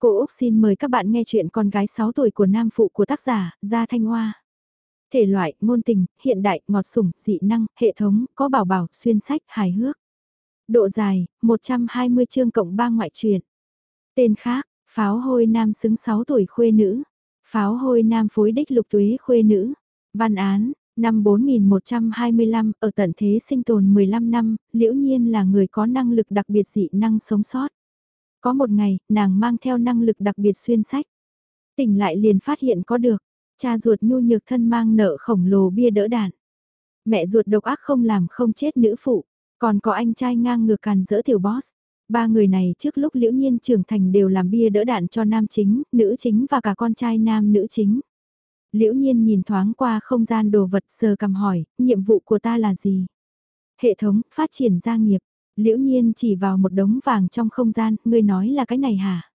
Cô Úc xin mời các bạn nghe chuyện con gái 6 tuổi của nam phụ của tác giả Gia Thanh Hoa. Thể loại, ngôn tình, hiện đại, ngọt sủng, dị năng, hệ thống, có bảo bảo, xuyên sách, hài hước. Độ dài, 120 chương cộng 3 ngoại truyện. Tên khác, Pháo hôi nam xứng 6 tuổi khuê nữ. Pháo hôi nam phối đích lục tuế khuê nữ. Văn án, năm 4125, ở tận thế sinh tồn 15 năm, liễu nhiên là người có năng lực đặc biệt dị năng sống sót. Có một ngày, nàng mang theo năng lực đặc biệt xuyên sách. Tỉnh lại liền phát hiện có được, cha ruột nhu nhược thân mang nợ khổng lồ bia đỡ đạn. Mẹ ruột độc ác không làm không chết nữ phụ, còn có anh trai ngang ngược càn dỡ tiểu boss. Ba người này trước lúc liễu nhiên trưởng thành đều làm bia đỡ đạn cho nam chính, nữ chính và cả con trai nam nữ chính. Liễu nhiên nhìn thoáng qua không gian đồ vật sờ cầm hỏi, nhiệm vụ của ta là gì? Hệ thống, phát triển gia nghiệp. Liễu nhiên chỉ vào một đống vàng trong không gian, ngươi nói là cái này hả?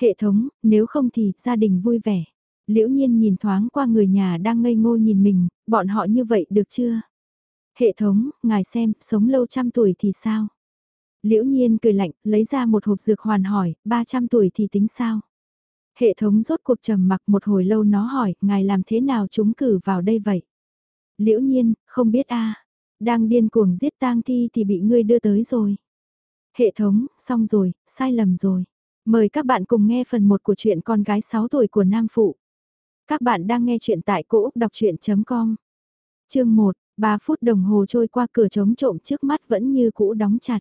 Hệ thống, nếu không thì gia đình vui vẻ. Liễu nhiên nhìn thoáng qua người nhà đang ngây ngô nhìn mình, bọn họ như vậy được chưa? Hệ thống, ngài xem, sống lâu trăm tuổi thì sao? Liễu nhiên cười lạnh, lấy ra một hộp dược hoàn hỏi, 300 tuổi thì tính sao? Hệ thống rốt cuộc trầm mặc một hồi lâu nó hỏi, ngài làm thế nào chúng cử vào đây vậy? Liễu nhiên, không biết a đang điên cuồng giết tang thi thì bị ngươi đưa tới rồi. Hệ thống, xong rồi, sai lầm rồi. Mời các bạn cùng nghe phần 1 của truyện con gái 6 tuổi của Nam Phụ. Các bạn đang nghe chuyện tại cỗ đọc chuyện.com. Chương 1, 3 phút đồng hồ trôi qua cửa trống trộm trước mắt vẫn như cũ đóng chặt.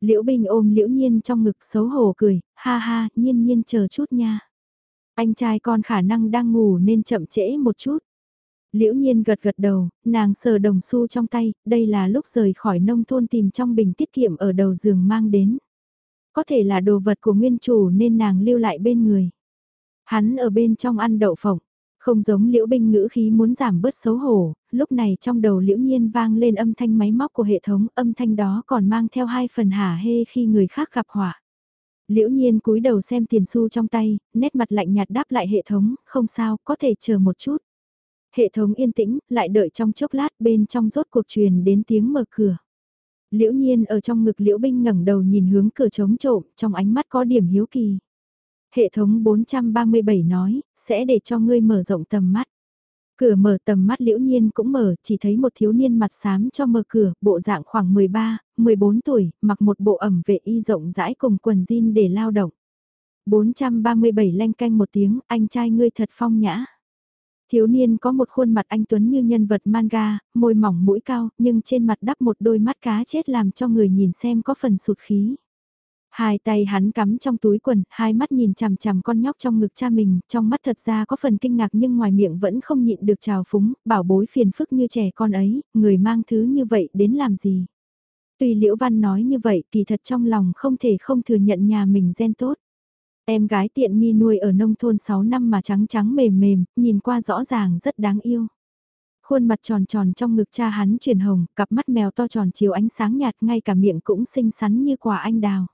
Liễu Bình ôm Liễu Nhiên trong ngực xấu hổ cười, ha ha, nhiên nhiên chờ chút nha. Anh trai con khả năng đang ngủ nên chậm trễ một chút. Liễu nhiên gật gật đầu, nàng sờ đồng xu trong tay, đây là lúc rời khỏi nông thôn tìm trong bình tiết kiệm ở đầu giường mang đến. Có thể là đồ vật của nguyên chủ nên nàng lưu lại bên người. Hắn ở bên trong ăn đậu phộng, không giống liễu binh ngữ khí muốn giảm bớt xấu hổ, lúc này trong đầu liễu nhiên vang lên âm thanh máy móc của hệ thống, âm thanh đó còn mang theo hai phần hả hê khi người khác gặp họa. Liễu nhiên cúi đầu xem tiền xu trong tay, nét mặt lạnh nhạt đáp lại hệ thống, không sao, có thể chờ một chút. Hệ thống yên tĩnh, lại đợi trong chốc lát bên trong rốt cuộc truyền đến tiếng mở cửa. Liễu nhiên ở trong ngực liễu binh ngẩng đầu nhìn hướng cửa trống trộm, trong ánh mắt có điểm hiếu kỳ. Hệ thống 437 nói, sẽ để cho ngươi mở rộng tầm mắt. Cửa mở tầm mắt liễu nhiên cũng mở, chỉ thấy một thiếu niên mặt xám cho mở cửa, bộ dạng khoảng 13, 14 tuổi, mặc một bộ ẩm vệ y rộng rãi cùng quần jean để lao động. 437 lanh canh một tiếng, anh trai ngươi thật phong nhã. Thiếu niên có một khuôn mặt anh Tuấn như nhân vật manga, môi mỏng mũi cao, nhưng trên mặt đắp một đôi mắt cá chết làm cho người nhìn xem có phần sụt khí. Hai tay hắn cắm trong túi quần, hai mắt nhìn chằm chằm con nhóc trong ngực cha mình, trong mắt thật ra có phần kinh ngạc nhưng ngoài miệng vẫn không nhịn được trào phúng, bảo bối phiền phức như trẻ con ấy, người mang thứ như vậy đến làm gì. Tuy Liễu Văn nói như vậy kỳ thật trong lòng không thể không thừa nhận nhà mình gen tốt. Em gái tiện nghi nuôi ở nông thôn 6 năm mà trắng trắng mềm mềm, nhìn qua rõ ràng rất đáng yêu. Khuôn mặt tròn tròn trong ngực cha hắn chuyển hồng, cặp mắt mèo to tròn chiếu ánh sáng nhạt ngay cả miệng cũng xinh xắn như quả anh đào.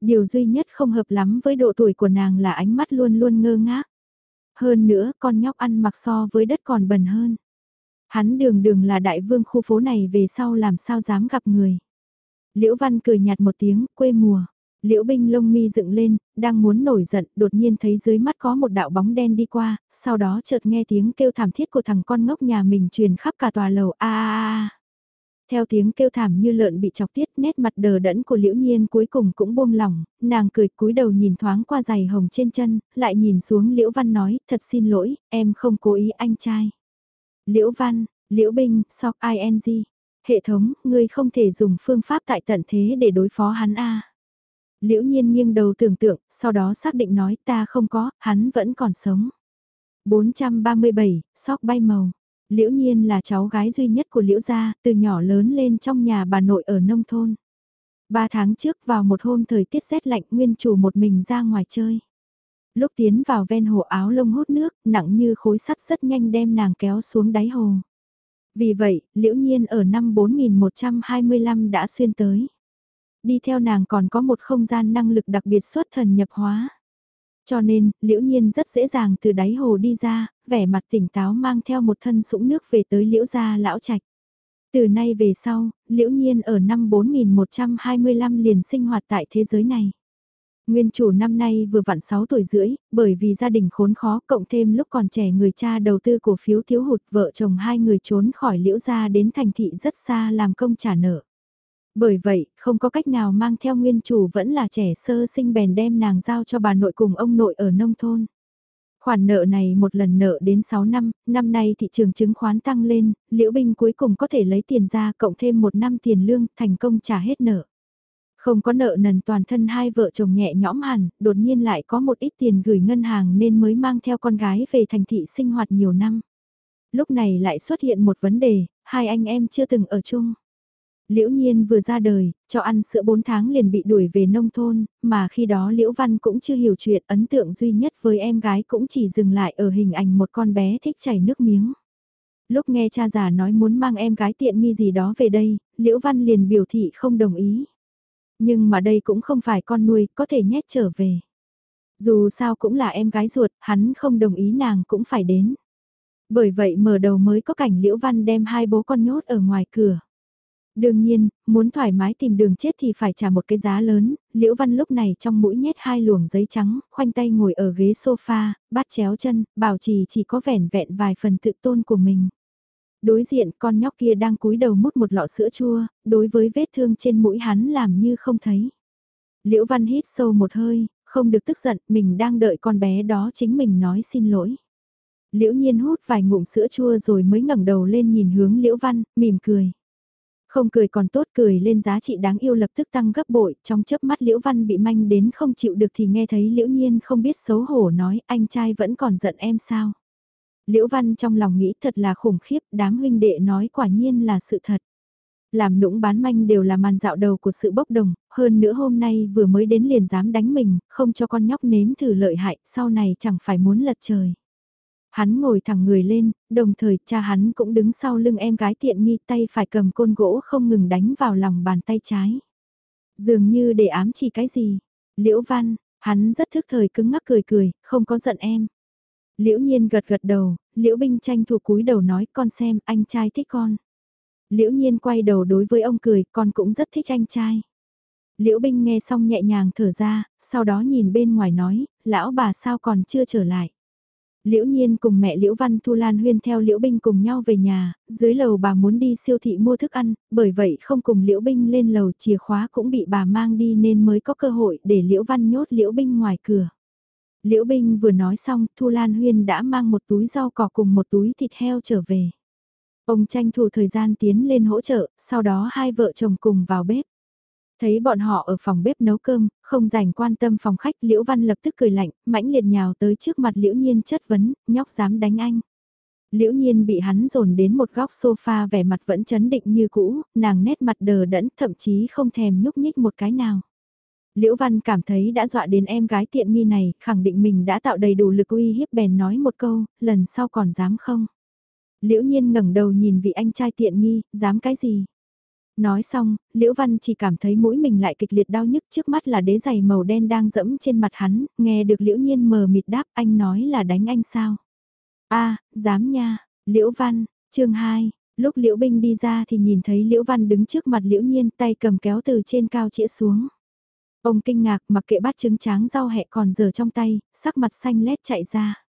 Điều duy nhất không hợp lắm với độ tuổi của nàng là ánh mắt luôn luôn ngơ ngác. Hơn nữa con nhóc ăn mặc so với đất còn bẩn hơn. Hắn đường đường là đại vương khu phố này về sau làm sao dám gặp người. Liễu Văn cười nhạt một tiếng, quê mùa. Liễu Binh lông mi dựng lên, đang muốn nổi giận, đột nhiên thấy dưới mắt có một đạo bóng đen đi qua, sau đó chợt nghe tiếng kêu thảm thiết của thằng con ngốc nhà mình truyền khắp cả tòa lầu a a a. Theo tiếng kêu thảm như lợn bị chọc tiết, nét mặt đờ đẫn của Liễu Nhiên cuối cùng cũng buông lỏng, nàng cười cúi đầu nhìn thoáng qua giày hồng trên chân, lại nhìn xuống Liễu Văn nói, thật xin lỗi, em không cố ý anh trai. Liễu Văn, Liễu Binh, sọc ing. Hệ thống, ngươi không thể dùng phương pháp tại tận thế để đối phó hắn a liễu nhiên nghiêng đầu tưởng tượng, sau đó xác định nói ta không có, hắn vẫn còn sống. 437, sóc bay màu. Liễu nhiên là cháu gái duy nhất của liễu gia, từ nhỏ lớn lên trong nhà bà nội ở nông thôn. Ba tháng trước vào một hôm thời tiết rét lạnh nguyên chủ một mình ra ngoài chơi. Lúc tiến vào ven hồ áo lông hút nước, nặng như khối sắt rất nhanh đem nàng kéo xuống đáy hồ. Vì vậy, liễu nhiên ở năm 4125 đã xuyên tới đi theo nàng còn có một không gian năng lực đặc biệt xuất thần nhập hóa. Cho nên, liễu nhiên rất dễ dàng từ đáy hồ đi ra, vẻ mặt tỉnh táo mang theo một thân sũng nước về tới liễu gia lão trạch. Từ nay về sau, liễu nhiên ở năm 4125 liền sinh hoạt tại thế giới này. Nguyên chủ năm nay vừa vặn 6 tuổi rưỡi, bởi vì gia đình khốn khó cộng thêm lúc còn trẻ người cha đầu tư cổ phiếu thiếu hụt vợ chồng hai người trốn khỏi liễu gia đến thành thị rất xa làm công trả nợ. Bởi vậy, không có cách nào mang theo nguyên chủ vẫn là trẻ sơ sinh bèn đem nàng giao cho bà nội cùng ông nội ở nông thôn. Khoản nợ này một lần nợ đến 6 năm, năm nay thị trường chứng khoán tăng lên, Liễu Binh cuối cùng có thể lấy tiền ra cộng thêm một năm tiền lương thành công trả hết nợ. Không có nợ nần toàn thân hai vợ chồng nhẹ nhõm hẳn, đột nhiên lại có một ít tiền gửi ngân hàng nên mới mang theo con gái về thành thị sinh hoạt nhiều năm. Lúc này lại xuất hiện một vấn đề, hai anh em chưa từng ở chung. Liễu Nhiên vừa ra đời, cho ăn sữa 4 tháng liền bị đuổi về nông thôn, mà khi đó Liễu Văn cũng chưa hiểu chuyện ấn tượng duy nhất với em gái cũng chỉ dừng lại ở hình ảnh một con bé thích chảy nước miếng. Lúc nghe cha già nói muốn mang em gái tiện nghi gì đó về đây, Liễu Văn liền biểu thị không đồng ý. Nhưng mà đây cũng không phải con nuôi, có thể nhét trở về. Dù sao cũng là em gái ruột, hắn không đồng ý nàng cũng phải đến. Bởi vậy mở đầu mới có cảnh Liễu Văn đem hai bố con nhốt ở ngoài cửa. Đương nhiên, muốn thoải mái tìm đường chết thì phải trả một cái giá lớn, Liễu Văn lúc này trong mũi nhét hai luồng giấy trắng, khoanh tay ngồi ở ghế sofa, bắt chéo chân, bảo trì chỉ có vẻn vẹn vài phần tự tôn của mình. Đối diện con nhóc kia đang cúi đầu mút một lọ sữa chua, đối với vết thương trên mũi hắn làm như không thấy. Liễu Văn hít sâu một hơi, không được tức giận, mình đang đợi con bé đó chính mình nói xin lỗi. Liễu Nhiên hút vài ngụm sữa chua rồi mới ngẩng đầu lên nhìn hướng Liễu Văn, mỉm cười. Không cười còn tốt cười lên giá trị đáng yêu lập tức tăng gấp bội, trong chớp mắt Liễu Văn bị manh đến không chịu được thì nghe thấy Liễu Nhiên không biết xấu hổ nói anh trai vẫn còn giận em sao. Liễu Văn trong lòng nghĩ thật là khủng khiếp, đám huynh đệ nói quả nhiên là sự thật. Làm nũng bán manh đều là màn dạo đầu của sự bốc đồng, hơn nữa hôm nay vừa mới đến liền dám đánh mình, không cho con nhóc nếm thử lợi hại, sau này chẳng phải muốn lật trời. Hắn ngồi thẳng người lên, đồng thời cha hắn cũng đứng sau lưng em gái tiện nghi tay phải cầm côn gỗ không ngừng đánh vào lòng bàn tay trái. Dường như để ám chỉ cái gì. Liễu Văn, hắn rất thức thời cứng ngắc cười cười, không có giận em. Liễu Nhiên gật gật đầu, Liễu Binh tranh thủ cúi đầu nói con xem anh trai thích con. Liễu Nhiên quay đầu đối với ông cười, con cũng rất thích anh trai. Liễu Binh nghe xong nhẹ nhàng thở ra, sau đó nhìn bên ngoài nói, lão bà sao còn chưa trở lại. Liễu Nhiên cùng mẹ Liễu Văn Thu Lan Huyên theo Liễu Binh cùng nhau về nhà, dưới lầu bà muốn đi siêu thị mua thức ăn, bởi vậy không cùng Liễu Binh lên lầu chìa khóa cũng bị bà mang đi nên mới có cơ hội để Liễu Văn nhốt Liễu Binh ngoài cửa. Liễu Binh vừa nói xong, Thu Lan Huyên đã mang một túi rau cỏ cùng một túi thịt heo trở về. Ông tranh thủ thời gian tiến lên hỗ trợ, sau đó hai vợ chồng cùng vào bếp. Thấy bọn họ ở phòng bếp nấu cơm, không dành quan tâm phòng khách Liễu Văn lập tức cười lạnh, mãnh liệt nhào tới trước mặt Liễu Nhiên chất vấn, nhóc dám đánh anh. Liễu Nhiên bị hắn dồn đến một góc sofa vẻ mặt vẫn chấn định như cũ, nàng nét mặt đờ đẫn thậm chí không thèm nhúc nhích một cái nào. Liễu Văn cảm thấy đã dọa đến em gái tiện nghi này, khẳng định mình đã tạo đầy đủ lực uy hiếp bèn nói một câu, lần sau còn dám không? Liễu Nhiên ngẩng đầu nhìn vị anh trai tiện nghi, dám cái gì? Nói xong, Liễu Văn chỉ cảm thấy mũi mình lại kịch liệt đau nhức trước mắt là đế giày màu đen đang dẫm trên mặt hắn, nghe được Liễu Nhiên mờ mịt đáp anh nói là đánh anh sao? a dám nha, Liễu Văn, chương 2, lúc Liễu Binh đi ra thì nhìn thấy Liễu Văn đứng trước mặt Liễu Nhiên tay cầm kéo từ trên cao chĩa xuống. Ông kinh ngạc mặc kệ bát trứng tráng rau hẹ còn giờ trong tay, sắc mặt xanh lét chạy ra.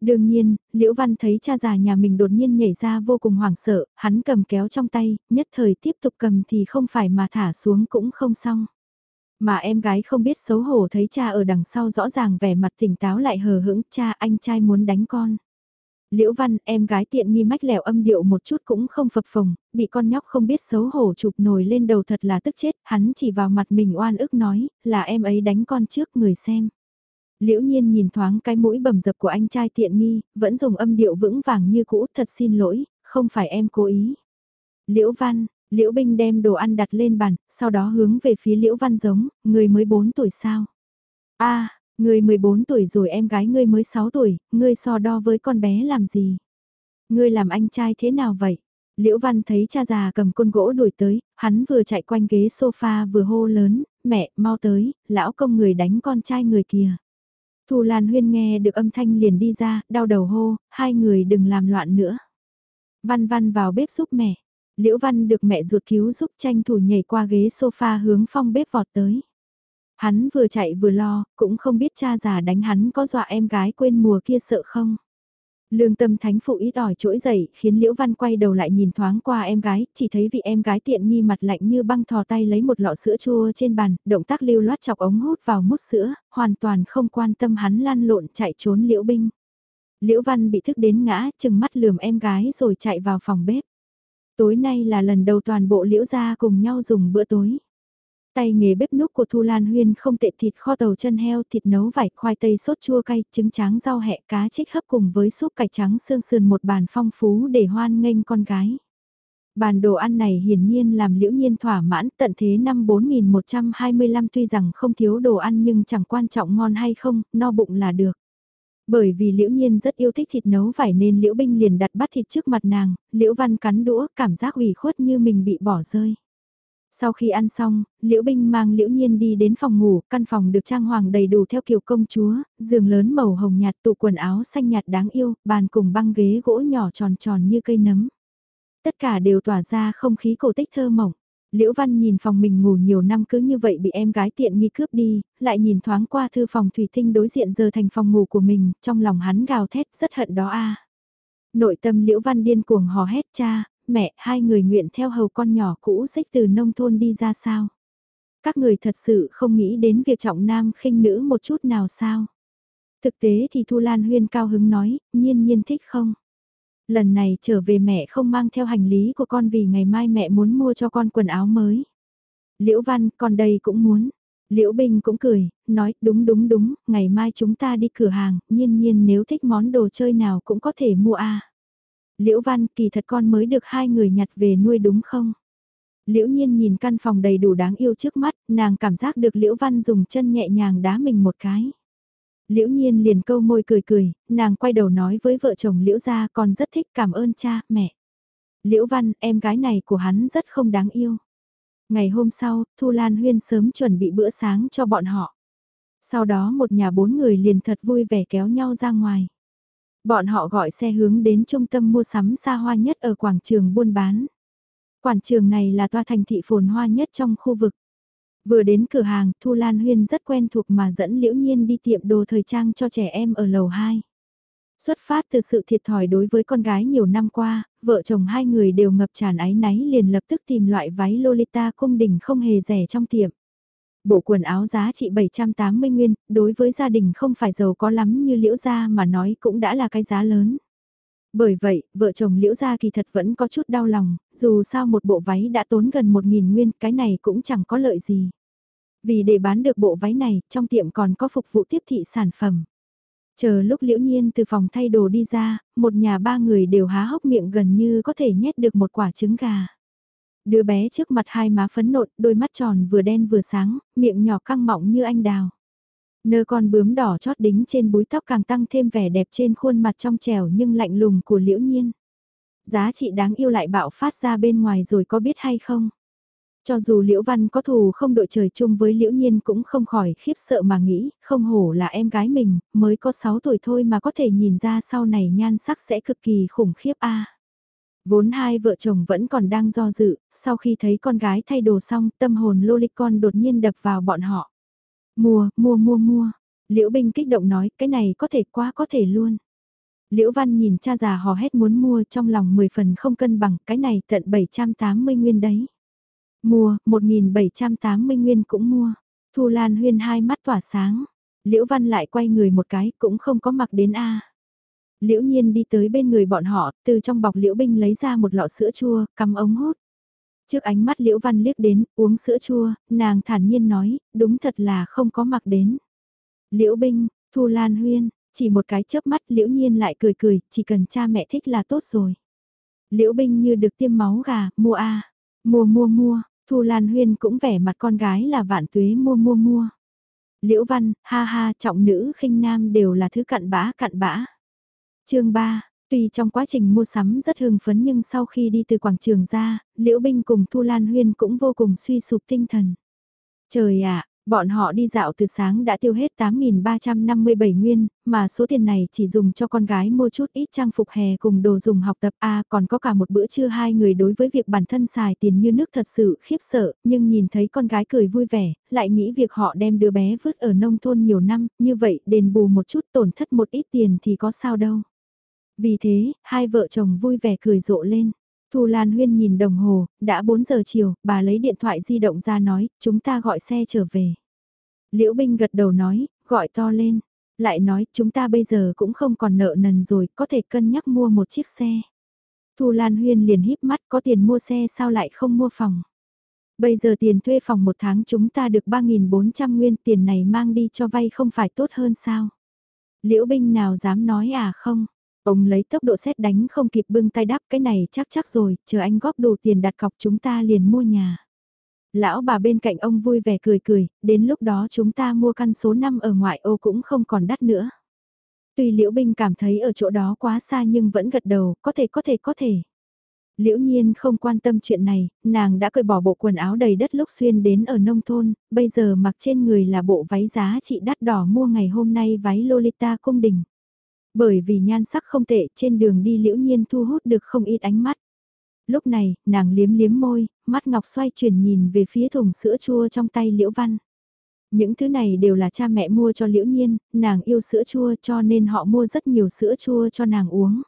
Đương nhiên, Liễu Văn thấy cha già nhà mình đột nhiên nhảy ra vô cùng hoảng sợ, hắn cầm kéo trong tay, nhất thời tiếp tục cầm thì không phải mà thả xuống cũng không xong. Mà em gái không biết xấu hổ thấy cha ở đằng sau rõ ràng vẻ mặt tỉnh táo lại hờ hững, cha anh trai muốn đánh con. Liễu Văn, em gái tiện nghi mách lèo âm điệu một chút cũng không phập phồng, bị con nhóc không biết xấu hổ chụp nồi lên đầu thật là tức chết, hắn chỉ vào mặt mình oan ức nói, là em ấy đánh con trước người xem. Liễu nhiên nhìn thoáng cái mũi bầm dập của anh trai tiện nghi, vẫn dùng âm điệu vững vàng như cũ, thật xin lỗi, không phải em cố ý. Liễu Văn, Liễu Binh đem đồ ăn đặt lên bàn, sau đó hướng về phía Liễu Văn giống, người mới 4 tuổi sao? a người 14 tuổi rồi em gái ngươi mới 6 tuổi, ngươi so đo với con bé làm gì? Ngươi làm anh trai thế nào vậy? Liễu Văn thấy cha già cầm côn gỗ đuổi tới, hắn vừa chạy quanh ghế sofa vừa hô lớn, mẹ, mau tới, lão công người đánh con trai người kìa. Thu Lan Huyên nghe được âm thanh liền đi ra, đau đầu hô, hai người đừng làm loạn nữa. Văn Văn vào bếp giúp mẹ. Liễu Văn được mẹ ruột cứu giúp tranh thủ nhảy qua ghế sofa hướng phong bếp vọt tới. Hắn vừa chạy vừa lo, cũng không biết cha già đánh hắn có dọa em gái quên mùa kia sợ không. Lương tâm thánh phụ ít ỏi trỗi dậy, khiến Liễu Văn quay đầu lại nhìn thoáng qua em gái, chỉ thấy vị em gái tiện nghi mặt lạnh như băng thò tay lấy một lọ sữa chua trên bàn, động tác lưu loát chọc ống hút vào mút sữa, hoàn toàn không quan tâm hắn lăn lộn chạy trốn Liễu Binh. Liễu Văn bị thức đến ngã, chừng mắt lườm em gái rồi chạy vào phòng bếp. Tối nay là lần đầu toàn bộ Liễu gia cùng nhau dùng bữa tối. Tay nghề bếp núc của Thu Lan Huyên không tệ thịt kho tàu chân heo, thịt nấu vải, khoai tây sốt chua cay, trứng tráng rau hẹ cá trích hấp cùng với súp cải trắng xương sườn một bàn phong phú để hoan nghênh con gái. Bàn đồ ăn này hiển nhiên làm liễu nhiên thỏa mãn tận thế năm 4125 tuy rằng không thiếu đồ ăn nhưng chẳng quan trọng ngon hay không, no bụng là được. Bởi vì liễu nhiên rất yêu thích thịt nấu vải nên liễu binh liền đặt bát thịt trước mặt nàng, liễu văn cắn đũa cảm giác ủy khuất như mình bị bỏ rơi. Sau khi ăn xong, Liễu Binh mang Liễu Nhiên đi đến phòng ngủ, căn phòng được trang hoàng đầy đủ theo kiểu công chúa, giường lớn màu hồng nhạt tủ quần áo xanh nhạt đáng yêu, bàn cùng băng ghế gỗ nhỏ tròn tròn như cây nấm. Tất cả đều tỏa ra không khí cổ tích thơ mộng. Liễu Văn nhìn phòng mình ngủ nhiều năm cứ như vậy bị em gái tiện nghi cướp đi, lại nhìn thoáng qua thư phòng thủy tinh đối diện giờ thành phòng ngủ của mình, trong lòng hắn gào thét rất hận đó a. Nội tâm Liễu Văn điên cuồng hò hét cha, mẹ, hai người nguyện theo hầu con nhỏ cũ xích từ nông thôn đi ra sao? Các người thật sự không nghĩ đến việc trọng nam khinh nữ một chút nào sao? Thực tế thì Thu Lan Huyên cao hứng nói, nhiên nhiên thích không? Lần này trở về mẹ không mang theo hành lý của con vì ngày mai mẹ muốn mua cho con quần áo mới. Liễu Văn, con đây cũng muốn. Liễu Bình cũng cười, nói đúng đúng đúng, ngày mai chúng ta đi cửa hàng, nhiên nhiên nếu thích món đồ chơi nào cũng có thể mua a. Liễu Văn kỳ thật con mới được hai người nhặt về nuôi đúng không? Liễu Nhiên nhìn căn phòng đầy đủ đáng yêu trước mắt, nàng cảm giác được Liễu Văn dùng chân nhẹ nhàng đá mình một cái. Liễu Nhiên liền câu môi cười cười, nàng quay đầu nói với vợ chồng Liễu gia con rất thích cảm ơn cha, mẹ. Liễu Văn, em gái này của hắn rất không đáng yêu. Ngày hôm sau, Thu Lan Huyên sớm chuẩn bị bữa sáng cho bọn họ. Sau đó một nhà bốn người liền thật vui vẻ kéo nhau ra ngoài. Bọn họ gọi xe hướng đến trung tâm mua sắm xa hoa nhất ở quảng trường buôn bán. Quảng trường này là toa thành thị phồn hoa nhất trong khu vực. Vừa đến cửa hàng, Thu Lan Huyên rất quen thuộc mà dẫn Liễu Nhiên đi tiệm đồ thời trang cho trẻ em ở lầu 2. Xuất phát từ sự thiệt thòi đối với con gái nhiều năm qua, vợ chồng hai người đều ngập tràn ái náy liền lập tức tìm loại váy Lolita cung đình không hề rẻ trong tiệm. Bộ quần áo giá trị 780 nguyên, đối với gia đình không phải giàu có lắm như liễu gia mà nói cũng đã là cái giá lớn. Bởi vậy, vợ chồng liễu gia kỳ thật vẫn có chút đau lòng, dù sao một bộ váy đã tốn gần 1.000 nguyên, cái này cũng chẳng có lợi gì. Vì để bán được bộ váy này, trong tiệm còn có phục vụ tiếp thị sản phẩm. Chờ lúc liễu nhiên từ phòng thay đồ đi ra, một nhà ba người đều há hốc miệng gần như có thể nhét được một quả trứng gà. Đứa bé trước mặt hai má phấn nộn, đôi mắt tròn vừa đen vừa sáng, miệng nhỏ căng mọng như anh đào. Nơ con bướm đỏ chót đính trên búi tóc càng tăng thêm vẻ đẹp trên khuôn mặt trong trẻo nhưng lạnh lùng của liễu nhiên. Giá trị đáng yêu lại bạo phát ra bên ngoài rồi có biết hay không? Cho dù Liễu Văn có thù không đội trời chung với Liễu Nhiên cũng không khỏi khiếp sợ mà nghĩ, không hổ là em gái mình, mới có 6 tuổi thôi mà có thể nhìn ra sau này nhan sắc sẽ cực kỳ khủng khiếp a. Vốn hai vợ chồng vẫn còn đang do dự, sau khi thấy con gái thay đồ xong, tâm hồn lolicon đột nhiên đập vào bọn họ. Mua, mua mua mua. Liễu Binh kích động nói, cái này có thể quá có thể luôn. Liễu Văn nhìn cha già hò hét muốn mua trong lòng 10 phần không cân bằng, cái này tận 780 nguyên đấy. Mua, 1780 nguyên cũng mua. Thu Lan Huyên hai mắt tỏa sáng. Liễu Văn lại quay người một cái cũng không có mặc đến A. Liễu Nhiên đi tới bên người bọn họ, từ trong bọc Liễu Binh lấy ra một lọ sữa chua, cắm ống hút. Trước ánh mắt Liễu Văn liếc đến, uống sữa chua, nàng thản nhiên nói, đúng thật là không có mặc đến. Liễu Binh, Thu Lan Huyên, chỉ một cái chớp mắt Liễu Nhiên lại cười cười, chỉ cần cha mẹ thích là tốt rồi. Liễu Binh như được tiêm máu gà, mua a, mua mua mua, Thu Lan Huyên cũng vẻ mặt con gái là vạn tuế mua mua mua. Liễu Văn, ha ha, trọng nữ khinh nam đều là thứ cặn bã cặn bã chương 3, tuy trong quá trình mua sắm rất hưng phấn nhưng sau khi đi từ quảng trường ra, Liễu Binh cùng Thu Lan Huyên cũng vô cùng suy sụp tinh thần. Trời ạ, Bọn họ đi dạo từ sáng đã tiêu hết 8.357 nguyên, mà số tiền này chỉ dùng cho con gái mua chút ít trang phục hè cùng đồ dùng học tập A còn có cả một bữa trưa hai người đối với việc bản thân xài tiền như nước thật sự khiếp sợ, nhưng nhìn thấy con gái cười vui vẻ, lại nghĩ việc họ đem đứa bé vứt ở nông thôn nhiều năm, như vậy đền bù một chút tổn thất một ít tiền thì có sao đâu. Vì thế, hai vợ chồng vui vẻ cười rộ lên. Thu Lan Huyên nhìn đồng hồ, đã 4 giờ chiều, bà lấy điện thoại di động ra nói, chúng ta gọi xe trở về. Liễu Binh gật đầu nói, gọi to lên, lại nói chúng ta bây giờ cũng không còn nợ nần rồi, có thể cân nhắc mua một chiếc xe. Thu Lan Huyên liền híp mắt có tiền mua xe sao lại không mua phòng. Bây giờ tiền thuê phòng một tháng chúng ta được 3.400 nguyên tiền này mang đi cho vay không phải tốt hơn sao. Liễu Binh nào dám nói à không, Ông lấy tốc độ xét đánh không kịp bưng tay đáp cái này chắc chắc rồi, chờ anh góp đủ tiền đặt cọc chúng ta liền mua nhà. Lão bà bên cạnh ông vui vẻ cười cười, đến lúc đó chúng ta mua căn số 5 ở ngoại ô cũng không còn đắt nữa. Tuy Liễu Binh cảm thấy ở chỗ đó quá xa nhưng vẫn gật đầu, có thể có thể có thể. Liễu nhiên không quan tâm chuyện này, nàng đã cởi bỏ bộ quần áo đầy đất lúc xuyên đến ở nông thôn, bây giờ mặc trên người là bộ váy giá trị đắt đỏ mua ngày hôm nay váy Lolita cung đình. Bởi vì nhan sắc không tệ trên đường đi liễu nhiên thu hút được không ít ánh mắt. Lúc này, nàng liếm liếm môi, mắt ngọc xoay chuyển nhìn về phía thùng sữa chua trong tay liễu văn. Những thứ này đều là cha mẹ mua cho liễu nhiên, nàng yêu sữa chua cho nên họ mua rất nhiều sữa chua cho nàng uống.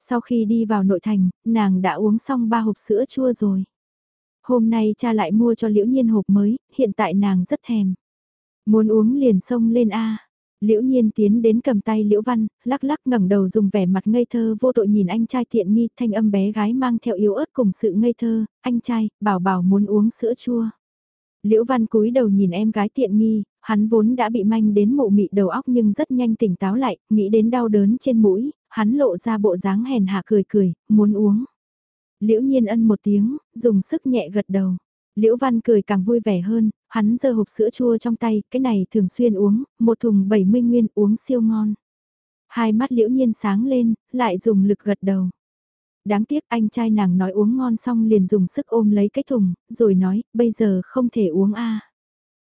Sau khi đi vào nội thành, nàng đã uống xong ba hộp sữa chua rồi. Hôm nay cha lại mua cho liễu nhiên hộp mới, hiện tại nàng rất thèm. Muốn uống liền xông lên A. Liễu nhiên tiến đến cầm tay Liễu Văn, lắc lắc ngẩng đầu dùng vẻ mặt ngây thơ vô tội nhìn anh trai tiện nghi thanh âm bé gái mang theo yếu ớt cùng sự ngây thơ, anh trai, bảo bảo muốn uống sữa chua. Liễu Văn cúi đầu nhìn em gái tiện nghi, hắn vốn đã bị manh đến mụ mị đầu óc nhưng rất nhanh tỉnh táo lại, nghĩ đến đau đớn trên mũi, hắn lộ ra bộ dáng hèn hạ cười cười, muốn uống. Liễu nhiên ân một tiếng, dùng sức nhẹ gật đầu. Liễu Văn cười càng vui vẻ hơn, hắn giơ hộp sữa chua trong tay, cái này thường xuyên uống, một thùng 70 nguyên uống siêu ngon. Hai mắt liễu nhiên sáng lên, lại dùng lực gật đầu. Đáng tiếc anh trai nàng nói uống ngon xong liền dùng sức ôm lấy cái thùng, rồi nói, bây giờ không thể uống a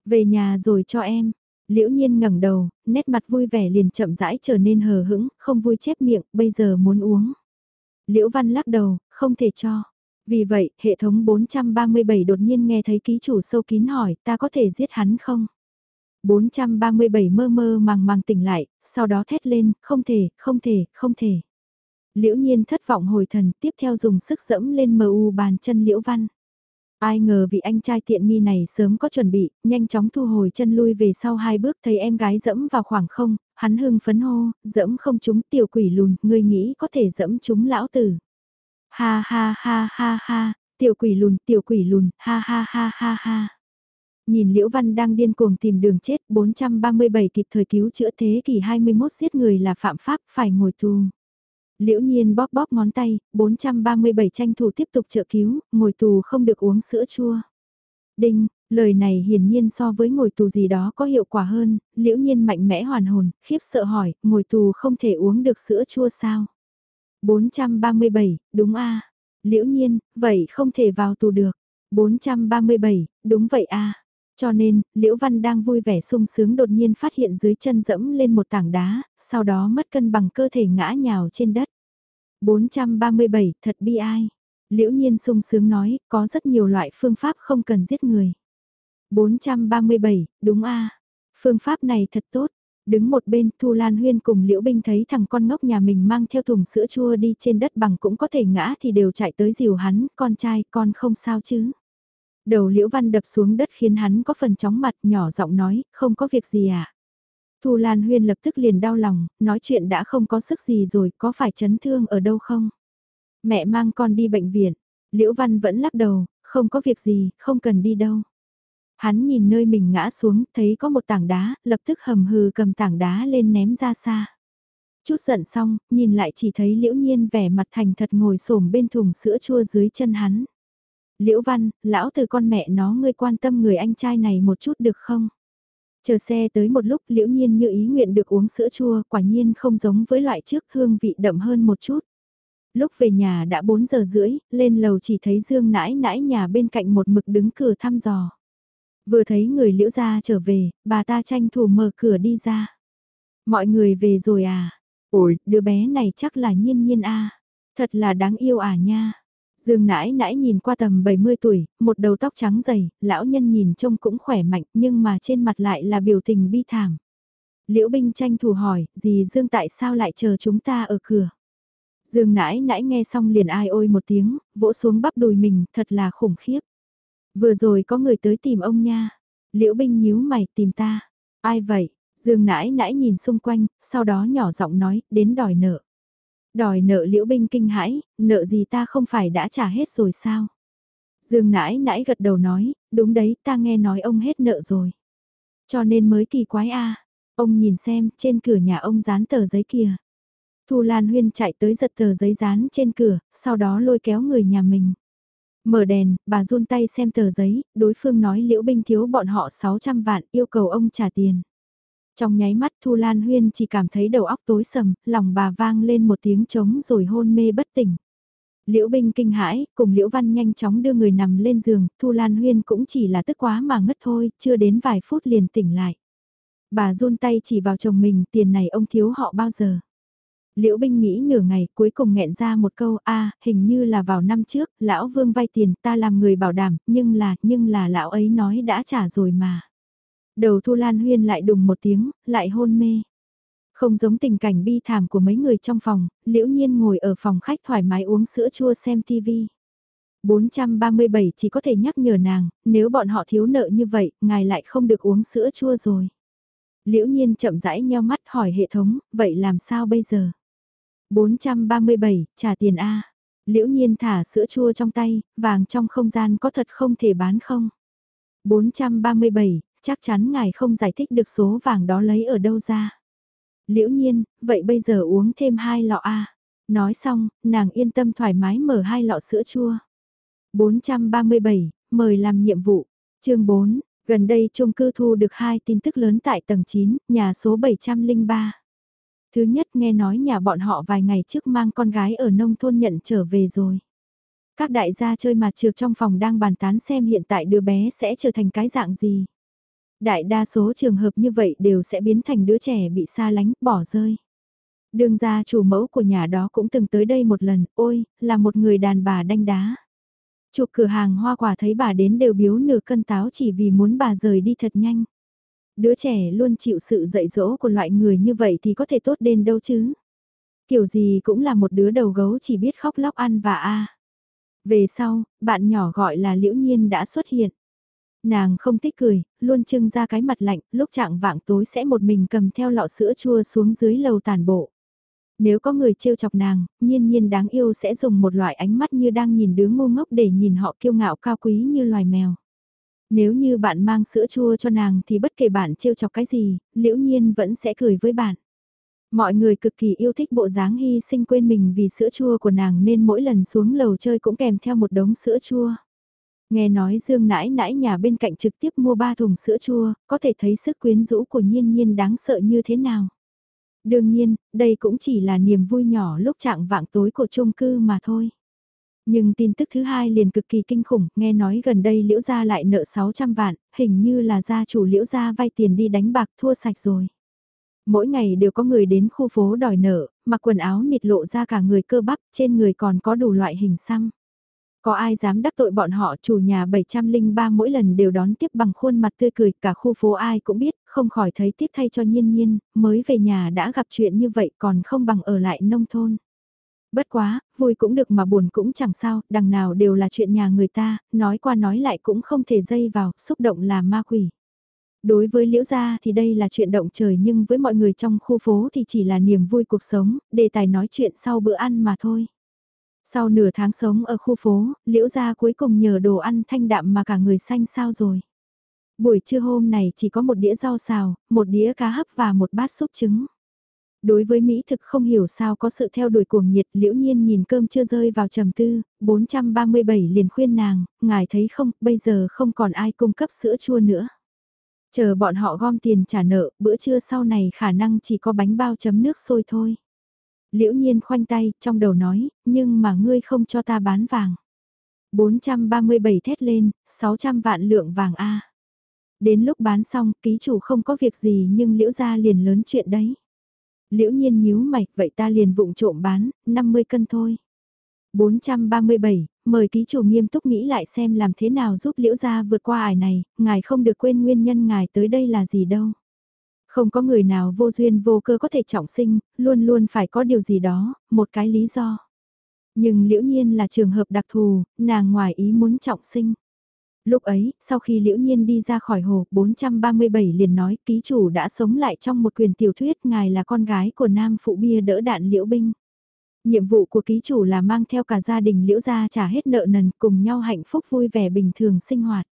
Về nhà rồi cho em. Liễu nhiên ngẩng đầu, nét mặt vui vẻ liền chậm rãi trở nên hờ hững, không vui chép miệng, bây giờ muốn uống. Liễu văn lắc đầu, không thể cho. Vì vậy, hệ thống 437 đột nhiên nghe thấy ký chủ sâu kín hỏi, ta có thể giết hắn không? 437 mơ mơ màng màng tỉnh lại, sau đó thét lên, không thể, không thể, không thể. Liễu nhiên thất vọng hồi thần, tiếp theo dùng sức dẫm lên mờ u bàn chân liễu văn. Ai ngờ vị anh trai tiện nghi này sớm có chuẩn bị, nhanh chóng thu hồi chân lui về sau hai bước thấy em gái dẫm vào khoảng không, hắn hưng phấn hô, dẫm không chúng tiểu quỷ lùn, ngươi nghĩ có thể dẫm chúng lão tử. Ha ha ha ha ha, tiểu quỷ lùn, tiểu quỷ lùn, ha ha ha ha ha. Nhìn Liễu Văn đang điên cuồng tìm đường chết 437 kịp thời cứu chữa thế kỷ 21 giết người là phạm pháp phải ngồi tù. Liễu nhiên bóp bóp ngón tay, 437 tranh thủ tiếp tục trợ cứu, ngồi tù không được uống sữa chua. Đinh, lời này hiển nhiên so với ngồi tù gì đó có hiệu quả hơn, liễu nhiên mạnh mẽ hoàn hồn, khiếp sợ hỏi, ngồi tù không thể uống được sữa chua sao? 437, đúng a Liễu nhiên, vậy không thể vào tù được. 437, đúng vậy a Cho nên, Liễu Văn đang vui vẻ sung sướng đột nhiên phát hiện dưới chân dẫm lên một tảng đá, sau đó mất cân bằng cơ thể ngã nhào trên đất. 437, thật bi ai. Liễu nhiên sung sướng nói, có rất nhiều loại phương pháp không cần giết người. 437, đúng a Phương pháp này thật tốt, Đứng một bên Thu Lan Huyên cùng Liễu Binh thấy thằng con ngốc nhà mình mang theo thùng sữa chua đi trên đất bằng cũng có thể ngã thì đều chạy tới dìu hắn, con trai con không sao chứ. Đầu Liễu Văn đập xuống đất khiến hắn có phần chóng mặt nhỏ giọng nói, không có việc gì à. Thu Lan Huyên lập tức liền đau lòng, nói chuyện đã không có sức gì rồi, có phải chấn thương ở đâu không? Mẹ mang con đi bệnh viện, Liễu Văn vẫn lắc đầu, không có việc gì, không cần đi đâu. Hắn nhìn nơi mình ngã xuống, thấy có một tảng đá, lập tức hầm hừ cầm tảng đá lên ném ra xa. Chút giận xong, nhìn lại chỉ thấy liễu nhiên vẻ mặt thành thật ngồi xổm bên thùng sữa chua dưới chân hắn. Liễu văn, lão từ con mẹ nó ngươi quan tâm người anh trai này một chút được không? Chờ xe tới một lúc liễu nhiên như ý nguyện được uống sữa chua quả nhiên không giống với loại trước hương vị đậm hơn một chút. Lúc về nhà đã 4 giờ rưỡi, lên lầu chỉ thấy Dương nãi nãi nhà bên cạnh một mực đứng cửa thăm dò. Vừa thấy người liễu gia trở về, bà ta tranh thủ mở cửa đi ra. Mọi người về rồi à? Ôi, đứa bé này chắc là nhiên nhiên a Thật là đáng yêu à nha. Dương nãi nãi nhìn qua tầm 70 tuổi, một đầu tóc trắng dày, lão nhân nhìn trông cũng khỏe mạnh nhưng mà trên mặt lại là biểu tình bi thảm. Liễu binh tranh thủ hỏi, dì Dương tại sao lại chờ chúng ta ở cửa? Dương nãi nãi nghe xong liền ai ôi một tiếng, vỗ xuống bắp đùi mình, thật là khủng khiếp. Vừa rồi có người tới tìm ông nha. Liễu binh nhíu mày tìm ta. Ai vậy? Dương nãi nãi nhìn xung quanh, sau đó nhỏ giọng nói, đến đòi nợ. Đòi nợ liễu binh kinh hãi, nợ gì ta không phải đã trả hết rồi sao? Dương nãi nãi gật đầu nói, đúng đấy, ta nghe nói ông hết nợ rồi. Cho nên mới kỳ quái a Ông nhìn xem, trên cửa nhà ông dán tờ giấy kia. Thu Lan Huyên chạy tới giật tờ giấy dán trên cửa, sau đó lôi kéo người nhà mình. Mở đèn, bà run tay xem tờ giấy, đối phương nói liễu binh thiếu bọn họ 600 vạn, yêu cầu ông trả tiền. Trong nháy mắt Thu Lan Huyên chỉ cảm thấy đầu óc tối sầm, lòng bà vang lên một tiếng trống rồi hôn mê bất tỉnh. Liễu Binh kinh hãi, cùng Liễu Văn nhanh chóng đưa người nằm lên giường, Thu Lan Huyên cũng chỉ là tức quá mà ngất thôi, chưa đến vài phút liền tỉnh lại. Bà run tay chỉ vào chồng mình, tiền này ông thiếu họ bao giờ. Liễu Binh nghĩ nửa ngày cuối cùng nghẹn ra một câu a hình như là vào năm trước, lão Vương vay tiền ta làm người bảo đảm, nhưng là, nhưng là lão ấy nói đã trả rồi mà. Đầu Thu Lan Huyên lại đùng một tiếng, lại hôn mê. Không giống tình cảnh bi thảm của mấy người trong phòng, liễu nhiên ngồi ở phòng khách thoải mái uống sữa chua xem TV. 437 chỉ có thể nhắc nhở nàng, nếu bọn họ thiếu nợ như vậy, ngài lại không được uống sữa chua rồi. Liễu nhiên chậm rãi nheo mắt hỏi hệ thống, vậy làm sao bây giờ? 437, trả tiền A. Liễu nhiên thả sữa chua trong tay, vàng trong không gian có thật không thể bán không? 437, chắc chắn ngài không giải thích được số vàng đó lấy ở đâu ra. Liễu nhiên, vậy bây giờ uống thêm hai lọ A. Nói xong, nàng yên tâm thoải mái mở hai lọ sữa chua. 437, mời làm nhiệm vụ. chương 4, gần đây chung cư thu được hai tin tức lớn tại tầng 9, nhà số 703. Thứ nhất nghe nói nhà bọn họ vài ngày trước mang con gái ở nông thôn nhận trở về rồi. Các đại gia chơi mặt trược trong phòng đang bàn tán xem hiện tại đứa bé sẽ trở thành cái dạng gì. Đại đa số trường hợp như vậy đều sẽ biến thành đứa trẻ bị xa lánh, bỏ rơi. Đường gia chủ mẫu của nhà đó cũng từng tới đây một lần, ôi, là một người đàn bà đanh đá. Chụp cửa hàng hoa quả thấy bà đến đều biếu nửa cân táo chỉ vì muốn bà rời đi thật nhanh. Đứa trẻ luôn chịu sự dạy dỗ của loại người như vậy thì có thể tốt đến đâu chứ. Kiểu gì cũng là một đứa đầu gấu chỉ biết khóc lóc ăn và a. Về sau, bạn nhỏ gọi là Liễu Nhiên đã xuất hiện. Nàng không thích cười, luôn trưng ra cái mặt lạnh, lúc trạng vạng tối sẽ một mình cầm theo lọ sữa chua xuống dưới lầu tàn bộ. Nếu có người trêu chọc nàng, nhiên nhiên đáng yêu sẽ dùng một loại ánh mắt như đang nhìn đứa ngu ngốc để nhìn họ kiêu ngạo cao quý như loài mèo. Nếu như bạn mang sữa chua cho nàng thì bất kể bạn trêu chọc cái gì, liễu nhiên vẫn sẽ cười với bạn. Mọi người cực kỳ yêu thích bộ dáng hy sinh quên mình vì sữa chua của nàng nên mỗi lần xuống lầu chơi cũng kèm theo một đống sữa chua. Nghe nói Dương nãi nãi nhà bên cạnh trực tiếp mua ba thùng sữa chua, có thể thấy sức quyến rũ của nhiên nhiên đáng sợ như thế nào. Đương nhiên, đây cũng chỉ là niềm vui nhỏ lúc trạng vạng tối của chung cư mà thôi. Nhưng tin tức thứ hai liền cực kỳ kinh khủng, nghe nói gần đây liễu gia lại nợ 600 vạn, hình như là gia chủ liễu gia vay tiền đi đánh bạc thua sạch rồi. Mỗi ngày đều có người đến khu phố đòi nợ, mặc quần áo nịt lộ ra cả người cơ bắp, trên người còn có đủ loại hình xăm. Có ai dám đắc tội bọn họ chủ nhà 703 mỗi lần đều đón tiếp bằng khuôn mặt tươi cười cả khu phố ai cũng biết, không khỏi thấy tiếc thay cho nhiên nhiên, mới về nhà đã gặp chuyện như vậy còn không bằng ở lại nông thôn. Bất quá, vui cũng được mà buồn cũng chẳng sao, đằng nào đều là chuyện nhà người ta, nói qua nói lại cũng không thể dây vào, xúc động là ma quỷ. Đối với liễu gia thì đây là chuyện động trời nhưng với mọi người trong khu phố thì chỉ là niềm vui cuộc sống, đề tài nói chuyện sau bữa ăn mà thôi. Sau nửa tháng sống ở khu phố, liễu gia cuối cùng nhờ đồ ăn thanh đạm mà cả người xanh sao rồi. Buổi trưa hôm này chỉ có một đĩa rau xào, một đĩa cá hấp và một bát súp trứng. Đối với Mỹ thực không hiểu sao có sự theo đuổi cuồng nhiệt liễu nhiên nhìn cơm chưa rơi vào trầm tư, 437 liền khuyên nàng, ngài thấy không, bây giờ không còn ai cung cấp sữa chua nữa. Chờ bọn họ gom tiền trả nợ, bữa trưa sau này khả năng chỉ có bánh bao chấm nước sôi thôi. Liễu nhiên khoanh tay, trong đầu nói, nhưng mà ngươi không cho ta bán vàng. 437 thét lên, 600 vạn lượng vàng A. Đến lúc bán xong, ký chủ không có việc gì nhưng liễu gia liền lớn chuyện đấy. Liễu nhiên nhíu mày, vậy ta liền vụng trộm bán, 50 cân thôi. 437, mời ký chủ nghiêm túc nghĩ lại xem làm thế nào giúp liễu gia vượt qua ải này, ngài không được quên nguyên nhân ngài tới đây là gì đâu. Không có người nào vô duyên vô cơ có thể trọng sinh, luôn luôn phải có điều gì đó, một cái lý do. Nhưng liễu nhiên là trường hợp đặc thù, nàng ngoài ý muốn trọng sinh. Lúc ấy, sau khi liễu nhiên đi ra khỏi hồ, 437 liền nói ký chủ đã sống lại trong một quyền tiểu thuyết ngài là con gái của nam phụ bia đỡ đạn liễu binh. Nhiệm vụ của ký chủ là mang theo cả gia đình liễu gia trả hết nợ nần cùng nhau hạnh phúc vui vẻ bình thường sinh hoạt.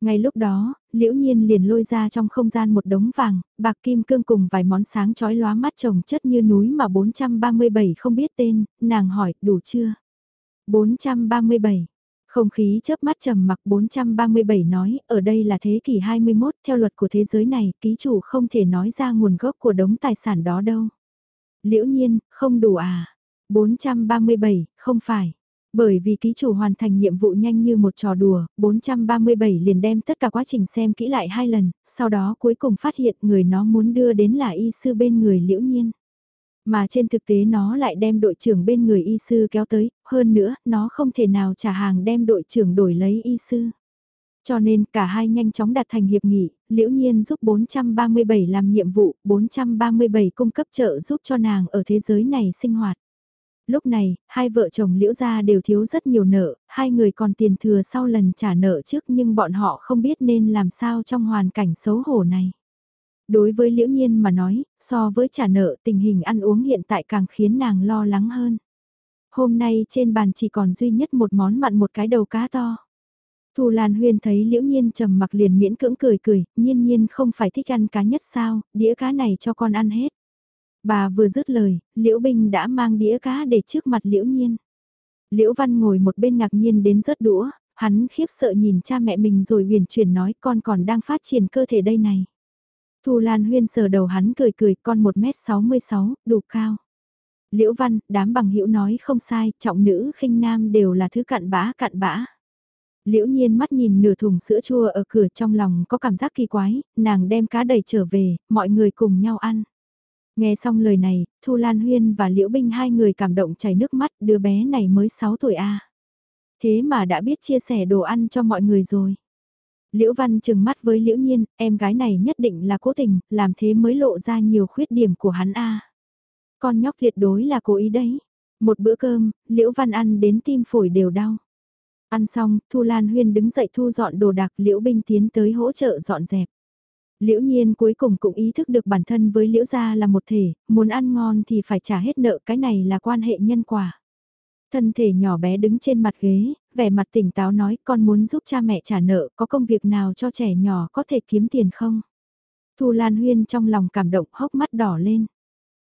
Ngay lúc đó, liễu nhiên liền lôi ra trong không gian một đống vàng, bạc kim cương cùng vài món sáng chói lóa mắt trồng chất như núi mà 437 không biết tên, nàng hỏi, đủ chưa? 437. Không khí chớp mắt trầm mặc 437 nói, ở đây là thế kỷ 21, theo luật của thế giới này, ký chủ không thể nói ra nguồn gốc của đống tài sản đó đâu. Liễu nhiên, không đủ à? 437, không phải. Bởi vì ký chủ hoàn thành nhiệm vụ nhanh như một trò đùa, 437 liền đem tất cả quá trình xem kỹ lại hai lần, sau đó cuối cùng phát hiện người nó muốn đưa đến là y sư bên người liễu nhiên. Mà trên thực tế nó lại đem đội trưởng bên người y sư kéo tới, hơn nữa, nó không thể nào trả hàng đem đội trưởng đổi lấy y sư. Cho nên cả hai nhanh chóng đạt thành hiệp nghị, liễu nhiên giúp 437 làm nhiệm vụ, 437 cung cấp trợ giúp cho nàng ở thế giới này sinh hoạt lúc này, hai vợ chồng liễu gia đều thiếu rất nhiều nợ, hai người còn tiền thừa sau lần trả nợ trước nhưng bọn họ không biết nên làm sao trong hoàn cảnh xấu hổ này. Đối với liễu nhiên mà nói, so với trả nợ tình hình ăn uống hiện tại càng khiến nàng lo lắng hơn. Hôm nay trên bàn chỉ còn duy nhất một món mặn một cái đầu cá to. Thu Lan Huyên thấy liễu nhiên trầm mặc liền miễn cưỡng cười cười, nhiên nhiên không phải thích ăn cá nhất sao, đĩa cá này cho con ăn hết. Bà vừa dứt lời, Liễu bình đã mang đĩa cá để trước mặt Liễu Nhiên. Liễu Văn ngồi một bên ngạc nhiên đến rớt đũa, hắn khiếp sợ nhìn cha mẹ mình rồi huyền chuyển nói con còn đang phát triển cơ thể đây này. Thu Lan Huyên sờ đầu hắn cười cười con 1m66, đủ cao. Liễu Văn, đám bằng hữu nói không sai, trọng nữ khinh nam đều là thứ cặn bã cặn bã. Liễu nhiên mắt nhìn nửa thùng sữa chua ở cửa trong lòng có cảm giác kỳ quái, nàng đem cá đầy trở về, mọi người cùng nhau ăn. Nghe xong lời này, Thu Lan Huyên và Liễu Binh hai người cảm động chảy nước mắt, đứa bé này mới 6 tuổi a. À. Thế mà đã biết chia sẻ đồ ăn cho mọi người rồi. Liễu Văn chừng mắt với Liễu Nhiên, em gái này nhất định là cố tình, làm thế mới lộ ra nhiều khuyết điểm của hắn a. Con nhóc tuyệt đối là cố ý đấy. Một bữa cơm, Liễu Văn ăn đến tim phổi đều đau. Ăn xong, Thu Lan Huyên đứng dậy thu dọn đồ đạc Liễu Binh tiến tới hỗ trợ dọn dẹp. Liễu nhiên cuối cùng cũng ý thức được bản thân với liễu gia là một thể, muốn ăn ngon thì phải trả hết nợ cái này là quan hệ nhân quả. Thân thể nhỏ bé đứng trên mặt ghế, vẻ mặt tỉnh táo nói con muốn giúp cha mẹ trả nợ, có công việc nào cho trẻ nhỏ có thể kiếm tiền không? Thu Lan Huyên trong lòng cảm động hốc mắt đỏ lên.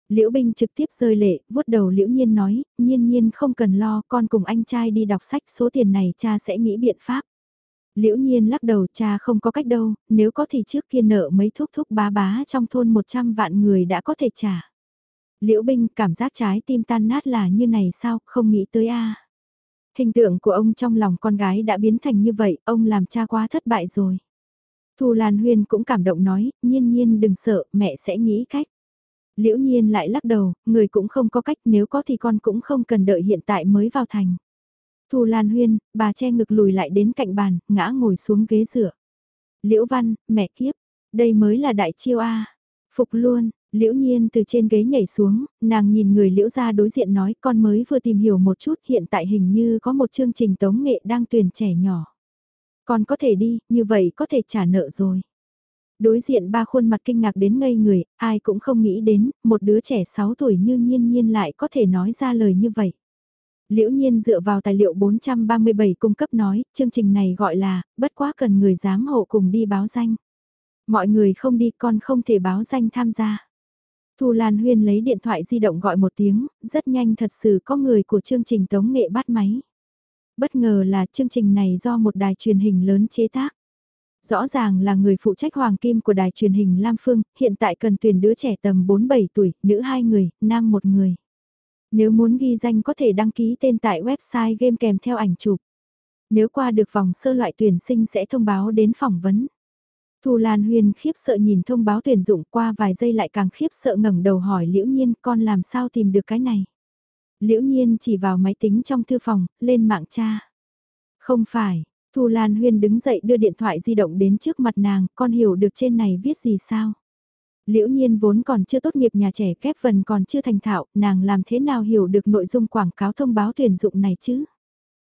Liễu Binh trực tiếp rơi lệ, vuốt đầu Liễu Nhiên nói, nhiên nhiên không cần lo, con cùng anh trai đi đọc sách, số tiền này cha sẽ nghĩ biện pháp. Liễu nhiên lắc đầu cha không có cách đâu, nếu có thì trước kia nợ mấy thúc thúc bá bá trong thôn 100 vạn người đã có thể trả. Liễu Binh cảm giác trái tim tan nát là như này sao, không nghĩ tới a. Hình tượng của ông trong lòng con gái đã biến thành như vậy, ông làm cha quá thất bại rồi. Thu Lan Huyên cũng cảm động nói, nhiên nhiên đừng sợ, mẹ sẽ nghĩ cách. Liễu nhiên lại lắc đầu, người cũng không có cách nếu có thì con cũng không cần đợi hiện tại mới vào thành. Thu Lan Huyên, bà che ngực lùi lại đến cạnh bàn, ngã ngồi xuống ghế rửa. Liễu Văn, mẹ kiếp, đây mới là đại chiêu A. Phục luôn, Liễu Nhiên từ trên ghế nhảy xuống, nàng nhìn người Liễu ra đối diện nói con mới vừa tìm hiểu một chút hiện tại hình như có một chương trình tống nghệ đang tuyển trẻ nhỏ. Con có thể đi, như vậy có thể trả nợ rồi. Đối diện ba khuôn mặt kinh ngạc đến ngây người, ai cũng không nghĩ đến, một đứa trẻ 6 tuổi như nhiên nhiên lại có thể nói ra lời như vậy. Liễu nhiên dựa vào tài liệu 437 cung cấp nói, chương trình này gọi là, bất quá cần người giám hộ cùng đi báo danh. Mọi người không đi con không thể báo danh tham gia. Thu Lan Huyên lấy điện thoại di động gọi một tiếng, rất nhanh thật sự có người của chương trình tống nghệ bắt máy. Bất ngờ là chương trình này do một đài truyền hình lớn chế tác. Rõ ràng là người phụ trách hoàng kim của đài truyền hình Lam Phương, hiện tại cần tuyển đứa trẻ tầm 4-7 tuổi, nữ 2 người, nam 1 người. Nếu muốn ghi danh có thể đăng ký tên tại website game kèm theo ảnh chụp. Nếu qua được vòng sơ loại tuyển sinh sẽ thông báo đến phỏng vấn. Thu Lan Huyên khiếp sợ nhìn thông báo tuyển dụng qua vài giây lại càng khiếp sợ ngẩng đầu hỏi Liễu Nhiên con làm sao tìm được cái này. Liễu Nhiên chỉ vào máy tính trong thư phòng, lên mạng tra. Không phải, Thu Lan Huyên đứng dậy đưa điện thoại di động đến trước mặt nàng, con hiểu được trên này viết gì sao? Liễu nhiên vốn còn chưa tốt nghiệp nhà trẻ kép vần còn chưa thành thạo, nàng làm thế nào hiểu được nội dung quảng cáo thông báo tuyển dụng này chứ?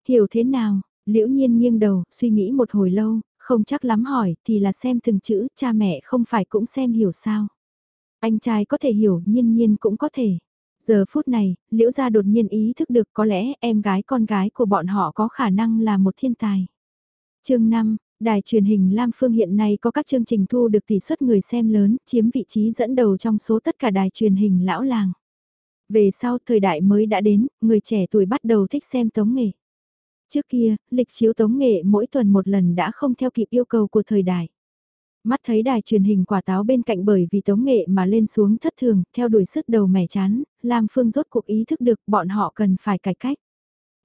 Hiểu thế nào? Liễu nhiên nghiêng đầu, suy nghĩ một hồi lâu, không chắc lắm hỏi, thì là xem từng chữ, cha mẹ không phải cũng xem hiểu sao? Anh trai có thể hiểu, nhiên nhiên cũng có thể. Giờ phút này, liễu gia đột nhiên ý thức được có lẽ em gái con gái của bọn họ có khả năng là một thiên tài. chương 5, Đài truyền hình Lam Phương hiện nay có các chương trình thu được tỷ suất người xem lớn, chiếm vị trí dẫn đầu trong số tất cả đài truyền hình lão làng. Về sau thời đại mới đã đến, người trẻ tuổi bắt đầu thích xem tống nghệ. Trước kia, lịch chiếu tống nghệ mỗi tuần một lần đã không theo kịp yêu cầu của thời đại. Mắt thấy đài truyền hình quả táo bên cạnh bởi vì tống nghệ mà lên xuống thất thường, theo đuổi sức đầu mẻ chán, Lam Phương rốt cuộc ý thức được bọn họ cần phải cải cách.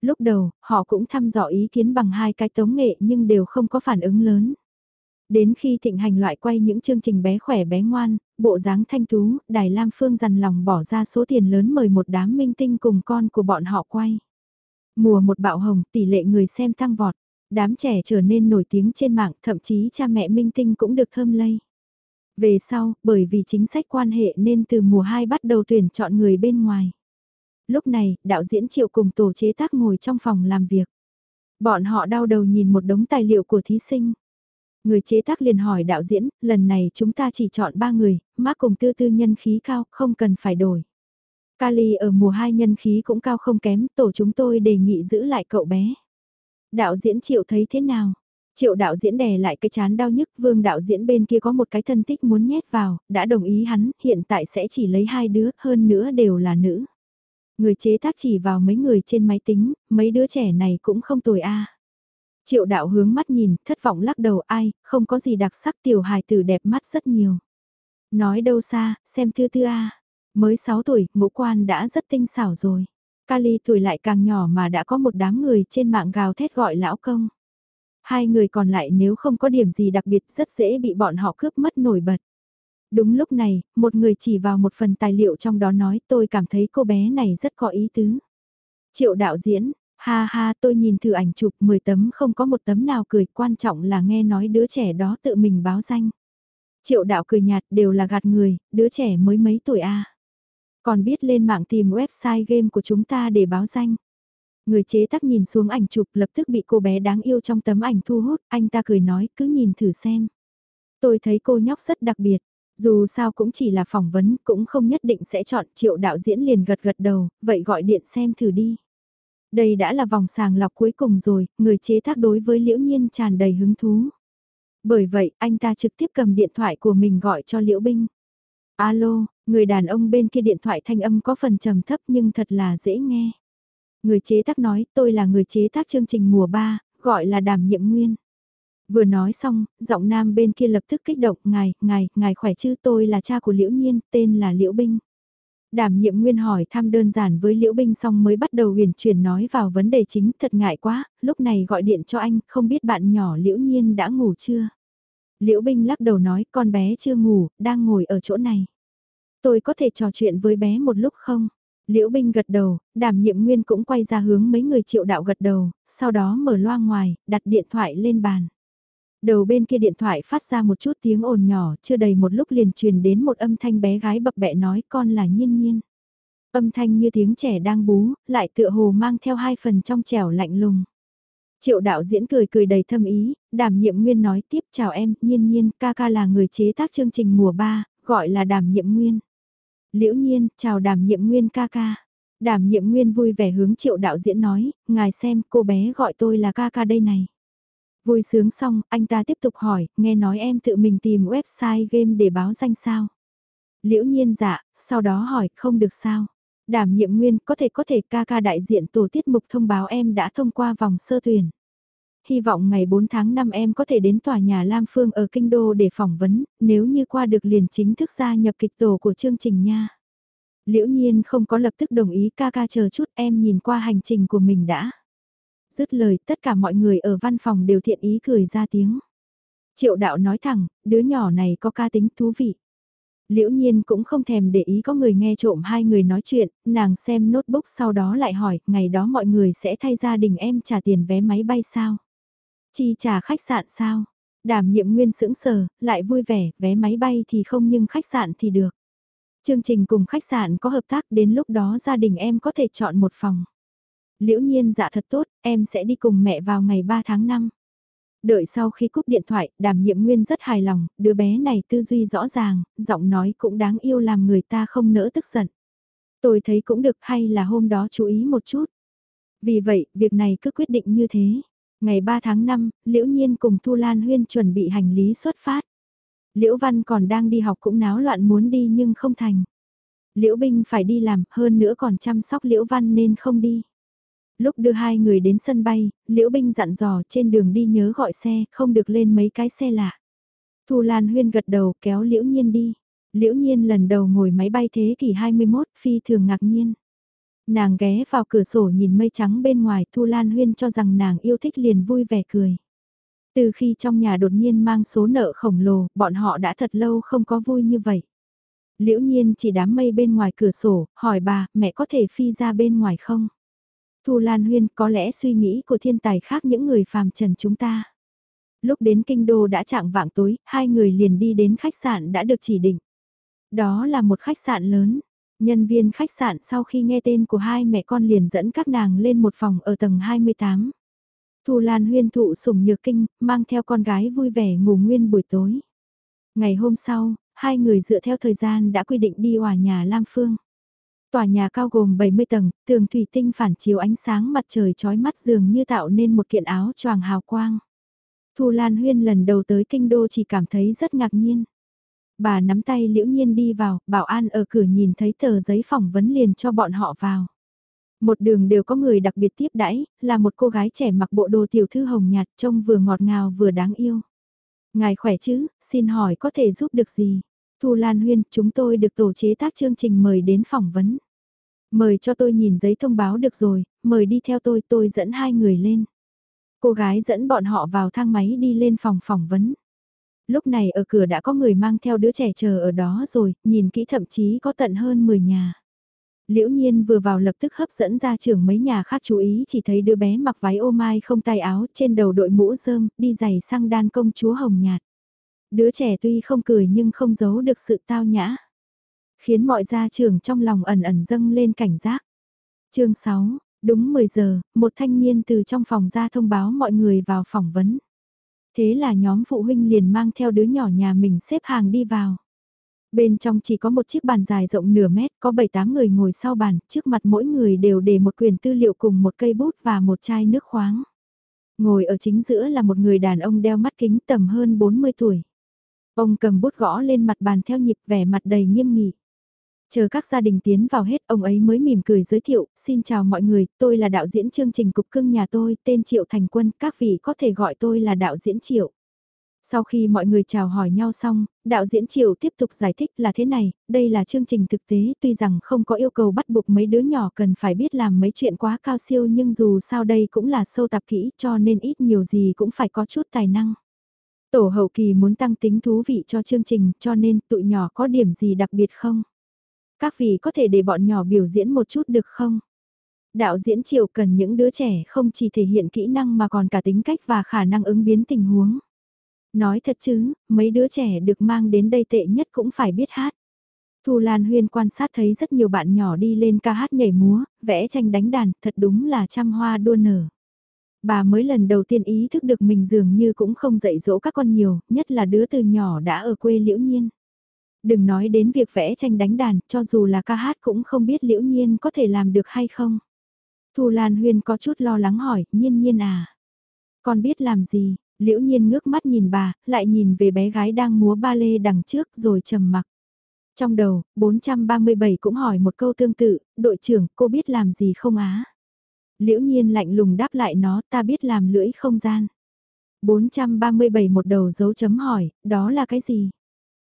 Lúc đầu, họ cũng thăm dò ý kiến bằng hai cái tống nghệ nhưng đều không có phản ứng lớn. Đến khi thịnh hành loại quay những chương trình bé khỏe bé ngoan, bộ dáng thanh tú, Đài Lam Phương dằn lòng bỏ ra số tiền lớn mời một đám minh tinh cùng con của bọn họ quay. Mùa một bạo hồng tỷ lệ người xem tăng vọt, đám trẻ trở nên nổi tiếng trên mạng thậm chí cha mẹ minh tinh cũng được thơm lây. Về sau, bởi vì chính sách quan hệ nên từ mùa 2 bắt đầu tuyển chọn người bên ngoài lúc này, đạo diễn Triệu cùng tổ chế tác ngồi trong phòng làm việc. Bọn họ đau đầu nhìn một đống tài liệu của thí sinh. Người chế tác liền hỏi đạo diễn, lần này chúng ta chỉ chọn ba người, mác cùng tư tư nhân khí cao, không cần phải đổi. Kali ở mùa 2 nhân khí cũng cao không kém, tổ chúng tôi đề nghị giữ lại cậu bé. Đạo diễn Triệu thấy thế nào? Triệu đạo diễn đè lại cái chán đau nhức, vương đạo diễn bên kia có một cái thân tích muốn nhét vào, đã đồng ý hắn, hiện tại sẽ chỉ lấy hai đứa, hơn nữa đều là nữ. Người chế tác chỉ vào mấy người trên máy tính, mấy đứa trẻ này cũng không tồi a. Triệu đạo hướng mắt nhìn, thất vọng lắc đầu ai, không có gì đặc sắc tiểu hài tử đẹp mắt rất nhiều. Nói đâu xa, xem thư thư a. Mới 6 tuổi, ngũ quan đã rất tinh xảo rồi. Kali tuổi lại càng nhỏ mà đã có một đám người trên mạng gào thét gọi lão công. Hai người còn lại nếu không có điểm gì đặc biệt rất dễ bị bọn họ cướp mất nổi bật. Đúng lúc này, một người chỉ vào một phần tài liệu trong đó nói tôi cảm thấy cô bé này rất có ý tứ. Triệu đạo diễn, ha ha tôi nhìn thử ảnh chụp 10 tấm không có một tấm nào cười quan trọng là nghe nói đứa trẻ đó tự mình báo danh. Triệu đạo cười nhạt đều là gạt người, đứa trẻ mới mấy tuổi a còn biết lên mạng tìm website game của chúng ta để báo danh. Người chế tác nhìn xuống ảnh chụp lập tức bị cô bé đáng yêu trong tấm ảnh thu hút, anh ta cười nói cứ nhìn thử xem. Tôi thấy cô nhóc rất đặc biệt, dù sao cũng chỉ là phỏng vấn, cũng không nhất định sẽ chọn triệu đạo diễn liền gật gật đầu, vậy gọi điện xem thử đi. Đây đã là vòng sàng lọc cuối cùng rồi, người chế tác đối với Liễu Nhiên tràn đầy hứng thú. Bởi vậy, anh ta trực tiếp cầm điện thoại của mình gọi cho Liễu Binh. Alo, người đàn ông bên kia điện thoại thanh âm có phần trầm thấp nhưng thật là dễ nghe. Người chế tác nói tôi là người chế tác chương trình mùa 3, gọi là đàm nhiệm nguyên. Vừa nói xong, giọng nam bên kia lập tức kích động, ngài, ngài, ngài khỏe chứ tôi là cha của Liễu Nhiên, tên là Liễu Binh. Đảm nhiệm nguyên hỏi thăm đơn giản với Liễu Binh xong mới bắt đầu huyền chuyển nói vào vấn đề chính, thật ngại quá, lúc này gọi điện cho anh, không biết bạn nhỏ Liễu Nhiên đã ngủ chưa? Liễu Binh lắc đầu nói con bé chưa ngủ, đang ngồi ở chỗ này. Tôi có thể trò chuyện với bé một lúc không? Liễu Binh gật đầu, đảm nhiệm nguyên cũng quay ra hướng mấy người triệu đạo gật đầu, sau đó mở loa ngoài, đặt điện thoại lên bàn. Đầu bên kia điện thoại phát ra một chút tiếng ồn nhỏ, chưa đầy một lúc liền truyền đến một âm thanh bé gái bập bẹ nói con là nhiên nhiên. Âm thanh như tiếng trẻ đang bú, lại tựa hồ mang theo hai phần trong trẻo lạnh lùng. Triệu đạo diễn cười cười đầy thâm ý, đảm nhiệm nguyên nói tiếp chào em, nhiên nhiên, ca ca là người chế tác chương trình mùa 3, gọi là đảm nhiệm nguyên. Liễu nhiên, chào đảm nhiệm nguyên ca ca. Đảm nhiệm nguyên vui vẻ hướng triệu đạo diễn nói, ngài xem cô bé gọi tôi là ca ca đây này. Vui sướng xong, anh ta tiếp tục hỏi, nghe nói em tự mình tìm website game để báo danh sao? Liễu nhiên dạ, sau đó hỏi, không được sao? Đảm nhiệm nguyên, có thể có thể ca ca đại diện tổ tiết mục thông báo em đã thông qua vòng sơ tuyển. Hy vọng ngày 4 tháng 5 em có thể đến tòa nhà Lam Phương ở Kinh Đô để phỏng vấn, nếu như qua được liền chính thức gia nhập kịch tổ của chương trình nha. Liễu nhiên không có lập tức đồng ý ca ca chờ chút em nhìn qua hành trình của mình đã. Dứt lời tất cả mọi người ở văn phòng đều thiện ý cười ra tiếng. Triệu đạo nói thẳng, đứa nhỏ này có ca tính thú vị. Liễu nhiên cũng không thèm để ý có người nghe trộm hai người nói chuyện, nàng xem notebook sau đó lại hỏi, ngày đó mọi người sẽ thay gia đình em trả tiền vé máy bay sao? Chi trả khách sạn sao? Đảm nhiệm nguyên sững sờ, lại vui vẻ, vé máy bay thì không nhưng khách sạn thì được. Chương trình cùng khách sạn có hợp tác đến lúc đó gia đình em có thể chọn một phòng. Liễu nhiên dạ thật tốt, em sẽ đi cùng mẹ vào ngày 3 tháng 5. Đợi sau khi cúp điện thoại, đàm nhiệm nguyên rất hài lòng, đứa bé này tư duy rõ ràng, giọng nói cũng đáng yêu làm người ta không nỡ tức giận. Tôi thấy cũng được hay là hôm đó chú ý một chút. Vì vậy, việc này cứ quyết định như thế. Ngày 3 tháng 5, Liễu Nhiên cùng Thu Lan Huyên chuẩn bị hành lý xuất phát. Liễu Văn còn đang đi học cũng náo loạn muốn đi nhưng không thành. Liễu Binh phải đi làm, hơn nữa còn chăm sóc Liễu Văn nên không đi. Lúc đưa hai người đến sân bay, Liễu Binh dặn dò trên đường đi nhớ gọi xe, không được lên mấy cái xe lạ. Thu Lan Huyên gật đầu kéo Liễu Nhiên đi. Liễu Nhiên lần đầu ngồi máy bay thế kỷ 21, phi thường ngạc nhiên. Nàng ghé vào cửa sổ nhìn mây trắng bên ngoài Thu Lan Huyên cho rằng nàng yêu thích liền vui vẻ cười. Từ khi trong nhà đột nhiên mang số nợ khổng lồ, bọn họ đã thật lâu không có vui như vậy. Liễu nhiên chỉ đám mây bên ngoài cửa sổ, hỏi bà, mẹ có thể phi ra bên ngoài không? Thu Lan Huyên có lẽ suy nghĩ của thiên tài khác những người phàm trần chúng ta. Lúc đến kinh đô đã chạng vạng tối, hai người liền đi đến khách sạn đã được chỉ định. Đó là một khách sạn lớn. Nhân viên khách sạn sau khi nghe tên của hai mẹ con liền dẫn các nàng lên một phòng ở tầng 28. Thu Lan huyên thụ sủng nhược kinh, mang theo con gái vui vẻ ngủ nguyên buổi tối. Ngày hôm sau, hai người dựa theo thời gian đã quy định đi hòa nhà Lam Phương. Tòa nhà cao gồm 70 tầng, tường thủy tinh phản chiếu ánh sáng mặt trời chói mắt dường như tạo nên một kiện áo choàng hào quang. Thu Lan Huyên lần đầu tới kinh đô chỉ cảm thấy rất ngạc nhiên. Bà nắm tay liễu nhiên đi vào, bảo an ở cửa nhìn thấy tờ giấy phỏng vấn liền cho bọn họ vào. Một đường đều có người đặc biệt tiếp đãi, là một cô gái trẻ mặc bộ đồ tiểu thư hồng nhạt trông vừa ngọt ngào vừa đáng yêu. Ngài khỏe chứ, xin hỏi có thể giúp được gì? Thu Lan Huyên, chúng tôi được tổ chế tác chương trình mời đến phỏng vấn. Mời cho tôi nhìn giấy thông báo được rồi, mời đi theo tôi, tôi dẫn hai người lên. Cô gái dẫn bọn họ vào thang máy đi lên phòng phỏng vấn. Lúc này ở cửa đã có người mang theo đứa trẻ chờ ở đó rồi, nhìn kỹ thậm chí có tận hơn 10 nhà. Liễu nhiên vừa vào lập tức hấp dẫn ra trưởng mấy nhà khác chú ý chỉ thấy đứa bé mặc váy ô mai không tay áo trên đầu đội mũ rơm, đi giày sang đan công chúa hồng nhạt. Đứa trẻ tuy không cười nhưng không giấu được sự tao nhã. Khiến mọi gia trưởng trong lòng ẩn ẩn dâng lên cảnh giác. chương 6, đúng 10 giờ, một thanh niên từ trong phòng ra thông báo mọi người vào phỏng vấn. Thế là nhóm phụ huynh liền mang theo đứa nhỏ nhà mình xếp hàng đi vào. Bên trong chỉ có một chiếc bàn dài rộng nửa mét, có 7-8 người ngồi sau bàn, trước mặt mỗi người đều để một quyển tư liệu cùng một cây bút và một chai nước khoáng. Ngồi ở chính giữa là một người đàn ông đeo mắt kính tầm hơn 40 tuổi. Ông cầm bút gõ lên mặt bàn theo nhịp vẻ mặt đầy nghiêm nghị. Chờ các gia đình tiến vào hết, ông ấy mới mỉm cười giới thiệu, xin chào mọi người, tôi là đạo diễn chương trình Cục Cưng nhà tôi, tên Triệu Thành Quân, các vị có thể gọi tôi là đạo diễn Triệu. Sau khi mọi người chào hỏi nhau xong, đạo diễn Triệu tiếp tục giải thích là thế này, đây là chương trình thực tế tuy rằng không có yêu cầu bắt buộc mấy đứa nhỏ cần phải biết làm mấy chuyện quá cao siêu nhưng dù sao đây cũng là sâu tập kỹ cho nên ít nhiều gì cũng phải có chút tài năng. Tổ hậu kỳ muốn tăng tính thú vị cho chương trình cho nên tụi nhỏ có điểm gì đặc biệt không? Các vị có thể để bọn nhỏ biểu diễn một chút được không? Đạo diễn Triệu cần những đứa trẻ không chỉ thể hiện kỹ năng mà còn cả tính cách và khả năng ứng biến tình huống. Nói thật chứ, mấy đứa trẻ được mang đến đây tệ nhất cũng phải biết hát. Thu Lan Huyên quan sát thấy rất nhiều bạn nhỏ đi lên ca hát nhảy múa, vẽ tranh đánh đàn, thật đúng là trăm hoa đua nở. Bà mới lần đầu tiên ý thức được mình dường như cũng không dạy dỗ các con nhiều, nhất là đứa từ nhỏ đã ở quê liễu nhiên. Đừng nói đến việc vẽ tranh đánh đàn, cho dù là ca hát cũng không biết liễu nhiên có thể làm được hay không. Thu Lan Huyên có chút lo lắng hỏi, nhiên nhiên à. Con biết làm gì, liễu nhiên ngước mắt nhìn bà, lại nhìn về bé gái đang múa ba lê đằng trước rồi trầm mặc. Trong đầu, 437 cũng hỏi một câu tương tự, đội trưởng, cô biết làm gì không á? Liễu nhiên lạnh lùng đáp lại nó, ta biết làm lưỡi không gian. 437 một đầu dấu chấm hỏi, đó là cái gì?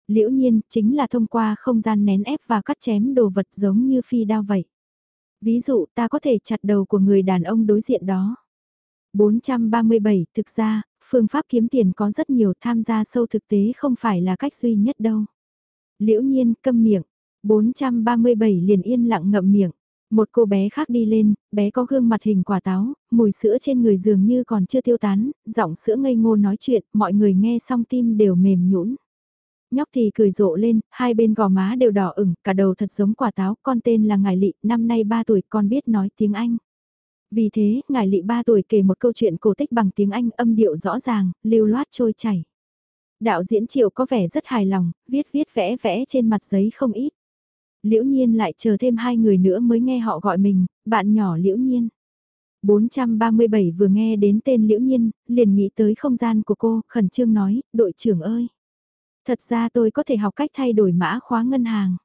Liễu nhiên, chính là thông qua không gian nén ép và cắt chém đồ vật giống như phi đao vậy. Ví dụ, ta có thể chặt đầu của người đàn ông đối diện đó. 437, thực ra, phương pháp kiếm tiền có rất nhiều tham gia sâu thực tế không phải là cách duy nhất đâu. Liễu nhiên câm miệng, 437 liền yên lặng ngậm miệng. Một cô bé khác đi lên, bé có gương mặt hình quả táo, mùi sữa trên người dường như còn chưa tiêu tán, giọng sữa ngây ngô nói chuyện, mọi người nghe xong tim đều mềm nhũn. Nhóc thì cười rộ lên, hai bên gò má đều đỏ ửng, cả đầu thật giống quả táo, con tên là Ngải Lị, năm nay 3 tuổi, con biết nói tiếng Anh. Vì thế, Ngải Lị 3 tuổi kể một câu chuyện cổ tích bằng tiếng Anh âm điệu rõ ràng, lưu loát trôi chảy. Đạo diễn Triệu có vẻ rất hài lòng, viết viết vẽ vẽ trên mặt giấy không ít. Liễu Nhiên lại chờ thêm hai người nữa mới nghe họ gọi mình, bạn nhỏ Liễu Nhiên. 437 vừa nghe đến tên Liễu Nhiên, liền nghĩ tới không gian của cô, khẩn trương nói, đội trưởng ơi. Thật ra tôi có thể học cách thay đổi mã khóa ngân hàng.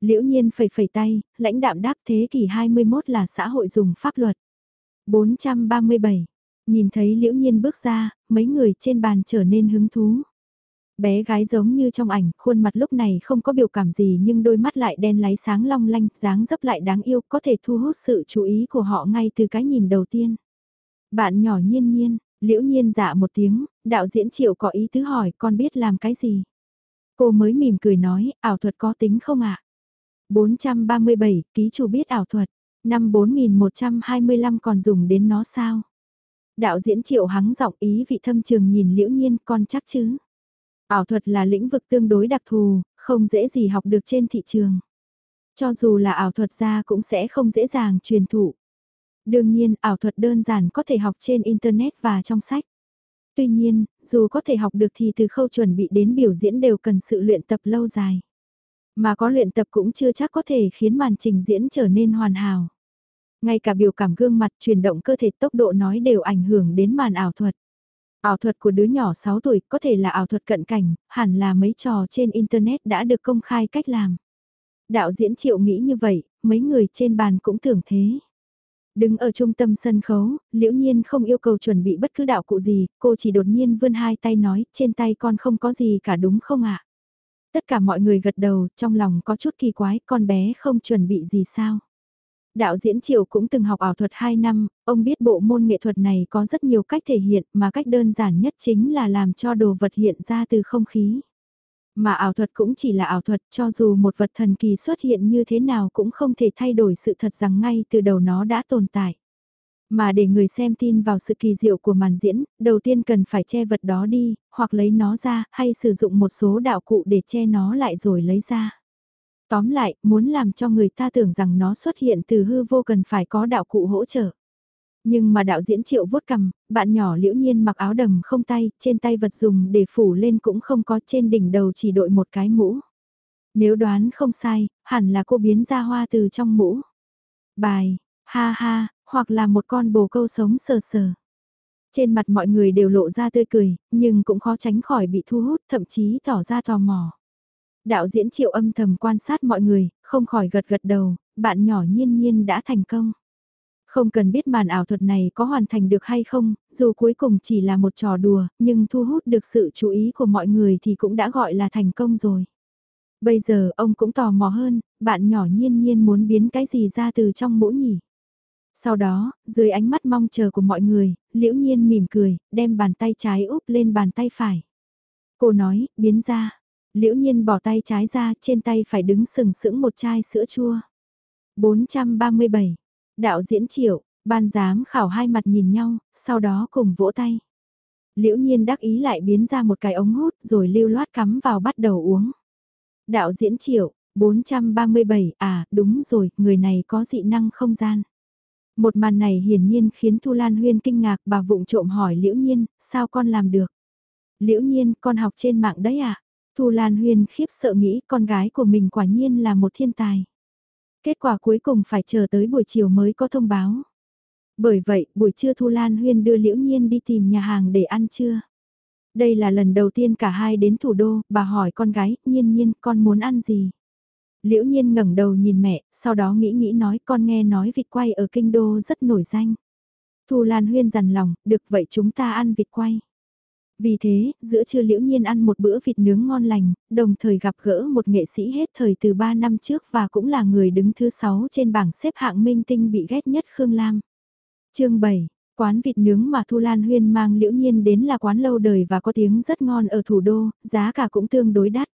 Liễu Nhiên phẩy phẩy tay, lãnh đạm đáp thế kỷ 21 là xã hội dùng pháp luật. 437. Nhìn thấy Liễu Nhiên bước ra, mấy người trên bàn trở nên hứng thú. Bé gái giống như trong ảnh, khuôn mặt lúc này không có biểu cảm gì nhưng đôi mắt lại đen láy sáng long lanh, dáng dấp lại đáng yêu, có thể thu hút sự chú ý của họ ngay từ cái nhìn đầu tiên. Bạn nhỏ nhiên nhiên, liễu nhiên dạ một tiếng, đạo diễn triệu có ý tứ hỏi con biết làm cái gì. Cô mới mỉm cười nói, ảo thuật có tính không ạ? À? 437, ký chủ biết ảo thuật, năm 4125 còn dùng đến nó sao? Đạo diễn triệu hắng giọng ý vị thâm trường nhìn liễu nhiên con chắc chứ? Ảo thuật là lĩnh vực tương đối đặc thù, không dễ gì học được trên thị trường. Cho dù là ảo thuật gia cũng sẽ không dễ dàng truyền thụ. Đương nhiên, ảo thuật đơn giản có thể học trên Internet và trong sách. Tuy nhiên, dù có thể học được thì từ khâu chuẩn bị đến biểu diễn đều cần sự luyện tập lâu dài. Mà có luyện tập cũng chưa chắc có thể khiến màn trình diễn trở nên hoàn hảo. Ngay cả biểu cảm gương mặt chuyển động cơ thể tốc độ nói đều ảnh hưởng đến màn ảo thuật. Ảo thuật của đứa nhỏ 6 tuổi có thể là ảo thuật cận cảnh, hẳn là mấy trò trên Internet đã được công khai cách làm. Đạo diễn triệu nghĩ như vậy, mấy người trên bàn cũng tưởng thế. Đứng ở trung tâm sân khấu, liễu nhiên không yêu cầu chuẩn bị bất cứ đạo cụ gì, cô chỉ đột nhiên vươn hai tay nói, trên tay con không có gì cả đúng không ạ? Tất cả mọi người gật đầu, trong lòng có chút kỳ quái, con bé không chuẩn bị gì sao? Đạo diễn Triệu cũng từng học ảo thuật 2 năm, ông biết bộ môn nghệ thuật này có rất nhiều cách thể hiện mà cách đơn giản nhất chính là làm cho đồ vật hiện ra từ không khí. Mà ảo thuật cũng chỉ là ảo thuật cho dù một vật thần kỳ xuất hiện như thế nào cũng không thể thay đổi sự thật rằng ngay từ đầu nó đã tồn tại. Mà để người xem tin vào sự kỳ diệu của màn diễn, đầu tiên cần phải che vật đó đi, hoặc lấy nó ra, hay sử dụng một số đạo cụ để che nó lại rồi lấy ra. Tóm lại, muốn làm cho người ta tưởng rằng nó xuất hiện từ hư vô cần phải có đạo cụ hỗ trợ. Nhưng mà đạo diễn triệu vuốt cầm, bạn nhỏ liễu nhiên mặc áo đầm không tay, trên tay vật dùng để phủ lên cũng không có trên đỉnh đầu chỉ đội một cái mũ. Nếu đoán không sai, hẳn là cô biến ra hoa từ trong mũ. Bài, ha ha, hoặc là một con bồ câu sống sờ sờ. Trên mặt mọi người đều lộ ra tươi cười, nhưng cũng khó tránh khỏi bị thu hút, thậm chí tỏ ra tò mò. Đạo diễn triệu âm thầm quan sát mọi người, không khỏi gật gật đầu, bạn nhỏ nhiên nhiên đã thành công. Không cần biết màn ảo thuật này có hoàn thành được hay không, dù cuối cùng chỉ là một trò đùa, nhưng thu hút được sự chú ý của mọi người thì cũng đã gọi là thành công rồi. Bây giờ ông cũng tò mò hơn, bạn nhỏ nhiên nhiên muốn biến cái gì ra từ trong mũ nhỉ. Sau đó, dưới ánh mắt mong chờ của mọi người, liễu nhiên mỉm cười, đem bàn tay trái úp lên bàn tay phải. Cô nói, biến ra. Liễu nhiên bỏ tay trái ra, trên tay phải đứng sừng sững một chai sữa chua. 437. Đạo diễn triệu, ban giám khảo hai mặt nhìn nhau, sau đó cùng vỗ tay. Liễu nhiên đắc ý lại biến ra một cái ống hút rồi lưu loát cắm vào bắt đầu uống. Đạo diễn triệu, 437, à đúng rồi, người này có dị năng không gian. Một màn này hiển nhiên khiến Thu Lan Huyên kinh ngạc bà vụng trộm hỏi Liễu Nhiên, sao con làm được? Liễu Nhiên, con học trên mạng đấy à? Thu Lan Huyên khiếp sợ nghĩ con gái của mình quả nhiên là một thiên tài. Kết quả cuối cùng phải chờ tới buổi chiều mới có thông báo. Bởi vậy, buổi trưa Thu Lan Huyên đưa Liễu Nhiên đi tìm nhà hàng để ăn trưa. Đây là lần đầu tiên cả hai đến thủ đô, bà hỏi con gái, nhiên nhiên, con muốn ăn gì? Liễu nhiên ngẩng đầu nhìn mẹ, sau đó nghĩ nghĩ nói con nghe nói vịt quay ở kinh đô rất nổi danh. Thu Lan Huyên dằn lòng, được vậy chúng ta ăn vịt quay. Vì thế, giữa trưa liễu nhiên ăn một bữa vịt nướng ngon lành, đồng thời gặp gỡ một nghệ sĩ hết thời từ 3 năm trước và cũng là người đứng thứ 6 trên bảng xếp hạng minh tinh bị ghét nhất Khương Lam. chương 7 Quán vịt nướng mà Thu Lan Huyên mang liễu nhiên đến là quán lâu đời và có tiếng rất ngon ở thủ đô, giá cả cũng tương đối đắt.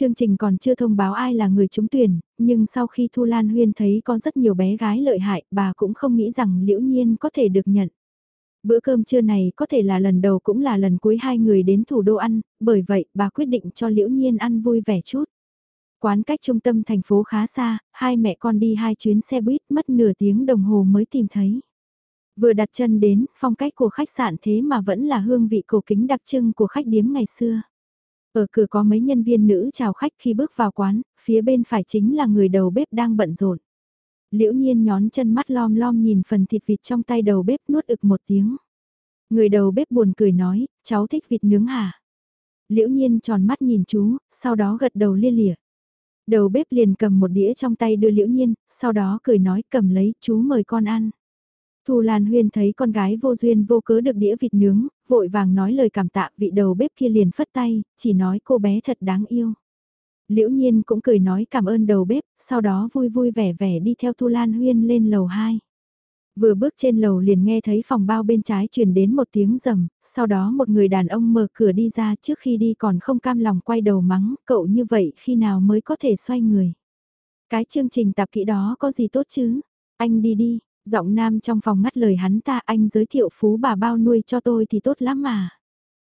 Chương trình còn chưa thông báo ai là người trúng tuyển, nhưng sau khi Thu Lan Huyên thấy có rất nhiều bé gái lợi hại, bà cũng không nghĩ rằng liễu nhiên có thể được nhận. Bữa cơm trưa này có thể là lần đầu cũng là lần cuối hai người đến thủ đô ăn, bởi vậy bà quyết định cho liễu nhiên ăn vui vẻ chút. Quán cách trung tâm thành phố khá xa, hai mẹ con đi hai chuyến xe buýt mất nửa tiếng đồng hồ mới tìm thấy. Vừa đặt chân đến, phong cách của khách sạn thế mà vẫn là hương vị cổ kính đặc trưng của khách điếm ngày xưa. Ở cửa có mấy nhân viên nữ chào khách khi bước vào quán, phía bên phải chính là người đầu bếp đang bận rộn. Liễu nhiên nhón chân mắt lom lom nhìn phần thịt vịt trong tay đầu bếp nuốt ực một tiếng. Người đầu bếp buồn cười nói, cháu thích vịt nướng hả? Liễu nhiên tròn mắt nhìn chú, sau đó gật đầu lia lịa. Đầu bếp liền cầm một đĩa trong tay đưa liễu nhiên, sau đó cười nói cầm lấy chú mời con ăn. Thu Lan Huyên thấy con gái vô duyên vô cớ được đĩa vịt nướng, vội vàng nói lời cảm tạ vị đầu bếp kia liền phất tay, chỉ nói cô bé thật đáng yêu. Liễu Nhiên cũng cười nói cảm ơn đầu bếp, sau đó vui vui vẻ vẻ đi theo Thu Lan Huyên lên lầu 2. Vừa bước trên lầu liền nghe thấy phòng bao bên trái truyền đến một tiếng rầm, sau đó một người đàn ông mở cửa đi ra trước khi đi còn không cam lòng quay đầu mắng, cậu như vậy khi nào mới có thể xoay người. Cái chương trình tạp kỹ đó có gì tốt chứ? Anh đi đi, giọng nam trong phòng ngắt lời hắn ta anh giới thiệu phú bà bao nuôi cho tôi thì tốt lắm mà.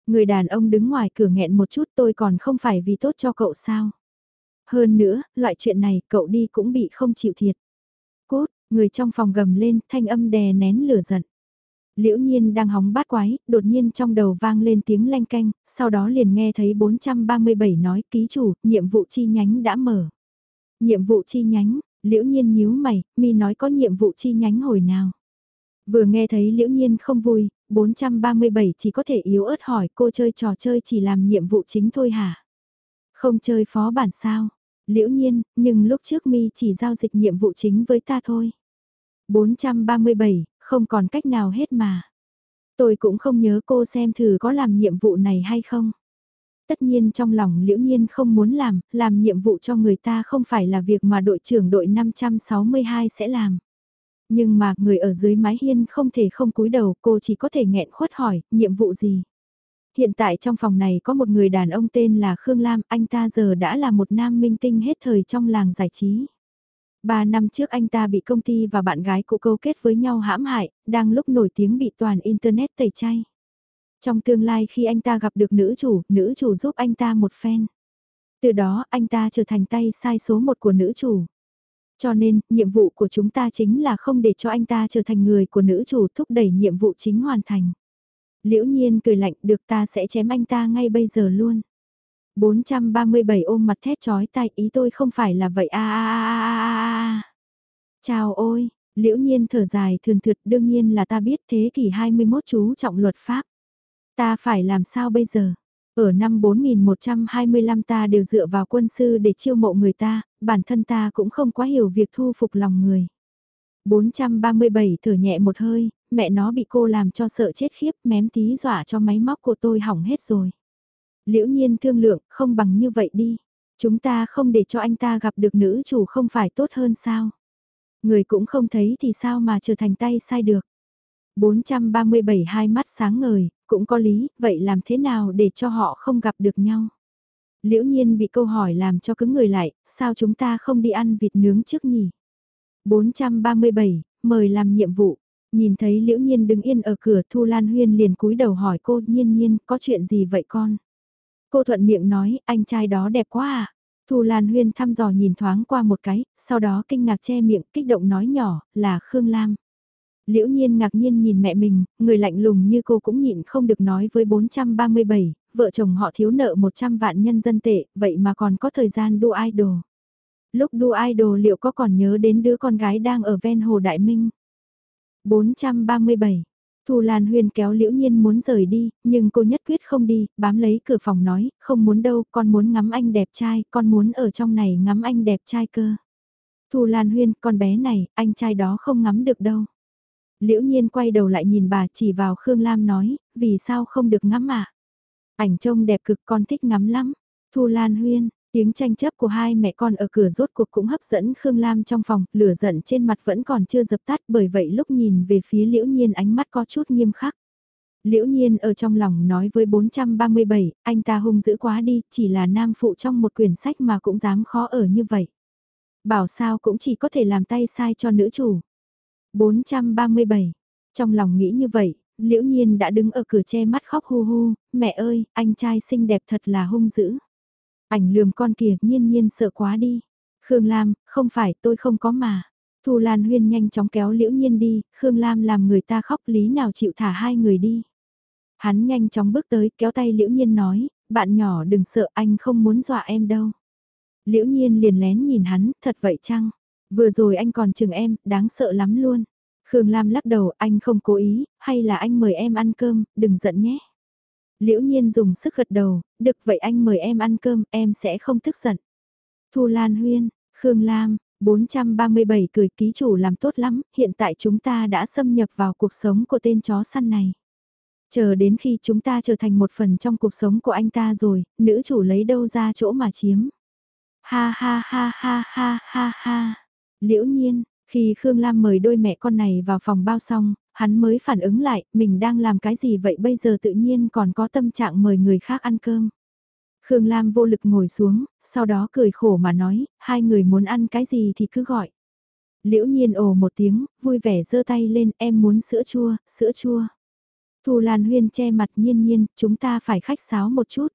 Người đàn ông đứng ngoài cửa nghẹn một chút tôi còn không phải vì tốt cho cậu sao. Hơn nữa, loại chuyện này cậu đi cũng bị không chịu thiệt. Cốt, người trong phòng gầm lên, thanh âm đè nén lửa giận. Liễu nhiên đang hóng bát quái, đột nhiên trong đầu vang lên tiếng lanh canh, sau đó liền nghe thấy 437 nói ký chủ, nhiệm vụ chi nhánh đã mở. Nhiệm vụ chi nhánh, liễu nhiên nhíu mày, mi nói có nhiệm vụ chi nhánh hồi nào. Vừa nghe thấy liễu nhiên không vui, 437 chỉ có thể yếu ớt hỏi cô chơi trò chơi chỉ làm nhiệm vụ chính thôi hả? Không chơi phó bản sao? Liễu nhiên, nhưng lúc trước mi chỉ giao dịch nhiệm vụ chính với ta thôi. 437, không còn cách nào hết mà. Tôi cũng không nhớ cô xem thử có làm nhiệm vụ này hay không. Tất nhiên trong lòng liễu nhiên không muốn làm, làm nhiệm vụ cho người ta không phải là việc mà đội trưởng đội 562 sẽ làm. Nhưng mà người ở dưới mái hiên không thể không cúi đầu, cô chỉ có thể nghẹn khuất hỏi, nhiệm vụ gì? Hiện tại trong phòng này có một người đàn ông tên là Khương Lam, anh ta giờ đã là một nam minh tinh hết thời trong làng giải trí. Ba năm trước anh ta bị công ty và bạn gái cụ câu kết với nhau hãm hại, đang lúc nổi tiếng bị toàn Internet tẩy chay. Trong tương lai khi anh ta gặp được nữ chủ, nữ chủ giúp anh ta một phen. Từ đó anh ta trở thành tay sai số một của nữ chủ. Cho nên, nhiệm vụ của chúng ta chính là không để cho anh ta trở thành người của nữ chủ thúc đẩy nhiệm vụ chính hoàn thành. Liễu nhiên cười lạnh được ta sẽ chém anh ta ngay bây giờ luôn. 437 ôm mặt thét chói tai ý tôi không phải là vậy a a a a a Chào ôi, liễu nhiên thở dài thường thượt đương nhiên là ta biết thế kỷ 21 chú trọng luật pháp. Ta phải làm sao bây giờ? Ở năm 4125 ta đều dựa vào quân sư để chiêu mộ người ta, bản thân ta cũng không quá hiểu việc thu phục lòng người. 437 thở nhẹ một hơi, mẹ nó bị cô làm cho sợ chết khiếp mém tí dọa cho máy móc của tôi hỏng hết rồi. Liễu nhiên thương lượng, không bằng như vậy đi. Chúng ta không để cho anh ta gặp được nữ chủ không phải tốt hơn sao? Người cũng không thấy thì sao mà trở thành tay sai được. 437 hai mắt sáng ngời, cũng có lý, vậy làm thế nào để cho họ không gặp được nhau? Liễu nhiên bị câu hỏi làm cho cứng người lại, sao chúng ta không đi ăn vịt nướng trước nhỉ? 437, mời làm nhiệm vụ. Nhìn thấy Liễu Nhiên đứng yên ở cửa Thu Lan Huyên liền cúi đầu hỏi cô Nhiên Nhiên có chuyện gì vậy con? Cô thuận miệng nói anh trai đó đẹp quá à? Thu Lan Huyên thăm dò nhìn thoáng qua một cái, sau đó kinh ngạc che miệng kích động nói nhỏ là Khương Lam. Liễu nhiên ngạc nhiên nhìn mẹ mình, người lạnh lùng như cô cũng nhịn không được nói với 437, vợ chồng họ thiếu nợ 100 vạn nhân dân tệ, vậy mà còn có thời gian đua idol. Lúc đua idol liệu có còn nhớ đến đứa con gái đang ở ven hồ Đại Minh? 437. Thu Lan Huyên kéo Liễu Nhiên muốn rời đi, nhưng cô nhất quyết không đi, bám lấy cửa phòng nói, không muốn đâu, con muốn ngắm anh đẹp trai, con muốn ở trong này ngắm anh đẹp trai cơ. Thu Lan Huyên, con bé này, anh trai đó không ngắm được đâu. Liễu Nhiên quay đầu lại nhìn bà chỉ vào Khương Lam nói, vì sao không được ngắm ạ? Ảnh trông đẹp cực con thích ngắm lắm. Thu Lan Huyên, Tiếng tranh chấp của hai mẹ con ở cửa rốt cuộc cũng hấp dẫn Khương Lam trong phòng, lửa giận trên mặt vẫn còn chưa dập tắt bởi vậy lúc nhìn về phía Liễu Nhiên ánh mắt có chút nghiêm khắc. Liễu Nhiên ở trong lòng nói với 437, anh ta hung dữ quá đi, chỉ là nam phụ trong một quyển sách mà cũng dám khó ở như vậy. Bảo sao cũng chỉ có thể làm tay sai cho nữ chủ. 437, trong lòng nghĩ như vậy, Liễu Nhiên đã đứng ở cửa che mắt khóc hu hu, mẹ ơi, anh trai xinh đẹp thật là hung dữ. Ảnh lườm con kìa, nhiên nhiên sợ quá đi. Khương Lam, không phải tôi không có mà. Thu Lan Huyên nhanh chóng kéo Liễu Nhiên đi, Khương Lam làm người ta khóc lý nào chịu thả hai người đi. Hắn nhanh chóng bước tới kéo tay Liễu Nhiên nói, bạn nhỏ đừng sợ anh không muốn dọa em đâu. Liễu Nhiên liền lén nhìn hắn, thật vậy chăng? Vừa rồi anh còn chừng em, đáng sợ lắm luôn. Khương Lam lắc đầu, anh không cố ý, hay là anh mời em ăn cơm, đừng giận nhé. Liễu Nhiên dùng sức gật đầu, được vậy anh mời em ăn cơm, em sẽ không tức giận. Thu Lan Huyên, Khương Lam, 437 cười ký chủ làm tốt lắm, hiện tại chúng ta đã xâm nhập vào cuộc sống của tên chó săn này. Chờ đến khi chúng ta trở thành một phần trong cuộc sống của anh ta rồi, nữ chủ lấy đâu ra chỗ mà chiếm. Ha ha ha ha ha ha ha. Liễu nhiên, khi Khương Lam mời đôi mẹ con này vào phòng bao xong, hắn mới phản ứng lại, mình đang làm cái gì vậy bây giờ tự nhiên còn có tâm trạng mời người khác ăn cơm. Khương Lam vô lực ngồi xuống, sau đó cười khổ mà nói, hai người muốn ăn cái gì thì cứ gọi. Liễu nhiên ồ một tiếng, vui vẻ giơ tay lên, em muốn sữa chua, sữa chua. Thu Lan Huyên che mặt nhiên nhiên, chúng ta phải khách sáo một chút.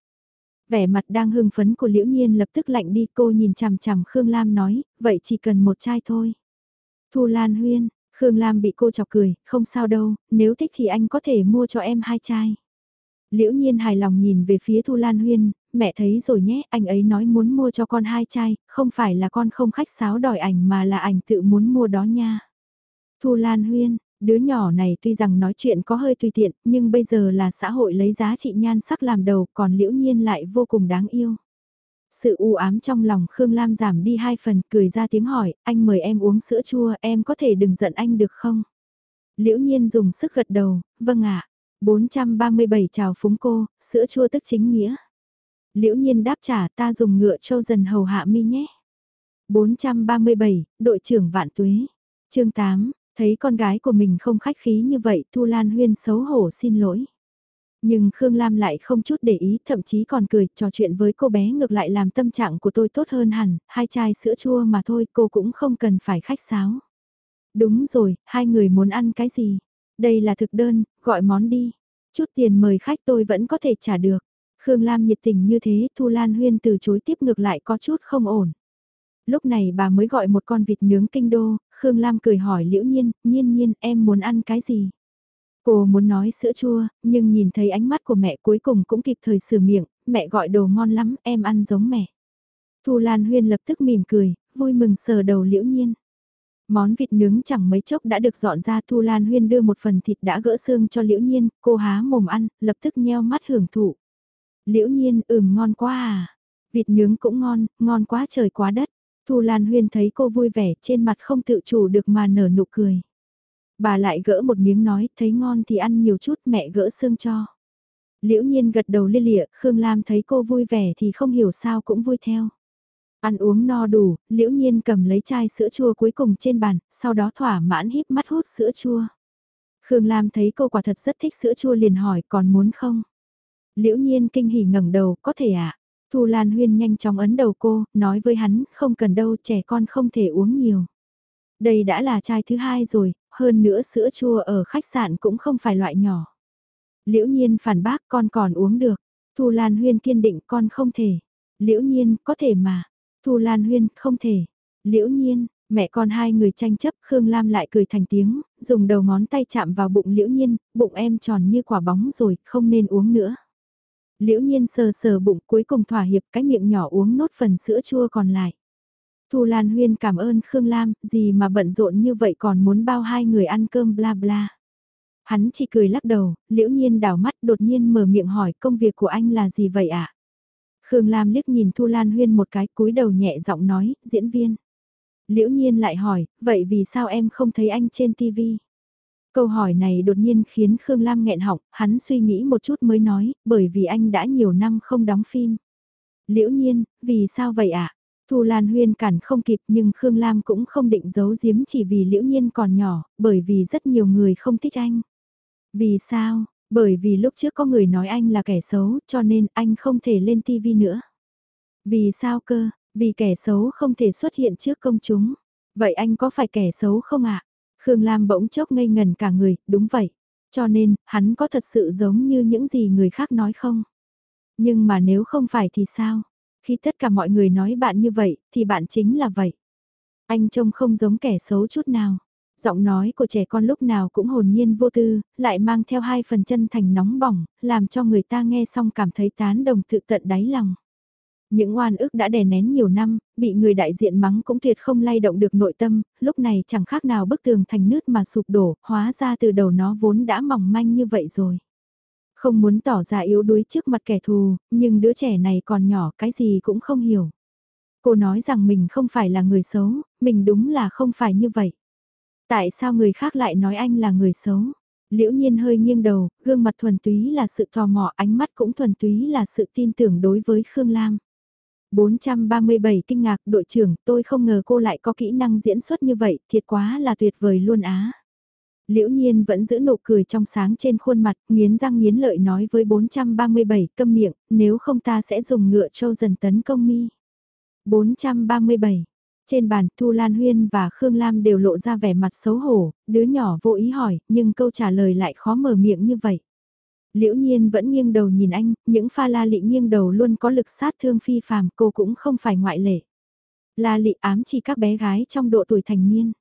Vẻ mặt đang hưng phấn của Liễu Nhiên lập tức lạnh đi cô nhìn chằm chằm Khương Lam nói, vậy chỉ cần một chai thôi. Thu Lan Huyên, Khương Lam bị cô chọc cười, không sao đâu, nếu thích thì anh có thể mua cho em hai chai. Liễu Nhiên hài lòng nhìn về phía Thu Lan Huyên, mẹ thấy rồi nhé, anh ấy nói muốn mua cho con hai chai, không phải là con không khách sáo đòi ảnh mà là ảnh tự muốn mua đó nha. Thu Lan Huyên, đứa nhỏ này tuy rằng nói chuyện có hơi tùy tiện, nhưng bây giờ là xã hội lấy giá trị nhan sắc làm đầu, còn Liễu Nhiên lại vô cùng đáng yêu. Sự u ám trong lòng Khương Lam giảm đi hai phần, cười ra tiếng hỏi, anh mời em uống sữa chua, em có thể đừng giận anh được không? Liễu nhiên dùng sức gật đầu, vâng ạ. À. 437 chào phúng cô, sữa chua tức chính nghĩa. Liễu nhiên đáp trả ta dùng ngựa châu dần hầu hạ mi nhé. 437, đội trưởng vạn tuế. chương 8, thấy con gái của mình không khách khí như vậy Thu Lan Huyên xấu hổ xin lỗi. Nhưng Khương Lam lại không chút để ý, thậm chí còn cười, trò chuyện với cô bé ngược lại làm tâm trạng của tôi tốt hơn hẳn, hai chai sữa chua mà thôi, cô cũng không cần phải khách sáo. Đúng rồi, hai người muốn ăn cái gì? Đây là thực đơn, gọi món đi. Chút tiền mời khách tôi vẫn có thể trả được. Khương Lam nhiệt tình như thế, Thu Lan Huyên từ chối tiếp ngược lại có chút không ổn. Lúc này bà mới gọi một con vịt nướng kinh đô, Khương Lam cười hỏi liễu nhiên, nhiên nhiên em muốn ăn cái gì? Cô muốn nói sữa chua, nhưng nhìn thấy ánh mắt của mẹ cuối cùng cũng kịp thời sửa miệng, mẹ gọi đồ ngon lắm, em ăn giống mẹ. Thu Lan Huyên lập tức mỉm cười, vui mừng sờ đầu liễu nhiên. Món vịt nướng chẳng mấy chốc đã được dọn ra Thu Lan Huyên đưa một phần thịt đã gỡ xương cho liễu nhiên, cô há mồm ăn, lập tức nheo mắt hưởng thụ. Liễu nhiên ừm ngon quá à, vịt nướng cũng ngon, ngon quá trời quá đất. Thu Lan Huyên thấy cô vui vẻ trên mặt không tự chủ được mà nở nụ cười. Bà lại gỡ một miếng nói, thấy ngon thì ăn nhiều chút mẹ gỡ xương cho. Liễu nhiên gật đầu lia lịa, Khương Lam thấy cô vui vẻ thì không hiểu sao cũng vui theo. Ăn uống no đủ, liễu nhiên cầm lấy chai sữa chua cuối cùng trên bàn, sau đó thỏa mãn híp mắt hút sữa chua. Khương Lam thấy cô quả thật rất thích sữa chua liền hỏi còn muốn không? Liễu nhiên kinh hỉ ngẩng đầu, có thể ạ. À? Thu Lan Huyên nhanh chóng ấn đầu cô, nói với hắn, không cần đâu, trẻ con không thể uống nhiều. Đây đã là chai thứ hai rồi, hơn nữa sữa chua ở khách sạn cũng không phải loại nhỏ. Liễu nhiên phản bác con còn uống được. Thu Lan Huyên kiên định con không thể. Liễu nhiên, có thể mà. Thu Lan Huyên, không thể. Liễu nhiên, mẹ con hai người tranh chấp Khương Lam lại cười thành tiếng, dùng đầu ngón tay chạm vào bụng Liễu nhiên, bụng em tròn như quả bóng rồi, không nên uống nữa. Liễu nhiên sờ sờ bụng cuối cùng thỏa hiệp cái miệng nhỏ uống nốt phần sữa chua còn lại. Thu Lan Huyên cảm ơn Khương Lam, gì mà bận rộn như vậy còn muốn bao hai người ăn cơm bla bla. Hắn chỉ cười lắc đầu, liễu nhiên đảo mắt đột nhiên mở miệng hỏi công việc của anh là gì vậy ạ? À? Khương Lam liếc nhìn Thu Lan Huyên một cái cúi đầu nhẹ giọng nói, diễn viên. Liễu nhiên lại hỏi, vậy vì sao em không thấy anh trên TV? Câu hỏi này đột nhiên khiến Khương Lam nghẹn họng, hắn suy nghĩ một chút mới nói, bởi vì anh đã nhiều năm không đóng phim. Liễu nhiên, vì sao vậy ạ? Thu Lan Huyên cản không kịp nhưng Khương Lam cũng không định giấu giếm chỉ vì liễu nhiên còn nhỏ, bởi vì rất nhiều người không thích anh. Vì sao? Bởi vì lúc trước có người nói anh là kẻ xấu cho nên anh không thể lên TV nữa. Vì sao cơ? Vì kẻ xấu không thể xuất hiện trước công chúng. Vậy anh có phải kẻ xấu không ạ? Khương Lam bỗng chốc ngây ngần cả người, đúng vậy. Cho nên, hắn có thật sự giống như những gì người khác nói không? Nhưng mà nếu không phải thì sao? Khi tất cả mọi người nói bạn như vậy, thì bạn chính là vậy. Anh trông không giống kẻ xấu chút nào. Giọng nói của trẻ con lúc nào cũng hồn nhiên vô tư, lại mang theo hai phần chân thành nóng bỏng, làm cho người ta nghe xong cảm thấy tán đồng tự tận đáy lòng. Những oan ức đã đè nén nhiều năm, bị người đại diện mắng cũng tuyệt không lay động được nội tâm, lúc này chẳng khác nào bức tường thành nứt mà sụp đổ, hóa ra từ đầu nó vốn đã mỏng manh như vậy rồi. Không muốn tỏ ra yếu đuối trước mặt kẻ thù, nhưng đứa trẻ này còn nhỏ cái gì cũng không hiểu. Cô nói rằng mình không phải là người xấu, mình đúng là không phải như vậy. Tại sao người khác lại nói anh là người xấu? Liễu nhiên hơi nghiêng đầu, gương mặt thuần túy là sự tò mò, ánh mắt cũng thuần túy là sự tin tưởng đối với Khương Lam. 437 kinh ngạc đội trưởng, tôi không ngờ cô lại có kỹ năng diễn xuất như vậy, thiệt quá là tuyệt vời luôn á. Liễu nhiên vẫn giữ nụ cười trong sáng trên khuôn mặt, nghiến răng nghiến lợi nói với 437 câm miệng, nếu không ta sẽ dùng ngựa trâu dần tấn công mi. 437 Trên bàn Thu Lan Huyên và Khương Lam đều lộ ra vẻ mặt xấu hổ, đứa nhỏ vô ý hỏi, nhưng câu trả lời lại khó mở miệng như vậy. Liễu nhiên vẫn nghiêng đầu nhìn anh, những pha la lị nghiêng đầu luôn có lực sát thương phi phàm, cô cũng không phải ngoại lệ. La lị ám chỉ các bé gái trong độ tuổi thành niên.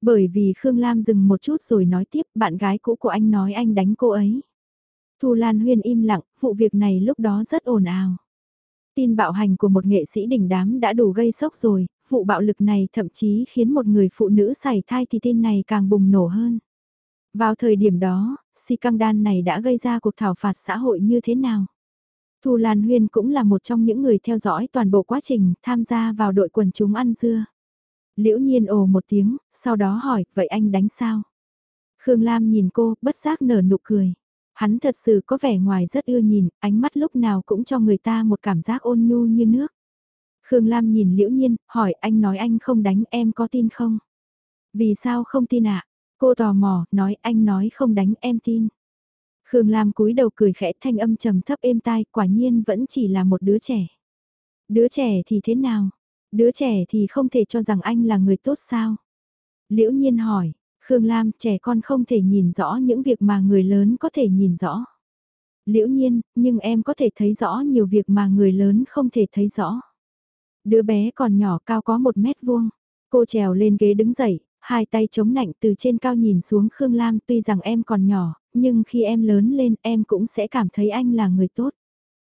Bởi vì Khương Lam dừng một chút rồi nói tiếp, bạn gái cũ của anh nói anh đánh cô ấy. Thu Lan Huyên im lặng, vụ việc này lúc đó rất ồn ào. Tin bạo hành của một nghệ sĩ đỉnh đám đã đủ gây sốc rồi, vụ bạo lực này thậm chí khiến một người phụ nữ xảy thai thì tin này càng bùng nổ hơn. Vào thời điểm đó, si căng đan này đã gây ra cuộc thảo phạt xã hội như thế nào? Thu Lan Huyên cũng là một trong những người theo dõi toàn bộ quá trình tham gia vào đội quần chúng ăn dưa. Liễu nhiên ồ một tiếng, sau đó hỏi, vậy anh đánh sao? Khương Lam nhìn cô, bất giác nở nụ cười. Hắn thật sự có vẻ ngoài rất ưa nhìn, ánh mắt lúc nào cũng cho người ta một cảm giác ôn nhu như nước. Khương Lam nhìn Liễu Nhiên, hỏi anh nói anh không đánh em có tin không? Vì sao không tin ạ? Cô tò mò, nói anh nói không đánh em tin. Khương Lam cúi đầu cười khẽ thanh âm trầm thấp êm tai, quả nhiên vẫn chỉ là một đứa trẻ. Đứa trẻ thì thế nào? Đứa trẻ thì không thể cho rằng anh là người tốt sao? Liễu nhiên hỏi, Khương Lam trẻ con không thể nhìn rõ những việc mà người lớn có thể nhìn rõ. Liễu nhiên, nhưng em có thể thấy rõ nhiều việc mà người lớn không thể thấy rõ. Đứa bé còn nhỏ cao có một mét vuông. Cô trèo lên ghế đứng dậy, hai tay chống nạnh từ trên cao nhìn xuống Khương Lam tuy rằng em còn nhỏ, nhưng khi em lớn lên em cũng sẽ cảm thấy anh là người tốt.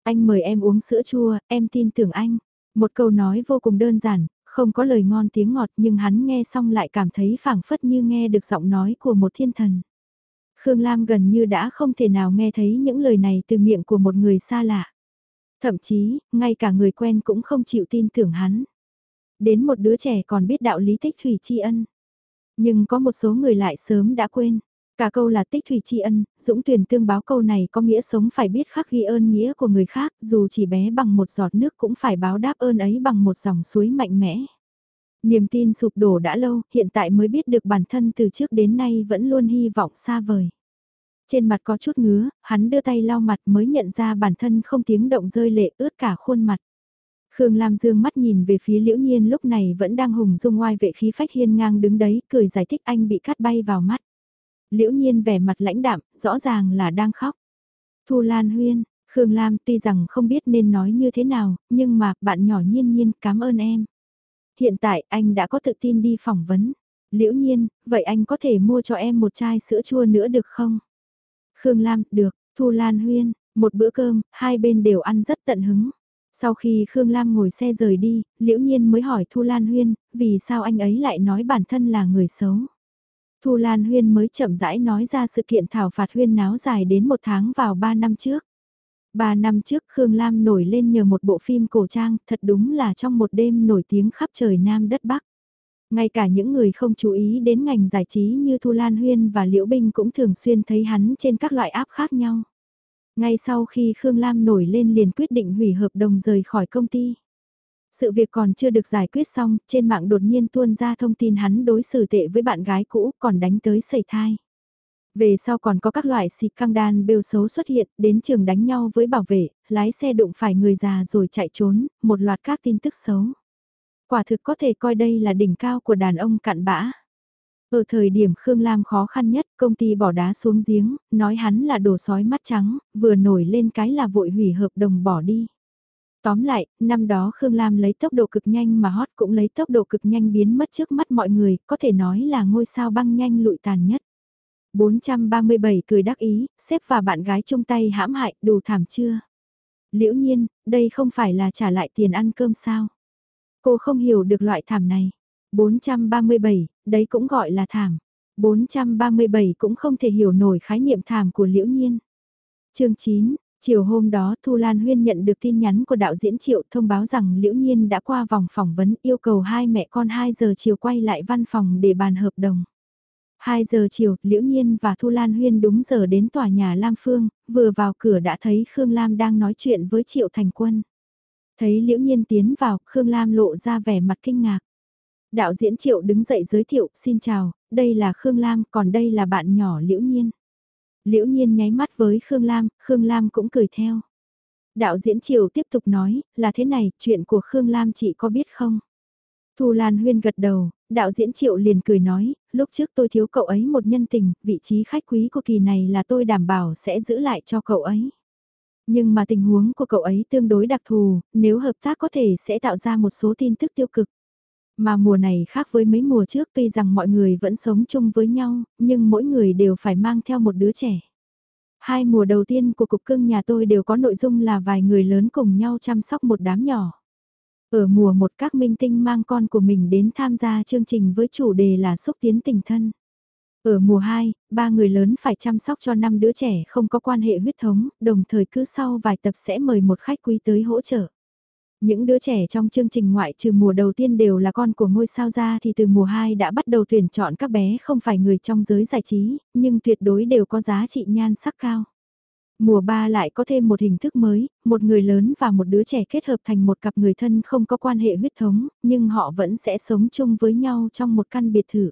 Anh mời em uống sữa chua, em tin tưởng anh. Một câu nói vô cùng đơn giản, không có lời ngon tiếng ngọt nhưng hắn nghe xong lại cảm thấy phảng phất như nghe được giọng nói của một thiên thần. Khương Lam gần như đã không thể nào nghe thấy những lời này từ miệng của một người xa lạ. Thậm chí, ngay cả người quen cũng không chịu tin tưởng hắn. Đến một đứa trẻ còn biết đạo lý tích thủy tri ân. Nhưng có một số người lại sớm đã quên. Cả câu là tích thủy tri ân, Dũng Tuyền tương báo câu này có nghĩa sống phải biết khắc ghi ơn nghĩa của người khác, dù chỉ bé bằng một giọt nước cũng phải báo đáp ơn ấy bằng một dòng suối mạnh mẽ. Niềm tin sụp đổ đã lâu, hiện tại mới biết được bản thân từ trước đến nay vẫn luôn hy vọng xa vời. Trên mặt có chút ngứa, hắn đưa tay lau mặt mới nhận ra bản thân không tiếng động rơi lệ ướt cả khuôn mặt. Khương Lam dương mắt nhìn về phía liễu nhiên lúc này vẫn đang hùng dung oai vệ khí phách hiên ngang đứng đấy, cười giải thích anh bị cắt bay vào mắt. Liễu nhiên vẻ mặt lãnh đạm, rõ ràng là đang khóc. Thu Lan Huyên, Khương Lam tuy rằng không biết nên nói như thế nào, nhưng mà bạn nhỏ nhiên nhiên cảm ơn em. Hiện tại anh đã có tự tin đi phỏng vấn. Liễu nhiên, vậy anh có thể mua cho em một chai sữa chua nữa được không? Khương Lam, được, Thu Lan Huyên, một bữa cơm, hai bên đều ăn rất tận hứng. Sau khi Khương Lam ngồi xe rời đi, Liễu Nhiên mới hỏi Thu Lan Huyên, vì sao anh ấy lại nói bản thân là người xấu. Thu Lan Huyên mới chậm rãi nói ra sự kiện thảo phạt Huyên náo dài đến một tháng vào ba năm trước. Ba năm trước Khương Lam nổi lên nhờ một bộ phim cổ trang, thật đúng là trong một đêm nổi tiếng khắp trời Nam đất Bắc. Ngay cả những người không chú ý đến ngành giải trí như Thu Lan Huyên và Liễu Binh cũng thường xuyên thấy hắn trên các loại áp khác nhau. Ngay sau khi Khương Lam nổi lên liền quyết định hủy hợp đồng rời khỏi công ty. Sự việc còn chưa được giải quyết xong, trên mạng đột nhiên tuôn ra thông tin hắn đối xử tệ với bạn gái cũ còn đánh tới sẩy thai. Về sau còn có các loại xịt căng đan bêu xấu xuất hiện, đến trường đánh nhau với bảo vệ, lái xe đụng phải người già rồi chạy trốn, một loạt các tin tức xấu. Quả thực có thể coi đây là đỉnh cao của đàn ông cặn bã. Ở thời điểm Khương Lam khó khăn nhất, công ty bỏ đá xuống giếng, nói hắn là đồ sói mắt trắng, vừa nổi lên cái là vội hủy hợp đồng bỏ đi. Tóm lại, năm đó Khương Lam lấy tốc độ cực nhanh mà hot cũng lấy tốc độ cực nhanh biến mất trước mắt mọi người, có thể nói là ngôi sao băng nhanh lụi tàn nhất. 437 cười đắc ý, xếp và bạn gái chung tay hãm hại, đủ thảm chưa? Liễu nhiên, đây không phải là trả lại tiền ăn cơm sao? Cô không hiểu được loại thảm này. 437, đấy cũng gọi là thảm. 437 cũng không thể hiểu nổi khái niệm thảm của liễu nhiên. chương 9, chiều hôm đó Thu Lan Huyên nhận được tin nhắn của đạo diễn Triệu thông báo rằng liễu nhiên đã qua vòng phỏng vấn yêu cầu hai mẹ con 2 giờ chiều quay lại văn phòng để bàn hợp đồng. 2 giờ chiều, Liễu Nhiên và Thu Lan Huyên đúng giờ đến tòa nhà Lam Phương, vừa vào cửa đã thấy Khương Lam đang nói chuyện với Triệu Thành Quân. Thấy Liễu Nhiên tiến vào, Khương Lam lộ ra vẻ mặt kinh ngạc. Đạo diễn Triệu đứng dậy giới thiệu, xin chào, đây là Khương Lam, còn đây là bạn nhỏ Liễu Nhiên. Liễu Nhiên nháy mắt với Khương Lam, Khương Lam cũng cười theo. Đạo diễn Triệu tiếp tục nói, là thế này, chuyện của Khương Lam chị có biết không? Thu Lan Huyên gật đầu, đạo diễn Triệu liền cười nói, lúc trước tôi thiếu cậu ấy một nhân tình, vị trí khách quý của kỳ này là tôi đảm bảo sẽ giữ lại cho cậu ấy. Nhưng mà tình huống của cậu ấy tương đối đặc thù, nếu hợp tác có thể sẽ tạo ra một số tin tức tiêu cực. Mà mùa này khác với mấy mùa trước tuy rằng mọi người vẫn sống chung với nhau, nhưng mỗi người đều phải mang theo một đứa trẻ. Hai mùa đầu tiên của cục cưng nhà tôi đều có nội dung là vài người lớn cùng nhau chăm sóc một đám nhỏ. Ở mùa một các minh tinh mang con của mình đến tham gia chương trình với chủ đề là xúc tiến tình thân. Ở mùa 2, ba người lớn phải chăm sóc cho năm đứa trẻ không có quan hệ huyết thống, đồng thời cứ sau vài tập sẽ mời một khách quý tới hỗ trợ. Những đứa trẻ trong chương trình ngoại trừ mùa đầu tiên đều là con của ngôi sao ra thì từ mùa 2 đã bắt đầu tuyển chọn các bé không phải người trong giới giải trí, nhưng tuyệt đối đều có giá trị nhan sắc cao. Mùa 3 lại có thêm một hình thức mới, một người lớn và một đứa trẻ kết hợp thành một cặp người thân không có quan hệ huyết thống, nhưng họ vẫn sẽ sống chung với nhau trong một căn biệt thự.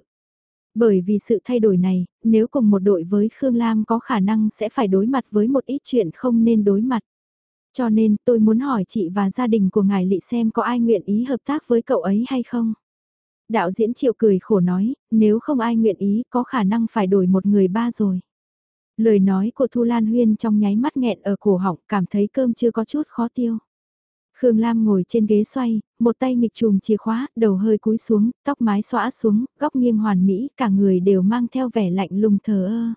Bởi vì sự thay đổi này, nếu cùng một đội với Khương Lam có khả năng sẽ phải đối mặt với một ít chuyện không nên đối mặt. Cho nên tôi muốn hỏi chị và gia đình của ngài Lị xem có ai nguyện ý hợp tác với cậu ấy hay không. Đạo diễn Triệu cười khổ nói, nếu không ai nguyện ý có khả năng phải đổi một người ba rồi. Lời nói của Thu Lan Huyên trong nháy mắt nghẹn ở cổ họng cảm thấy cơm chưa có chút khó tiêu. Khương Lam ngồi trên ghế xoay, một tay nghịch chùm chìa khóa, đầu hơi cúi xuống, tóc mái xõa xuống, góc nghiêng hoàn mỹ, cả người đều mang theo vẻ lạnh lùng thờ ơ.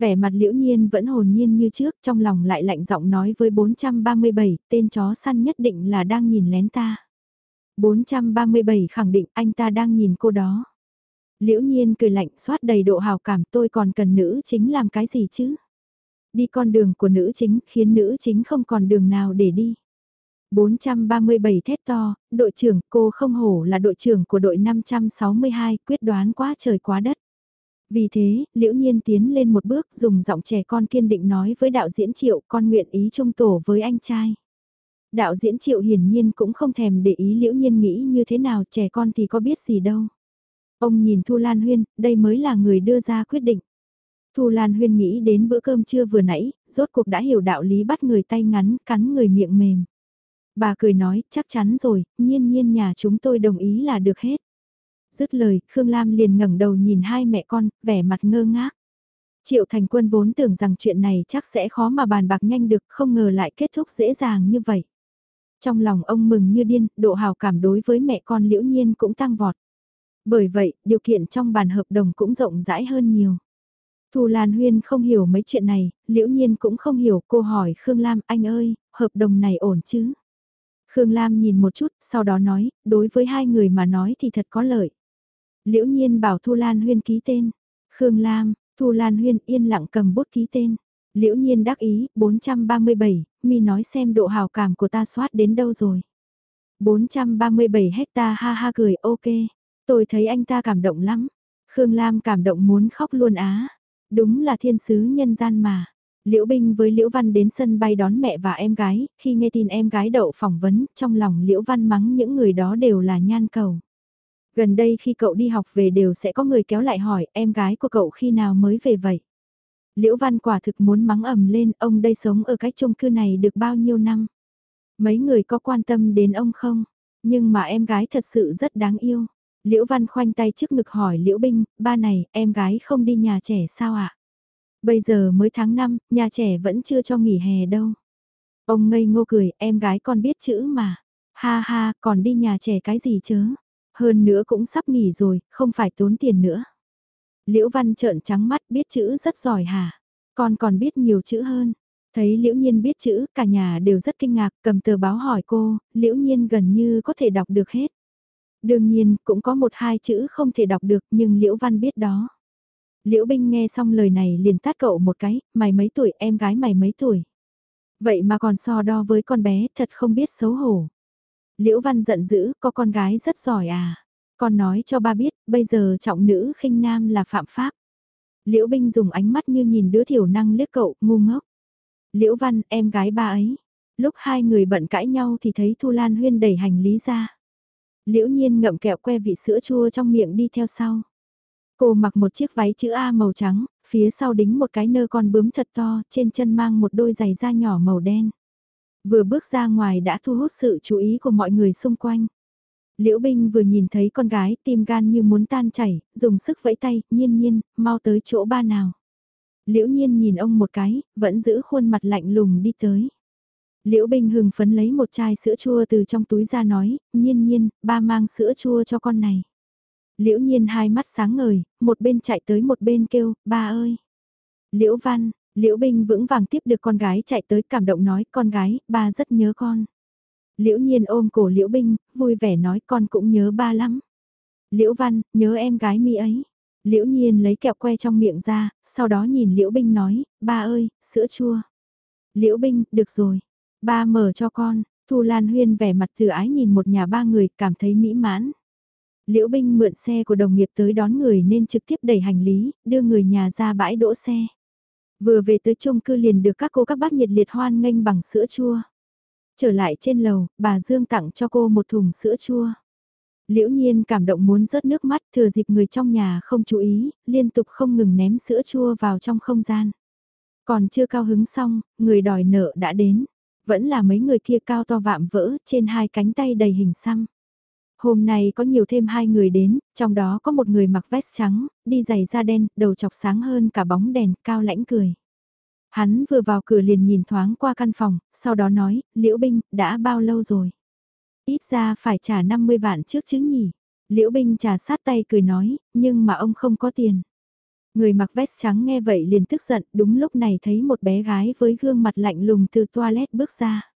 Vẻ mặt liễu nhiên vẫn hồn nhiên như trước, trong lòng lại lạnh giọng nói với 437, tên chó săn nhất định là đang nhìn lén ta. 437 khẳng định anh ta đang nhìn cô đó. Liễu nhiên cười lạnh xoát đầy độ hào cảm tôi còn cần nữ chính làm cái gì chứ? Đi con đường của nữ chính khiến nữ chính không còn đường nào để đi. 437 thét to, đội trưởng cô không hổ là đội trưởng của đội 562 quyết đoán quá trời quá đất. Vì thế, liễu nhiên tiến lên một bước dùng giọng trẻ con kiên định nói với đạo diễn triệu con nguyện ý trung tổ với anh trai. Đạo diễn triệu hiển nhiên cũng không thèm để ý liễu nhiên nghĩ như thế nào trẻ con thì có biết gì đâu. Ông nhìn Thu Lan Huyên, đây mới là người đưa ra quyết định. Thu Lan Huyên nghĩ đến bữa cơm trưa vừa nãy, rốt cuộc đã hiểu đạo lý bắt người tay ngắn, cắn người miệng mềm. Bà cười nói, chắc chắn rồi, nhiên nhiên nhà chúng tôi đồng ý là được hết. Dứt lời, Khương Lam liền ngẩng đầu nhìn hai mẹ con, vẻ mặt ngơ ngác. Triệu Thành Quân vốn tưởng rằng chuyện này chắc sẽ khó mà bàn bạc nhanh được, không ngờ lại kết thúc dễ dàng như vậy. Trong lòng ông mừng như điên, độ hào cảm đối với mẹ con liễu nhiên cũng tăng vọt. Bởi vậy, điều kiện trong bàn hợp đồng cũng rộng rãi hơn nhiều. Thu Lan Huyên không hiểu mấy chuyện này, liễu nhiên cũng không hiểu cô hỏi Khương Lam anh ơi, hợp đồng này ổn chứ? Khương Lam nhìn một chút, sau đó nói, đối với hai người mà nói thì thật có lợi. Liễu nhiên bảo Thu Lan Huyên ký tên. Khương Lam, Thu Lan Huyên yên lặng cầm bút ký tên. Liễu nhiên đắc ý, 437, mi nói xem độ hào cảm của ta soát đến đâu rồi. 437 hecta ha ha cười ok. Tôi thấy anh ta cảm động lắm. Khương Lam cảm động muốn khóc luôn á. Đúng là thiên sứ nhân gian mà. Liễu Binh với Liễu Văn đến sân bay đón mẹ và em gái, khi nghe tin em gái đậu phỏng vấn, trong lòng Liễu Văn mắng những người đó đều là nhan cầu. Gần đây khi cậu đi học về đều sẽ có người kéo lại hỏi em gái của cậu khi nào mới về vậy. Liễu Văn quả thực muốn mắng ầm lên ông đây sống ở cái chung cư này được bao nhiêu năm. Mấy người có quan tâm đến ông không? Nhưng mà em gái thật sự rất đáng yêu. Liễu Văn khoanh tay trước ngực hỏi Liễu Binh, ba này, em gái không đi nhà trẻ sao ạ? Bây giờ mới tháng 5, nhà trẻ vẫn chưa cho nghỉ hè đâu. Ông ngây ngô cười, em gái còn biết chữ mà. Ha ha, còn đi nhà trẻ cái gì chớ? Hơn nữa cũng sắp nghỉ rồi, không phải tốn tiền nữa. Liễu Văn trợn trắng mắt biết chữ rất giỏi hả? Con còn biết nhiều chữ hơn. Thấy Liễu Nhiên biết chữ, cả nhà đều rất kinh ngạc, cầm tờ báo hỏi cô, Liễu Nhiên gần như có thể đọc được hết. Đương nhiên, cũng có một hai chữ không thể đọc được nhưng Liễu Văn biết đó. Liễu Binh nghe xong lời này liền tát cậu một cái, mày mấy tuổi, em gái mày mấy tuổi. Vậy mà còn so đo với con bé, thật không biết xấu hổ. Liễu Văn giận dữ, có con gái rất giỏi à. Con nói cho ba biết, bây giờ trọng nữ khinh nam là phạm pháp. Liễu Binh dùng ánh mắt như nhìn đứa thiểu năng liếc cậu, ngu ngốc. Liễu Văn, em gái ba ấy. Lúc hai người bận cãi nhau thì thấy Thu Lan Huyên đẩy hành lý ra. Liễu Nhiên ngậm kẹo que vị sữa chua trong miệng đi theo sau. Cô mặc một chiếc váy chữ A màu trắng, phía sau đính một cái nơ con bướm thật to, trên chân mang một đôi giày da nhỏ màu đen. Vừa bước ra ngoài đã thu hút sự chú ý của mọi người xung quanh. Liễu Binh vừa nhìn thấy con gái tim gan như muốn tan chảy, dùng sức vẫy tay, nhiên nhiên, mau tới chỗ ba nào. Liễu nhiên nhìn ông một cái, vẫn giữ khuôn mặt lạnh lùng đi tới. Liễu Binh hừng phấn lấy một chai sữa chua từ trong túi ra nói, nhiên nhiên, ba mang sữa chua cho con này. Liễu nhiên hai mắt sáng ngời, một bên chạy tới một bên kêu, ba ơi. Liễu Văn, Liễu Binh vững vàng tiếp được con gái chạy tới cảm động nói, con gái, ba rất nhớ con. Liễu nhiên ôm cổ Liễu Binh, vui vẻ nói con cũng nhớ ba lắm. Liễu Văn, nhớ em gái mi ấy. Liễu nhiên lấy kẹo que trong miệng ra, sau đó nhìn Liễu Binh nói, ba ơi, sữa chua. Liễu Binh, được rồi. Ba mở cho con, Thu Lan Huyên vẻ mặt từ ái nhìn một nhà ba người, cảm thấy mỹ mãn. Liễu Binh mượn xe của đồng nghiệp tới đón người nên trực tiếp đẩy hành lý, đưa người nhà ra bãi đỗ xe. Vừa về tới chung cư liền được các cô các bác nhiệt liệt hoan nghênh bằng sữa chua. Trở lại trên lầu, bà Dương tặng cho cô một thùng sữa chua. Liễu nhiên cảm động muốn rớt nước mắt thừa dịp người trong nhà không chú ý, liên tục không ngừng ném sữa chua vào trong không gian. Còn chưa cao hứng xong, người đòi nợ đã đến. Vẫn là mấy người kia cao to vạm vỡ, trên hai cánh tay đầy hình xăm. Hôm nay có nhiều thêm hai người đến, trong đó có một người mặc vest trắng, đi giày da đen, đầu chọc sáng hơn cả bóng đèn, cao lãnh cười. Hắn vừa vào cửa liền nhìn thoáng qua căn phòng, sau đó nói, Liễu Binh, đã bao lâu rồi? Ít ra phải trả 50 vạn trước chứ nhỉ? Liễu Binh trà sát tay cười nói, nhưng mà ông không có tiền. Người mặc vest trắng nghe vậy liền tức giận, đúng lúc này thấy một bé gái với gương mặt lạnh lùng từ toilet bước ra.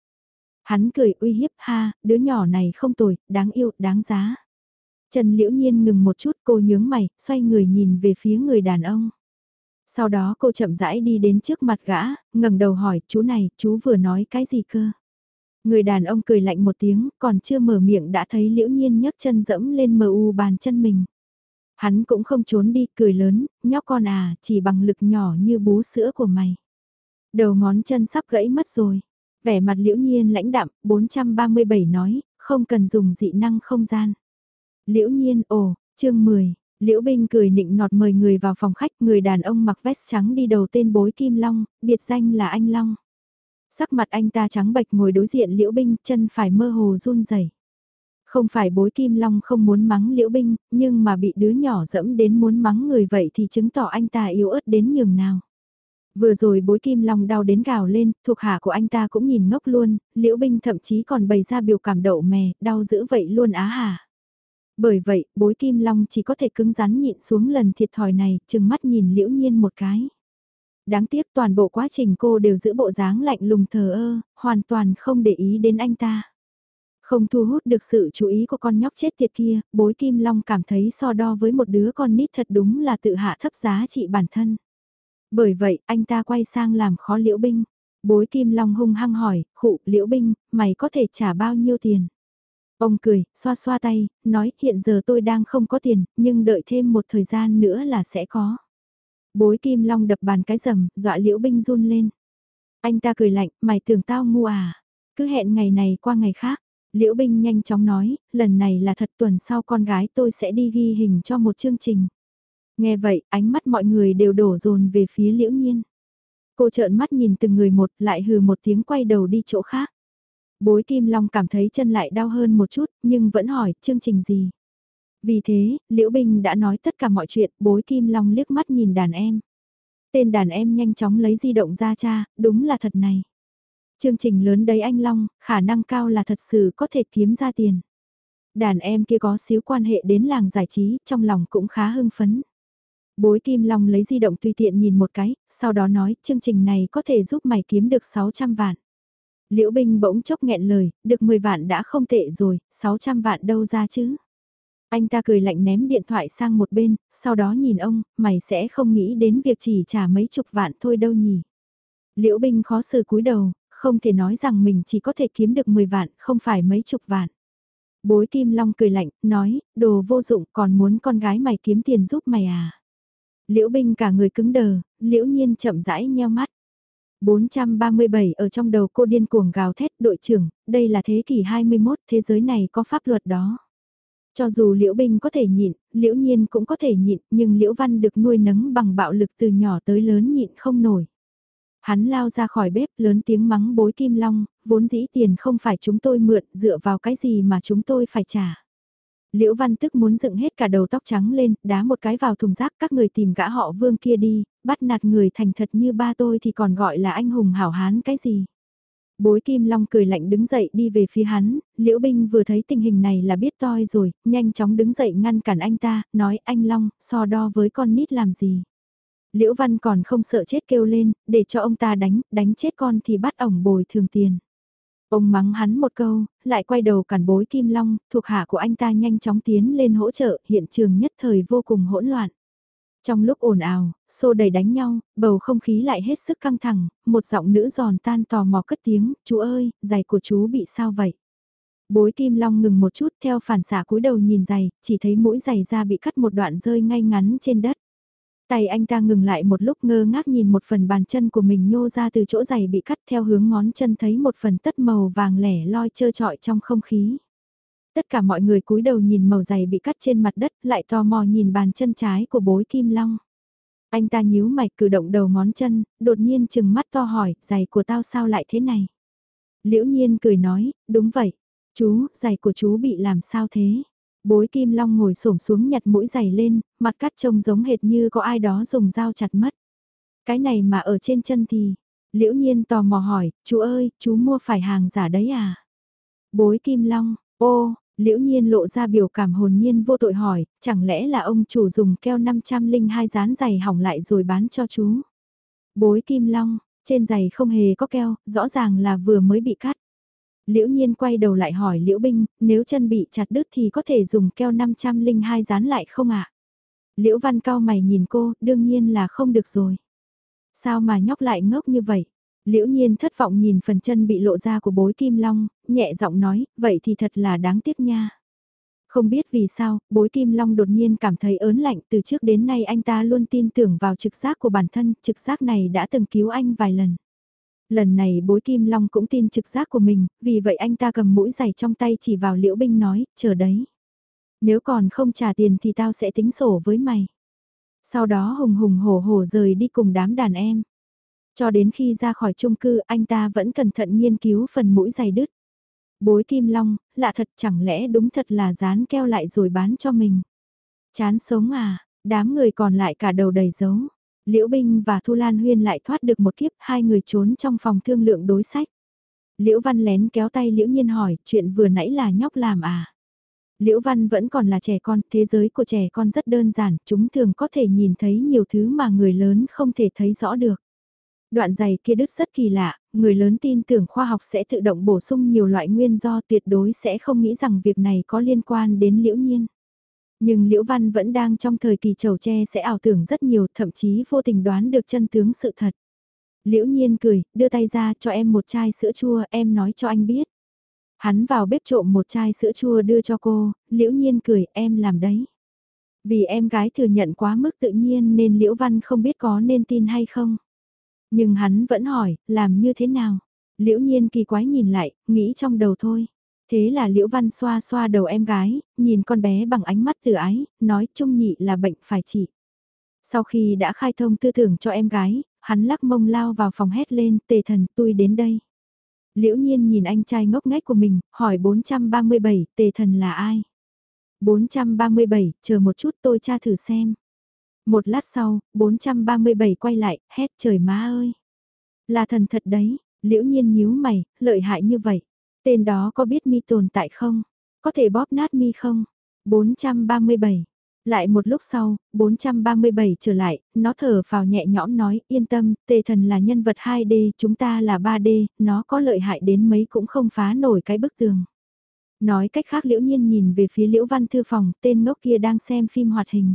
Hắn cười uy hiếp ha, đứa nhỏ này không tồi, đáng yêu, đáng giá. Trần Liễu Nhiên ngừng một chút cô nhướng mày, xoay người nhìn về phía người đàn ông. Sau đó cô chậm rãi đi đến trước mặt gã, ngẩng đầu hỏi, chú này, chú vừa nói cái gì cơ? Người đàn ông cười lạnh một tiếng, còn chưa mở miệng đã thấy Liễu Nhiên nhấc chân dẫm lên mờ u bàn chân mình. Hắn cũng không trốn đi, cười lớn, nhóc con à, chỉ bằng lực nhỏ như bú sữa của mày. Đầu ngón chân sắp gãy mất rồi. Vẻ mặt liễu nhiên lãnh đạm, 437 nói, không cần dùng dị năng không gian. Liễu nhiên, ồ, chương 10, Liễu Binh cười nịnh nọt mời người vào phòng khách, người đàn ông mặc vest trắng đi đầu tên bối Kim Long, biệt danh là anh Long. Sắc mặt anh ta trắng bệch ngồi đối diện Liễu Binh, chân phải mơ hồ run rẩy. Không phải bối Kim Long không muốn mắng Liễu Binh, nhưng mà bị đứa nhỏ dẫm đến muốn mắng người vậy thì chứng tỏ anh ta yếu ớt đến nhường nào. Vừa rồi bối kim long đau đến gào lên, thuộc hạ của anh ta cũng nhìn ngốc luôn, liễu binh thậm chí còn bày ra biểu cảm đậu mè, đau dữ vậy luôn á hả. Bởi vậy, bối kim long chỉ có thể cứng rắn nhịn xuống lần thiệt thòi này, chừng mắt nhìn liễu nhiên một cái. Đáng tiếc toàn bộ quá trình cô đều giữ bộ dáng lạnh lùng thờ ơ, hoàn toàn không để ý đến anh ta. Không thu hút được sự chú ý của con nhóc chết tiệt kia, bối kim long cảm thấy so đo với một đứa con nít thật đúng là tự hạ thấp giá trị bản thân. Bởi vậy, anh ta quay sang làm khó Liễu Binh. Bối Kim Long hung hăng hỏi, khụ, Liễu Binh, mày có thể trả bao nhiêu tiền? Ông cười, xoa xoa tay, nói hiện giờ tôi đang không có tiền, nhưng đợi thêm một thời gian nữa là sẽ có. Bối Kim Long đập bàn cái rầm, dọa Liễu Binh run lên. Anh ta cười lạnh, mày tưởng tao ngu à? Cứ hẹn ngày này qua ngày khác. Liễu Binh nhanh chóng nói, lần này là thật tuần sau con gái tôi sẽ đi ghi hình cho một chương trình. Nghe vậy, ánh mắt mọi người đều đổ dồn về phía Liễu Nhiên. Cô trợn mắt nhìn từng người một, lại hừ một tiếng quay đầu đi chỗ khác. Bối Kim Long cảm thấy chân lại đau hơn một chút, nhưng vẫn hỏi, chương trình gì? Vì thế, Liễu Bình đã nói tất cả mọi chuyện, bối Kim Long liếc mắt nhìn đàn em. Tên đàn em nhanh chóng lấy di động ra cha, đúng là thật này. Chương trình lớn đấy anh Long, khả năng cao là thật sự có thể kiếm ra tiền. Đàn em kia có xíu quan hệ đến làng giải trí, trong lòng cũng khá hưng phấn. Bối Kim Long lấy di động tùy tiện nhìn một cái, sau đó nói chương trình này có thể giúp mày kiếm được 600 vạn. Liễu Bình bỗng chốc nghẹn lời, được 10 vạn đã không tệ rồi, 600 vạn đâu ra chứ. Anh ta cười lạnh ném điện thoại sang một bên, sau đó nhìn ông, mày sẽ không nghĩ đến việc chỉ trả mấy chục vạn thôi đâu nhỉ. Liễu Bình khó xử cúi đầu, không thể nói rằng mình chỉ có thể kiếm được 10 vạn, không phải mấy chục vạn. Bối Kim Long cười lạnh, nói, đồ vô dụng còn muốn con gái mày kiếm tiền giúp mày à. Liễu Binh cả người cứng đờ, Liễu Nhiên chậm rãi nheo mắt. 437 ở trong đầu cô điên cuồng gào thét đội trưởng, đây là thế kỷ 21, thế giới này có pháp luật đó. Cho dù Liễu Bình có thể nhịn, Liễu Nhiên cũng có thể nhịn, nhưng Liễu Văn được nuôi nấng bằng bạo lực từ nhỏ tới lớn nhịn không nổi. Hắn lao ra khỏi bếp lớn tiếng mắng bối Kim Long, vốn dĩ tiền không phải chúng tôi mượn, dựa vào cái gì mà chúng tôi phải trả. Liễu Văn tức muốn dựng hết cả đầu tóc trắng lên, đá một cái vào thùng rác các người tìm gã họ vương kia đi, bắt nạt người thành thật như ba tôi thì còn gọi là anh hùng hảo hán cái gì. Bối Kim Long cười lạnh đứng dậy đi về phía hắn, Liễu Binh vừa thấy tình hình này là biết toi rồi, nhanh chóng đứng dậy ngăn cản anh ta, nói anh Long, so đo với con nít làm gì. Liễu Văn còn không sợ chết kêu lên, để cho ông ta đánh, đánh chết con thì bắt ổng bồi thường tiền. Ông mắng hắn một câu, lại quay đầu cản bối Kim Long, thuộc hạ của anh ta nhanh chóng tiến lên hỗ trợ, hiện trường nhất thời vô cùng hỗn loạn. Trong lúc ồn ào, xô đầy đánh nhau, bầu không khí lại hết sức căng thẳng, một giọng nữ giòn tan tò mò cất tiếng, chú ơi, giày của chú bị sao vậy? Bối Kim Long ngừng một chút theo phản xạ cúi đầu nhìn giày, chỉ thấy mũi giày da bị cắt một đoạn rơi ngay ngắn trên đất. Tay anh ta ngừng lại một lúc ngơ ngác nhìn một phần bàn chân của mình nhô ra từ chỗ giày bị cắt theo hướng ngón chân thấy một phần tất màu vàng lẻ loi trơ trọi trong không khí. Tất cả mọi người cúi đầu nhìn màu giày bị cắt trên mặt đất lại tò mò nhìn bàn chân trái của bối Kim Long. Anh ta nhíu mày cử động đầu ngón chân, đột nhiên chừng mắt to hỏi, giày của tao sao lại thế này? Liễu nhiên cười nói, đúng vậy, chú, giày của chú bị làm sao thế? Bối Kim Long ngồi xổm xuống nhặt mũi giày lên, mặt cắt trông giống hệt như có ai đó dùng dao chặt mất. Cái này mà ở trên chân thì, liễu nhiên tò mò hỏi, chú ơi, chú mua phải hàng giả đấy à? Bối Kim Long, ô, liễu nhiên lộ ra biểu cảm hồn nhiên vô tội hỏi, chẳng lẽ là ông chủ dùng keo 502 dán giày hỏng lại rồi bán cho chú? Bối Kim Long, trên giày không hề có keo, rõ ràng là vừa mới bị cắt. Liễu Nhiên quay đầu lại hỏi Liễu Binh, nếu chân bị chặt đứt thì có thể dùng keo 502 dán lại không ạ? Liễu Văn cao mày nhìn cô, đương nhiên là không được rồi. Sao mà nhóc lại ngốc như vậy? Liễu Nhiên thất vọng nhìn phần chân bị lộ ra của bối Kim Long, nhẹ giọng nói, vậy thì thật là đáng tiếc nha. Không biết vì sao, bối Kim Long đột nhiên cảm thấy ớn lạnh từ trước đến nay anh ta luôn tin tưởng vào trực giác của bản thân, trực giác này đã từng cứu anh vài lần. Lần này bối Kim Long cũng tin trực giác của mình, vì vậy anh ta cầm mũi giày trong tay chỉ vào Liễu Binh nói, chờ đấy. Nếu còn không trả tiền thì tao sẽ tính sổ với mày. Sau đó hùng hùng hổ hổ rời đi cùng đám đàn em. Cho đến khi ra khỏi chung cư anh ta vẫn cẩn thận nghiên cứu phần mũi giày đứt. Bối Kim Long, lạ thật chẳng lẽ đúng thật là dán keo lại rồi bán cho mình. Chán sống à, đám người còn lại cả đầu đầy dấu. Liễu Binh và Thu Lan Huyên lại thoát được một kiếp, hai người trốn trong phòng thương lượng đối sách. Liễu Văn lén kéo tay Liễu Nhiên hỏi, chuyện vừa nãy là nhóc làm à? Liễu Văn vẫn còn là trẻ con, thế giới của trẻ con rất đơn giản, chúng thường có thể nhìn thấy nhiều thứ mà người lớn không thể thấy rõ được. Đoạn giày kia đứt rất kỳ lạ, người lớn tin tưởng khoa học sẽ tự động bổ sung nhiều loại nguyên do tuyệt đối sẽ không nghĩ rằng việc này có liên quan đến Liễu Nhiên. Nhưng Liễu Văn vẫn đang trong thời kỳ trầu tre sẽ ảo tưởng rất nhiều, thậm chí vô tình đoán được chân tướng sự thật. Liễu Nhiên cười, đưa tay ra cho em một chai sữa chua, em nói cho anh biết. Hắn vào bếp trộm một chai sữa chua đưa cho cô, Liễu Nhiên cười, em làm đấy. Vì em gái thừa nhận quá mức tự nhiên nên Liễu Văn không biết có nên tin hay không. Nhưng hắn vẫn hỏi, làm như thế nào? Liễu nhiên kỳ quái nhìn lại, nghĩ trong đầu thôi. Thế là Liễu Văn xoa xoa đầu em gái, nhìn con bé bằng ánh mắt từ ái, nói trung nhị là bệnh phải trị. Sau khi đã khai thông tư tưởng cho em gái, hắn lắc mông lao vào phòng hét lên, tề thần tôi đến đây. Liễu nhiên nhìn anh trai ngốc nghếch của mình, hỏi 437, tề thần là ai? 437, chờ một chút tôi tra thử xem. Một lát sau, 437 quay lại, hét trời má ơi. Là thần thật đấy, liễu nhiên nhíu mày, lợi hại như vậy. Tên đó có biết mi tồn tại không? Có thể bóp nát mi không? 437. Lại một lúc sau, 437 trở lại, nó thở vào nhẹ nhõm nói, yên tâm, tề thần là nhân vật 2D, chúng ta là 3D, nó có lợi hại đến mấy cũng không phá nổi cái bức tường. Nói cách khác liễu nhiên nhìn về phía liễu văn thư phòng, tên ngốc kia đang xem phim hoạt hình.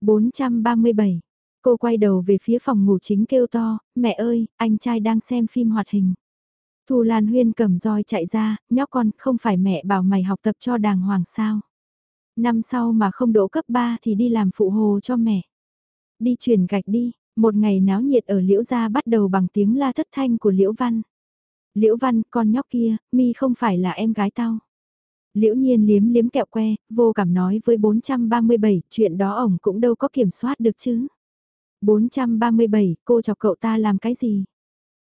437. Cô quay đầu về phía phòng ngủ chính kêu to, mẹ ơi, anh trai đang xem phim hoạt hình. Thu Lan Huyên cầm roi chạy ra, nhóc con, không phải mẹ bảo mày học tập cho đàng hoàng sao. Năm sau mà không đỗ cấp 3 thì đi làm phụ hồ cho mẹ. Đi chuyển gạch đi, một ngày náo nhiệt ở Liễu Gia bắt đầu bằng tiếng la thất thanh của Liễu Văn. Liễu Văn, con nhóc kia, mi không phải là em gái tao. Liễu nhiên liếm liếm kẹo que, vô cảm nói với 437, chuyện đó ổng cũng đâu có kiểm soát được chứ. 437, cô chọc cậu ta làm cái gì?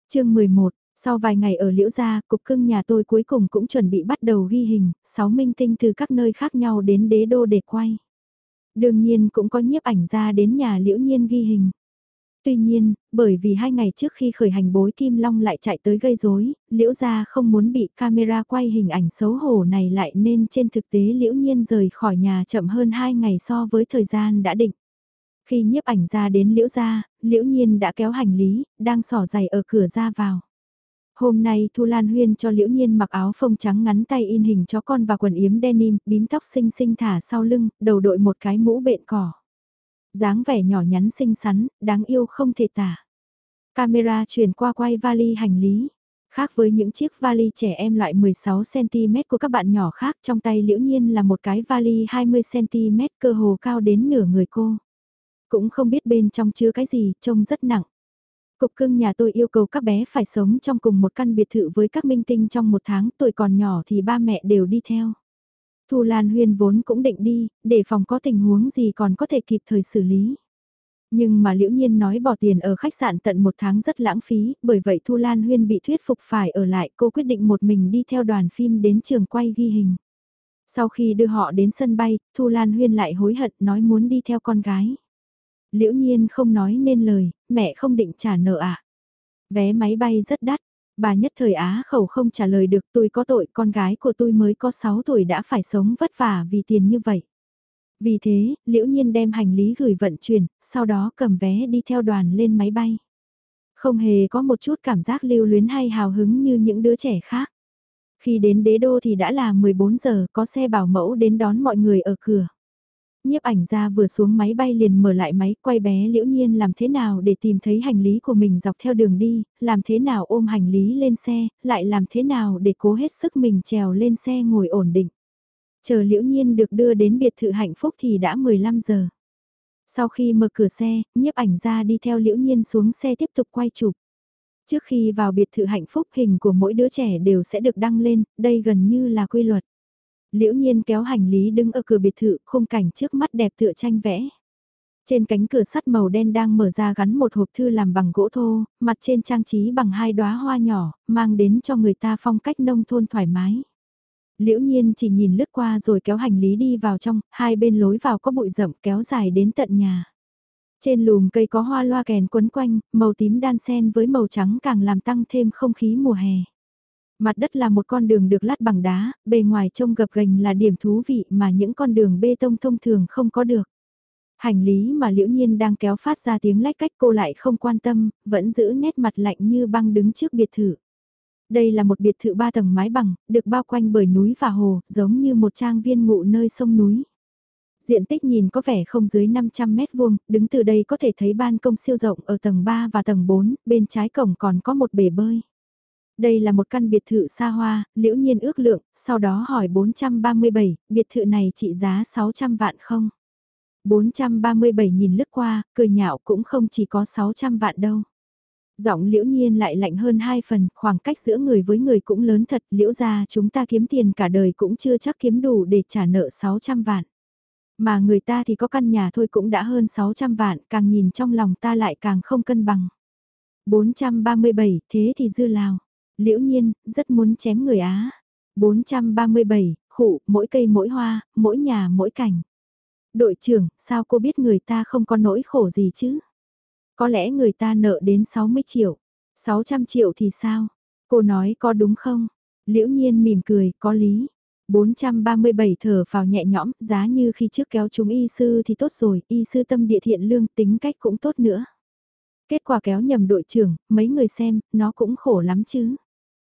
chương 11, sau vài ngày ở Liễu Gia, cục cưng nhà tôi cuối cùng cũng chuẩn bị bắt đầu ghi hình, sáu minh tinh từ các nơi khác nhau đến đế đô để quay. Đương nhiên cũng có nhiếp ảnh ra đến nhà Liễu Nhiên ghi hình. Tuy nhiên, bởi vì hai ngày trước khi khởi hành bối Kim Long lại chạy tới gây rối, Liễu Gia không muốn bị camera quay hình ảnh xấu hổ này lại nên trên thực tế Liễu Nhiên rời khỏi nhà chậm hơn hai ngày so với thời gian đã định. Khi nhiếp ảnh ra đến Liễu Gia, Liễu Nhiên đã kéo hành lý, đang sỏ giày ở cửa ra vào. Hôm nay Thu Lan Huyên cho Liễu Nhiên mặc áo phông trắng ngắn tay in hình chó con và quần yếm denim, bím tóc xinh xinh thả sau lưng, đầu đội một cái mũ bện cỏ. dáng vẻ nhỏ nhắn xinh xắn, đáng yêu không thể tả. Camera chuyển qua quay vali hành lý. Khác với những chiếc vali trẻ em loại 16cm của các bạn nhỏ khác trong tay liễu nhiên là một cái vali 20cm cơ hồ cao đến nửa người cô. Cũng không biết bên trong chứa cái gì, trông rất nặng. Cục cưng nhà tôi yêu cầu các bé phải sống trong cùng một căn biệt thự với các minh tinh trong một tháng, tuổi còn nhỏ thì ba mẹ đều đi theo. Thu Lan Huyên vốn cũng định đi, để phòng có tình huống gì còn có thể kịp thời xử lý. Nhưng mà liễu nhiên nói bỏ tiền ở khách sạn tận một tháng rất lãng phí, bởi vậy Thu Lan Huyên bị thuyết phục phải ở lại, cô quyết định một mình đi theo đoàn phim đến trường quay ghi hình. Sau khi đưa họ đến sân bay, Thu Lan Huyên lại hối hận nói muốn đi theo con gái. Liễu nhiên không nói nên lời, mẹ không định trả nợ à. Vé máy bay rất đắt, bà nhất thời Á khẩu không trả lời được tôi có tội con gái của tôi mới có 6 tuổi đã phải sống vất vả vì tiền như vậy. Vì thế, liễu nhiên đem hành lý gửi vận chuyển, sau đó cầm vé đi theo đoàn lên máy bay. Không hề có một chút cảm giác lưu luyến hay hào hứng như những đứa trẻ khác. Khi đến đế đô thì đã là 14 giờ, có xe bảo mẫu đến đón mọi người ở cửa nhiếp ảnh ra vừa xuống máy bay liền mở lại máy quay bé liễu nhiên làm thế nào để tìm thấy hành lý của mình dọc theo đường đi, làm thế nào ôm hành lý lên xe, lại làm thế nào để cố hết sức mình trèo lên xe ngồi ổn định. Chờ liễu nhiên được đưa đến biệt thự hạnh phúc thì đã 15 giờ. Sau khi mở cửa xe, nhiếp ảnh ra đi theo liễu nhiên xuống xe tiếp tục quay chụp. Trước khi vào biệt thự hạnh phúc hình của mỗi đứa trẻ đều sẽ được đăng lên, đây gần như là quy luật. Liễu nhiên kéo hành lý đứng ở cửa biệt thự, khung cảnh trước mắt đẹp tựa tranh vẽ. Trên cánh cửa sắt màu đen đang mở ra gắn một hộp thư làm bằng gỗ thô, mặt trên trang trí bằng hai đóa hoa nhỏ, mang đến cho người ta phong cách nông thôn thoải mái. Liễu nhiên chỉ nhìn lướt qua rồi kéo hành lý đi vào trong, hai bên lối vào có bụi rậm kéo dài đến tận nhà. Trên lùm cây có hoa loa kèn quấn quanh, màu tím đan xen với màu trắng càng làm tăng thêm không khí mùa hè. Mặt đất là một con đường được lát bằng đá, bề ngoài trông gập ghềnh là điểm thú vị mà những con đường bê tông thông thường không có được. Hành lý mà liễu nhiên đang kéo phát ra tiếng lách cách cô lại không quan tâm, vẫn giữ nét mặt lạnh như băng đứng trước biệt thự. Đây là một biệt thự ba tầng mái bằng, được bao quanh bởi núi và hồ, giống như một trang viên ngụ nơi sông núi. Diện tích nhìn có vẻ không dưới 500 mét vuông, đứng từ đây có thể thấy ban công siêu rộng ở tầng 3 và tầng 4, bên trái cổng còn có một bể bơi. Đây là một căn biệt thự xa hoa, liễu nhiên ước lượng, sau đó hỏi 437, biệt thự này trị giá 600 vạn không? 437 nhìn lướt qua, cười nhạo cũng không chỉ có 600 vạn đâu. Giọng liễu nhiên lại lạnh hơn hai phần, khoảng cách giữa người với người cũng lớn thật, liễu ra chúng ta kiếm tiền cả đời cũng chưa chắc kiếm đủ để trả nợ 600 vạn. Mà người ta thì có căn nhà thôi cũng đã hơn 600 vạn, càng nhìn trong lòng ta lại càng không cân bằng. 437, thế thì dư lào. Liễu nhiên, rất muốn chém người Á. 437, khụ, mỗi cây mỗi hoa, mỗi nhà mỗi cảnh. Đội trưởng, sao cô biết người ta không có nỗi khổ gì chứ? Có lẽ người ta nợ đến 60 triệu. 600 triệu thì sao? Cô nói có đúng không? Liễu nhiên mỉm cười, có lý. 437 thở vào nhẹ nhõm, giá như khi trước kéo chúng y sư thì tốt rồi, y sư tâm địa thiện lương tính cách cũng tốt nữa. Kết quả kéo nhầm đội trưởng, mấy người xem, nó cũng khổ lắm chứ.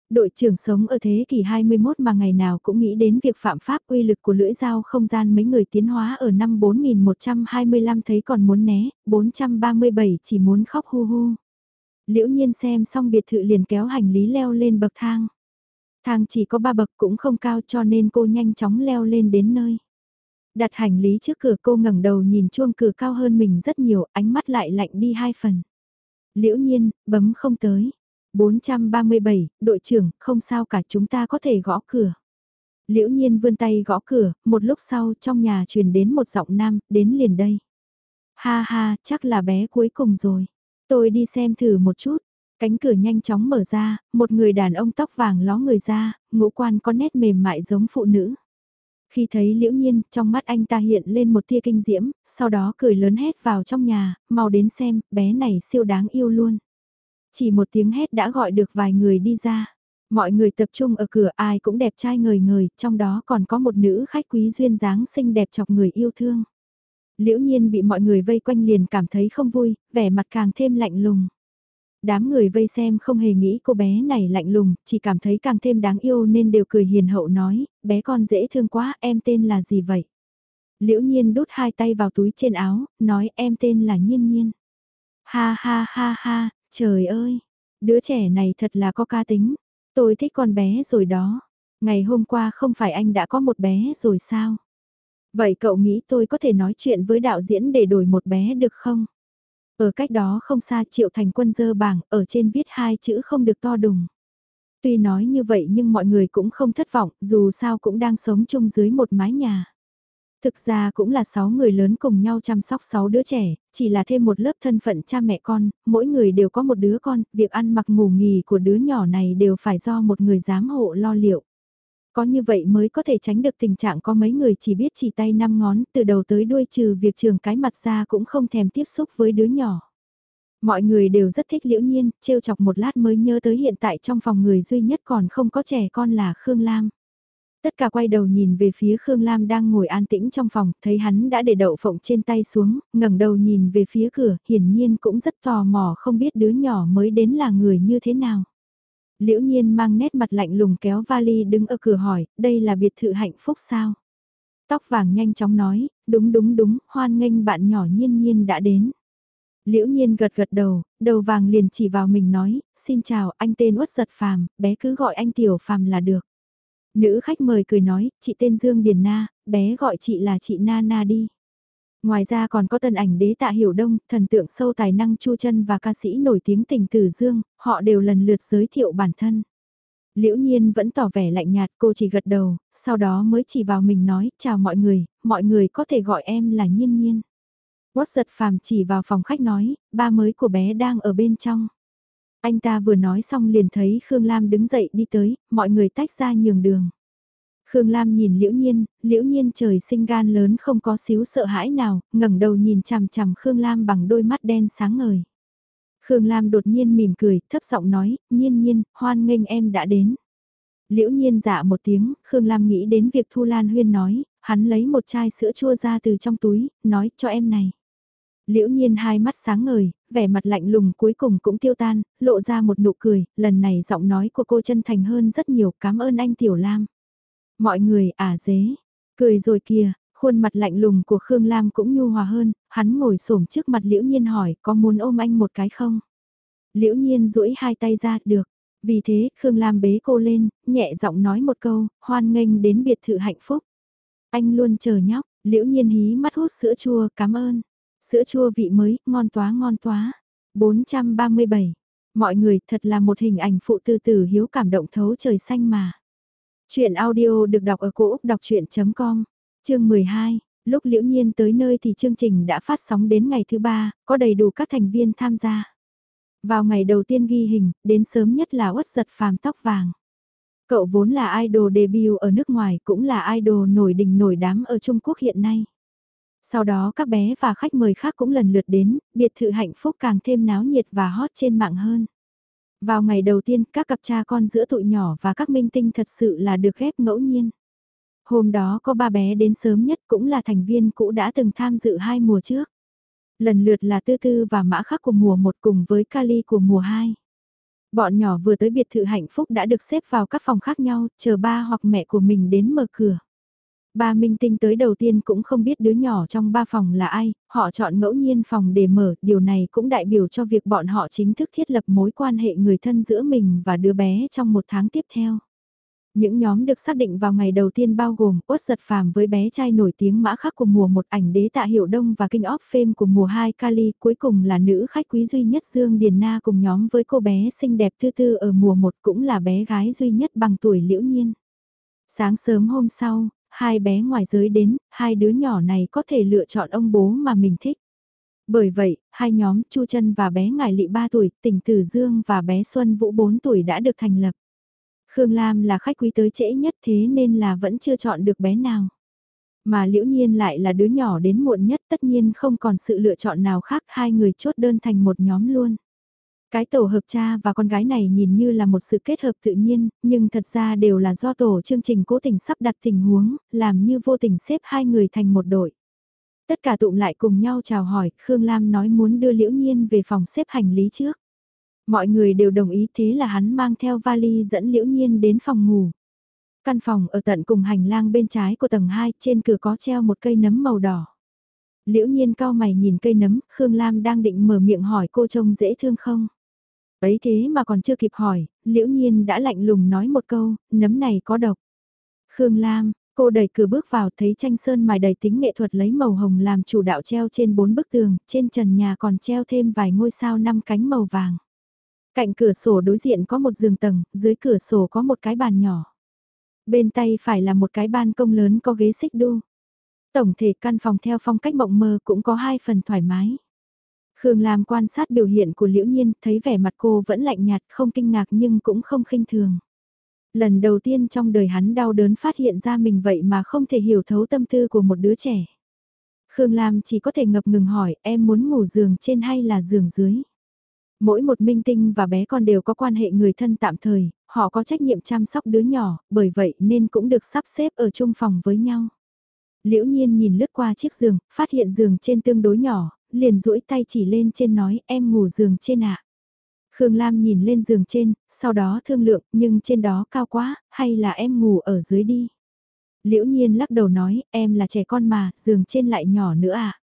Đội trưởng sống ở thế kỷ 21 mà ngày nào cũng nghĩ đến việc phạm pháp uy lực của lưỡi dao không gian mấy người tiến hóa ở năm 4125 thấy còn muốn né, 437 chỉ muốn khóc hu hu. Liễu nhiên xem xong biệt thự liền kéo hành lý leo lên bậc thang. Thang chỉ có ba bậc cũng không cao cho nên cô nhanh chóng leo lên đến nơi. Đặt hành lý trước cửa cô ngẩng đầu nhìn chuông cửa cao hơn mình rất nhiều, ánh mắt lại lạnh đi hai phần. Liễu nhiên, bấm không tới. 437, đội trưởng, không sao cả chúng ta có thể gõ cửa. Liễu nhiên vươn tay gõ cửa, một lúc sau trong nhà truyền đến một giọng nam, đến liền đây. Ha ha, chắc là bé cuối cùng rồi. Tôi đi xem thử một chút. Cánh cửa nhanh chóng mở ra, một người đàn ông tóc vàng ló người ra, ngũ quan có nét mềm mại giống phụ nữ. Khi thấy liễu nhiên, trong mắt anh ta hiện lên một tia kinh diễm, sau đó cười lớn hét vào trong nhà, mau đến xem, bé này siêu đáng yêu luôn. Chỉ một tiếng hét đã gọi được vài người đi ra. Mọi người tập trung ở cửa ai cũng đẹp trai ngời ngời, trong đó còn có một nữ khách quý duyên dáng xinh đẹp chọc người yêu thương. Liễu nhiên bị mọi người vây quanh liền cảm thấy không vui, vẻ mặt càng thêm lạnh lùng. Đám người vây xem không hề nghĩ cô bé này lạnh lùng, chỉ cảm thấy càng thêm đáng yêu nên đều cười hiền hậu nói, bé con dễ thương quá, em tên là gì vậy? Liễu nhiên đút hai tay vào túi trên áo, nói em tên là Nhiên Nhiên. Ha ha ha ha, trời ơi, đứa trẻ này thật là có ca tính, tôi thích con bé rồi đó. Ngày hôm qua không phải anh đã có một bé rồi sao? Vậy cậu nghĩ tôi có thể nói chuyện với đạo diễn để đổi một bé được không? Ở cách đó không xa Triệu Thành Quân dơ bảng, ở trên viết hai chữ không được to đùng. Tuy nói như vậy nhưng mọi người cũng không thất vọng, dù sao cũng đang sống chung dưới một mái nhà. Thực ra cũng là 6 người lớn cùng nhau chăm sóc 6 đứa trẻ, chỉ là thêm một lớp thân phận cha mẹ con, mỗi người đều có một đứa con, việc ăn mặc ngủ nghỉ của đứa nhỏ này đều phải do một người giám hộ lo liệu. Có như vậy mới có thể tránh được tình trạng có mấy người chỉ biết chỉ tay năm ngón từ đầu tới đuôi trừ việc trường cái mặt ra cũng không thèm tiếp xúc với đứa nhỏ. Mọi người đều rất thích liễu nhiên, trêu chọc một lát mới nhớ tới hiện tại trong phòng người duy nhất còn không có trẻ con là Khương Lam. Tất cả quay đầu nhìn về phía Khương Lam đang ngồi an tĩnh trong phòng, thấy hắn đã để đậu phộng trên tay xuống, ngẩng đầu nhìn về phía cửa, hiển nhiên cũng rất tò mò không biết đứa nhỏ mới đến là người như thế nào. Liễu nhiên mang nét mặt lạnh lùng kéo vali đứng ở cửa hỏi, đây là biệt thự hạnh phúc sao? Tóc vàng nhanh chóng nói, đúng đúng đúng, hoan nghênh bạn nhỏ nhiên nhiên đã đến. Liễu nhiên gật gật đầu, đầu vàng liền chỉ vào mình nói, xin chào anh tên Uất Giật Phàm, bé cứ gọi anh Tiểu Phàm là được. Nữ khách mời cười nói, chị tên Dương Điền Na, bé gọi chị là chị Na Na đi. Ngoài ra còn có tân ảnh đế tạ hiểu đông, thần tượng sâu tài năng Chu chân và ca sĩ nổi tiếng tình tử Dương, họ đều lần lượt giới thiệu bản thân. Liễu nhiên vẫn tỏ vẻ lạnh nhạt cô chỉ gật đầu, sau đó mới chỉ vào mình nói, chào mọi người, mọi người có thể gọi em là nhiên nhiên. Quất giật phàm chỉ vào phòng khách nói, ba mới của bé đang ở bên trong. Anh ta vừa nói xong liền thấy Khương Lam đứng dậy đi tới, mọi người tách ra nhường đường. Khương Lam nhìn Liễu Nhiên, Liễu Nhiên trời sinh gan lớn không có xíu sợ hãi nào, ngẩng đầu nhìn chằm chằm Khương Lam bằng đôi mắt đen sáng ngời. Khương Lam đột nhiên mỉm cười, thấp giọng nói, nhiên nhiên, hoan nghênh em đã đến. Liễu nhiên dạ một tiếng, Khương Lam nghĩ đến việc Thu Lan Huyên nói, hắn lấy một chai sữa chua ra từ trong túi, nói cho em này. Liễu nhiên hai mắt sáng ngời, vẻ mặt lạnh lùng cuối cùng cũng tiêu tan, lộ ra một nụ cười, lần này giọng nói của cô chân thành hơn rất nhiều, cảm ơn anh Tiểu Lam. Mọi người à dế, cười rồi kìa, khuôn mặt lạnh lùng của Khương Lam cũng nhu hòa hơn, hắn ngồi xổm trước mặt Liễu Nhiên hỏi có muốn ôm anh một cái không? Liễu Nhiên duỗi hai tay ra, được. Vì thế, Khương Lam bế cô lên, nhẹ giọng nói một câu, hoan nghênh đến biệt thự hạnh phúc. Anh luôn chờ nhóc, Liễu Nhiên hí mắt hút sữa chua, cảm ơn. Sữa chua vị mới, ngon tóa ngon tóa. 437. Mọi người thật là một hình ảnh phụ tư tử hiếu cảm động thấu trời xanh mà. Chuyện audio được đọc ở cổ Úc đọc chuyện.com, chương 12. Lúc liễu nhiên tới nơi thì chương trình đã phát sóng đến ngày thứ ba, có đầy đủ các thành viên tham gia. Vào ngày đầu tiên ghi hình, đến sớm nhất là uất giật phàm tóc vàng. Cậu vốn là idol debut ở nước ngoài cũng là idol nổi đình nổi đám ở Trung Quốc hiện nay. Sau đó các bé và khách mời khác cũng lần lượt đến, biệt thự hạnh phúc càng thêm náo nhiệt và hot trên mạng hơn. Vào ngày đầu tiên, các cặp cha con giữa tụi nhỏ và các minh tinh thật sự là được ghép ngẫu nhiên. Hôm đó có ba bé đến sớm nhất cũng là thành viên cũ đã từng tham dự hai mùa trước. Lần lượt là Tư Tư và Mã Khắc của mùa 1 cùng với Kali của mùa 2. Bọn nhỏ vừa tới biệt thự hạnh phúc đã được xếp vào các phòng khác nhau, chờ ba hoặc mẹ của mình đến mở cửa. Ba minh tinh tới đầu tiên cũng không biết đứa nhỏ trong ba phòng là ai, họ chọn ngẫu nhiên phòng để mở, điều này cũng đại biểu cho việc bọn họ chính thức thiết lập mối quan hệ người thân giữa mình và đứa bé trong một tháng tiếp theo. Những nhóm được xác định vào ngày đầu tiên bao gồm Uất Giật Phàm với bé trai nổi tiếng mã khắc của mùa một ảnh đế tạ hiệu đông và kinh off fame của mùa 2 Kali, cuối cùng là nữ khách quý duy nhất Dương Điền Na cùng nhóm với cô bé xinh đẹp tư tư ở mùa 1 cũng là bé gái duy nhất bằng tuổi liễu nhiên. Sáng sớm hôm sau, hai bé ngoài giới đến, hai đứa nhỏ này có thể lựa chọn ông bố mà mình thích. Bởi vậy, hai nhóm Chu Chân và bé Ngải Lị 3 tuổi, Tỉnh Tử Dương và bé Xuân Vũ 4 tuổi đã được thành lập. Khương Lam là khách quý tới trễ nhất thế nên là vẫn chưa chọn được bé nào. Mà liễu nhiên lại là đứa nhỏ đến muộn nhất tất nhiên không còn sự lựa chọn nào khác hai người chốt đơn thành một nhóm luôn. Cái tổ hợp cha và con gái này nhìn như là một sự kết hợp tự nhiên, nhưng thật ra đều là do tổ chương trình cố tình sắp đặt tình huống, làm như vô tình xếp hai người thành một đội. Tất cả tụm lại cùng nhau chào hỏi, Khương Lam nói muốn đưa Liễu Nhiên về phòng xếp hành lý trước. Mọi người đều đồng ý thế là hắn mang theo vali dẫn Liễu Nhiên đến phòng ngủ. Căn phòng ở tận cùng hành lang bên trái của tầng 2, trên cửa có treo một cây nấm màu đỏ. Liễu Nhiên cao mày nhìn cây nấm, Khương Lam đang định mở miệng hỏi cô trông dễ thương không? Ấy thế mà còn chưa kịp hỏi, liễu nhiên đã lạnh lùng nói một câu, nấm này có độc. Khương Lam, cô đẩy cửa bước vào thấy tranh sơn mài đầy tính nghệ thuật lấy màu hồng làm chủ đạo treo trên bốn bức tường, trên trần nhà còn treo thêm vài ngôi sao năm cánh màu vàng. Cạnh cửa sổ đối diện có một giường tầng, dưới cửa sổ có một cái bàn nhỏ. Bên tay phải là một cái ban công lớn có ghế xích đu. Tổng thể căn phòng theo phong cách mộng mơ cũng có hai phần thoải mái. Khương Lam quan sát biểu hiện của Liễu Nhiên, thấy vẻ mặt cô vẫn lạnh nhạt, không kinh ngạc nhưng cũng không khinh thường. Lần đầu tiên trong đời hắn đau đớn phát hiện ra mình vậy mà không thể hiểu thấu tâm tư của một đứa trẻ. Khương Lam chỉ có thể ngập ngừng hỏi em muốn ngủ giường trên hay là giường dưới. Mỗi một minh tinh và bé con đều có quan hệ người thân tạm thời, họ có trách nhiệm chăm sóc đứa nhỏ, bởi vậy nên cũng được sắp xếp ở chung phòng với nhau. Liễu nhiên nhìn lướt qua chiếc giường, phát hiện giường trên tương đối nhỏ, liền duỗi tay chỉ lên trên nói em ngủ giường trên ạ. Khương Lam nhìn lên giường trên, sau đó thương lượng, nhưng trên đó cao quá, hay là em ngủ ở dưới đi. Liễu nhiên lắc đầu nói, em là trẻ con mà, giường trên lại nhỏ nữa à.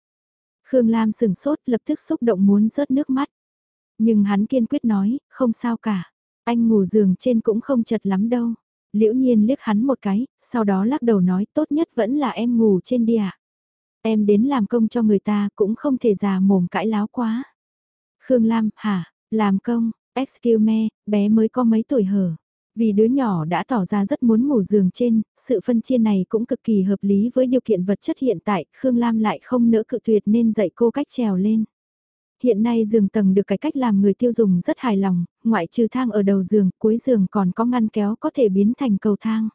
Khương Lam sừng sốt lập tức xúc động muốn rớt nước mắt. Nhưng hắn kiên quyết nói, không sao cả, anh ngủ giường trên cũng không chật lắm đâu. Liễu nhiên liếc hắn một cái, sau đó lắc đầu nói tốt nhất vẫn là em ngủ trên đi ạ. Em đến làm công cho người ta cũng không thể già mồm cãi láo quá. Khương Lam, hả, làm công, excuse me, bé mới có mấy tuổi hở. Vì đứa nhỏ đã tỏ ra rất muốn ngủ giường trên, sự phân chia này cũng cực kỳ hợp lý với điều kiện vật chất hiện tại, Khương Lam lại không nỡ cự tuyệt nên dạy cô cách trèo lên. Hiện nay giường tầng được cái cách làm người tiêu dùng rất hài lòng, ngoại trừ thang ở đầu giường, cuối giường còn có ngăn kéo có thể biến thành cầu thang.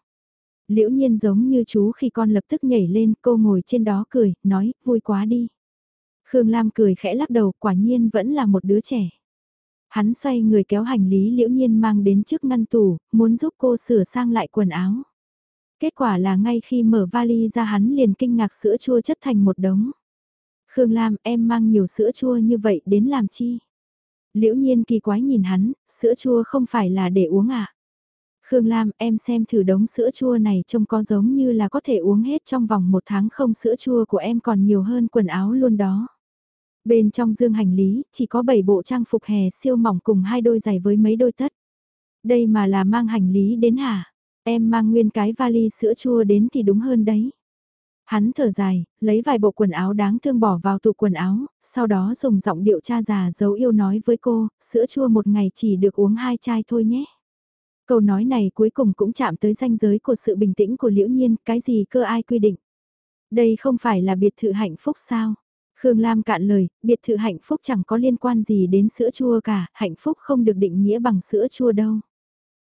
Liễu nhiên giống như chú khi con lập tức nhảy lên, cô ngồi trên đó cười, nói, vui quá đi. Khương Lam cười khẽ lắc đầu, quả nhiên vẫn là một đứa trẻ. Hắn xoay người kéo hành lý liễu nhiên mang đến trước ngăn tủ, muốn giúp cô sửa sang lại quần áo. Kết quả là ngay khi mở vali ra hắn liền kinh ngạc sữa chua chất thành một đống. Khương Lam em mang nhiều sữa chua như vậy đến làm chi? Liễu nhiên kỳ quái nhìn hắn, sữa chua không phải là để uống à? Khương Lam, em xem thử đống sữa chua này trông có giống như là có thể uống hết trong vòng một tháng không sữa chua của em còn nhiều hơn quần áo luôn đó. Bên trong dương hành lý, chỉ có 7 bộ trang phục hè siêu mỏng cùng hai đôi giày với mấy đôi tất. Đây mà là mang hành lý đến hả? Em mang nguyên cái vali sữa chua đến thì đúng hơn đấy. Hắn thở dài, lấy vài bộ quần áo đáng thương bỏ vào tủ quần áo, sau đó dùng giọng điệu cha già giấu yêu nói với cô, sữa chua một ngày chỉ được uống hai chai thôi nhé. Câu nói này cuối cùng cũng chạm tới ranh giới của sự bình tĩnh của liễu nhiên, cái gì cơ ai quy định. Đây không phải là biệt thự hạnh phúc sao? Khương Lam cạn lời, biệt thự hạnh phúc chẳng có liên quan gì đến sữa chua cả, hạnh phúc không được định nghĩa bằng sữa chua đâu.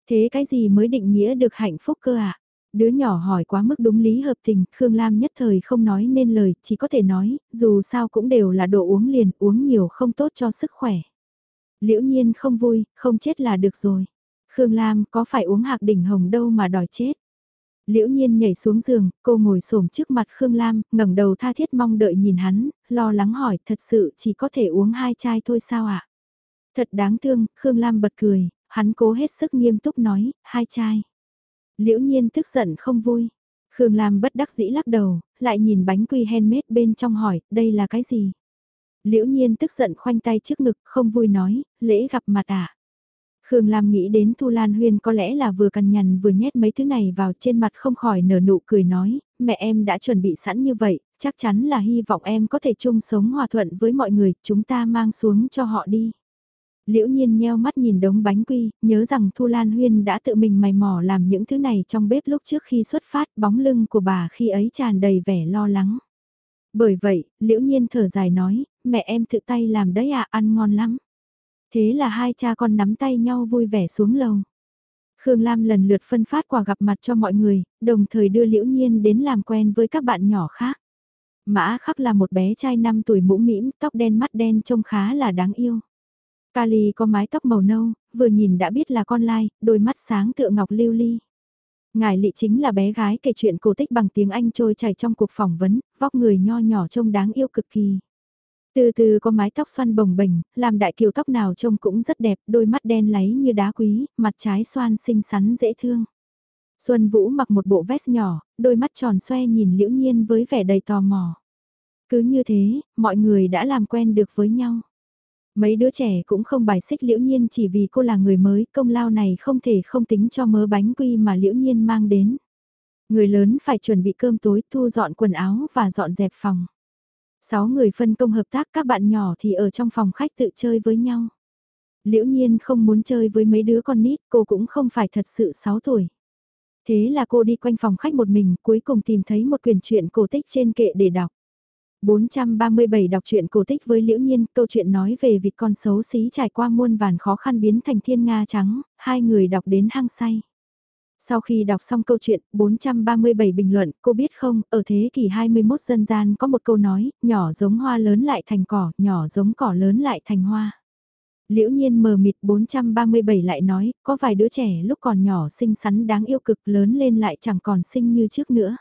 Thế cái gì mới định nghĩa được hạnh phúc cơ ạ? À? Đứa nhỏ hỏi quá mức đúng lý hợp tình, Khương Lam nhất thời không nói nên lời, chỉ có thể nói, dù sao cũng đều là đồ uống liền, uống nhiều không tốt cho sức khỏe. Liễu nhiên không vui, không chết là được rồi. Khương Lam có phải uống hạc đỉnh hồng đâu mà đòi chết. Liễu nhiên nhảy xuống giường, cô ngồi xổm trước mặt Khương Lam, ngẩng đầu tha thiết mong đợi nhìn hắn, lo lắng hỏi thật sự chỉ có thể uống hai chai thôi sao ạ? À? Thật đáng thương, Khương Lam bật cười, hắn cố hết sức nghiêm túc nói, hai chai. Liễu nhiên tức giận không vui. Khương Lam bất đắc dĩ lắc đầu, lại nhìn bánh quy handmade bên trong hỏi, đây là cái gì? Liễu nhiên tức giận khoanh tay trước ngực, không vui nói, lễ gặp mặt à? Khương Lam nghĩ đến Thu Lan Huyên có lẽ là vừa cằn nhằn vừa nhét mấy thứ này vào trên mặt không khỏi nở nụ cười nói, mẹ em đã chuẩn bị sẵn như vậy, chắc chắn là hy vọng em có thể chung sống hòa thuận với mọi người, chúng ta mang xuống cho họ đi. Liễu nhiên nheo mắt nhìn đống bánh quy, nhớ rằng Thu Lan Huyên đã tự mình mày mò làm những thứ này trong bếp lúc trước khi xuất phát bóng lưng của bà khi ấy tràn đầy vẻ lo lắng. Bởi vậy, liễu nhiên thở dài nói, mẹ em tự tay làm đấy à, ăn ngon lắm. Thế là hai cha con nắm tay nhau vui vẻ xuống lầu. Khương Lam lần lượt phân phát quà gặp mặt cho mọi người, đồng thời đưa Liễu Nhiên đến làm quen với các bạn nhỏ khác. Mã Khắc là một bé trai 5 tuổi mũ mĩm, tóc đen mắt đen trông khá là đáng yêu. Kali có mái tóc màu nâu, vừa nhìn đã biết là con lai, đôi mắt sáng tựa ngọc lưu ly. Ngài lị chính là bé gái kể chuyện cổ tích bằng tiếng Anh trôi chảy trong cuộc phỏng vấn, vóc người nho nhỏ trông đáng yêu cực kỳ. Từ từ có mái tóc xoăn bồng bềnh, làm đại kiều tóc nào trông cũng rất đẹp, đôi mắt đen láy như đá quý, mặt trái xoan xinh xắn dễ thương. Xuân Vũ mặc một bộ vest nhỏ, đôi mắt tròn xoe nhìn liễu nhiên với vẻ đầy tò mò. Cứ như thế, mọi người đã làm quen được với nhau. Mấy đứa trẻ cũng không bài xích liễu nhiên chỉ vì cô là người mới, công lao này không thể không tính cho mớ bánh quy mà liễu nhiên mang đến. Người lớn phải chuẩn bị cơm tối, thu dọn quần áo và dọn dẹp phòng. Sáu người phân công hợp tác các bạn nhỏ thì ở trong phòng khách tự chơi với nhau. Liễu nhiên không muốn chơi với mấy đứa con nít, cô cũng không phải thật sự 6 tuổi. Thế là cô đi quanh phòng khách một mình, cuối cùng tìm thấy một quyển truyện cổ tích trên kệ để đọc. 437 đọc truyện cổ tích với Liễu Nhiên, câu chuyện nói về vịt con xấu xí trải qua muôn vàn khó khăn biến thành thiên nga trắng, hai người đọc đến hang say. Sau khi đọc xong câu chuyện 437 bình luận, cô biết không, ở thế kỷ 21 dân gian có một câu nói, nhỏ giống hoa lớn lại thành cỏ, nhỏ giống cỏ lớn lại thành hoa. Liễu nhiên mờ mịt 437 lại nói, có vài đứa trẻ lúc còn nhỏ xinh xắn đáng yêu cực lớn lên lại chẳng còn xinh như trước nữa.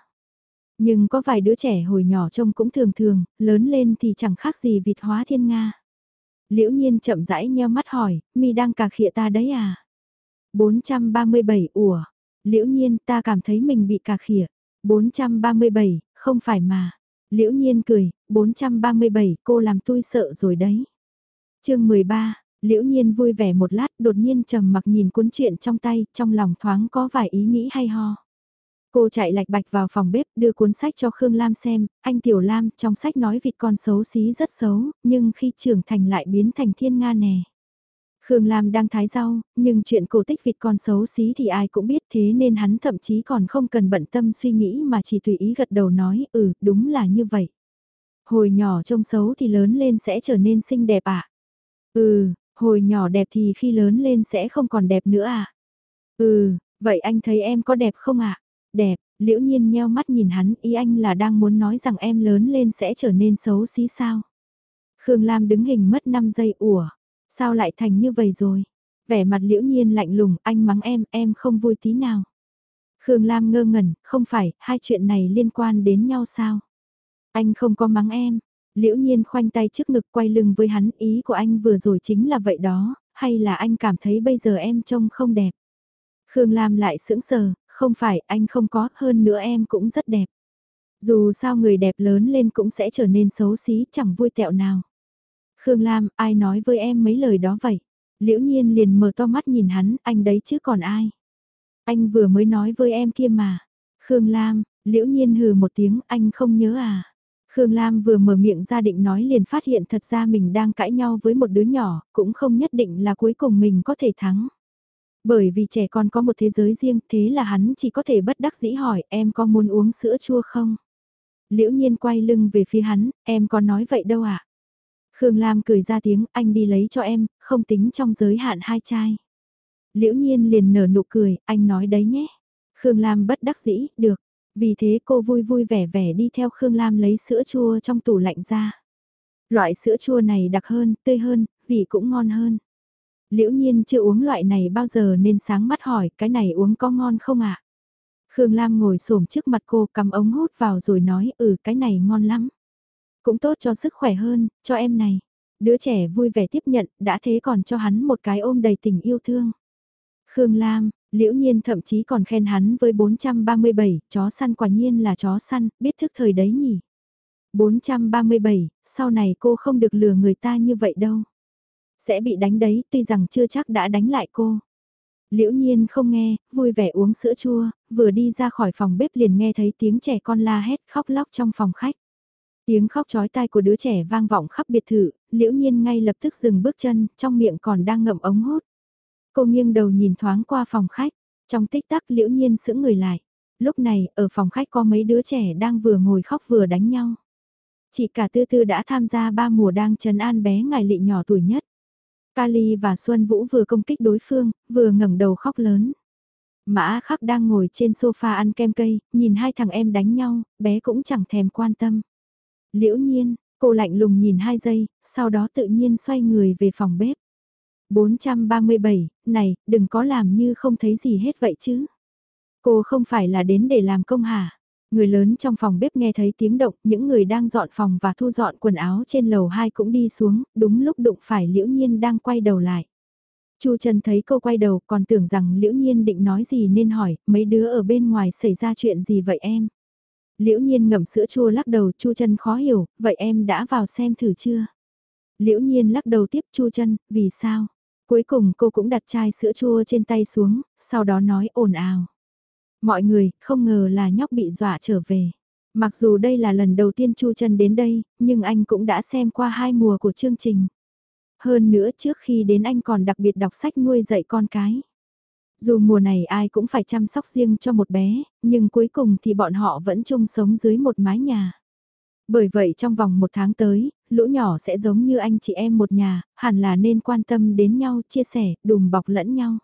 Nhưng có vài đứa trẻ hồi nhỏ trông cũng thường thường, lớn lên thì chẳng khác gì vịt hóa thiên Nga. Liễu nhiên chậm rãi nheo mắt hỏi, mi đang cà khịa ta đấy à? 437 ủa, Liễu nhiên ta cảm thấy mình bị cà khịa. 437, không phải mà. Liễu nhiên cười, 437 cô làm tôi sợ rồi đấy. chương 13, Liễu nhiên vui vẻ một lát đột nhiên trầm mặc nhìn cuốn truyện trong tay, trong lòng thoáng có vài ý nghĩ hay ho. Cô chạy lạch bạch vào phòng bếp đưa cuốn sách cho Khương Lam xem, anh Tiểu Lam trong sách nói vịt con xấu xí rất xấu, nhưng khi trưởng thành lại biến thành thiên nga nè. Khương Lam đang thái rau, nhưng chuyện cổ tích vịt con xấu xí thì ai cũng biết thế nên hắn thậm chí còn không cần bận tâm suy nghĩ mà chỉ tùy ý gật đầu nói ừ đúng là như vậy. Hồi nhỏ trông xấu thì lớn lên sẽ trở nên xinh đẹp ạ. À? Ừ, hồi nhỏ đẹp thì khi lớn lên sẽ không còn đẹp nữa à. Ừ, vậy anh thấy em có đẹp không ạ? À? Đẹp, liễu nhiên nheo mắt nhìn hắn ý anh là đang muốn nói rằng em lớn lên sẽ trở nên xấu xí sao. Khương Lam đứng hình mất 5 giây ủa Sao lại thành như vậy rồi? Vẻ mặt liễu nhiên lạnh lùng, anh mắng em, em không vui tí nào. Khương Lam ngơ ngẩn, không phải, hai chuyện này liên quan đến nhau sao? Anh không có mắng em. Liễu nhiên khoanh tay trước ngực quay lưng với hắn, ý của anh vừa rồi chính là vậy đó, hay là anh cảm thấy bây giờ em trông không đẹp? Khương Lam lại sững sờ, không phải, anh không có, hơn nữa em cũng rất đẹp. Dù sao người đẹp lớn lên cũng sẽ trở nên xấu xí, chẳng vui tẹo nào. Khương Lam, ai nói với em mấy lời đó vậy? Liễu nhiên liền mở to mắt nhìn hắn, anh đấy chứ còn ai? Anh vừa mới nói với em kia mà. Khương Lam, Liễu nhiên hừ một tiếng, anh không nhớ à. Khương Lam vừa mở miệng ra định nói liền phát hiện thật ra mình đang cãi nhau với một đứa nhỏ, cũng không nhất định là cuối cùng mình có thể thắng. Bởi vì trẻ con có một thế giới riêng thế là hắn chỉ có thể bất đắc dĩ hỏi em có muốn uống sữa chua không? Liễu nhiên quay lưng về phía hắn, em có nói vậy đâu ạ? À? Khương Lam cười ra tiếng, anh đi lấy cho em, không tính trong giới hạn hai chai. Liễu nhiên liền nở nụ cười, anh nói đấy nhé. Khương Lam bất đắc dĩ, được. Vì thế cô vui vui vẻ vẻ đi theo Khương Lam lấy sữa chua trong tủ lạnh ra. Loại sữa chua này đặc hơn, tươi hơn, vị cũng ngon hơn. Liễu nhiên chưa uống loại này bao giờ nên sáng mắt hỏi cái này uống có ngon không ạ? À? Khương Lam ngồi xổm trước mặt cô cầm ống hút vào rồi nói ừ cái này ngon lắm. Cũng tốt cho sức khỏe hơn, cho em này. Đứa trẻ vui vẻ tiếp nhận, đã thế còn cho hắn một cái ôm đầy tình yêu thương. Khương Lam, liễu nhiên thậm chí còn khen hắn với 437, chó săn quả nhiên là chó săn, biết thức thời đấy nhỉ. 437, sau này cô không được lừa người ta như vậy đâu. Sẽ bị đánh đấy, tuy rằng chưa chắc đã đánh lại cô. Liễu nhiên không nghe, vui vẻ uống sữa chua, vừa đi ra khỏi phòng bếp liền nghe thấy tiếng trẻ con la hét khóc lóc trong phòng khách. Tiếng khóc chói tai của đứa trẻ vang vọng khắp biệt thự, liễu nhiên ngay lập tức dừng bước chân, trong miệng còn đang ngậm ống hút. Cô nghiêng đầu nhìn thoáng qua phòng khách, trong tích tắc liễu nhiên sững người lại. Lúc này, ở phòng khách có mấy đứa trẻ đang vừa ngồi khóc vừa đánh nhau. Chị cả tư tư đã tham gia ba mùa đang trấn an bé ngài lị nhỏ tuổi nhất. Kali và Xuân Vũ vừa công kích đối phương, vừa ngẩng đầu khóc lớn. Mã khắc đang ngồi trên sofa ăn kem cây, nhìn hai thằng em đánh nhau, bé cũng chẳng thèm quan tâm. Liễu nhiên, cô lạnh lùng nhìn hai giây, sau đó tự nhiên xoay người về phòng bếp. 437, này, đừng có làm như không thấy gì hết vậy chứ. Cô không phải là đến để làm công hả? Người lớn trong phòng bếp nghe thấy tiếng động, những người đang dọn phòng và thu dọn quần áo trên lầu 2 cũng đi xuống, đúng lúc đụng phải Liễu Nhiên đang quay đầu lại. Chu Trần thấy cô quay đầu còn tưởng rằng Liễu Nhiên định nói gì nên hỏi, mấy đứa ở bên ngoài xảy ra chuyện gì vậy em? Liễu Nhiên ngậm sữa chua lắc đầu Chu chân khó hiểu, vậy em đã vào xem thử chưa? Liễu Nhiên lắc đầu tiếp Chu chân. vì sao? Cuối cùng cô cũng đặt chai sữa chua trên tay xuống, sau đó nói ồn ào. Mọi người, không ngờ là nhóc bị dọa trở về. Mặc dù đây là lần đầu tiên Chu Trân đến đây, nhưng anh cũng đã xem qua hai mùa của chương trình. Hơn nữa trước khi đến anh còn đặc biệt đọc sách nuôi dạy con cái. Dù mùa này ai cũng phải chăm sóc riêng cho một bé, nhưng cuối cùng thì bọn họ vẫn chung sống dưới một mái nhà. Bởi vậy trong vòng một tháng tới, lũ nhỏ sẽ giống như anh chị em một nhà, hẳn là nên quan tâm đến nhau, chia sẻ, đùm bọc lẫn nhau.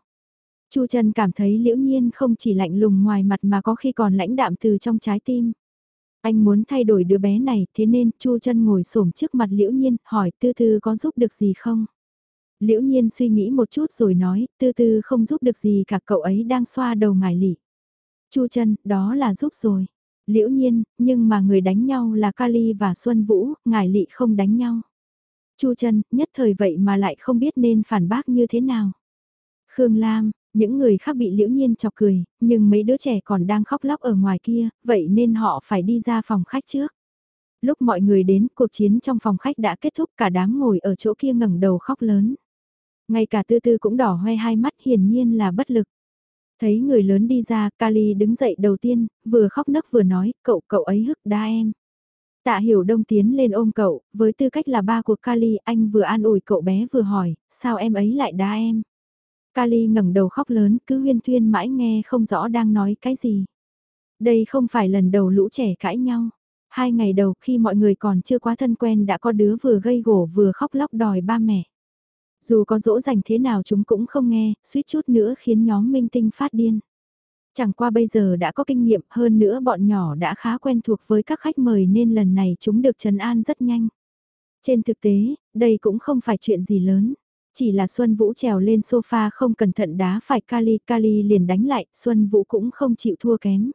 Chu Trần cảm thấy liễu nhiên không chỉ lạnh lùng ngoài mặt mà có khi còn lãnh đạm từ trong trái tim. Anh muốn thay đổi đứa bé này thế nên Chu Trân ngồi xổm trước mặt liễu nhiên hỏi tư tư có giúp được gì không? Liễu nhiên suy nghĩ một chút rồi nói tư tư không giúp được gì cả cậu ấy đang xoa đầu ngài lị. Chu Trân, đó là giúp rồi. Liễu nhiên, nhưng mà người đánh nhau là Kali và Xuân Vũ, ngài lị không đánh nhau. Chu Trân, nhất thời vậy mà lại không biết nên phản bác như thế nào. Khương Lam, những người khác bị liễu nhiên chọc cười, nhưng mấy đứa trẻ còn đang khóc lóc ở ngoài kia, vậy nên họ phải đi ra phòng khách trước. Lúc mọi người đến, cuộc chiến trong phòng khách đã kết thúc cả đám ngồi ở chỗ kia ngẩng đầu khóc lớn. Ngay cả tư tư cũng đỏ hoe hai mắt hiển nhiên là bất lực. Thấy người lớn đi ra, Kali đứng dậy đầu tiên, vừa khóc nấc vừa nói, cậu cậu ấy hức đa em. Tạ hiểu đông tiến lên ôm cậu, với tư cách là ba của Kali, anh vừa an ủi cậu bé vừa hỏi, sao em ấy lại đá em. Kali ngẩng đầu khóc lớn, cứ huyên thuyên mãi nghe không rõ đang nói cái gì. Đây không phải lần đầu lũ trẻ cãi nhau. Hai ngày đầu khi mọi người còn chưa quá thân quen đã có đứa vừa gây gổ vừa khóc lóc đòi ba mẹ. Dù có dỗ dành thế nào chúng cũng không nghe, suýt chút nữa khiến nhóm minh tinh phát điên. Chẳng qua bây giờ đã có kinh nghiệm hơn nữa bọn nhỏ đã khá quen thuộc với các khách mời nên lần này chúng được trấn an rất nhanh. Trên thực tế, đây cũng không phải chuyện gì lớn. Chỉ là Xuân Vũ trèo lên sofa không cẩn thận đá phải Kali, Kali liền đánh lại, Xuân Vũ cũng không chịu thua kém.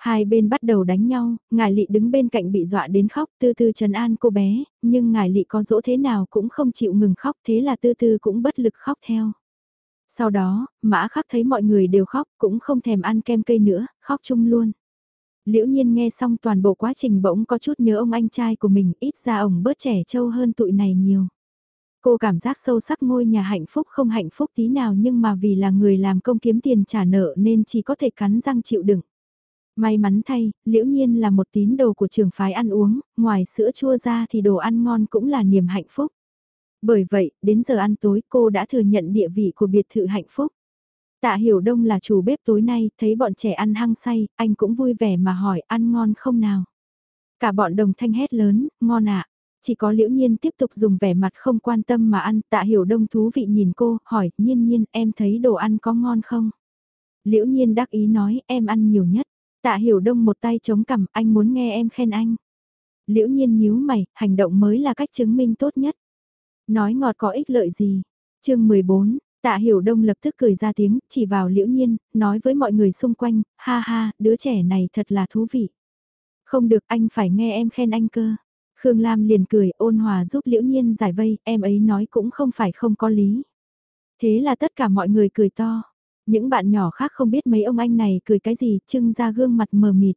Hai bên bắt đầu đánh nhau, ngài lị đứng bên cạnh bị dọa đến khóc tư tư trấn an cô bé, nhưng ngài lị có dỗ thế nào cũng không chịu ngừng khóc thế là tư tư cũng bất lực khóc theo. Sau đó, mã khắc thấy mọi người đều khóc cũng không thèm ăn kem cây nữa, khóc chung luôn. Liễu nhiên nghe xong toàn bộ quá trình bỗng có chút nhớ ông anh trai của mình ít ra ổng bớt trẻ trâu hơn tụi này nhiều. Cô cảm giác sâu sắc ngôi nhà hạnh phúc không hạnh phúc tí nào nhưng mà vì là người làm công kiếm tiền trả nợ nên chỉ có thể cắn răng chịu đựng. May mắn thay, liễu nhiên là một tín đồ của trường phái ăn uống, ngoài sữa chua ra thì đồ ăn ngon cũng là niềm hạnh phúc. Bởi vậy, đến giờ ăn tối cô đã thừa nhận địa vị của biệt thự hạnh phúc. Tạ Hiểu Đông là chủ bếp tối nay, thấy bọn trẻ ăn hăng say, anh cũng vui vẻ mà hỏi ăn ngon không nào. Cả bọn đồng thanh hét lớn, ngon ạ. Chỉ có liễu nhiên tiếp tục dùng vẻ mặt không quan tâm mà ăn, tạ hiểu đông thú vị nhìn cô, hỏi, nhiên nhiên, em thấy đồ ăn có ngon không? Liễu nhiên đắc ý nói, em ăn nhiều nhất. Tạ hiểu đông một tay chống cằm, anh muốn nghe em khen anh. Liễu nhiên nhíu mày, hành động mới là cách chứng minh tốt nhất. Nói ngọt có ích lợi gì? chương 14, tạ hiểu đông lập tức cười ra tiếng, chỉ vào liễu nhiên, nói với mọi người xung quanh, ha ha, đứa trẻ này thật là thú vị. Không được anh phải nghe em khen anh cơ. Khương Lam liền cười ôn hòa giúp liễu nhiên giải vây, em ấy nói cũng không phải không có lý. Thế là tất cả mọi người cười to. Những bạn nhỏ khác không biết mấy ông anh này cười cái gì, trưng ra gương mặt mờ mịt.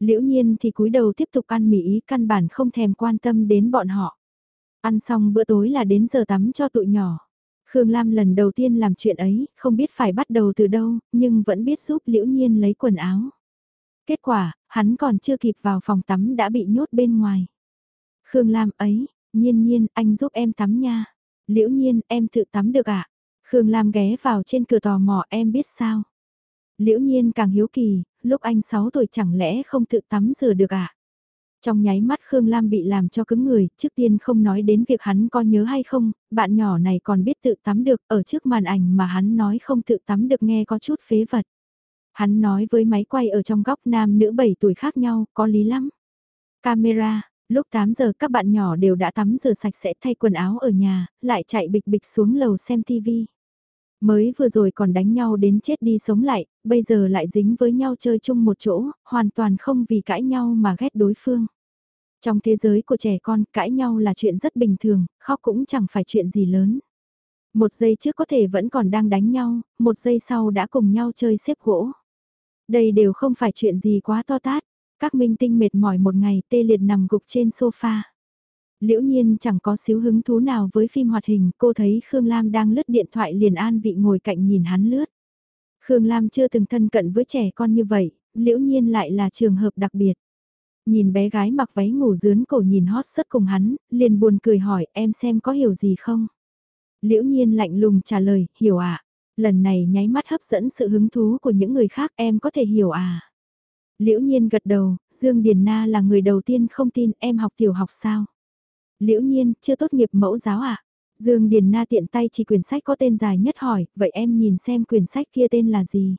Liễu nhiên thì cúi đầu tiếp tục ăn mì ý căn bản không thèm quan tâm đến bọn họ. Ăn xong bữa tối là đến giờ tắm cho tụi nhỏ. Khương Lam lần đầu tiên làm chuyện ấy, không biết phải bắt đầu từ đâu, nhưng vẫn biết giúp Liễu Nhiên lấy quần áo. Kết quả, hắn còn chưa kịp vào phòng tắm đã bị nhốt bên ngoài. Khương Lam ấy, nhiên nhiên, anh giúp em tắm nha. Liễu nhiên, em tự tắm được ạ. À? Khương Lam ghé vào trên cửa tò mò em biết sao. Liễu nhiên càng hiếu kỳ, lúc anh 6 tuổi chẳng lẽ không tự tắm rửa được ạ? À? Trong nháy mắt Khương Lam bị làm cho cứng người, trước tiên không nói đến việc hắn có nhớ hay không, bạn nhỏ này còn biết tự tắm được, ở trước màn ảnh mà hắn nói không tự tắm được nghe có chút phế vật. Hắn nói với máy quay ở trong góc nam nữ 7 tuổi khác nhau, có lý lắm. Camera, lúc 8 giờ các bạn nhỏ đều đã tắm rửa sạch sẽ thay quần áo ở nhà, lại chạy bịch bịch xuống lầu xem TV. Mới vừa rồi còn đánh nhau đến chết đi sống lại, bây giờ lại dính với nhau chơi chung một chỗ, hoàn toàn không vì cãi nhau mà ghét đối phương. Trong thế giới của trẻ con, cãi nhau là chuyện rất bình thường, khóc cũng chẳng phải chuyện gì lớn. Một giây trước có thể vẫn còn đang đánh nhau, một giây sau đã cùng nhau chơi xếp gỗ. Đây đều không phải chuyện gì quá to tát. Các minh tinh mệt mỏi một ngày tê liệt nằm gục trên sofa. Liễu nhiên chẳng có xíu hứng thú nào với phim hoạt hình, cô thấy Khương Lam đang lướt điện thoại liền an vị ngồi cạnh nhìn hắn lướt. Khương Lam chưa từng thân cận với trẻ con như vậy, liễu nhiên lại là trường hợp đặc biệt. Nhìn bé gái mặc váy ngủ dướn cổ nhìn hót sất cùng hắn, liền buồn cười hỏi em xem có hiểu gì không? Liễu nhiên lạnh lùng trả lời, hiểu ạ. À? Lần này nháy mắt hấp dẫn sự hứng thú của những người khác em có thể hiểu à. Liễu nhiên gật đầu, Dương Điền Na là người đầu tiên không tin em học tiểu học sao. Liễu nhiên, chưa tốt nghiệp mẫu giáo à? Dương Điền Na tiện tay chỉ quyển sách có tên dài nhất hỏi, vậy em nhìn xem quyển sách kia tên là gì?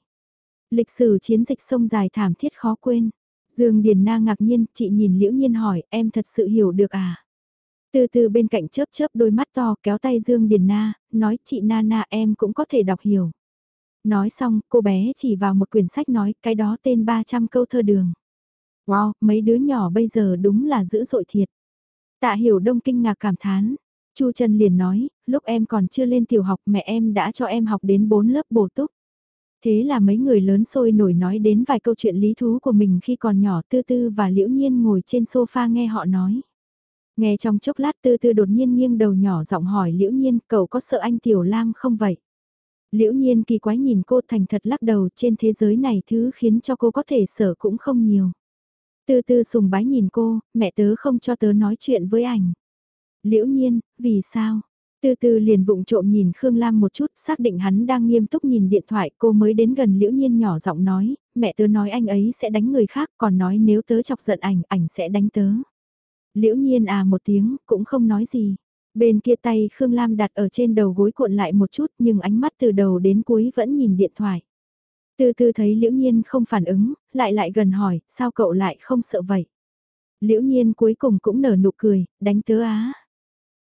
Lịch sử chiến dịch sông dài thảm thiết khó quên. Dương Điền Na ngạc nhiên, chị nhìn Liễu Nhiên hỏi, em thật sự hiểu được à? Từ từ bên cạnh chớp chớp đôi mắt to kéo tay Dương Điền Na, nói chị Na Na em cũng có thể đọc hiểu. Nói xong, cô bé chỉ vào một quyển sách nói cái đó tên 300 câu thơ đường. Wow, mấy đứa nhỏ bây giờ đúng là dữ dội thiệt. Tạ hiểu đông kinh ngạc cảm thán. Chu Trần liền nói, lúc em còn chưa lên tiểu học mẹ em đã cho em học đến 4 lớp bổ túc. Thế là mấy người lớn sôi nổi nói đến vài câu chuyện lý thú của mình khi còn nhỏ tư tư và liễu nhiên ngồi trên sofa nghe họ nói. Nghe trong chốc lát tư tư đột nhiên nghiêng đầu nhỏ giọng hỏi liễu nhiên cậu có sợ anh Tiểu Lam không vậy? Liễu nhiên kỳ quái nhìn cô thành thật lắc đầu trên thế giới này thứ khiến cho cô có thể sợ cũng không nhiều. Tư tư sùng bái nhìn cô, mẹ tớ không cho tớ nói chuyện với ảnh. Liễu nhiên, vì sao? Tư tư liền vụng trộm nhìn Khương Lam một chút, xác định hắn đang nghiêm túc nhìn điện thoại, cô mới đến gần liễu nhiên nhỏ giọng nói, mẹ tớ nói anh ấy sẽ đánh người khác, còn nói nếu tớ chọc giận ảnh, ảnh sẽ đánh tớ. Liễu nhiên à một tiếng, cũng không nói gì. Bên kia tay Khương Lam đặt ở trên đầu gối cuộn lại một chút nhưng ánh mắt từ đầu đến cuối vẫn nhìn điện thoại. Từ từ thấy Liễu Nhiên không phản ứng, lại lại gần hỏi, sao cậu lại không sợ vậy? Liễu Nhiên cuối cùng cũng nở nụ cười, đánh tớ á.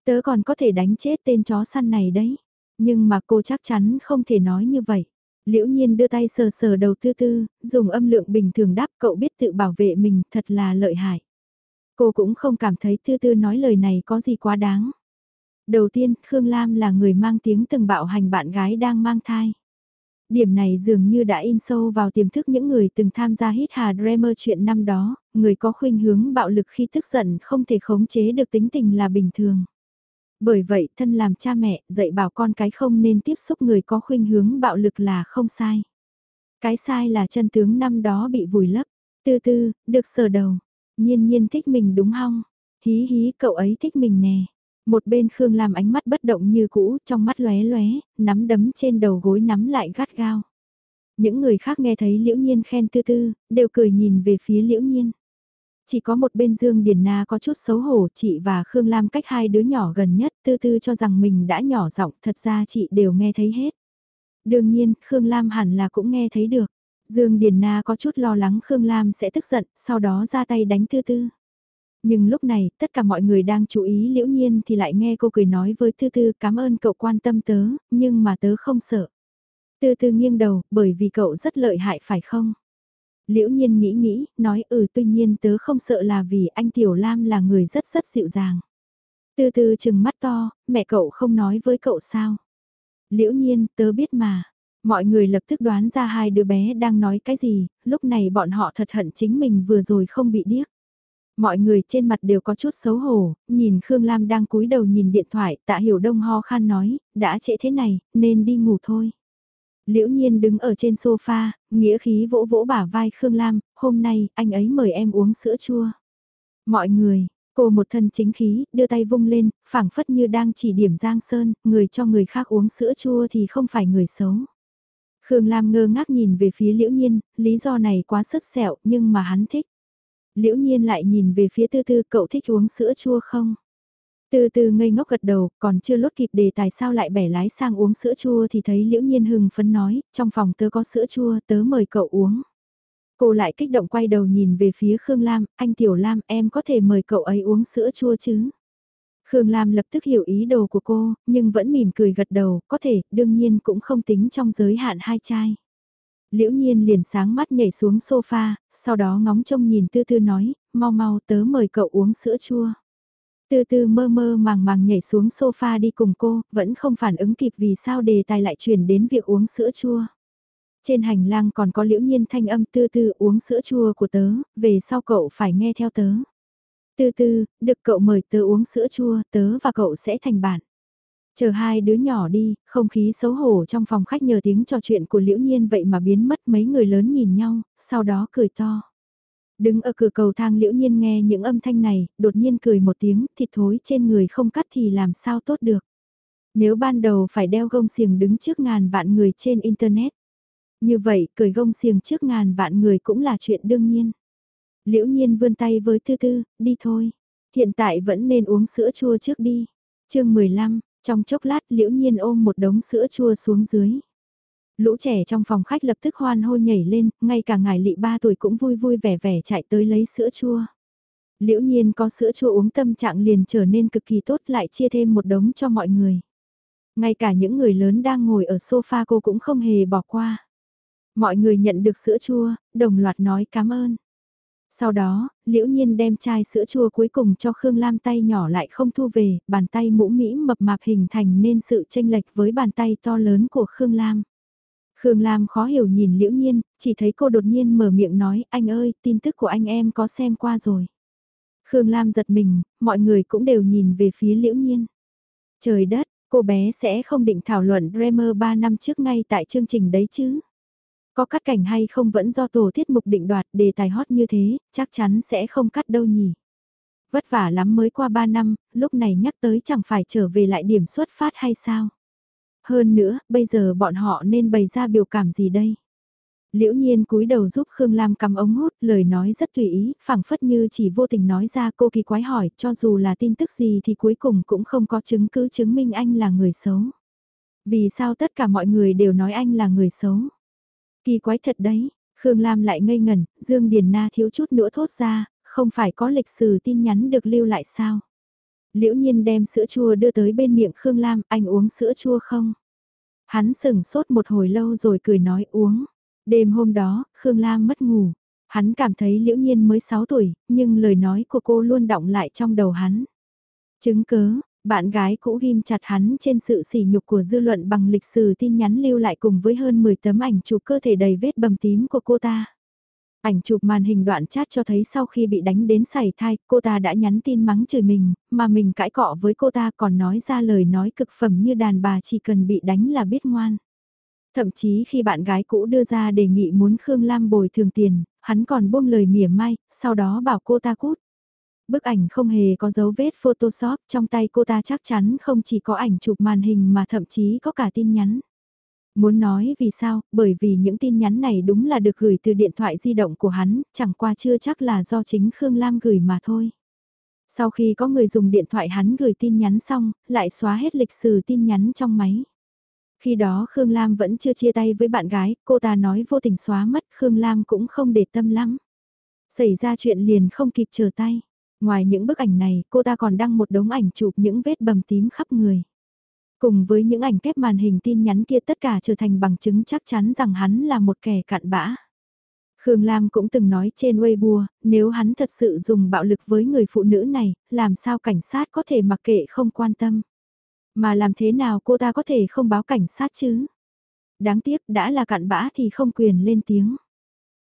Tớ còn có thể đánh chết tên chó săn này đấy. Nhưng mà cô chắc chắn không thể nói như vậy. Liễu Nhiên đưa tay sờ sờ đầu tư tư, dùng âm lượng bình thường đáp cậu biết tự bảo vệ mình thật là lợi hại. Cô cũng không cảm thấy tư tư nói lời này có gì quá đáng. Đầu tiên, Khương Lam là người mang tiếng từng bạo hành bạn gái đang mang thai. Điểm này dường như đã in sâu vào tiềm thức những người từng tham gia hít hà Dreamer chuyện năm đó, người có khuynh hướng bạo lực khi tức giận không thể khống chế được tính tình là bình thường. Bởi vậy, thân làm cha mẹ, dạy bảo con cái không nên tiếp xúc người có khuynh hướng bạo lực là không sai. Cái sai là chân tướng năm đó bị vùi lấp. Tư tư, được sờ đầu. Nhiên nhiên thích mình đúng không? Hí hí cậu ấy thích mình nè. Một bên Khương lam ánh mắt bất động như cũ, trong mắt lóe lóe, nắm đấm trên đầu gối nắm lại gắt gao. Những người khác nghe thấy liễu nhiên khen tư tư, đều cười nhìn về phía liễu nhiên. Chỉ có một bên Dương Điền Na có chút xấu hổ, chị và Khương Lam cách hai đứa nhỏ gần nhất, tư tư cho rằng mình đã nhỏ giọng, thật ra chị đều nghe thấy hết. Đương nhiên, Khương Lam hẳn là cũng nghe thấy được. Dương Điền Na có chút lo lắng Khương Lam sẽ tức giận, sau đó ra tay đánh tư tư. Nhưng lúc này, tất cả mọi người đang chú ý liễu nhiên thì lại nghe cô cười nói với tư tư cảm ơn cậu quan tâm tớ, nhưng mà tớ không sợ. Tư tư nghiêng đầu, bởi vì cậu rất lợi hại phải không? Liễu nhiên nghĩ nghĩ, nói ừ tuy nhiên tớ không sợ là vì anh Tiểu Lam là người rất rất dịu dàng. Tư tư chừng mắt to, mẹ cậu không nói với cậu sao? Liễu nhiên, tớ biết mà. Mọi người lập tức đoán ra hai đứa bé đang nói cái gì, lúc này bọn họ thật hận chính mình vừa rồi không bị điếc. Mọi người trên mặt đều có chút xấu hổ, nhìn Khương Lam đang cúi đầu nhìn điện thoại, tạ hiểu đông ho khan nói, đã trễ thế này, nên đi ngủ thôi. Liễu nhiên đứng ở trên sofa, nghĩa khí vỗ vỗ bả vai Khương Lam, hôm nay anh ấy mời em uống sữa chua. Mọi người, cô một thân chính khí, đưa tay vung lên, phảng phất như đang chỉ điểm Giang Sơn, người cho người khác uống sữa chua thì không phải người xấu. Khương Lam ngơ ngác nhìn về phía liễu nhiên, lý do này quá sức sẹo nhưng mà hắn thích. Liễu nhiên lại nhìn về phía tư tư cậu thích uống sữa chua không? Từ từ ngây ngốc gật đầu, còn chưa lốt kịp đề tài sao lại bẻ lái sang uống sữa chua thì thấy liễu nhiên hừng phấn nói, trong phòng tớ có sữa chua, tớ mời cậu uống. Cô lại kích động quay đầu nhìn về phía Khương Lam, anh Tiểu Lam em có thể mời cậu ấy uống sữa chua chứ? Khương Lam lập tức hiểu ý đồ của cô, nhưng vẫn mỉm cười gật đầu, có thể, đương nhiên cũng không tính trong giới hạn hai chai. Liễu nhiên liền sáng mắt nhảy xuống sofa, sau đó ngóng trông nhìn tư tư nói, mau mau tớ mời cậu uống sữa chua. Tư tư mơ mơ màng màng nhảy xuống sofa đi cùng cô, vẫn không phản ứng kịp vì sao đề tài lại chuyển đến việc uống sữa chua. Trên hành lang còn có liễu nhiên thanh âm tư tư uống sữa chua của tớ, về sau cậu phải nghe theo tớ. Tư tư, được cậu mời tớ uống sữa chua, tớ và cậu sẽ thành bạn. Chờ hai đứa nhỏ đi, không khí xấu hổ trong phòng khách nhờ tiếng trò chuyện của liễu nhiên vậy mà biến mất mấy người lớn nhìn nhau, sau đó cười to. Đứng ở cửa cầu thang liễu nhiên nghe những âm thanh này, đột nhiên cười một tiếng, thịt thối trên người không cắt thì làm sao tốt được. Nếu ban đầu phải đeo gông xiềng đứng trước ngàn vạn người trên Internet. Như vậy, cười gông xiềng trước ngàn vạn người cũng là chuyện đương nhiên. Liễu nhiên vươn tay với tư tư, đi thôi. Hiện tại vẫn nên uống sữa chua trước đi. chương 15, trong chốc lát liễu nhiên ôm một đống sữa chua xuống dưới. Lũ trẻ trong phòng khách lập tức hoan hô nhảy lên, ngay cả ngài lị ba tuổi cũng vui vui vẻ vẻ chạy tới lấy sữa chua. Liễu nhiên có sữa chua uống tâm trạng liền trở nên cực kỳ tốt lại chia thêm một đống cho mọi người. Ngay cả những người lớn đang ngồi ở sofa cô cũng không hề bỏ qua. Mọi người nhận được sữa chua, đồng loạt nói cảm ơn. Sau đó, liễu nhiên đem chai sữa chua cuối cùng cho Khương Lam tay nhỏ lại không thu về, bàn tay mũ mỹ mập mạp hình thành nên sự tranh lệch với bàn tay to lớn của Khương Lam. Khương Lam khó hiểu nhìn liễu nhiên, chỉ thấy cô đột nhiên mở miệng nói, anh ơi, tin tức của anh em có xem qua rồi. Khương Lam giật mình, mọi người cũng đều nhìn về phía liễu nhiên. Trời đất, cô bé sẽ không định thảo luận Dreamer 3 năm trước ngay tại chương trình đấy chứ. Có cắt cảnh hay không vẫn do tổ tiết mục định đoạt đề tài hot như thế, chắc chắn sẽ không cắt đâu nhỉ. Vất vả lắm mới qua 3 năm, lúc này nhắc tới chẳng phải trở về lại điểm xuất phát hay sao. Hơn nữa, bây giờ bọn họ nên bày ra biểu cảm gì đây? Liễu nhiên cúi đầu giúp Khương Lam cầm ống hút, lời nói rất tùy ý, phảng phất như chỉ vô tình nói ra cô kỳ quái hỏi, cho dù là tin tức gì thì cuối cùng cũng không có chứng cứ chứng minh anh là người xấu. Vì sao tất cả mọi người đều nói anh là người xấu? Kỳ quái thật đấy, Khương Lam lại ngây ngẩn, Dương Điền Na thiếu chút nữa thốt ra, không phải có lịch sử tin nhắn được lưu lại sao? Liễu nhiên đem sữa chua đưa tới bên miệng Khương Lam, anh uống sữa chua không? Hắn sừng sốt một hồi lâu rồi cười nói uống. Đêm hôm đó, Khương Lam mất ngủ. Hắn cảm thấy liễu nhiên mới 6 tuổi, nhưng lời nói của cô luôn động lại trong đầu hắn. Chứng cớ, bạn gái cũ ghim chặt hắn trên sự sỉ nhục của dư luận bằng lịch sử tin nhắn lưu lại cùng với hơn 10 tấm ảnh chụp cơ thể đầy vết bầm tím của cô ta. Ảnh chụp màn hình đoạn chat cho thấy sau khi bị đánh đến sảy thai, cô ta đã nhắn tin mắng chửi mình, mà mình cãi cọ với cô ta còn nói ra lời nói cực phẩm như đàn bà chỉ cần bị đánh là biết ngoan. Thậm chí khi bạn gái cũ đưa ra đề nghị muốn Khương Lam bồi thường tiền, hắn còn buông lời mỉa mai, sau đó bảo cô ta cút. Bức ảnh không hề có dấu vết Photoshop, trong tay cô ta chắc chắn không chỉ có ảnh chụp màn hình mà thậm chí có cả tin nhắn. Muốn nói vì sao, bởi vì những tin nhắn này đúng là được gửi từ điện thoại di động của hắn, chẳng qua chưa chắc là do chính Khương Lam gửi mà thôi. Sau khi có người dùng điện thoại hắn gửi tin nhắn xong, lại xóa hết lịch sử tin nhắn trong máy. Khi đó Khương Lam vẫn chưa chia tay với bạn gái, cô ta nói vô tình xóa mất, Khương Lam cũng không để tâm lắm. Xảy ra chuyện liền không kịp chờ tay. Ngoài những bức ảnh này, cô ta còn đăng một đống ảnh chụp những vết bầm tím khắp người. Cùng với những ảnh kép màn hình tin nhắn kia tất cả trở thành bằng chứng chắc chắn rằng hắn là một kẻ cặn bã. Khương Lam cũng từng nói trên Weibo, nếu hắn thật sự dùng bạo lực với người phụ nữ này, làm sao cảnh sát có thể mặc kệ không quan tâm. Mà làm thế nào cô ta có thể không báo cảnh sát chứ? Đáng tiếc đã là cặn bã thì không quyền lên tiếng.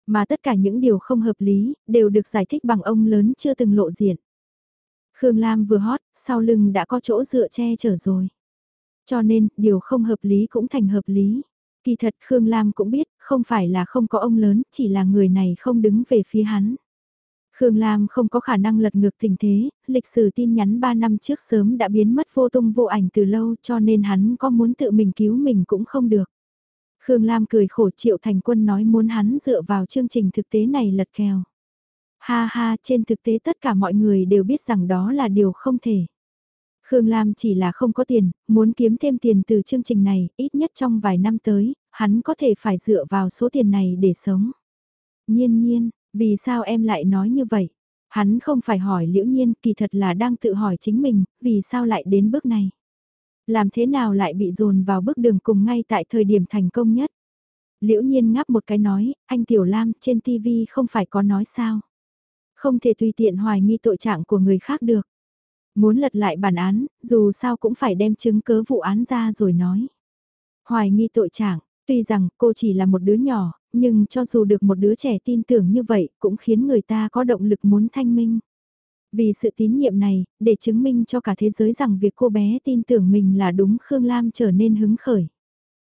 Mà tất cả những điều không hợp lý, đều được giải thích bằng ông lớn chưa từng lộ diện. Khương Lam vừa hót, sau lưng đã có chỗ dựa che chở rồi. Cho nên, điều không hợp lý cũng thành hợp lý. Kỳ thật Khương Lam cũng biết, không phải là không có ông lớn, chỉ là người này không đứng về phía hắn. Khương Lam không có khả năng lật ngược tình thế, lịch sử tin nhắn 3 năm trước sớm đã biến mất vô tung vô ảnh từ lâu cho nên hắn có muốn tự mình cứu mình cũng không được. Khương Lam cười khổ Triệu Thành Quân nói muốn hắn dựa vào chương trình thực tế này lật kèo. Ha ha, trên thực tế tất cả mọi người đều biết rằng đó là điều không thể. Khương Lam chỉ là không có tiền, muốn kiếm thêm tiền từ chương trình này, ít nhất trong vài năm tới, hắn có thể phải dựa vào số tiền này để sống. Nhiên nhiên, vì sao em lại nói như vậy? Hắn không phải hỏi liễu nhiên, kỳ thật là đang tự hỏi chính mình, vì sao lại đến bước này? Làm thế nào lại bị dồn vào bước đường cùng ngay tại thời điểm thành công nhất? Liễu nhiên ngáp một cái nói, anh Tiểu Lam trên TV không phải có nói sao? Không thể tùy tiện hoài nghi tội trạng của người khác được. Muốn lật lại bản án, dù sao cũng phải đem chứng cớ vụ án ra rồi nói. Hoài nghi tội trạng, tuy rằng cô chỉ là một đứa nhỏ, nhưng cho dù được một đứa trẻ tin tưởng như vậy cũng khiến người ta có động lực muốn thanh minh. Vì sự tín nhiệm này, để chứng minh cho cả thế giới rằng việc cô bé tin tưởng mình là đúng Khương Lam trở nên hứng khởi.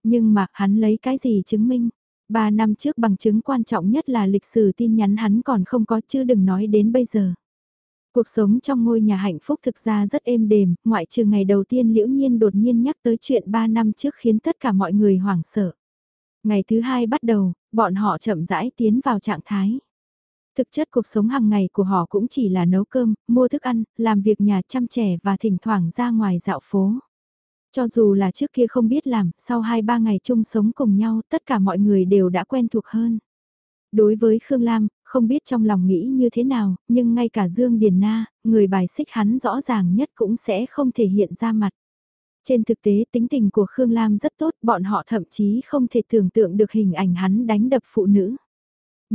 Nhưng mà hắn lấy cái gì chứng minh? Ba năm trước bằng chứng quan trọng nhất là lịch sử tin nhắn hắn còn không có chứ đừng nói đến bây giờ. Cuộc sống trong ngôi nhà hạnh phúc thực ra rất êm đềm, ngoại trừ ngày đầu tiên liễu nhiên đột nhiên nhắc tới chuyện 3 năm trước khiến tất cả mọi người hoảng sợ. Ngày thứ hai bắt đầu, bọn họ chậm rãi tiến vào trạng thái. Thực chất cuộc sống hàng ngày của họ cũng chỉ là nấu cơm, mua thức ăn, làm việc nhà chăm trẻ và thỉnh thoảng ra ngoài dạo phố. Cho dù là trước kia không biết làm, sau 2-3 ngày chung sống cùng nhau tất cả mọi người đều đã quen thuộc hơn. Đối với Khương Lam, không biết trong lòng nghĩ như thế nào, nhưng ngay cả Dương Điền Na, người bài xích hắn rõ ràng nhất cũng sẽ không thể hiện ra mặt. Trên thực tế tính tình của Khương Lam rất tốt, bọn họ thậm chí không thể tưởng tượng được hình ảnh hắn đánh đập phụ nữ.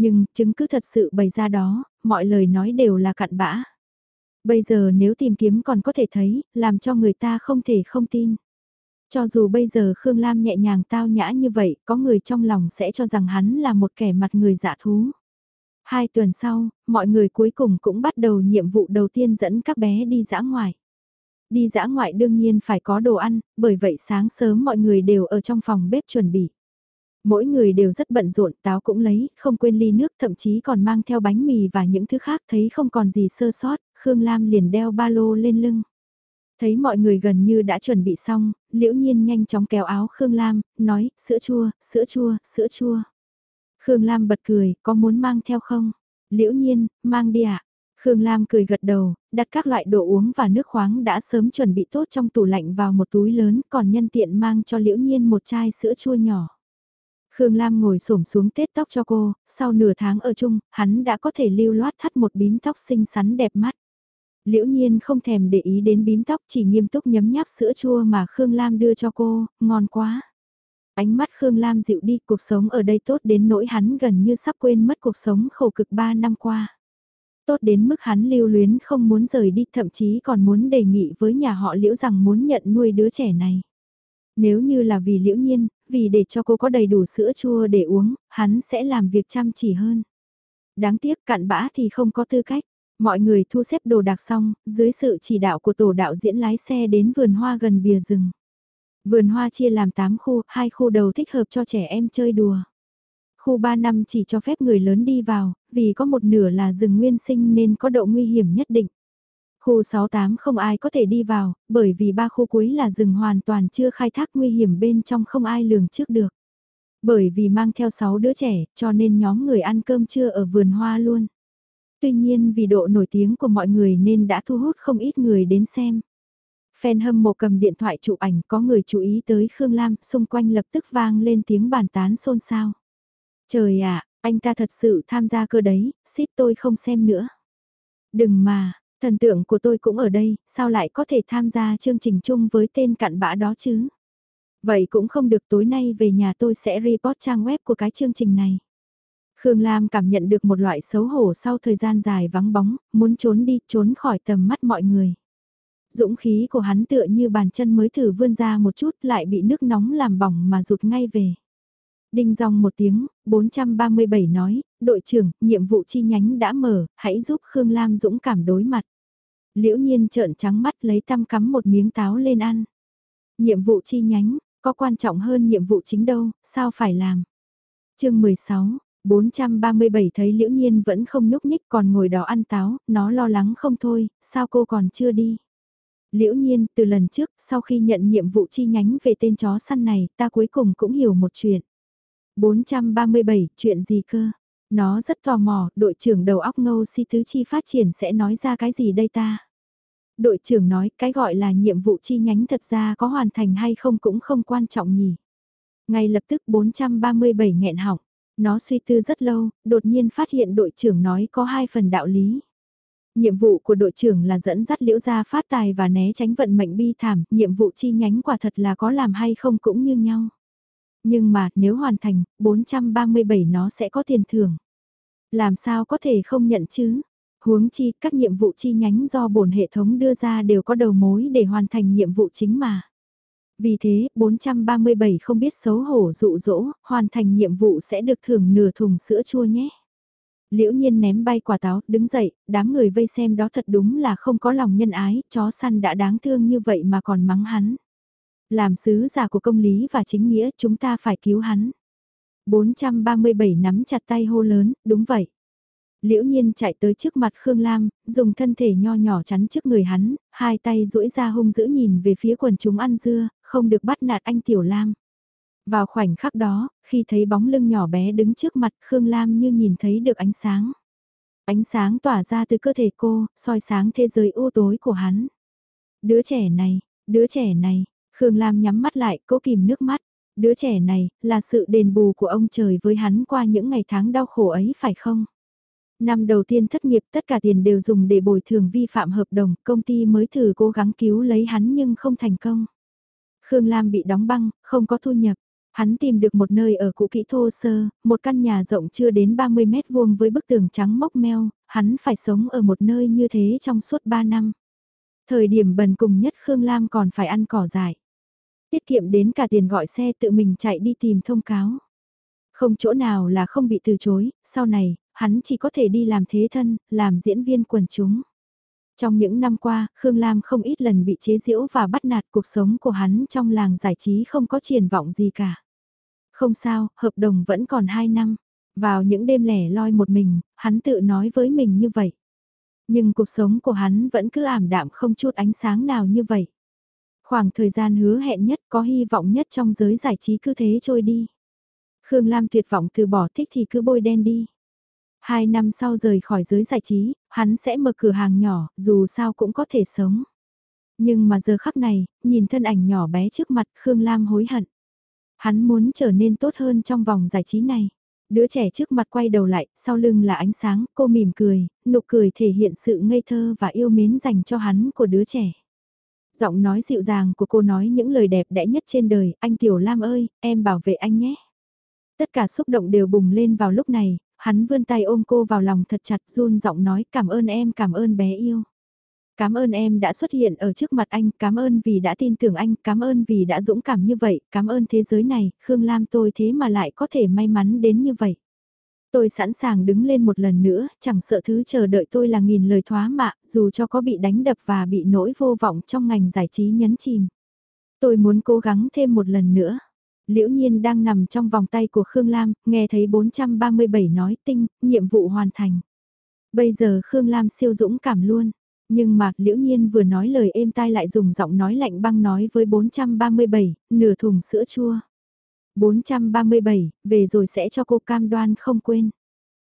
Nhưng, chứng cứ thật sự bày ra đó, mọi lời nói đều là cặn bã. Bây giờ nếu tìm kiếm còn có thể thấy, làm cho người ta không thể không tin. Cho dù bây giờ Khương Lam nhẹ nhàng tao nhã như vậy, có người trong lòng sẽ cho rằng hắn là một kẻ mặt người giả thú. Hai tuần sau, mọi người cuối cùng cũng bắt đầu nhiệm vụ đầu tiên dẫn các bé đi dã ngoại. Đi dã ngoại đương nhiên phải có đồ ăn, bởi vậy sáng sớm mọi người đều ở trong phòng bếp chuẩn bị. Mỗi người đều rất bận rộn, táo cũng lấy, không quên ly nước, thậm chí còn mang theo bánh mì và những thứ khác thấy không còn gì sơ sót, Khương Lam liền đeo ba lô lên lưng. Thấy mọi người gần như đã chuẩn bị xong, liễu nhiên nhanh chóng kéo áo Khương Lam, nói, sữa chua, sữa chua, sữa chua. Khương Lam bật cười, có muốn mang theo không? Liễu nhiên, mang đi ạ. À? Khương Lam cười gật đầu, đặt các loại đồ uống và nước khoáng đã sớm chuẩn bị tốt trong tủ lạnh vào một túi lớn, còn nhân tiện mang cho Liễu Nhiên một chai sữa chua nhỏ. Khương Lam ngồi xổm xuống tết tóc cho cô, sau nửa tháng ở chung, hắn đã có thể lưu loát thắt một bím tóc xinh xắn đẹp mắt. Liễu Nhiên không thèm để ý đến bím tóc chỉ nghiêm túc nhấm nháp sữa chua mà Khương Lam đưa cho cô, ngon quá. Ánh mắt Khương Lam dịu đi, cuộc sống ở đây tốt đến nỗi hắn gần như sắp quên mất cuộc sống khổ cực 3 năm qua. Tốt đến mức hắn lưu luyến không muốn rời đi, thậm chí còn muốn đề nghị với nhà họ Liễu rằng muốn nhận nuôi đứa trẻ này. Nếu như là vì Liễu Nhiên, vì để cho cô có đầy đủ sữa chua để uống, hắn sẽ làm việc chăm chỉ hơn. Đáng tiếc cặn bã thì không có tư cách. Mọi người thu xếp đồ đạc xong, dưới sự chỉ đạo của tổ đạo diễn lái xe đến vườn hoa gần bìa rừng. Vườn hoa chia làm 8 khu, hai khu đầu thích hợp cho trẻ em chơi đùa. Khu 3 năm chỉ cho phép người lớn đi vào, vì có một nửa là rừng nguyên sinh nên có độ nguy hiểm nhất định. Khu 68 không ai có thể đi vào, bởi vì ba khu cuối là rừng hoàn toàn chưa khai thác nguy hiểm bên trong không ai lường trước được. Bởi vì mang theo 6 đứa trẻ, cho nên nhóm người ăn cơm trưa ở vườn hoa luôn. Tuy nhiên vì độ nổi tiếng của mọi người nên đã thu hút không ít người đến xem. Fan hâm mộ cầm điện thoại chụp ảnh có người chú ý tới Khương Lam, xung quanh lập tức vang lên tiếng bàn tán xôn xao. Trời ạ, anh ta thật sự tham gia cơ đấy, xít tôi không xem nữa. Đừng mà, thần tượng của tôi cũng ở đây, sao lại có thể tham gia chương trình chung với tên cặn bã đó chứ? Vậy cũng không được tối nay về nhà tôi sẽ report trang web của cái chương trình này. Khương Lam cảm nhận được một loại xấu hổ sau thời gian dài vắng bóng, muốn trốn đi, trốn khỏi tầm mắt mọi người. Dũng khí của hắn tựa như bàn chân mới thử vươn ra một chút lại bị nước nóng làm bỏng mà rụt ngay về. Đinh dòng một tiếng, 437 nói, đội trưởng, nhiệm vụ chi nhánh đã mở, hãy giúp Khương Lam dũng cảm đối mặt. Liễu nhiên trợn trắng mắt lấy tăm cắm một miếng táo lên ăn. Nhiệm vụ chi nhánh, có quan trọng hơn nhiệm vụ chính đâu, sao phải làm? chương 16, 437 thấy liễu nhiên vẫn không nhúc nhích còn ngồi đó ăn táo, nó lo lắng không thôi, sao cô còn chưa đi? Liễu nhiên, từ lần trước, sau khi nhận nhiệm vụ chi nhánh về tên chó săn này, ta cuối cùng cũng hiểu một chuyện. 437, chuyện gì cơ? Nó rất tò mò, đội trưởng đầu óc ngâu si tứ chi phát triển sẽ nói ra cái gì đây ta? Đội trưởng nói, cái gọi là nhiệm vụ chi nhánh thật ra có hoàn thành hay không cũng không quan trọng nhỉ. Ngay lập tức 437 nghẹn họng, nó suy tư rất lâu, đột nhiên phát hiện đội trưởng nói có hai phần đạo lý. Nhiệm vụ của đội trưởng là dẫn dắt liễu gia phát tài và né tránh vận mệnh bi thảm, nhiệm vụ chi nhánh quả thật là có làm hay không cũng như nhau. Nhưng mà nếu hoàn thành, 437 nó sẽ có tiền thưởng. Làm sao có thể không nhận chứ? Huống chi, các nhiệm vụ chi nhánh do bổn hệ thống đưa ra đều có đầu mối để hoàn thành nhiệm vụ chính mà. Vì thế, 437 không biết xấu hổ dụ dỗ, hoàn thành nhiệm vụ sẽ được thưởng nửa thùng sữa chua nhé. Liễu nhiên ném bay quả táo, đứng dậy, đám người vây xem đó thật đúng là không có lòng nhân ái, chó săn đã đáng thương như vậy mà còn mắng hắn. Làm sứ giả của công lý và chính nghĩa chúng ta phải cứu hắn. 437 nắm chặt tay hô lớn, đúng vậy. Liễu nhiên chạy tới trước mặt Khương Lam, dùng thân thể nho nhỏ chắn trước người hắn, hai tay duỗi ra hung dữ nhìn về phía quần chúng ăn dưa, không được bắt nạt anh Tiểu Lam. Vào khoảnh khắc đó, khi thấy bóng lưng nhỏ bé đứng trước mặt Khương Lam như nhìn thấy được ánh sáng. Ánh sáng tỏa ra từ cơ thể cô, soi sáng thế giới u tối của hắn. Đứa trẻ này, đứa trẻ này, Khương Lam nhắm mắt lại, cố kìm nước mắt. Đứa trẻ này, là sự đền bù của ông trời với hắn qua những ngày tháng đau khổ ấy phải không? Năm đầu tiên thất nghiệp tất cả tiền đều dùng để bồi thường vi phạm hợp đồng, công ty mới thử cố gắng cứu lấy hắn nhưng không thành công. Khương Lam bị đóng băng, không có thu nhập. Hắn tìm được một nơi ở cũ kỹ thô sơ, một căn nhà rộng chưa đến 30 mét vuông với bức tường trắng mốc meo, hắn phải sống ở một nơi như thế trong suốt 3 năm. Thời điểm bần cùng nhất Khương Lam còn phải ăn cỏ dại. Tiết kiệm đến cả tiền gọi xe tự mình chạy đi tìm thông cáo. Không chỗ nào là không bị từ chối, sau này, hắn chỉ có thể đi làm thế thân, làm diễn viên quần chúng. Trong những năm qua, Khương Lam không ít lần bị chế giễu và bắt nạt cuộc sống của hắn trong làng giải trí không có triển vọng gì cả. Không sao, hợp đồng vẫn còn 2 năm. Vào những đêm lẻ loi một mình, hắn tự nói với mình như vậy. Nhưng cuộc sống của hắn vẫn cứ ảm đạm không chút ánh sáng nào như vậy. Khoảng thời gian hứa hẹn nhất có hy vọng nhất trong giới giải trí cứ thế trôi đi. Khương Lam tuyệt vọng từ bỏ thích thì cứ bôi đen đi. Hai năm sau rời khỏi giới giải trí, hắn sẽ mở cửa hàng nhỏ, dù sao cũng có thể sống. Nhưng mà giờ khắc này, nhìn thân ảnh nhỏ bé trước mặt Khương Lam hối hận. Hắn muốn trở nên tốt hơn trong vòng giải trí này. Đứa trẻ trước mặt quay đầu lại, sau lưng là ánh sáng, cô mỉm cười, nụ cười thể hiện sự ngây thơ và yêu mến dành cho hắn của đứa trẻ. Giọng nói dịu dàng của cô nói những lời đẹp đẽ nhất trên đời, anh Tiểu Lam ơi, em bảo vệ anh nhé. Tất cả xúc động đều bùng lên vào lúc này, hắn vươn tay ôm cô vào lòng thật chặt run giọng nói cảm ơn em cảm ơn bé yêu. Cảm ơn em đã xuất hiện ở trước mặt anh, cảm ơn vì đã tin tưởng anh, cảm ơn vì đã dũng cảm như vậy, cảm ơn thế giới này, Khương Lam tôi thế mà lại có thể may mắn đến như vậy. Tôi sẵn sàng đứng lên một lần nữa, chẳng sợ thứ chờ đợi tôi là nghìn lời thoá mạ, dù cho có bị đánh đập và bị nỗi vô vọng trong ngành giải trí nhấn chìm. Tôi muốn cố gắng thêm một lần nữa. Liễu Nhiên đang nằm trong vòng tay của Khương Lam, nghe thấy 437 nói tinh, nhiệm vụ hoàn thành. Bây giờ Khương Lam siêu dũng cảm luôn. Nhưng mà Liễu Nhiên vừa nói lời êm tai lại dùng giọng nói lạnh băng nói với 437, nửa thùng sữa chua. 437, về rồi sẽ cho cô cam đoan không quên.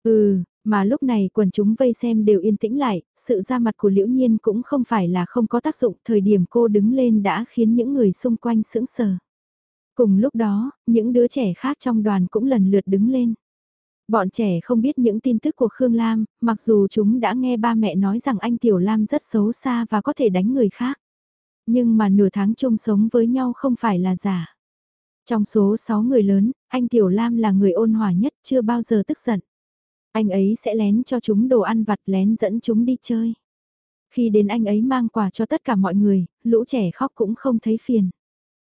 Ừ, mà lúc này quần chúng vây xem đều yên tĩnh lại, sự ra mặt của Liễu Nhiên cũng không phải là không có tác dụng, thời điểm cô đứng lên đã khiến những người xung quanh sững sờ. Cùng lúc đó, những đứa trẻ khác trong đoàn cũng lần lượt đứng lên. Bọn trẻ không biết những tin tức của Khương Lam, mặc dù chúng đã nghe ba mẹ nói rằng anh Tiểu Lam rất xấu xa và có thể đánh người khác. Nhưng mà nửa tháng chung sống với nhau không phải là giả. Trong số 6 người lớn, anh Tiểu Lam là người ôn hòa nhất, chưa bao giờ tức giận. Anh ấy sẽ lén cho chúng đồ ăn vặt lén dẫn chúng đi chơi. Khi đến anh ấy mang quà cho tất cả mọi người, lũ trẻ khóc cũng không thấy phiền.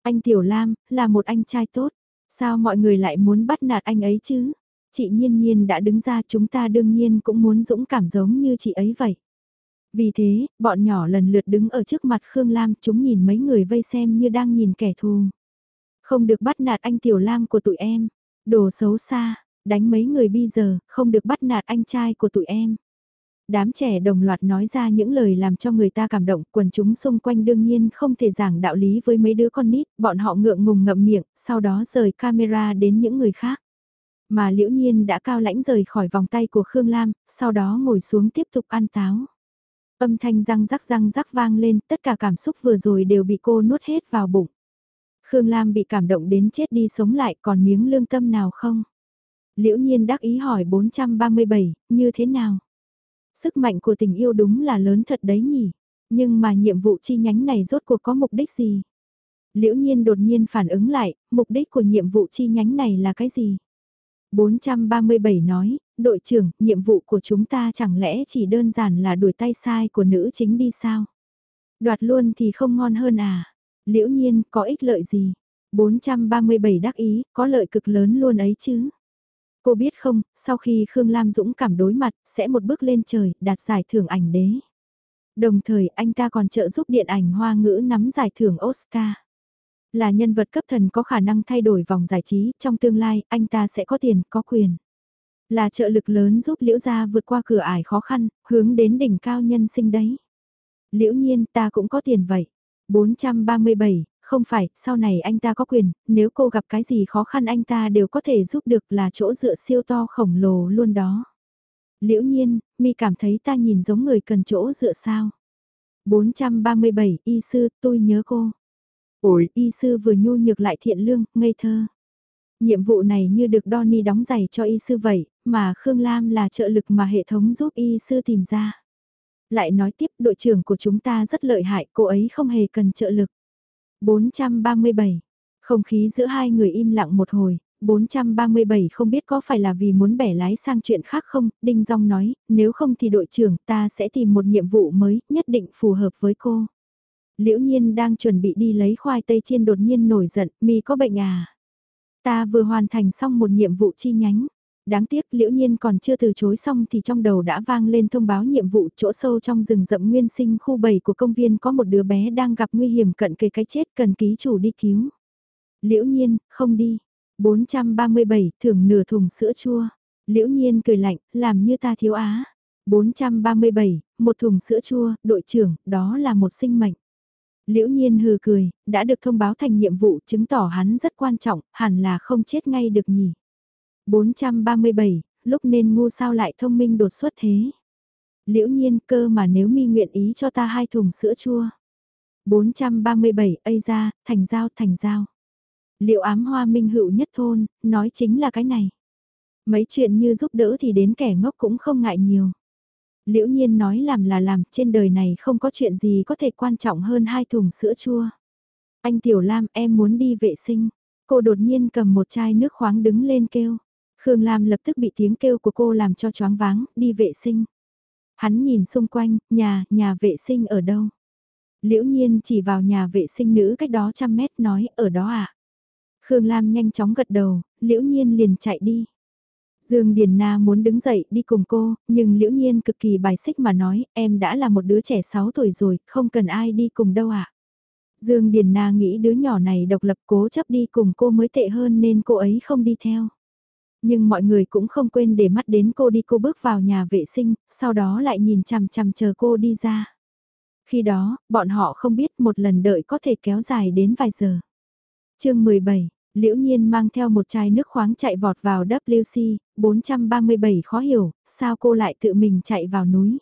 Anh Tiểu Lam, là một anh trai tốt. Sao mọi người lại muốn bắt nạt anh ấy chứ? Chị nhiên nhiên đã đứng ra chúng ta đương nhiên cũng muốn dũng cảm giống như chị ấy vậy. Vì thế, bọn nhỏ lần lượt đứng ở trước mặt Khương Lam chúng nhìn mấy người vây xem như đang nhìn kẻ thù. Không được bắt nạt anh Tiểu Lam của tụi em. Đồ xấu xa, đánh mấy người bây giờ, không được bắt nạt anh trai của tụi em. Đám trẻ đồng loạt nói ra những lời làm cho người ta cảm động, quần chúng xung quanh đương nhiên không thể giảng đạo lý với mấy đứa con nít, bọn họ ngượng ngùng ngậm miệng, sau đó rời camera đến những người khác. Mà liễu nhiên đã cao lãnh rời khỏi vòng tay của Khương Lam, sau đó ngồi xuống tiếp tục ăn táo. Âm thanh răng rắc răng rắc vang lên, tất cả cảm xúc vừa rồi đều bị cô nuốt hết vào bụng. Khương Lam bị cảm động đến chết đi sống lại còn miếng lương tâm nào không? Liễu nhiên đắc ý hỏi 437, như thế nào? Sức mạnh của tình yêu đúng là lớn thật đấy nhỉ? Nhưng mà nhiệm vụ chi nhánh này rốt cuộc có mục đích gì? Liễu nhiên đột nhiên phản ứng lại, mục đích của nhiệm vụ chi nhánh này là cái gì? 437 nói, đội trưởng, nhiệm vụ của chúng ta chẳng lẽ chỉ đơn giản là đuổi tay sai của nữ chính đi sao? Đoạt luôn thì không ngon hơn à? Liễu nhiên, có ích lợi gì? 437 đắc ý, có lợi cực lớn luôn ấy chứ? Cô biết không, sau khi Khương Lam Dũng cảm đối mặt, sẽ một bước lên trời, đạt giải thưởng ảnh đế. Đồng thời anh ta còn trợ giúp điện ảnh hoa ngữ nắm giải thưởng Oscar. Là nhân vật cấp thần có khả năng thay đổi vòng giải trí, trong tương lai anh ta sẽ có tiền, có quyền. Là trợ lực lớn giúp Liễu Gia vượt qua cửa ải khó khăn, hướng đến đỉnh cao nhân sinh đấy. Liễu nhiên ta cũng có tiền vậy. 437, không phải, sau này anh ta có quyền, nếu cô gặp cái gì khó khăn anh ta đều có thể giúp được là chỗ dựa siêu to khổng lồ luôn đó. Liễu nhiên, mi cảm thấy ta nhìn giống người cần chỗ dựa sao. 437, y sư, tôi nhớ cô. Ôi, y sư vừa nhu nhược lại thiện lương, ngây thơ. Nhiệm vụ này như được Donny đóng giày cho y sư vậy, mà Khương Lam là trợ lực mà hệ thống giúp y sư tìm ra. Lại nói tiếp đội trưởng của chúng ta rất lợi hại, cô ấy không hề cần trợ lực. 437. Không khí giữa hai người im lặng một hồi, 437 không biết có phải là vì muốn bẻ lái sang chuyện khác không, Đinh Dong nói, nếu không thì đội trưởng ta sẽ tìm một nhiệm vụ mới, nhất định phù hợp với cô. Liễu nhiên đang chuẩn bị đi lấy khoai tây chiên đột nhiên nổi giận, mi có bệnh à? Ta vừa hoàn thành xong một nhiệm vụ chi nhánh. Đáng tiếc liễu nhiên còn chưa từ chối xong thì trong đầu đã vang lên thông báo nhiệm vụ chỗ sâu trong rừng rậm nguyên sinh khu 7 của công viên có một đứa bé đang gặp nguy hiểm cận kề cái chết cần ký chủ đi cứu. Liễu nhiên, không đi. 437, thưởng nửa thùng sữa chua. Liễu nhiên cười lạnh, làm như ta thiếu á. 437, một thùng sữa chua, đội trưởng, đó là một sinh mệnh. Liễu nhiên hừ cười, đã được thông báo thành nhiệm vụ chứng tỏ hắn rất quan trọng, hẳn là không chết ngay được nhỉ. 437, lúc nên ngu sao lại thông minh đột xuất thế. Liễu nhiên cơ mà nếu mi nguyện ý cho ta hai thùng sữa chua. 437, ây ra, thành giao, thành giao. Liệu ám hoa minh hữu nhất thôn, nói chính là cái này. Mấy chuyện như giúp đỡ thì đến kẻ ngốc cũng không ngại nhiều. Liễu nhiên nói làm là làm, trên đời này không có chuyện gì có thể quan trọng hơn hai thùng sữa chua. Anh Tiểu Lam em muốn đi vệ sinh. Cô đột nhiên cầm một chai nước khoáng đứng lên kêu. Khương Lam lập tức bị tiếng kêu của cô làm cho choáng váng, đi vệ sinh. Hắn nhìn xung quanh, nhà, nhà vệ sinh ở đâu? Liễu nhiên chỉ vào nhà vệ sinh nữ cách đó trăm mét nói, ở đó ạ. À? Khương Lam nhanh chóng gật đầu, liễu nhiên liền chạy đi. Dương Điền Na muốn đứng dậy đi cùng cô, nhưng liễu nhiên cực kỳ bài xích mà nói, em đã là một đứa trẻ 6 tuổi rồi, không cần ai đi cùng đâu ạ. À? Dương Điền Na nghĩ đứa nhỏ này độc lập cố chấp đi cùng cô mới tệ hơn nên cô ấy không đi theo. Nhưng mọi người cũng không quên để mắt đến cô đi cô bước vào nhà vệ sinh, sau đó lại nhìn chằm chằm chờ cô đi ra. Khi đó, bọn họ không biết một lần đợi có thể kéo dài đến vài giờ. chương 17, Liễu Nhiên mang theo một chai nước khoáng chạy vọt vào WC, 437 khó hiểu, sao cô lại tự mình chạy vào núi.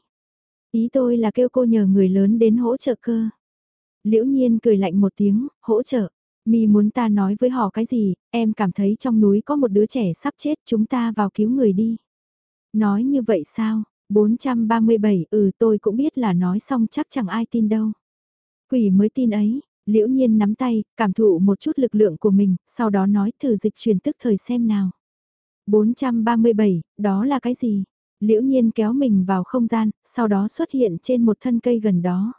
Ý tôi là kêu cô nhờ người lớn đến hỗ trợ cơ. Liễu Nhiên cười lạnh một tiếng, hỗ trợ. Mi muốn ta nói với họ cái gì, em cảm thấy trong núi có một đứa trẻ sắp chết chúng ta vào cứu người đi. Nói như vậy sao, 437 ừ tôi cũng biết là nói xong chắc chẳng ai tin đâu. Quỷ mới tin ấy, liễu nhiên nắm tay, cảm thụ một chút lực lượng của mình, sau đó nói thử dịch truyền tức thời xem nào. 437, đó là cái gì? Liễu nhiên kéo mình vào không gian, sau đó xuất hiện trên một thân cây gần đó.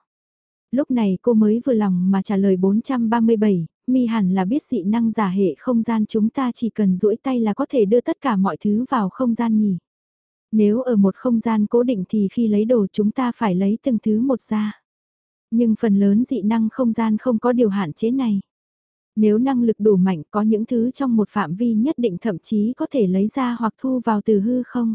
Lúc này cô mới vừa lòng mà trả lời 437, mi hẳn là biết dị năng giả hệ không gian chúng ta chỉ cần duỗi tay là có thể đưa tất cả mọi thứ vào không gian nhỉ. Nếu ở một không gian cố định thì khi lấy đồ chúng ta phải lấy từng thứ một ra. Nhưng phần lớn dị năng không gian không có điều hạn chế này. Nếu năng lực đủ mạnh có những thứ trong một phạm vi nhất định thậm chí có thể lấy ra hoặc thu vào từ hư không.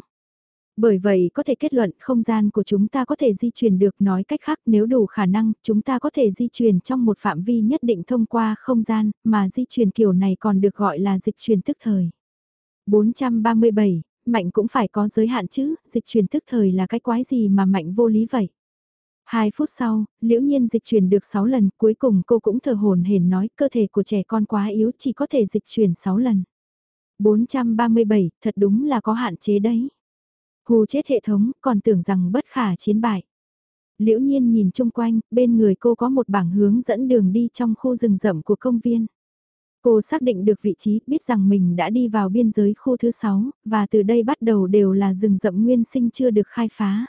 Bởi vậy có thể kết luận không gian của chúng ta có thể di chuyển được nói cách khác nếu đủ khả năng chúng ta có thể di chuyển trong một phạm vi nhất định thông qua không gian mà di chuyển kiểu này còn được gọi là dịch chuyển tức thời. 437, mạnh cũng phải có giới hạn chứ, dịch chuyển tức thời là cái quái gì mà mạnh vô lý vậy. Hai phút sau, liễu nhiên dịch chuyển được 6 lần, cuối cùng cô cũng thờ hồn hển nói cơ thể của trẻ con quá yếu chỉ có thể dịch chuyển 6 lần. 437, thật đúng là có hạn chế đấy. Hù chết hệ thống, còn tưởng rằng bất khả chiến bại. Liễu nhiên nhìn chung quanh, bên người cô có một bảng hướng dẫn đường đi trong khu rừng rậm của công viên. Cô xác định được vị trí, biết rằng mình đã đi vào biên giới khu thứ 6, và từ đây bắt đầu đều là rừng rậm nguyên sinh chưa được khai phá.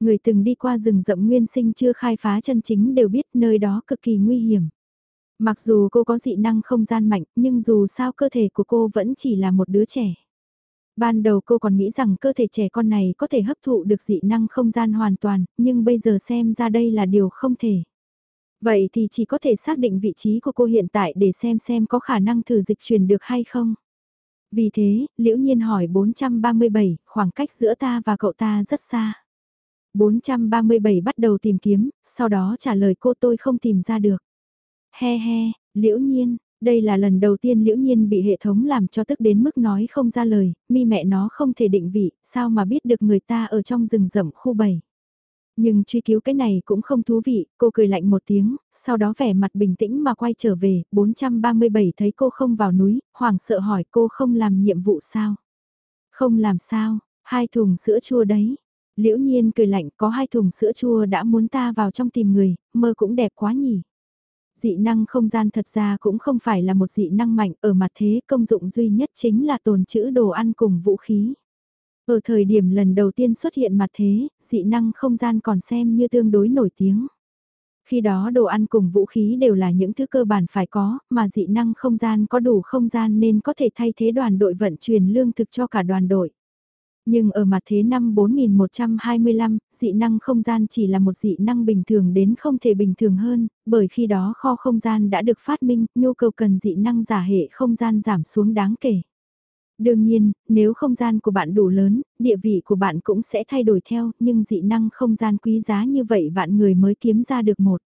Người từng đi qua rừng rậm nguyên sinh chưa khai phá chân chính đều biết nơi đó cực kỳ nguy hiểm. Mặc dù cô có dị năng không gian mạnh, nhưng dù sao cơ thể của cô vẫn chỉ là một đứa trẻ. Ban đầu cô còn nghĩ rằng cơ thể trẻ con này có thể hấp thụ được dị năng không gian hoàn toàn, nhưng bây giờ xem ra đây là điều không thể. Vậy thì chỉ có thể xác định vị trí của cô hiện tại để xem xem có khả năng thử dịch truyền được hay không. Vì thế, liễu nhiên hỏi 437, khoảng cách giữa ta và cậu ta rất xa. 437 bắt đầu tìm kiếm, sau đó trả lời cô tôi không tìm ra được. He he, liễu nhiên, đây là lần đầu tiên liễu nhiên bị hệ thống làm cho tức đến mức nói không ra lời, mi mẹ nó không thể định vị, sao mà biết được người ta ở trong rừng rậm khu 7. Nhưng truy cứu cái này cũng không thú vị, cô cười lạnh một tiếng, sau đó vẻ mặt bình tĩnh mà quay trở về, 437 thấy cô không vào núi, hoàng sợ hỏi cô không làm nhiệm vụ sao? Không làm sao, hai thùng sữa chua đấy. Liễu nhiên cười lạnh có hai thùng sữa chua đã muốn ta vào trong tìm người, mơ cũng đẹp quá nhỉ. Dị năng không gian thật ra cũng không phải là một dị năng mạnh, ở mặt thế công dụng duy nhất chính là tồn trữ đồ ăn cùng vũ khí. Ở thời điểm lần đầu tiên xuất hiện mặt thế, dị năng không gian còn xem như tương đối nổi tiếng. Khi đó đồ ăn cùng vũ khí đều là những thứ cơ bản phải có, mà dị năng không gian có đủ không gian nên có thể thay thế đoàn đội vận chuyển lương thực cho cả đoàn đội. Nhưng ở mặt thế năm 4125, dị năng không gian chỉ là một dị năng bình thường đến không thể bình thường hơn, bởi khi đó kho không gian đã được phát minh, nhu cầu cần dị năng giả hệ không gian giảm xuống đáng kể. Đương nhiên, nếu không gian của bạn đủ lớn, địa vị của bạn cũng sẽ thay đổi theo, nhưng dị năng không gian quý giá như vậy vạn người mới kiếm ra được một.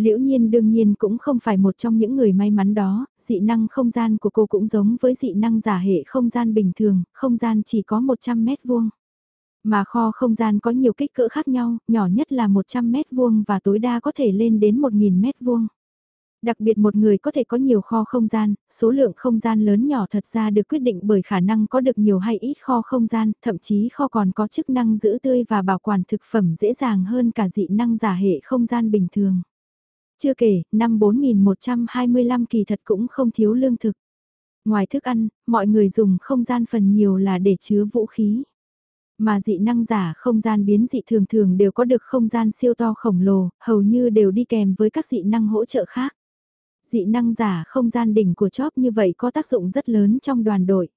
Liễu nhiên đương nhiên cũng không phải một trong những người may mắn đó, dị năng không gian của cô cũng giống với dị năng giả hệ không gian bình thường, không gian chỉ có 100 mét vuông. Mà kho không gian có nhiều kích cỡ khác nhau, nhỏ nhất là 100 mét vuông và tối đa có thể lên đến 1.000 mét vuông. Đặc biệt một người có thể có nhiều kho không gian, số lượng không gian lớn nhỏ thật ra được quyết định bởi khả năng có được nhiều hay ít kho không gian, thậm chí kho còn có chức năng giữ tươi và bảo quản thực phẩm dễ dàng hơn cả dị năng giả hệ không gian bình thường. Chưa kể, năm 4125 kỳ thật cũng không thiếu lương thực. Ngoài thức ăn, mọi người dùng không gian phần nhiều là để chứa vũ khí. Mà dị năng giả không gian biến dị thường thường đều có được không gian siêu to khổng lồ, hầu như đều đi kèm với các dị năng hỗ trợ khác. Dị năng giả không gian đỉnh của chóp như vậy có tác dụng rất lớn trong đoàn đội.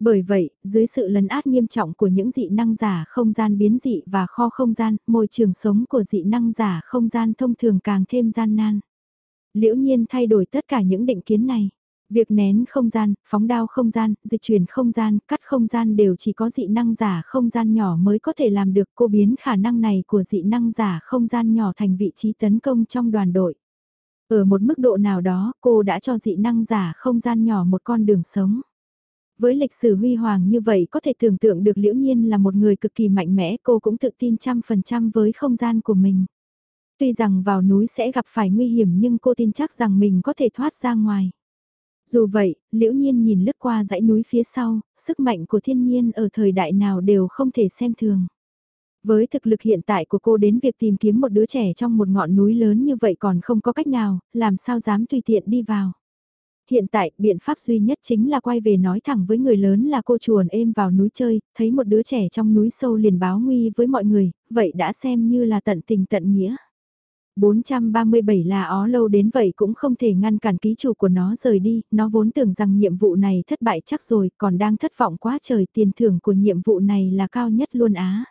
Bởi vậy, dưới sự lấn át nghiêm trọng của những dị năng giả không gian biến dị và kho không gian, môi trường sống của dị năng giả không gian thông thường càng thêm gian nan. Liễu nhiên thay đổi tất cả những định kiến này. Việc nén không gian, phóng đao không gian, dịch chuyển không gian, cắt không gian đều chỉ có dị năng giả không gian nhỏ mới có thể làm được cô biến khả năng này của dị năng giả không gian nhỏ thành vị trí tấn công trong đoàn đội. Ở một mức độ nào đó, cô đã cho dị năng giả không gian nhỏ một con đường sống. Với lịch sử huy hoàng như vậy có thể tưởng tượng được liễu nhiên là một người cực kỳ mạnh mẽ cô cũng tự tin trăm phần trăm với không gian của mình. Tuy rằng vào núi sẽ gặp phải nguy hiểm nhưng cô tin chắc rằng mình có thể thoát ra ngoài. Dù vậy, liễu nhiên nhìn lướt qua dãy núi phía sau, sức mạnh của thiên nhiên ở thời đại nào đều không thể xem thường. Với thực lực hiện tại của cô đến việc tìm kiếm một đứa trẻ trong một ngọn núi lớn như vậy còn không có cách nào, làm sao dám tùy tiện đi vào. Hiện tại, biện pháp duy nhất chính là quay về nói thẳng với người lớn là cô chuồn êm vào núi chơi, thấy một đứa trẻ trong núi sâu liền báo nguy với mọi người, vậy đã xem như là tận tình tận nghĩa. 437 là ó lâu đến vậy cũng không thể ngăn cản ký chủ của nó rời đi, nó vốn tưởng rằng nhiệm vụ này thất bại chắc rồi, còn đang thất vọng quá trời tiền thưởng của nhiệm vụ này là cao nhất luôn á.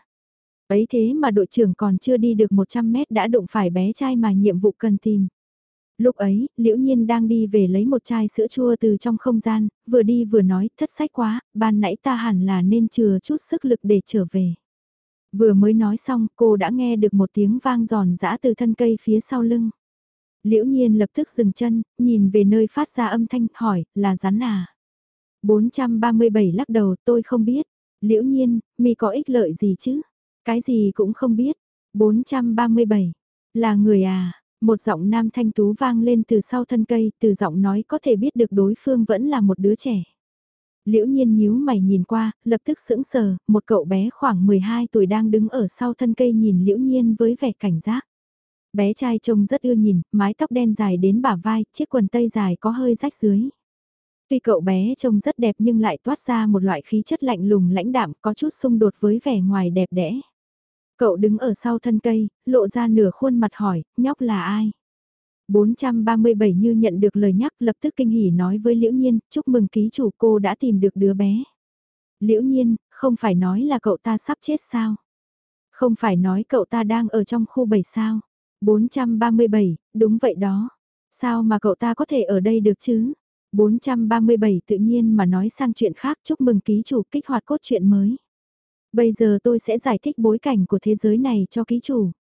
Ấy thế mà đội trưởng còn chưa đi được 100 mét đã đụng phải bé trai mà nhiệm vụ cần tìm. Lúc ấy, Liễu Nhiên đang đi về lấy một chai sữa chua từ trong không gian, vừa đi vừa nói, thất sách quá, ban nãy ta hẳn là nên chừa chút sức lực để trở về. Vừa mới nói xong, cô đã nghe được một tiếng vang giòn giã từ thân cây phía sau lưng. Liễu Nhiên lập tức dừng chân, nhìn về nơi phát ra âm thanh, hỏi, là rắn à? 437 lắc đầu, tôi không biết. Liễu Nhiên, mi có ích lợi gì chứ? Cái gì cũng không biết. 437, là người à? Một giọng nam thanh tú vang lên từ sau thân cây, từ giọng nói có thể biết được đối phương vẫn là một đứa trẻ. Liễu nhiên nhíu mày nhìn qua, lập tức sững sờ, một cậu bé khoảng 12 tuổi đang đứng ở sau thân cây nhìn liễu nhiên với vẻ cảnh giác. Bé trai trông rất ưa nhìn, mái tóc đen dài đến bả vai, chiếc quần tây dài có hơi rách dưới. Tuy cậu bé trông rất đẹp nhưng lại toát ra một loại khí chất lạnh lùng lãnh đạm có chút xung đột với vẻ ngoài đẹp đẽ. Cậu đứng ở sau thân cây, lộ ra nửa khuôn mặt hỏi, nhóc là ai? 437 như nhận được lời nhắc lập tức kinh hỉ nói với Liễu Nhiên, chúc mừng ký chủ cô đã tìm được đứa bé. Liễu Nhiên, không phải nói là cậu ta sắp chết sao? Không phải nói cậu ta đang ở trong khu 7 sao? 437, đúng vậy đó. Sao mà cậu ta có thể ở đây được chứ? 437 tự nhiên mà nói sang chuyện khác chúc mừng ký chủ kích hoạt cốt truyện mới. Bây giờ tôi sẽ giải thích bối cảnh của thế giới này cho ký chủ.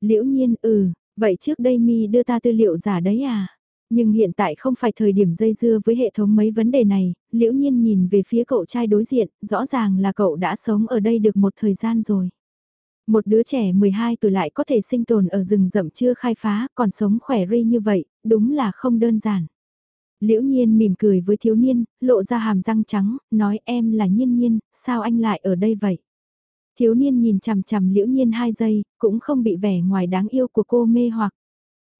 Liễu nhiên ừ, vậy trước đây mi đưa ta tư liệu giả đấy à? Nhưng hiện tại không phải thời điểm dây dưa với hệ thống mấy vấn đề này, liễu nhiên nhìn về phía cậu trai đối diện, rõ ràng là cậu đã sống ở đây được một thời gian rồi. Một đứa trẻ 12 tuổi lại có thể sinh tồn ở rừng rậm chưa khai phá, còn sống khỏe ri như vậy, đúng là không đơn giản. Liễu nhiên mỉm cười với thiếu niên, lộ ra hàm răng trắng, nói em là nhiên nhiên, sao anh lại ở đây vậy? Thiếu niên nhìn chằm chằm liễu nhiên hai giây, cũng không bị vẻ ngoài đáng yêu của cô mê hoặc.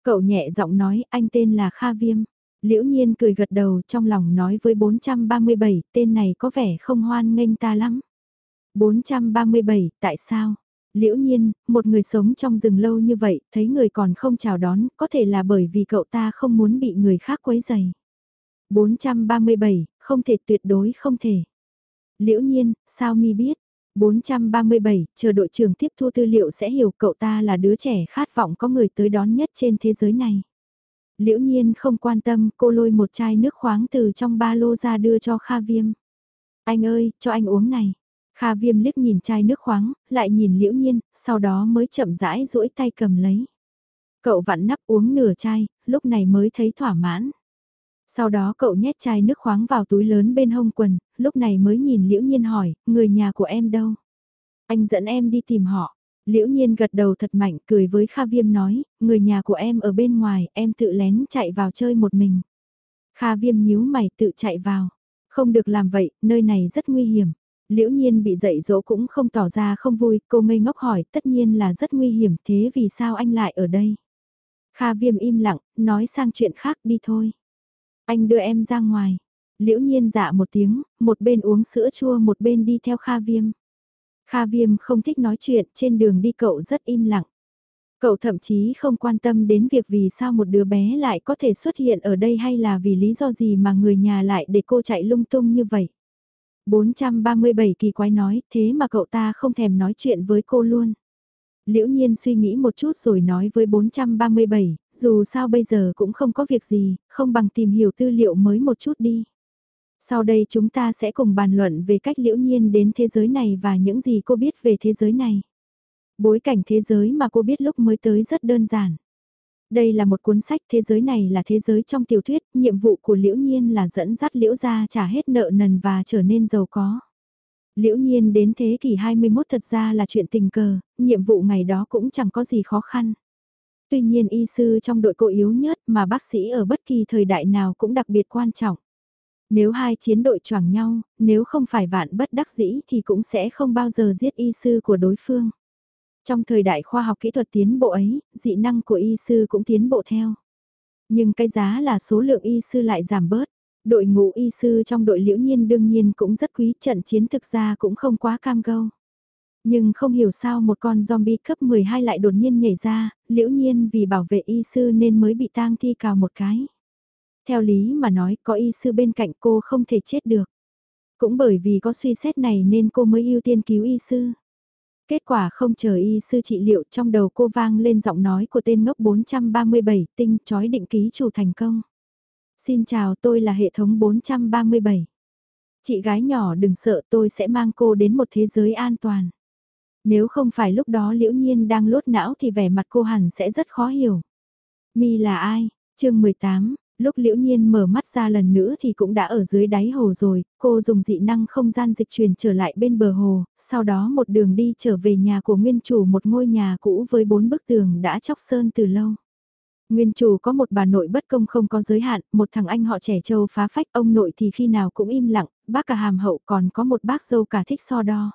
Cậu nhẹ giọng nói anh tên là Kha Viêm. Liễu nhiên cười gật đầu trong lòng nói với 437 tên này có vẻ không hoan nghênh ta lắm. 437 tại sao? Liễu nhiên, một người sống trong rừng lâu như vậy, thấy người còn không chào đón, có thể là bởi vì cậu ta không muốn bị người khác quấy dày. 437, không thể tuyệt đối không thể. Liễu nhiên, sao mi biết? 437, chờ đội trưởng tiếp thu tư liệu sẽ hiểu cậu ta là đứa trẻ khát vọng có người tới đón nhất trên thế giới này. Liễu nhiên không quan tâm, cô lôi một chai nước khoáng từ trong ba lô ra đưa cho Kha Viêm. Anh ơi, cho anh uống này. Kha Viêm liếc nhìn chai nước khoáng, lại nhìn Liễu nhiên, sau đó mới chậm rãi duỗi tay cầm lấy. Cậu vặn nắp uống nửa chai, lúc này mới thấy thỏa mãn. Sau đó cậu nhét chai nước khoáng vào túi lớn bên hông quần, lúc này mới nhìn Liễu Nhiên hỏi, người nhà của em đâu? Anh dẫn em đi tìm họ. Liễu Nhiên gật đầu thật mạnh cười với Kha Viêm nói, người nhà của em ở bên ngoài, em tự lén chạy vào chơi một mình. Kha Viêm nhíu mày tự chạy vào. Không được làm vậy, nơi này rất nguy hiểm. Liễu Nhiên bị dạy dỗ cũng không tỏ ra không vui, cô ngây ngốc hỏi, tất nhiên là rất nguy hiểm, thế vì sao anh lại ở đây? Kha Viêm im lặng, nói sang chuyện khác đi thôi. Anh đưa em ra ngoài. Liễu nhiên dạ một tiếng, một bên uống sữa chua một bên đi theo Kha Viêm. Kha Viêm không thích nói chuyện, trên đường đi cậu rất im lặng. Cậu thậm chí không quan tâm đến việc vì sao một đứa bé lại có thể xuất hiện ở đây hay là vì lý do gì mà người nhà lại để cô chạy lung tung như vậy. 437 kỳ quái nói, thế mà cậu ta không thèm nói chuyện với cô luôn. Liễu nhiên suy nghĩ một chút rồi nói với 437, dù sao bây giờ cũng không có việc gì, không bằng tìm hiểu tư liệu mới một chút đi. Sau đây chúng ta sẽ cùng bàn luận về cách liễu nhiên đến thế giới này và những gì cô biết về thế giới này. Bối cảnh thế giới mà cô biết lúc mới tới rất đơn giản. Đây là một cuốn sách thế giới này là thế giới trong tiểu thuyết, nhiệm vụ của liễu nhiên là dẫn dắt liễu gia trả hết nợ nần và trở nên giàu có. Liễu nhiên đến thế kỷ 21 thật ra là chuyện tình cờ, nhiệm vụ ngày đó cũng chẳng có gì khó khăn. Tuy nhiên y sư trong đội cô yếu nhất mà bác sĩ ở bất kỳ thời đại nào cũng đặc biệt quan trọng. Nếu hai chiến đội choảng nhau, nếu không phải vạn bất đắc dĩ thì cũng sẽ không bao giờ giết y sư của đối phương. Trong thời đại khoa học kỹ thuật tiến bộ ấy, dị năng của y sư cũng tiến bộ theo. Nhưng cái giá là số lượng y sư lại giảm bớt. Đội ngũ y sư trong đội liễu nhiên đương nhiên cũng rất quý trận chiến thực ra cũng không quá cam gâu. Nhưng không hiểu sao một con zombie cấp 12 lại đột nhiên nhảy ra, liễu nhiên vì bảo vệ y sư nên mới bị tang thi cào một cái. Theo lý mà nói có y sư bên cạnh cô không thể chết được. Cũng bởi vì có suy xét này nên cô mới ưu tiên cứu y sư. Kết quả không chờ y sư trị liệu trong đầu cô vang lên giọng nói của tên ngốc 437 tinh chói định ký chủ thành công. Xin chào tôi là hệ thống 437. Chị gái nhỏ đừng sợ tôi sẽ mang cô đến một thế giới an toàn. Nếu không phải lúc đó liễu nhiên đang lốt não thì vẻ mặt cô hẳn sẽ rất khó hiểu. Mi là ai? chương 18, Lúc liễu nhiên mở mắt ra lần nữa thì cũng đã ở dưới đáy hồ rồi, cô dùng dị năng không gian dịch chuyển trở lại bên bờ hồ, sau đó một đường đi trở về nhà của nguyên chủ một ngôi nhà cũ với bốn bức tường đã chóc sơn từ lâu. Nguyên chủ có một bà nội bất công không có giới hạn, một thằng anh họ trẻ trâu phá phách ông nội thì khi nào cũng im lặng, bác cả hàm hậu còn có một bác dâu cả thích so đo.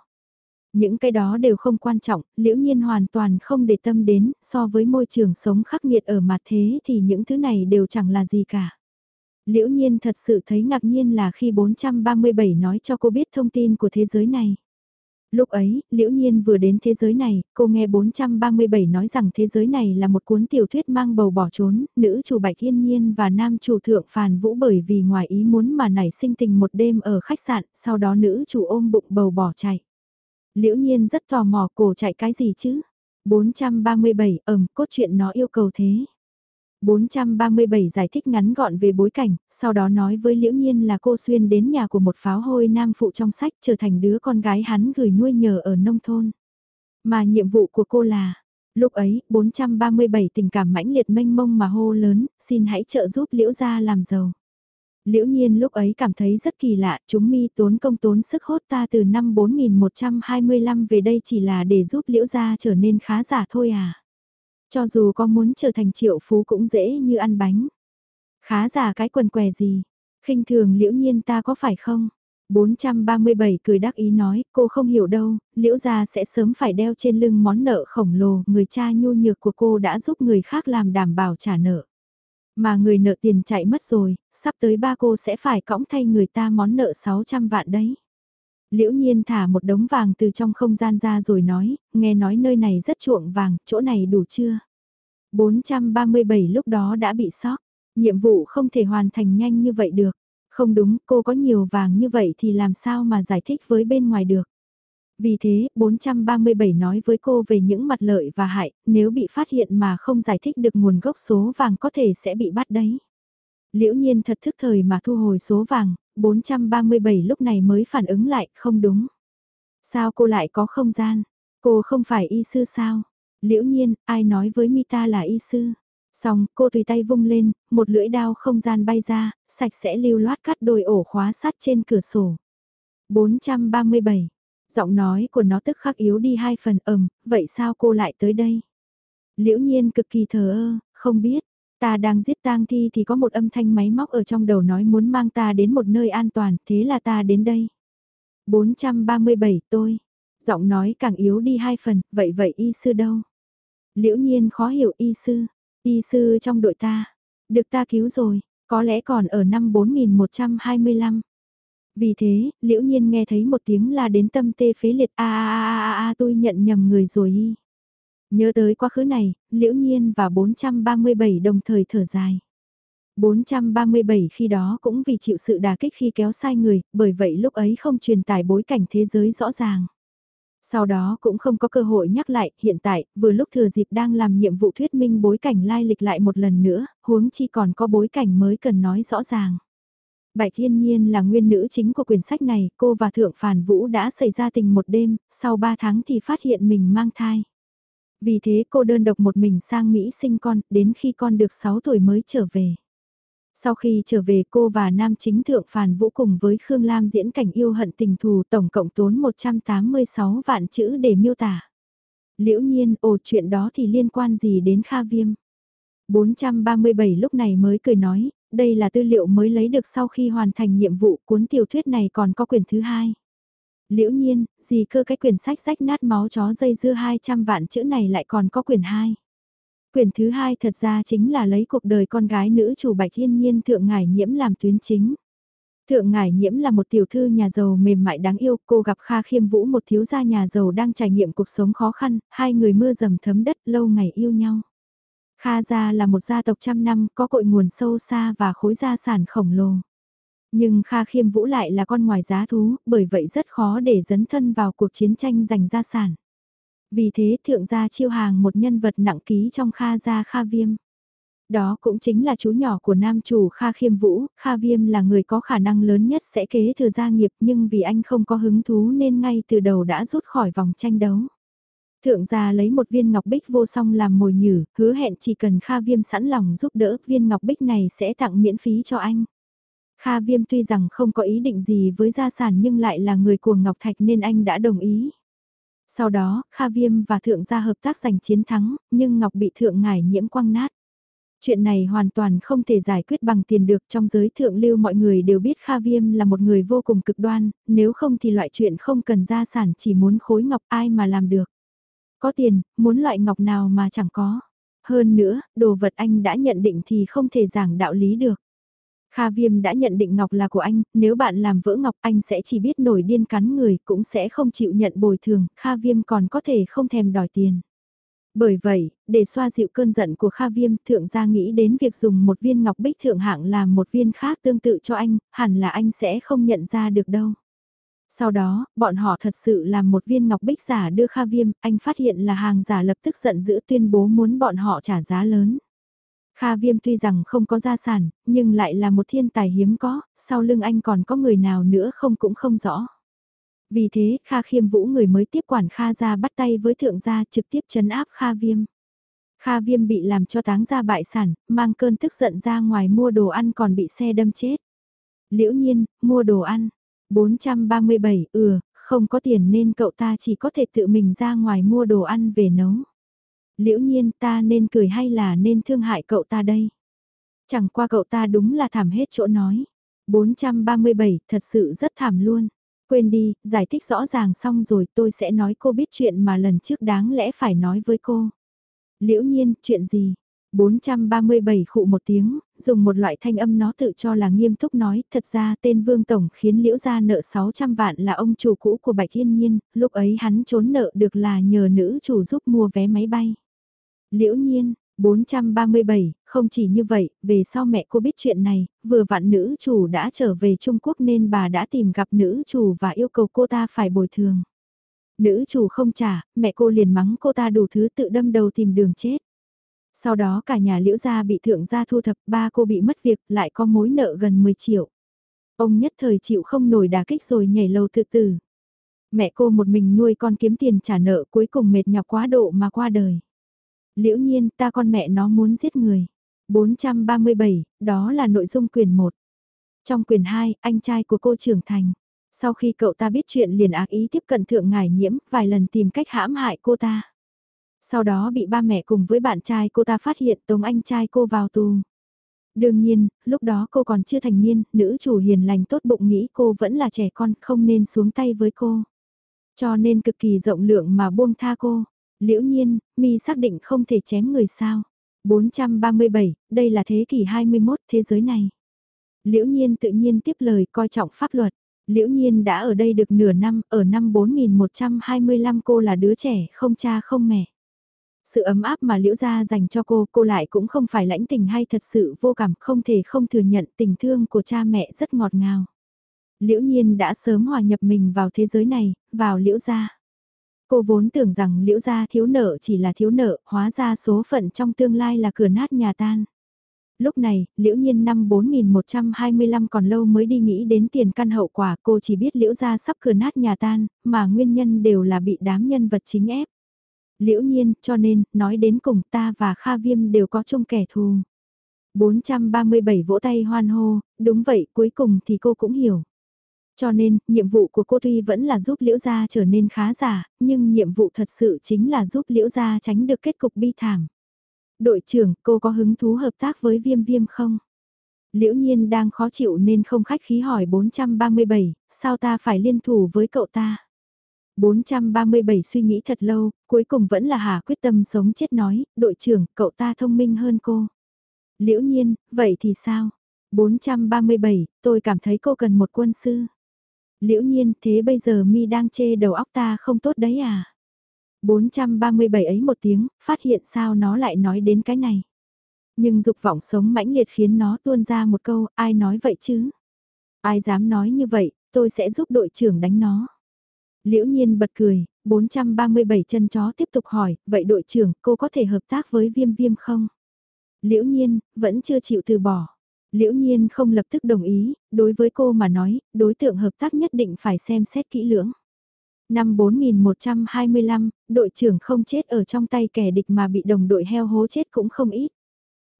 Những cái đó đều không quan trọng, liễu nhiên hoàn toàn không để tâm đến, so với môi trường sống khắc nghiệt ở mặt thế thì những thứ này đều chẳng là gì cả. Liễu nhiên thật sự thấy ngạc nhiên là khi 437 nói cho cô biết thông tin của thế giới này. Lúc ấy, liễu nhiên vừa đến thế giới này, cô nghe 437 nói rằng thế giới này là một cuốn tiểu thuyết mang bầu bỏ trốn, nữ chủ Bạch Thiên Nhiên và nam chủ thượng Phàn Vũ bởi vì ngoài ý muốn mà nảy sinh tình một đêm ở khách sạn, sau đó nữ chủ ôm bụng bầu bỏ chạy. Liễu nhiên rất tò mò cổ chạy cái gì chứ? 437 ẩm cốt truyện nó yêu cầu thế. 437 giải thích ngắn gọn về bối cảnh, sau đó nói với Liễu Nhiên là cô xuyên đến nhà của một pháo hôi nam phụ trong sách trở thành đứa con gái hắn gửi nuôi nhờ ở nông thôn. Mà nhiệm vụ của cô là, lúc ấy 437 tình cảm mãnh liệt mênh mông mà hô lớn, xin hãy trợ giúp Liễu gia làm giàu. Liễu nhiên lúc ấy cảm thấy rất kỳ lạ, chúng mi tốn công tốn sức hốt ta từ năm 4125 về đây chỉ là để giúp liễu gia trở nên khá giả thôi à. Cho dù có muốn trở thành triệu phú cũng dễ như ăn bánh. Khá giả cái quần què gì, khinh thường liễu nhiên ta có phải không? 437 cười đắc ý nói, cô không hiểu đâu, liễu gia sẽ sớm phải đeo trên lưng món nợ khổng lồ, người cha nhu nhược của cô đã giúp người khác làm đảm bảo trả nợ. Mà người nợ tiền chạy mất rồi, sắp tới ba cô sẽ phải cõng thay người ta món nợ 600 vạn đấy. Liễu nhiên thả một đống vàng từ trong không gian ra rồi nói, nghe nói nơi này rất chuộng vàng, chỗ này đủ chưa? 437 lúc đó đã bị sót, nhiệm vụ không thể hoàn thành nhanh như vậy được. Không đúng, cô có nhiều vàng như vậy thì làm sao mà giải thích với bên ngoài được. Vì thế, 437 nói với cô về những mặt lợi và hại, nếu bị phát hiện mà không giải thích được nguồn gốc số vàng có thể sẽ bị bắt đấy. Liễu nhiên thật thức thời mà thu hồi số vàng, 437 lúc này mới phản ứng lại, không đúng. Sao cô lại có không gian? Cô không phải y sư sao? Liễu nhiên, ai nói với Mita là y sư? Xong, cô tùy tay vung lên, một lưỡi đao không gian bay ra, sạch sẽ lưu loát cắt đôi ổ khóa sắt trên cửa sổ. 437 Giọng nói của nó tức khắc yếu đi hai phần ầm, vậy sao cô lại tới đây? Liễu nhiên cực kỳ thờ ơ, không biết. Ta đang giết tang thi thì có một âm thanh máy móc ở trong đầu nói muốn mang ta đến một nơi an toàn, thế là ta đến đây. 437 tôi. Giọng nói càng yếu đi hai phần, vậy vậy y sư đâu? Liễu nhiên khó hiểu y sư. Y sư trong đội ta. Được ta cứu rồi, có lẽ còn ở năm 4125. Vì thế, liễu nhiên nghe thấy một tiếng la đến tâm tê phế liệt a a a a a tôi nhận nhầm người rồi y. Nhớ tới quá khứ này, liễu nhiên và 437 đồng thời thở dài. 437 khi đó cũng vì chịu sự đà kích khi kéo sai người, bởi vậy lúc ấy không truyền tải bối cảnh thế giới rõ ràng. Sau đó cũng không có cơ hội nhắc lại, hiện tại, vừa lúc thừa dịp đang làm nhiệm vụ thuyết minh bối cảnh lai lịch lại một lần nữa, huống chi còn có bối cảnh mới cần nói rõ ràng. Bạch Thiên Nhiên là nguyên nữ chính của quyển sách này, cô và Thượng Phản Vũ đã xảy ra tình một đêm, sau 3 tháng thì phát hiện mình mang thai. Vì thế cô đơn độc một mình sang Mỹ sinh con, đến khi con được 6 tuổi mới trở về. Sau khi trở về cô và nam chính thượng phàn vũ cùng với Khương Lam diễn cảnh yêu hận tình thù tổng cộng tốn 186 vạn chữ để miêu tả. Liễu nhiên, ồ chuyện đó thì liên quan gì đến Kha Viêm? 437 lúc này mới cười nói, đây là tư liệu mới lấy được sau khi hoàn thành nhiệm vụ cuốn tiểu thuyết này còn có quyển thứ hai. Liễu nhiên, gì cơ cái quyển sách rách nát máu chó dây dưa 200 vạn chữ này lại còn có quyển 2. Quyển thứ hai thật ra chính là lấy cuộc đời con gái nữ chủ Bạch Thiên Nhiên Thượng Ngải Nhiễm làm tuyến chính. Thượng Ngải Nhiễm là một tiểu thư nhà giàu mềm mại đáng yêu, cô gặp Kha Khiêm Vũ một thiếu gia nhà giàu đang trải nghiệm cuộc sống khó khăn, hai người mưa dầm thấm đất lâu ngày yêu nhau. Kha gia là một gia tộc trăm năm có cội nguồn sâu xa và khối gia sản khổng lồ. Nhưng Kha Khiêm Vũ lại là con ngoài giá thú, bởi vậy rất khó để dấn thân vào cuộc chiến tranh giành gia sản. Vì thế thượng gia chiêu hàng một nhân vật nặng ký trong Kha gia Kha Viêm. Đó cũng chính là chú nhỏ của nam chủ Kha Khiêm Vũ, Kha Viêm là người có khả năng lớn nhất sẽ kế thừa gia nghiệp nhưng vì anh không có hứng thú nên ngay từ đầu đã rút khỏi vòng tranh đấu. Thượng gia lấy một viên ngọc bích vô song làm mồi nhử, hứa hẹn chỉ cần Kha Viêm sẵn lòng giúp đỡ viên ngọc bích này sẽ tặng miễn phí cho anh. Kha Viêm tuy rằng không có ý định gì với gia sản nhưng lại là người của Ngọc Thạch nên anh đã đồng ý. Sau đó, Kha Viêm và Thượng gia hợp tác giành chiến thắng, nhưng Ngọc bị Thượng ngải nhiễm quăng nát. Chuyện này hoàn toàn không thể giải quyết bằng tiền được trong giới thượng lưu mọi người đều biết Kha Viêm là một người vô cùng cực đoan, nếu không thì loại chuyện không cần gia sản chỉ muốn khối ngọc ai mà làm được. Có tiền, muốn loại ngọc nào mà chẳng có. Hơn nữa, đồ vật anh đã nhận định thì không thể giảng đạo lý được. Kha Viêm đã nhận định Ngọc là của anh, nếu bạn làm vỡ Ngọc anh sẽ chỉ biết nổi điên cắn người, cũng sẽ không chịu nhận bồi thường, Kha Viêm còn có thể không thèm đòi tiền. Bởi vậy, để xoa dịu cơn giận của Kha Viêm, thượng gia nghĩ đến việc dùng một viên ngọc bích thượng hạng làm một viên khác tương tự cho anh, hẳn là anh sẽ không nhận ra được đâu. Sau đó, bọn họ thật sự làm một viên ngọc bích giả đưa Kha Viêm, anh phát hiện là hàng giả lập tức giận dữ tuyên bố muốn bọn họ trả giá lớn. Kha Viêm tuy rằng không có gia sản, nhưng lại là một thiên tài hiếm có, sau lưng anh còn có người nào nữa không cũng không rõ. Vì thế, Kha Khiêm Vũ người mới tiếp quản Kha gia bắt tay với thượng gia trực tiếp chấn áp Kha Viêm. Kha Viêm bị làm cho táng ra bại sản, mang cơn tức giận ra ngoài mua đồ ăn còn bị xe đâm chết. Liễu nhiên, mua đồ ăn. 437, ừ, không có tiền nên cậu ta chỉ có thể tự mình ra ngoài mua đồ ăn về nấu liễu nhiên ta nên cười hay là nên thương hại cậu ta đây? Chẳng qua cậu ta đúng là thảm hết chỗ nói. 437, thật sự rất thảm luôn. Quên đi, giải thích rõ ràng xong rồi tôi sẽ nói cô biết chuyện mà lần trước đáng lẽ phải nói với cô. Liễu nhiên, chuyện gì? 437 khụ một tiếng, dùng một loại thanh âm nó tự cho là nghiêm túc nói, thật ra tên Vương Tổng khiến Liễu gia nợ 600 vạn là ông chủ cũ của Bạch Thiên Nhiên, lúc ấy hắn trốn nợ được là nhờ nữ chủ giúp mua vé máy bay. Liễu nhiên, 437, không chỉ như vậy, về sau mẹ cô biết chuyện này, vừa vặn nữ chủ đã trở về Trung Quốc nên bà đã tìm gặp nữ chủ và yêu cầu cô ta phải bồi thường. Nữ chủ không trả, mẹ cô liền mắng cô ta đủ thứ tự đâm đầu tìm đường chết. Sau đó cả nhà liễu gia bị thượng gia thu thập, ba cô bị mất việc, lại có mối nợ gần 10 triệu. Ông nhất thời chịu không nổi đà kích rồi nhảy lầu tự tử. Mẹ cô một mình nuôi con kiếm tiền trả nợ cuối cùng mệt nhọc quá độ mà qua đời. Liễu nhiên ta con mẹ nó muốn giết người. 437, đó là nội dung quyền 1. Trong quyền 2, anh trai của cô trưởng thành. Sau khi cậu ta biết chuyện liền ác ý tiếp cận thượng ngải nhiễm, vài lần tìm cách hãm hại cô ta. Sau đó bị ba mẹ cùng với bạn trai cô ta phát hiện tống anh trai cô vào tù. Đương nhiên, lúc đó cô còn chưa thành niên, nữ chủ hiền lành tốt bụng nghĩ cô vẫn là trẻ con, không nên xuống tay với cô. Cho nên cực kỳ rộng lượng mà buông tha cô. Liễu nhiên, mi xác định không thể chém người sao. 437, đây là thế kỷ 21 thế giới này. Liễu nhiên tự nhiên tiếp lời coi trọng pháp luật. Liễu nhiên đã ở đây được nửa năm, ở năm 4125 cô là đứa trẻ không cha không mẹ. Sự ấm áp mà liễu gia dành cho cô, cô lại cũng không phải lãnh tình hay thật sự vô cảm, không thể không thừa nhận tình thương của cha mẹ rất ngọt ngào. Liễu nhiên đã sớm hòa nhập mình vào thế giới này, vào liễu gia. Cô vốn tưởng rằng liễu gia thiếu nợ chỉ là thiếu nợ, hóa ra số phận trong tương lai là cửa nát nhà tan. Lúc này, liễu nhiên năm 4125 còn lâu mới đi nghĩ đến tiền căn hậu quả cô chỉ biết liễu gia sắp cửa nát nhà tan, mà nguyên nhân đều là bị đám nhân vật chính ép. Liễu nhiên, cho nên, nói đến cùng ta và Kha Viêm đều có chung kẻ thù. 437 vỗ tay hoan hô, đúng vậy, cuối cùng thì cô cũng hiểu. Cho nên, nhiệm vụ của cô tuy vẫn là giúp Liễu Gia trở nên khá giả, nhưng nhiệm vụ thật sự chính là giúp Liễu Gia tránh được kết cục bi thảm. Đội trưởng, cô có hứng thú hợp tác với Viêm Viêm không? Liễu Nhiên đang khó chịu nên không khách khí hỏi 437, sao ta phải liên thủ với cậu ta? 437 suy nghĩ thật lâu, cuối cùng vẫn là Hà quyết tâm sống chết nói, đội trưởng, cậu ta thông minh hơn cô. Liễu Nhiên, vậy thì sao? 437, tôi cảm thấy cô cần một quân sư. Liễu nhiên thế bây giờ mi đang chê đầu óc ta không tốt đấy à? 437 ấy một tiếng, phát hiện sao nó lại nói đến cái này. Nhưng dục vọng sống mãnh liệt khiến nó tuôn ra một câu, ai nói vậy chứ? Ai dám nói như vậy, tôi sẽ giúp đội trưởng đánh nó. Liễu nhiên bật cười, 437 chân chó tiếp tục hỏi, vậy đội trưởng, cô có thể hợp tác với viêm viêm không? Liễu nhiên, vẫn chưa chịu từ bỏ. Liễu nhiên không lập tức đồng ý, đối với cô mà nói, đối tượng hợp tác nhất định phải xem xét kỹ lưỡng. Năm 4125, đội trưởng không chết ở trong tay kẻ địch mà bị đồng đội heo hố chết cũng không ít.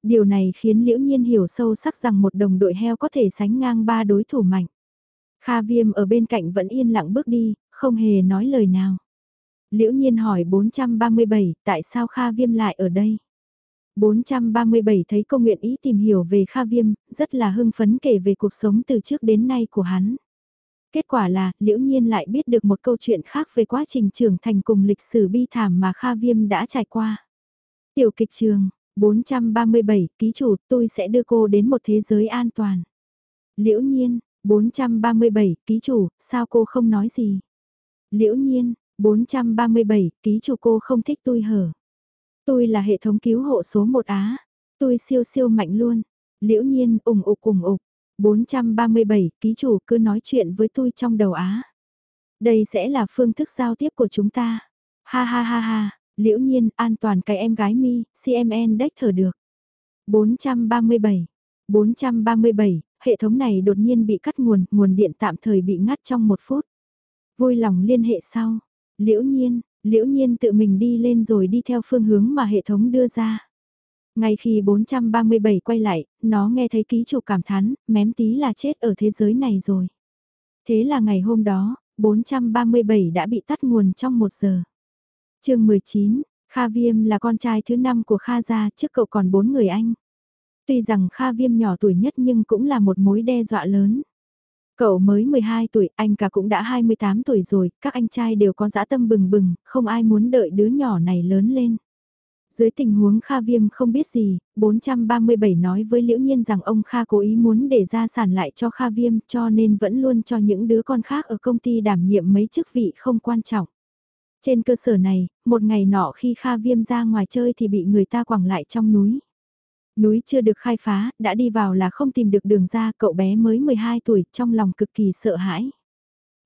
Điều này khiến Liễu Nhiên hiểu sâu sắc rằng một đồng đội heo có thể sánh ngang ba đối thủ mạnh. Kha Viêm ở bên cạnh vẫn yên lặng bước đi, không hề nói lời nào. Liễu Nhiên hỏi 437, tại sao Kha Viêm lại ở đây? 437 thấy cô nguyện ý tìm hiểu về Kha Viêm, rất là hưng phấn kể về cuộc sống từ trước đến nay của hắn. Kết quả là, liễu nhiên lại biết được một câu chuyện khác về quá trình trưởng thành cùng lịch sử bi thảm mà Kha Viêm đã trải qua. Tiểu kịch trường, 437, ký chủ, tôi sẽ đưa cô đến một thế giới an toàn. Liễu nhiên, 437, ký chủ, sao cô không nói gì? Liễu nhiên, 437, ký chủ cô không thích tôi hở. Tôi là hệ thống cứu hộ số 1 Á. Tôi siêu siêu mạnh luôn. Liễu nhiên ủng ục ủng ục. 437, ký chủ cứ nói chuyện với tôi trong đầu Á. Đây sẽ là phương thức giao tiếp của chúng ta. Ha ha ha ha, liễu nhiên an toàn cái em gái mi, CMN đếch thở được. 437, 437, hệ thống này đột nhiên bị cắt nguồn, nguồn điện tạm thời bị ngắt trong một phút. Vui lòng liên hệ sau. Liễu nhiên, Liễu nhiên tự mình đi lên rồi đi theo phương hướng mà hệ thống đưa ra. Ngay khi 437 quay lại, nó nghe thấy ký chủ cảm thán, mém tí là chết ở thế giới này rồi. Thế là ngày hôm đó, 437 đã bị tắt nguồn trong một giờ. chương 19, Kha Viêm là con trai thứ năm của Kha gia trước cậu còn bốn người anh. Tuy rằng Kha Viêm nhỏ tuổi nhất nhưng cũng là một mối đe dọa lớn. Cậu mới 12 tuổi, anh cả cũng đã 28 tuổi rồi, các anh trai đều có dã tâm bừng bừng, không ai muốn đợi đứa nhỏ này lớn lên. Dưới tình huống Kha Viêm không biết gì, 437 nói với Liễu Nhiên rằng ông Kha cố ý muốn để gia sản lại cho Kha Viêm cho nên vẫn luôn cho những đứa con khác ở công ty đảm nhiệm mấy chức vị không quan trọng. Trên cơ sở này, một ngày nọ khi Kha Viêm ra ngoài chơi thì bị người ta quẳng lại trong núi. Núi chưa được khai phá, đã đi vào là không tìm được đường ra, cậu bé mới 12 tuổi, trong lòng cực kỳ sợ hãi.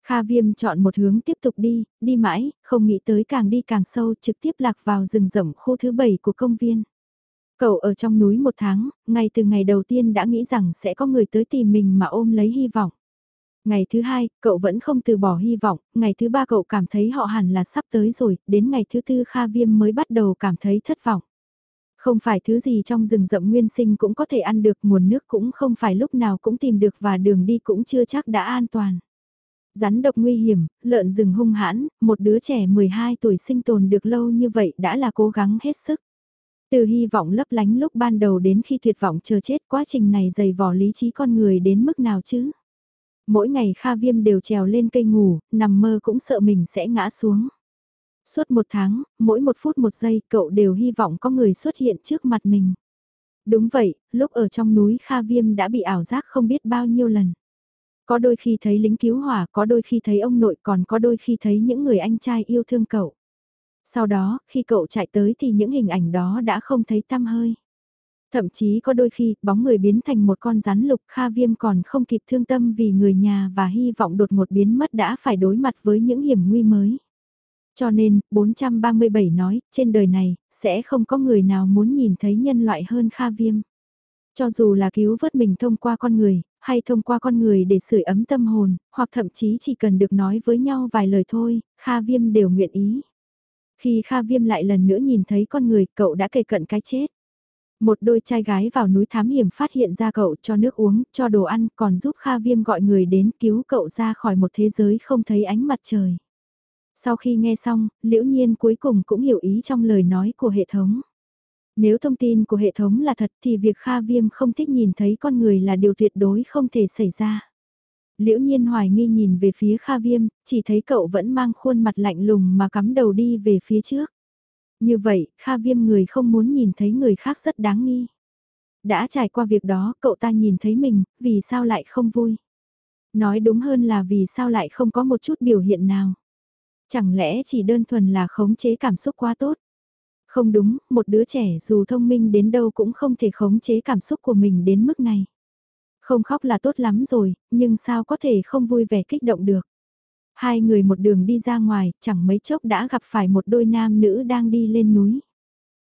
Kha Viêm chọn một hướng tiếp tục đi, đi mãi, không nghĩ tới càng đi càng sâu, trực tiếp lạc vào rừng rậm khu thứ 7 của công viên. Cậu ở trong núi một tháng, ngày từ ngày đầu tiên đã nghĩ rằng sẽ có người tới tìm mình mà ôm lấy hy vọng. Ngày thứ hai, cậu vẫn không từ bỏ hy vọng, ngày thứ ba cậu cảm thấy họ hẳn là sắp tới rồi, đến ngày thứ tư Kha Viêm mới bắt đầu cảm thấy thất vọng. Không phải thứ gì trong rừng rậm nguyên sinh cũng có thể ăn được, nguồn nước cũng không phải lúc nào cũng tìm được và đường đi cũng chưa chắc đã an toàn. Rắn độc nguy hiểm, lợn rừng hung hãn, một đứa trẻ 12 tuổi sinh tồn được lâu như vậy đã là cố gắng hết sức. Từ hy vọng lấp lánh lúc ban đầu đến khi tuyệt vọng chờ chết quá trình này dày vò lý trí con người đến mức nào chứ? Mỗi ngày Kha Viêm đều trèo lên cây ngủ, nằm mơ cũng sợ mình sẽ ngã xuống. Suốt một tháng, mỗi một phút một giây cậu đều hy vọng có người xuất hiện trước mặt mình. Đúng vậy, lúc ở trong núi Kha Viêm đã bị ảo giác không biết bao nhiêu lần. Có đôi khi thấy lính cứu hỏa, có đôi khi thấy ông nội còn có đôi khi thấy những người anh trai yêu thương cậu. Sau đó, khi cậu chạy tới thì những hình ảnh đó đã không thấy tăm hơi. Thậm chí có đôi khi, bóng người biến thành một con rắn lục Kha Viêm còn không kịp thương tâm vì người nhà và hy vọng đột ngột biến mất đã phải đối mặt với những hiểm nguy mới. Cho nên, 437 nói, trên đời này, sẽ không có người nào muốn nhìn thấy nhân loại hơn Kha Viêm. Cho dù là cứu vớt mình thông qua con người, hay thông qua con người để sưởi ấm tâm hồn, hoặc thậm chí chỉ cần được nói với nhau vài lời thôi, Kha Viêm đều nguyện ý. Khi Kha Viêm lại lần nữa nhìn thấy con người, cậu đã kề cận cái chết. Một đôi trai gái vào núi thám hiểm phát hiện ra cậu cho nước uống, cho đồ ăn, còn giúp Kha Viêm gọi người đến cứu cậu ra khỏi một thế giới không thấy ánh mặt trời. Sau khi nghe xong, liễu nhiên cuối cùng cũng hiểu ý trong lời nói của hệ thống. Nếu thông tin của hệ thống là thật thì việc Kha Viêm không thích nhìn thấy con người là điều tuyệt đối không thể xảy ra. Liễu nhiên hoài nghi nhìn về phía Kha Viêm, chỉ thấy cậu vẫn mang khuôn mặt lạnh lùng mà cắm đầu đi về phía trước. Như vậy, Kha Viêm người không muốn nhìn thấy người khác rất đáng nghi. Đã trải qua việc đó, cậu ta nhìn thấy mình, vì sao lại không vui? Nói đúng hơn là vì sao lại không có một chút biểu hiện nào? Chẳng lẽ chỉ đơn thuần là khống chế cảm xúc quá tốt? Không đúng, một đứa trẻ dù thông minh đến đâu cũng không thể khống chế cảm xúc của mình đến mức này. Không khóc là tốt lắm rồi, nhưng sao có thể không vui vẻ kích động được. Hai người một đường đi ra ngoài, chẳng mấy chốc đã gặp phải một đôi nam nữ đang đi lên núi.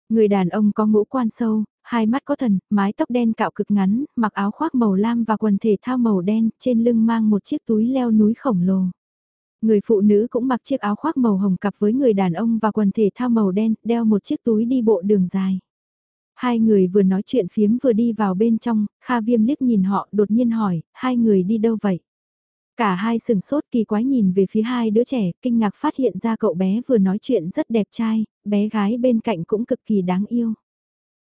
Người đàn ông có ngũ quan sâu, hai mắt có thần, mái tóc đen cạo cực ngắn, mặc áo khoác màu lam và quần thể thao màu đen, trên lưng mang một chiếc túi leo núi khổng lồ. Người phụ nữ cũng mặc chiếc áo khoác màu hồng cặp với người đàn ông và quần thể thao màu đen, đeo một chiếc túi đi bộ đường dài. Hai người vừa nói chuyện phiếm vừa đi vào bên trong, Kha Viêm liếc nhìn họ đột nhiên hỏi, hai người đi đâu vậy? Cả hai sừng sốt kỳ quái nhìn về phía hai đứa trẻ, kinh ngạc phát hiện ra cậu bé vừa nói chuyện rất đẹp trai, bé gái bên cạnh cũng cực kỳ đáng yêu.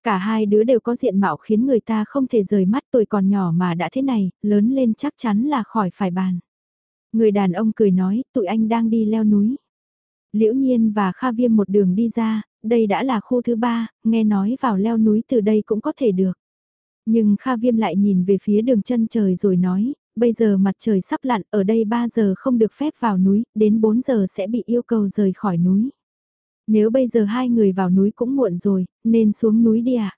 Cả hai đứa đều có diện mạo khiến người ta không thể rời mắt tuổi còn nhỏ mà đã thế này, lớn lên chắc chắn là khỏi phải bàn. Người đàn ông cười nói, tụi anh đang đi leo núi. Liễu Nhiên và Kha Viêm một đường đi ra, đây đã là khu thứ ba, nghe nói vào leo núi từ đây cũng có thể được. Nhưng Kha Viêm lại nhìn về phía đường chân trời rồi nói, bây giờ mặt trời sắp lặn, ở đây 3 giờ không được phép vào núi, đến 4 giờ sẽ bị yêu cầu rời khỏi núi. Nếu bây giờ hai người vào núi cũng muộn rồi, nên xuống núi đi ạ. À?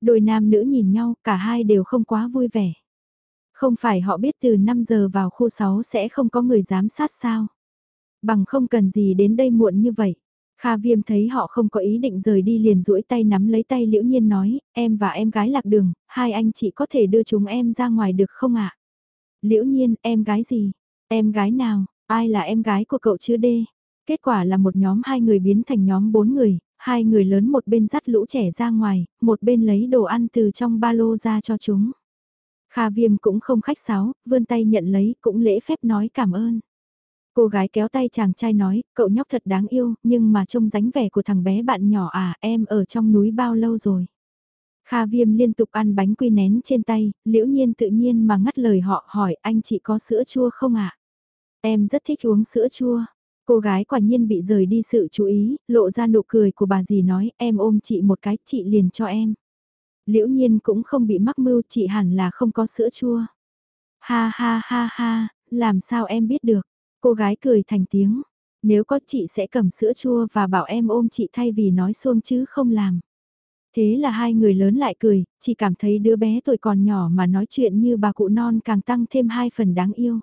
Đôi nam nữ nhìn nhau, cả hai đều không quá vui vẻ. Không phải họ biết từ 5 giờ vào khu 6 sẽ không có người giám sát sao? Bằng không cần gì đến đây muộn như vậy. Kha Viêm thấy họ không có ý định rời đi liền duỗi tay nắm lấy tay Liễu Nhiên nói, em và em gái lạc đường, hai anh chị có thể đưa chúng em ra ngoài được không ạ? Liễu Nhiên, em gái gì? Em gái nào? Ai là em gái của cậu chứ đê? Kết quả là một nhóm hai người biến thành nhóm bốn người, hai người lớn một bên dắt lũ trẻ ra ngoài, một bên lấy đồ ăn từ trong ba lô ra cho chúng. Kha Viêm cũng không khách sáo, vươn tay nhận lấy, cũng lễ phép nói cảm ơn. Cô gái kéo tay chàng trai nói, cậu nhóc thật đáng yêu, nhưng mà trông dáng vẻ của thằng bé bạn nhỏ à, em ở trong núi bao lâu rồi? Kha Viêm liên tục ăn bánh quy nén trên tay, liễu nhiên tự nhiên mà ngắt lời họ hỏi anh chị có sữa chua không ạ? Em rất thích uống sữa chua. Cô gái quả nhiên bị rời đi sự chú ý, lộ ra nụ cười của bà dì nói em ôm chị một cái, chị liền cho em. Liễu nhiên cũng không bị mắc mưu, chị hẳn là không có sữa chua. Ha ha ha ha, làm sao em biết được? Cô gái cười thành tiếng. Nếu có chị sẽ cầm sữa chua và bảo em ôm chị thay vì nói xuông chứ không làm. Thế là hai người lớn lại cười, chỉ cảm thấy đứa bé tuổi còn nhỏ mà nói chuyện như bà cụ non càng tăng thêm hai phần đáng yêu.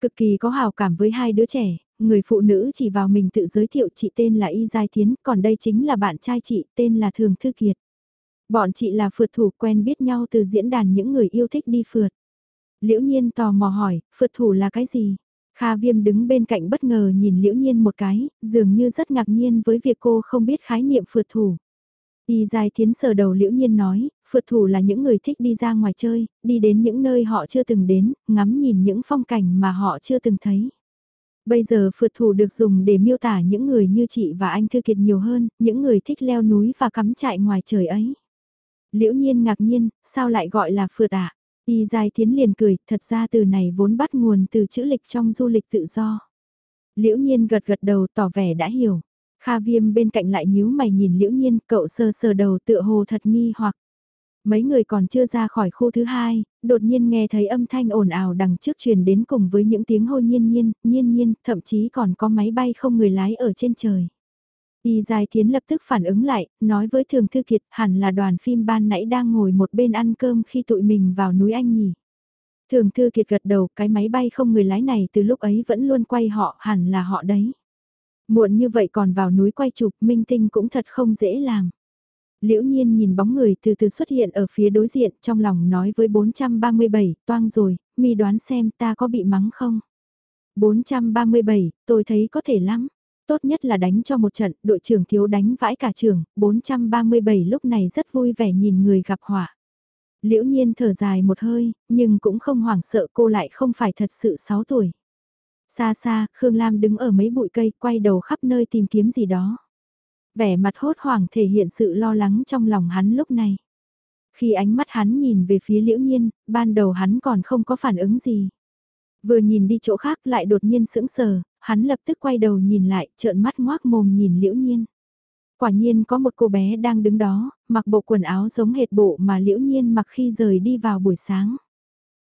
Cực kỳ có hào cảm với hai đứa trẻ, người phụ nữ chỉ vào mình tự giới thiệu chị tên là Y Giai Thiến, còn đây chính là bạn trai chị tên là Thường Thư Kiệt. Bọn chị là phượt thủ quen biết nhau từ diễn đàn những người yêu thích đi phượt. Liễu nhiên tò mò hỏi, phượt thủ là cái gì? Kha Viêm đứng bên cạnh bất ngờ nhìn Liễu Nhiên một cái, dường như rất ngạc nhiên với việc cô không biết khái niệm phượt thủ. Y dài thiến sờ đầu Liễu Nhiên nói, phượt thủ là những người thích đi ra ngoài chơi, đi đến những nơi họ chưa từng đến, ngắm nhìn những phong cảnh mà họ chưa từng thấy. Bây giờ phượt thủ được dùng để miêu tả những người như chị và anh Thư Kiệt nhiều hơn, những người thích leo núi và cắm trại ngoài trời ấy. Liễu Nhiên ngạc nhiên, sao lại gọi là phượt ạ? À? Y dài Thiến liền cười, thật ra từ này vốn bắt nguồn từ chữ lịch trong du lịch tự do. Liễu Nhiên gật gật đầu tỏ vẻ đã hiểu. Kha Viêm bên cạnh lại nhíu mày nhìn Liễu Nhiên, cậu sơ sờ đầu tựa hồ thật nghi hoặc. Mấy người còn chưa ra khỏi khu thứ hai, đột nhiên nghe thấy âm thanh ồn ào đằng trước truyền đến cùng với những tiếng hô nhiên nhiên, nhiên nhiên, thậm chí còn có máy bay không người lái ở trên trời. Y Giai Thiến lập tức phản ứng lại, nói với Thường Thư Kiệt hẳn là đoàn phim ban nãy đang ngồi một bên ăn cơm khi tụi mình vào núi Anh nhỉ. Thường Thư Kiệt gật đầu cái máy bay không người lái này từ lúc ấy vẫn luôn quay họ hẳn là họ đấy. Muộn như vậy còn vào núi quay chụp, minh tinh cũng thật không dễ làm. Liễu nhiên nhìn bóng người từ từ xuất hiện ở phía đối diện trong lòng nói với 437, toang rồi, mi đoán xem ta có bị mắng không? 437, tôi thấy có thể lắm. Tốt nhất là đánh cho một trận, đội trưởng thiếu đánh vãi cả trường, 437 lúc này rất vui vẻ nhìn người gặp họa. Liễu nhiên thở dài một hơi, nhưng cũng không hoảng sợ cô lại không phải thật sự 6 tuổi. Xa xa, Khương Lam đứng ở mấy bụi cây quay đầu khắp nơi tìm kiếm gì đó. Vẻ mặt hốt hoảng thể hiện sự lo lắng trong lòng hắn lúc này. Khi ánh mắt hắn nhìn về phía liễu nhiên, ban đầu hắn còn không có phản ứng gì. Vừa nhìn đi chỗ khác lại đột nhiên sững sờ, hắn lập tức quay đầu nhìn lại, trợn mắt ngoác mồm nhìn liễu nhiên. Quả nhiên có một cô bé đang đứng đó, mặc bộ quần áo giống hệt bộ mà liễu nhiên mặc khi rời đi vào buổi sáng.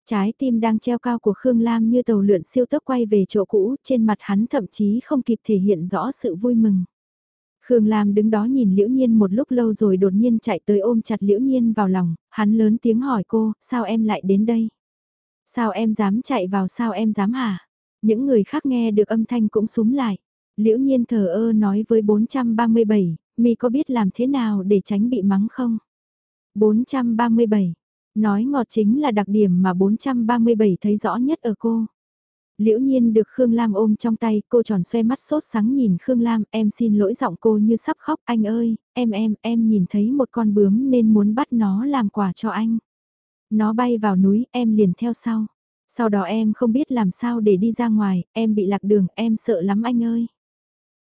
Trái tim đang treo cao của Khương Lam như tàu lượn siêu tốc quay về chỗ cũ, trên mặt hắn thậm chí không kịp thể hiện rõ sự vui mừng. Khương Lam đứng đó nhìn Liễu Nhiên một lúc lâu rồi đột nhiên chạy tới ôm chặt Liễu Nhiên vào lòng, hắn lớn tiếng hỏi cô, sao em lại đến đây? Sao em dám chạy vào sao em dám hả? Những người khác nghe được âm thanh cũng súng lại. Liễu Nhiên thờ ơ nói với 437, mi có biết làm thế nào để tránh bị mắng không? 437, nói ngọt chính là đặc điểm mà 437 thấy rõ nhất ở cô. Liễu nhiên được Khương Lam ôm trong tay, cô tròn xoe mắt sốt sáng nhìn Khương Lam, em xin lỗi giọng cô như sắp khóc, anh ơi, em em, em nhìn thấy một con bướm nên muốn bắt nó làm quà cho anh. Nó bay vào núi, em liền theo sau. Sau đó em không biết làm sao để đi ra ngoài, em bị lạc đường, em sợ lắm anh ơi.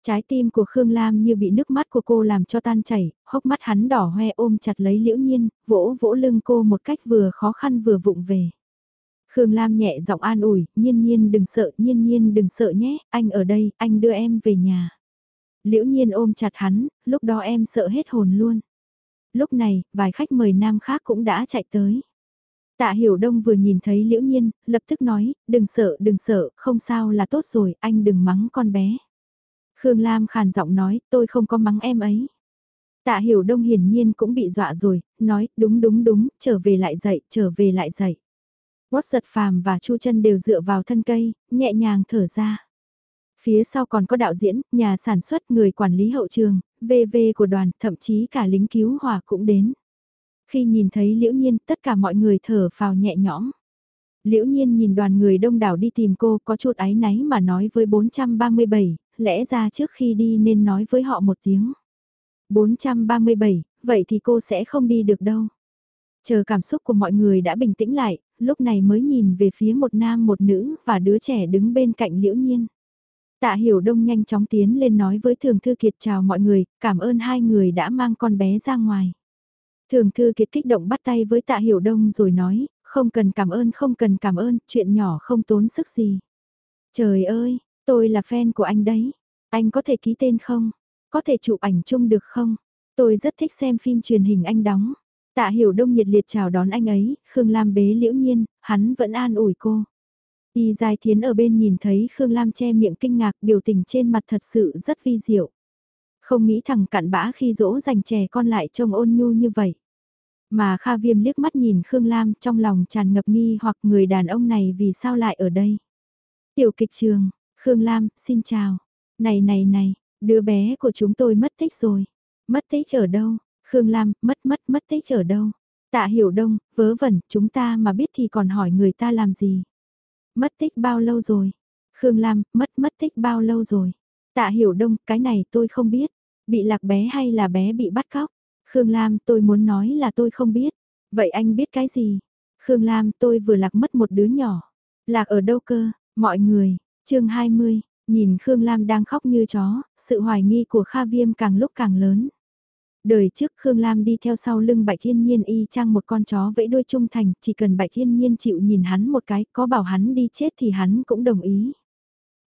Trái tim của Khương Lam như bị nước mắt của cô làm cho tan chảy, hốc mắt hắn đỏ hoe ôm chặt lấy liễu nhiên, vỗ vỗ lưng cô một cách vừa khó khăn vừa vụng về. Khương Lam nhẹ giọng an ủi, nhiên nhiên đừng sợ, nhiên nhiên đừng sợ nhé, anh ở đây, anh đưa em về nhà. Liễu nhiên ôm chặt hắn, lúc đó em sợ hết hồn luôn. Lúc này, vài khách mời nam khác cũng đã chạy tới. Tạ Hiểu Đông vừa nhìn thấy Liễu Nhiên, lập tức nói, đừng sợ, đừng sợ, không sao là tốt rồi, anh đừng mắng con bé. Khương Lam khàn giọng nói, tôi không có mắng em ấy. Tạ Hiểu Đông hiển nhiên cũng bị dọa rồi, nói, đúng đúng đúng, trở về lại dậy, trở về lại dậy. Quất giật phàm và Chu chân đều dựa vào thân cây, nhẹ nhàng thở ra. Phía sau còn có đạo diễn, nhà sản xuất, người quản lý hậu trường, VV của đoàn, thậm chí cả lính cứu hỏa cũng đến. Khi nhìn thấy liễu nhiên, tất cả mọi người thở phào nhẹ nhõm. Liễu nhiên nhìn đoàn người đông đảo đi tìm cô có chút áy náy mà nói với 437, lẽ ra trước khi đi nên nói với họ một tiếng. 437, vậy thì cô sẽ không đi được đâu. Chờ cảm xúc của mọi người đã bình tĩnh lại, lúc này mới nhìn về phía một nam một nữ và đứa trẻ đứng bên cạnh liễu nhiên. Tạ Hiểu Đông nhanh chóng tiến lên nói với Thường Thư Kiệt chào mọi người, cảm ơn hai người đã mang con bé ra ngoài. Thường Thư Kiệt kích động bắt tay với Tạ Hiểu Đông rồi nói, không cần cảm ơn không cần cảm ơn, chuyện nhỏ không tốn sức gì. Trời ơi, tôi là fan của anh đấy. Anh có thể ký tên không? Có thể chụp ảnh chung được không? Tôi rất thích xem phim truyền hình anh đóng. Tạ Hiểu Đông nhiệt liệt chào đón anh ấy, Khương Lam bế liễu nhiên, hắn vẫn an ủi cô. Y Dài Thiến ở bên nhìn thấy Khương Lam che miệng kinh ngạc biểu tình trên mặt thật sự rất vi diệu. Không nghĩ thằng cặn bã khi dỗ dành trẻ con lại trông ôn nhu như vậy. Mà Kha Viêm liếc mắt nhìn Khương Lam trong lòng tràn ngập nghi hoặc người đàn ông này vì sao lại ở đây. Tiểu kịch trường, Khương Lam, xin chào. Này này này, đứa bé của chúng tôi mất tích rồi. Mất tích ở đâu? Khương Lam, mất mất mất tích ở đâu? Tạ Hiểu Đông, vớ vẩn, chúng ta mà biết thì còn hỏi người ta làm gì? Mất tích bao lâu rồi? Khương Lam, mất mất tích bao lâu rồi? Tạ Hiểu Đông, cái này tôi không biết. Bị lạc bé hay là bé bị bắt cóc? Khương Lam, tôi muốn nói là tôi không biết. Vậy anh biết cái gì? Khương Lam, tôi vừa lạc mất một đứa nhỏ. Lạc ở đâu cơ? Mọi người, chương 20, nhìn Khương Lam đang khóc như chó, sự hoài nghi của Kha Viêm càng lúc càng lớn. Đời trước Khương Lam đi theo sau lưng Bạch Thiên Nhiên y chang một con chó vẫy đuôi trung thành, chỉ cần Bạch Thiên Nhiên chịu nhìn hắn một cái, có bảo hắn đi chết thì hắn cũng đồng ý.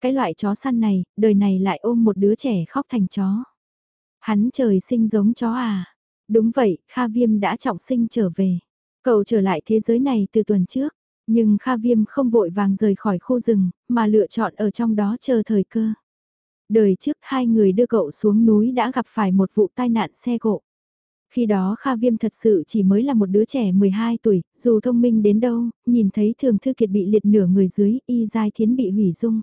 Cái loại chó săn này, đời này lại ôm một đứa trẻ khóc thành chó. Hắn trời sinh giống chó à? Đúng vậy, Kha Viêm đã trọng sinh trở về. Cậu trở lại thế giới này từ tuần trước, nhưng Kha Viêm không vội vàng rời khỏi khu rừng, mà lựa chọn ở trong đó chờ thời cơ. Đời trước hai người đưa cậu xuống núi đã gặp phải một vụ tai nạn xe cộ. Khi đó Kha Viêm thật sự chỉ mới là một đứa trẻ 12 tuổi, dù thông minh đến đâu, nhìn thấy Thường Thư Kiệt bị liệt nửa người dưới, y dai thiến bị hủy dung.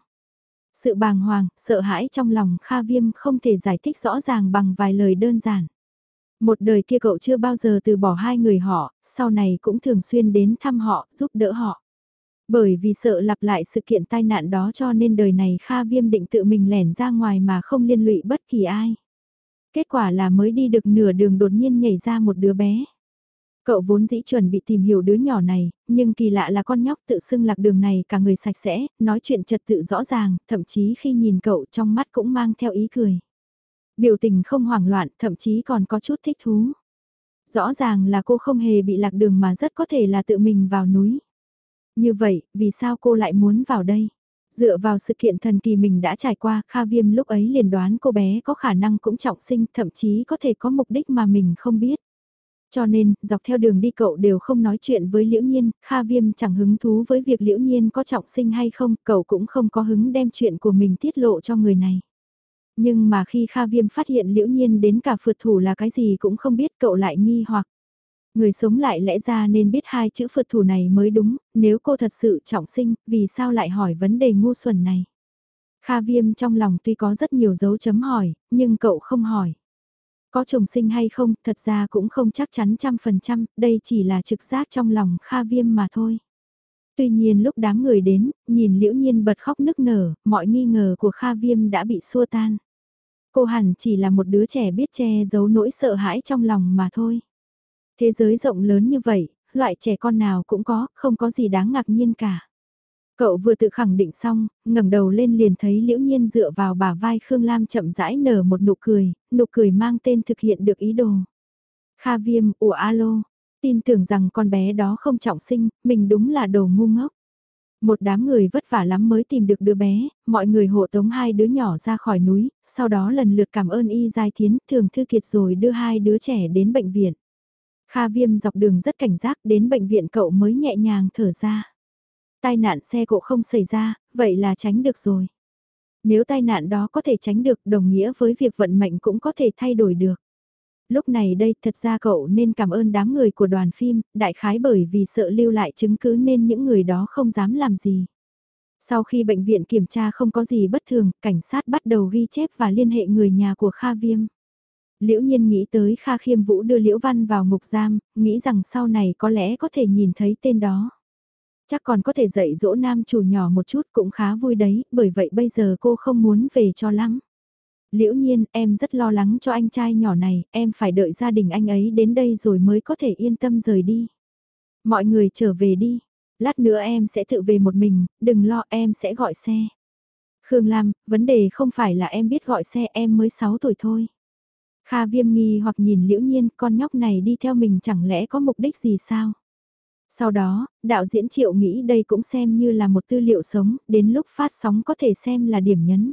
Sự bàng hoàng, sợ hãi trong lòng Kha Viêm không thể giải thích rõ ràng bằng vài lời đơn giản. Một đời kia cậu chưa bao giờ từ bỏ hai người họ, sau này cũng thường xuyên đến thăm họ, giúp đỡ họ. Bởi vì sợ lặp lại sự kiện tai nạn đó cho nên đời này Kha Viêm định tự mình lẻn ra ngoài mà không liên lụy bất kỳ ai. Kết quả là mới đi được nửa đường đột nhiên nhảy ra một đứa bé. Cậu vốn dĩ chuẩn bị tìm hiểu đứa nhỏ này, nhưng kỳ lạ là con nhóc tự xưng lạc đường này cả người sạch sẽ, nói chuyện trật tự rõ ràng, thậm chí khi nhìn cậu trong mắt cũng mang theo ý cười. Biểu tình không hoảng loạn, thậm chí còn có chút thích thú. Rõ ràng là cô không hề bị lạc đường mà rất có thể là tự mình vào núi. Như vậy, vì sao cô lại muốn vào đây? Dựa vào sự kiện thần kỳ mình đã trải qua, Kha Viêm lúc ấy liền đoán cô bé có khả năng cũng trọng sinh, thậm chí có thể có mục đích mà mình không biết. Cho nên, dọc theo đường đi cậu đều không nói chuyện với Liễu Nhiên, Kha Viêm chẳng hứng thú với việc Liễu Nhiên có trọng sinh hay không, cậu cũng không có hứng đem chuyện của mình tiết lộ cho người này. Nhưng mà khi Kha Viêm phát hiện Liễu Nhiên đến cả phượt thủ là cái gì cũng không biết cậu lại nghi hoặc. Người sống lại lẽ ra nên biết hai chữ phượt thủ này mới đúng, nếu cô thật sự trọng sinh, vì sao lại hỏi vấn đề ngu xuẩn này? Kha Viêm trong lòng tuy có rất nhiều dấu chấm hỏi, nhưng cậu không hỏi. Có trùng sinh hay không, thật ra cũng không chắc chắn trăm phần trăm, đây chỉ là trực giác trong lòng Kha Viêm mà thôi. Tuy nhiên lúc đám người đến, nhìn liễu nhiên bật khóc nức nở, mọi nghi ngờ của Kha Viêm đã bị xua tan. Cô hẳn chỉ là một đứa trẻ biết che giấu nỗi sợ hãi trong lòng mà thôi. Thế giới rộng lớn như vậy, loại trẻ con nào cũng có, không có gì đáng ngạc nhiên cả. Cậu vừa tự khẳng định xong, ngẩng đầu lên liền thấy liễu nhiên dựa vào bả vai Khương Lam chậm rãi nở một nụ cười, nụ cười mang tên thực hiện được ý đồ. Kha viêm, ủa alo, tin tưởng rằng con bé đó không trọng sinh, mình đúng là đồ ngu ngốc. Một đám người vất vả lắm mới tìm được đứa bé, mọi người hộ tống hai đứa nhỏ ra khỏi núi, sau đó lần lượt cảm ơn y giai thiến, thường thư kiệt rồi đưa hai đứa trẻ đến bệnh viện. Kha viêm dọc đường rất cảnh giác đến bệnh viện cậu mới nhẹ nhàng thở ra. Tai nạn xe cộ không xảy ra, vậy là tránh được rồi. Nếu tai nạn đó có thể tránh được đồng nghĩa với việc vận mệnh cũng có thể thay đổi được. Lúc này đây thật ra cậu nên cảm ơn đám người của đoàn phim, đại khái bởi vì sợ lưu lại chứng cứ nên những người đó không dám làm gì. Sau khi bệnh viện kiểm tra không có gì bất thường, cảnh sát bắt đầu ghi chép và liên hệ người nhà của Kha Viêm. Liễu nhiên nghĩ tới Kha Khiêm Vũ đưa Liễu Văn vào ngục giam, nghĩ rằng sau này có lẽ có thể nhìn thấy tên đó. Chắc còn có thể dạy dỗ nam chủ nhỏ một chút cũng khá vui đấy, bởi vậy bây giờ cô không muốn về cho lắm. Liễu nhiên, em rất lo lắng cho anh trai nhỏ này, em phải đợi gia đình anh ấy đến đây rồi mới có thể yên tâm rời đi. Mọi người trở về đi, lát nữa em sẽ tự về một mình, đừng lo em sẽ gọi xe. Khương Lam, vấn đề không phải là em biết gọi xe em mới 6 tuổi thôi. Kha viêm nghi hoặc nhìn liễu nhiên con nhóc này đi theo mình chẳng lẽ có mục đích gì sao? Sau đó, đạo diễn triệu nghĩ đây cũng xem như là một tư liệu sống, đến lúc phát sóng có thể xem là điểm nhấn.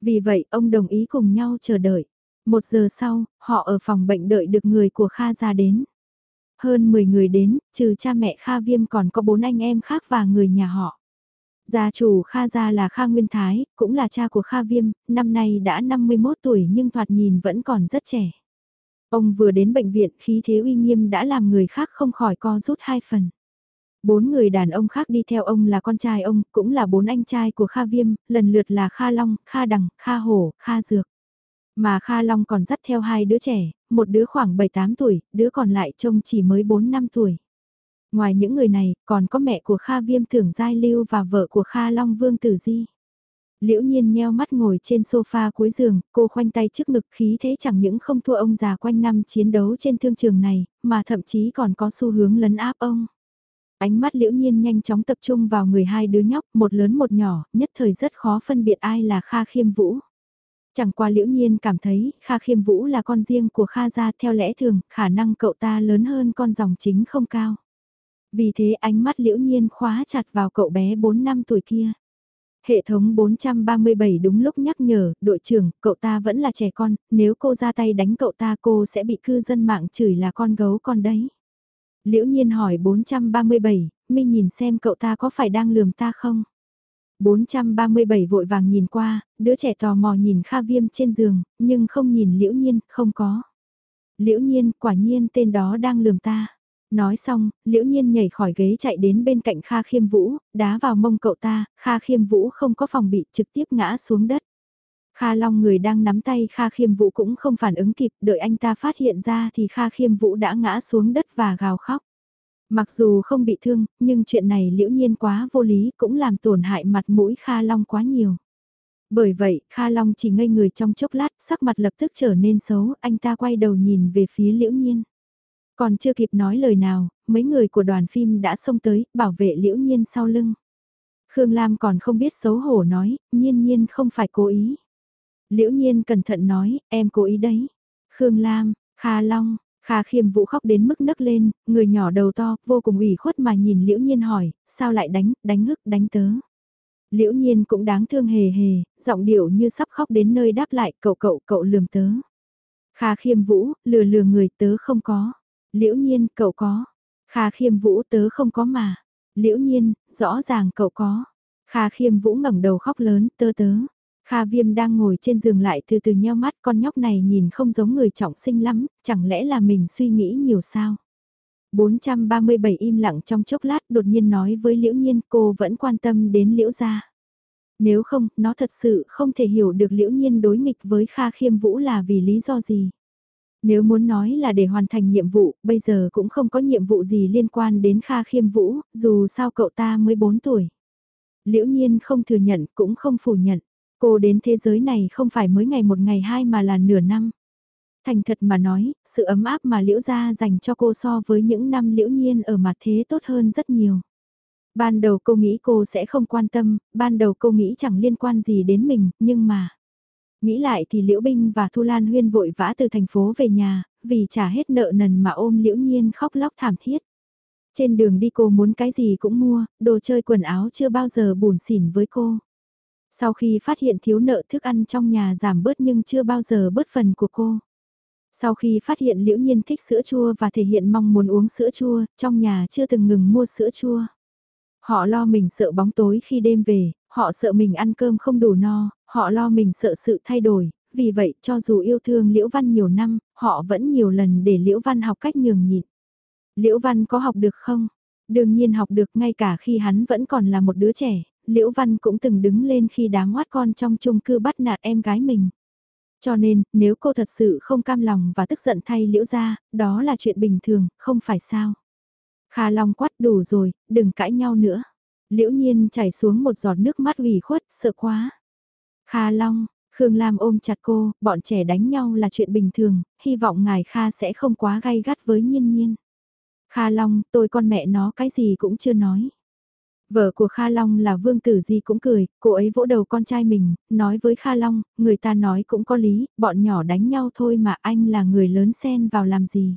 Vì vậy, ông đồng ý cùng nhau chờ đợi. Một giờ sau, họ ở phòng bệnh đợi được người của Kha ra đến. Hơn 10 người đến, trừ cha mẹ Kha Viêm còn có bốn anh em khác và người nhà họ. Gia chủ Kha Gia là Kha Nguyên Thái, cũng là cha của Kha Viêm, năm nay đã 51 tuổi nhưng thoạt nhìn vẫn còn rất trẻ. Ông vừa đến bệnh viện khí thế uy nghiêm đã làm người khác không khỏi co rút hai phần. Bốn người đàn ông khác đi theo ông là con trai ông, cũng là bốn anh trai của Kha Viêm, lần lượt là Kha Long, Kha Đằng, Kha Hổ, Kha Dược. Mà Kha Long còn dắt theo hai đứa trẻ, một đứa khoảng 7-8 tuổi, đứa còn lại trông chỉ mới 4 năm tuổi. Ngoài những người này, còn có mẹ của Kha Viêm Thưởng Giai Lưu và vợ của Kha Long Vương Tử Di. Liễu nhiên nheo mắt ngồi trên sofa cuối giường, cô khoanh tay trước ngực khí thế chẳng những không thua ông già quanh năm chiến đấu trên thương trường này, mà thậm chí còn có xu hướng lấn áp ông. Ánh mắt liễu nhiên nhanh chóng tập trung vào người hai đứa nhóc, một lớn một nhỏ, nhất thời rất khó phân biệt ai là Kha Khiêm Vũ. Chẳng qua liễu nhiên cảm thấy Kha Khiêm Vũ là con riêng của Kha gia theo lẽ thường, khả năng cậu ta lớn hơn con dòng chính không cao. Vì thế ánh mắt liễu nhiên khóa chặt vào cậu bé 4 năm tuổi kia. Hệ thống 437 đúng lúc nhắc nhở, đội trưởng, cậu ta vẫn là trẻ con, nếu cô ra tay đánh cậu ta cô sẽ bị cư dân mạng chửi là con gấu con đấy. Liễu nhiên hỏi 437, Minh nhìn xem cậu ta có phải đang lườm ta không? 437 vội vàng nhìn qua, đứa trẻ tò mò nhìn Kha Viêm trên giường, nhưng không nhìn Liễu Nhiên, không có. Liễu Nhiên, quả nhiên tên đó đang lườm ta. Nói xong, liễu nhiên nhảy khỏi ghế chạy đến bên cạnh Kha Khiêm Vũ, đá vào mông cậu ta, Kha Khiêm Vũ không có phòng bị trực tiếp ngã xuống đất. Kha Long người đang nắm tay Kha Khiêm Vũ cũng không phản ứng kịp, đợi anh ta phát hiện ra thì Kha Khiêm Vũ đã ngã xuống đất và gào khóc. Mặc dù không bị thương, nhưng chuyện này liễu nhiên quá vô lý cũng làm tổn hại mặt mũi Kha Long quá nhiều. Bởi vậy, Kha Long chỉ ngây người trong chốc lát, sắc mặt lập tức trở nên xấu, anh ta quay đầu nhìn về phía liễu nhiên. Còn chưa kịp nói lời nào, mấy người của đoàn phim đã xông tới, bảo vệ liễu nhiên sau lưng. Khương Lam còn không biết xấu hổ nói, nhiên nhiên không phải cố ý. Liễu nhiên cẩn thận nói, em cố ý đấy. Khương Lam, Kha Long, Kha khiêm vũ khóc đến mức nấc lên, người nhỏ đầu to, vô cùng ủy khuất mà nhìn liễu nhiên hỏi, sao lại đánh, đánh hức, đánh tớ. Liễu nhiên cũng đáng thương hề hề, giọng điệu như sắp khóc đến nơi đáp lại, cậu cậu cậu lườm tớ. Kha khiêm vũ, lừa lừa người tớ không có. Liễu nhiên, cậu có. Kha khiêm vũ tớ không có mà. Liễu nhiên, rõ ràng cậu có. Kha khiêm vũ ngẩng đầu khóc lớn, tớ tớ. Kha viêm đang ngồi trên giường lại từ từ nheo mắt con nhóc này nhìn không giống người trọng sinh lắm, chẳng lẽ là mình suy nghĩ nhiều sao? 437 im lặng trong chốc lát đột nhiên nói với Liễu Nhiên cô vẫn quan tâm đến Liễu gia. Nếu không, nó thật sự không thể hiểu được Liễu Nhiên đối nghịch với Kha Khiêm Vũ là vì lý do gì. Nếu muốn nói là để hoàn thành nhiệm vụ, bây giờ cũng không có nhiệm vụ gì liên quan đến Kha Khiêm Vũ, dù sao cậu ta mới 4 tuổi. Liễu Nhiên không thừa nhận cũng không phủ nhận. Cô đến thế giới này không phải mới ngày một ngày hai mà là nửa năm. Thành thật mà nói, sự ấm áp mà liễu gia dành cho cô so với những năm liễu nhiên ở mặt thế tốt hơn rất nhiều. Ban đầu cô nghĩ cô sẽ không quan tâm, ban đầu cô nghĩ chẳng liên quan gì đến mình, nhưng mà... Nghĩ lại thì Liễu Binh và Thu Lan Huyên vội vã từ thành phố về nhà, vì trả hết nợ nần mà ôm Liễu Nhiên khóc lóc thảm thiết. Trên đường đi cô muốn cái gì cũng mua, đồ chơi quần áo chưa bao giờ buồn xỉn với cô. Sau khi phát hiện thiếu nợ thức ăn trong nhà giảm bớt nhưng chưa bao giờ bớt phần của cô. Sau khi phát hiện liễu nhiên thích sữa chua và thể hiện mong muốn uống sữa chua, trong nhà chưa từng ngừng mua sữa chua. Họ lo mình sợ bóng tối khi đêm về, họ sợ mình ăn cơm không đủ no, họ lo mình sợ sự thay đổi, vì vậy cho dù yêu thương Liễu Văn nhiều năm, họ vẫn nhiều lần để Liễu Văn học cách nhường nhịn. Liễu Văn có học được không? Đương nhiên học được ngay cả khi hắn vẫn còn là một đứa trẻ, Liễu Văn cũng từng đứng lên khi đám oát con trong chung cư bắt nạt em gái mình. Cho nên, nếu cô thật sự không cam lòng và tức giận thay Liễu ra, đó là chuyện bình thường, không phải sao. Kha Long quát đủ rồi, đừng cãi nhau nữa. Liễu nhiên chảy xuống một giọt nước mắt ủy khuất, sợ quá. Kha Long, Khương Lam ôm chặt cô, bọn trẻ đánh nhau là chuyện bình thường, hy vọng ngài Kha sẽ không quá gay gắt với nhiên nhiên. Kha Long, tôi con mẹ nó cái gì cũng chưa nói. Vợ của Kha Long là Vương Tử Di cũng cười, cô ấy vỗ đầu con trai mình, nói với Kha Long, người ta nói cũng có lý, bọn nhỏ đánh nhau thôi mà anh là người lớn xen vào làm gì.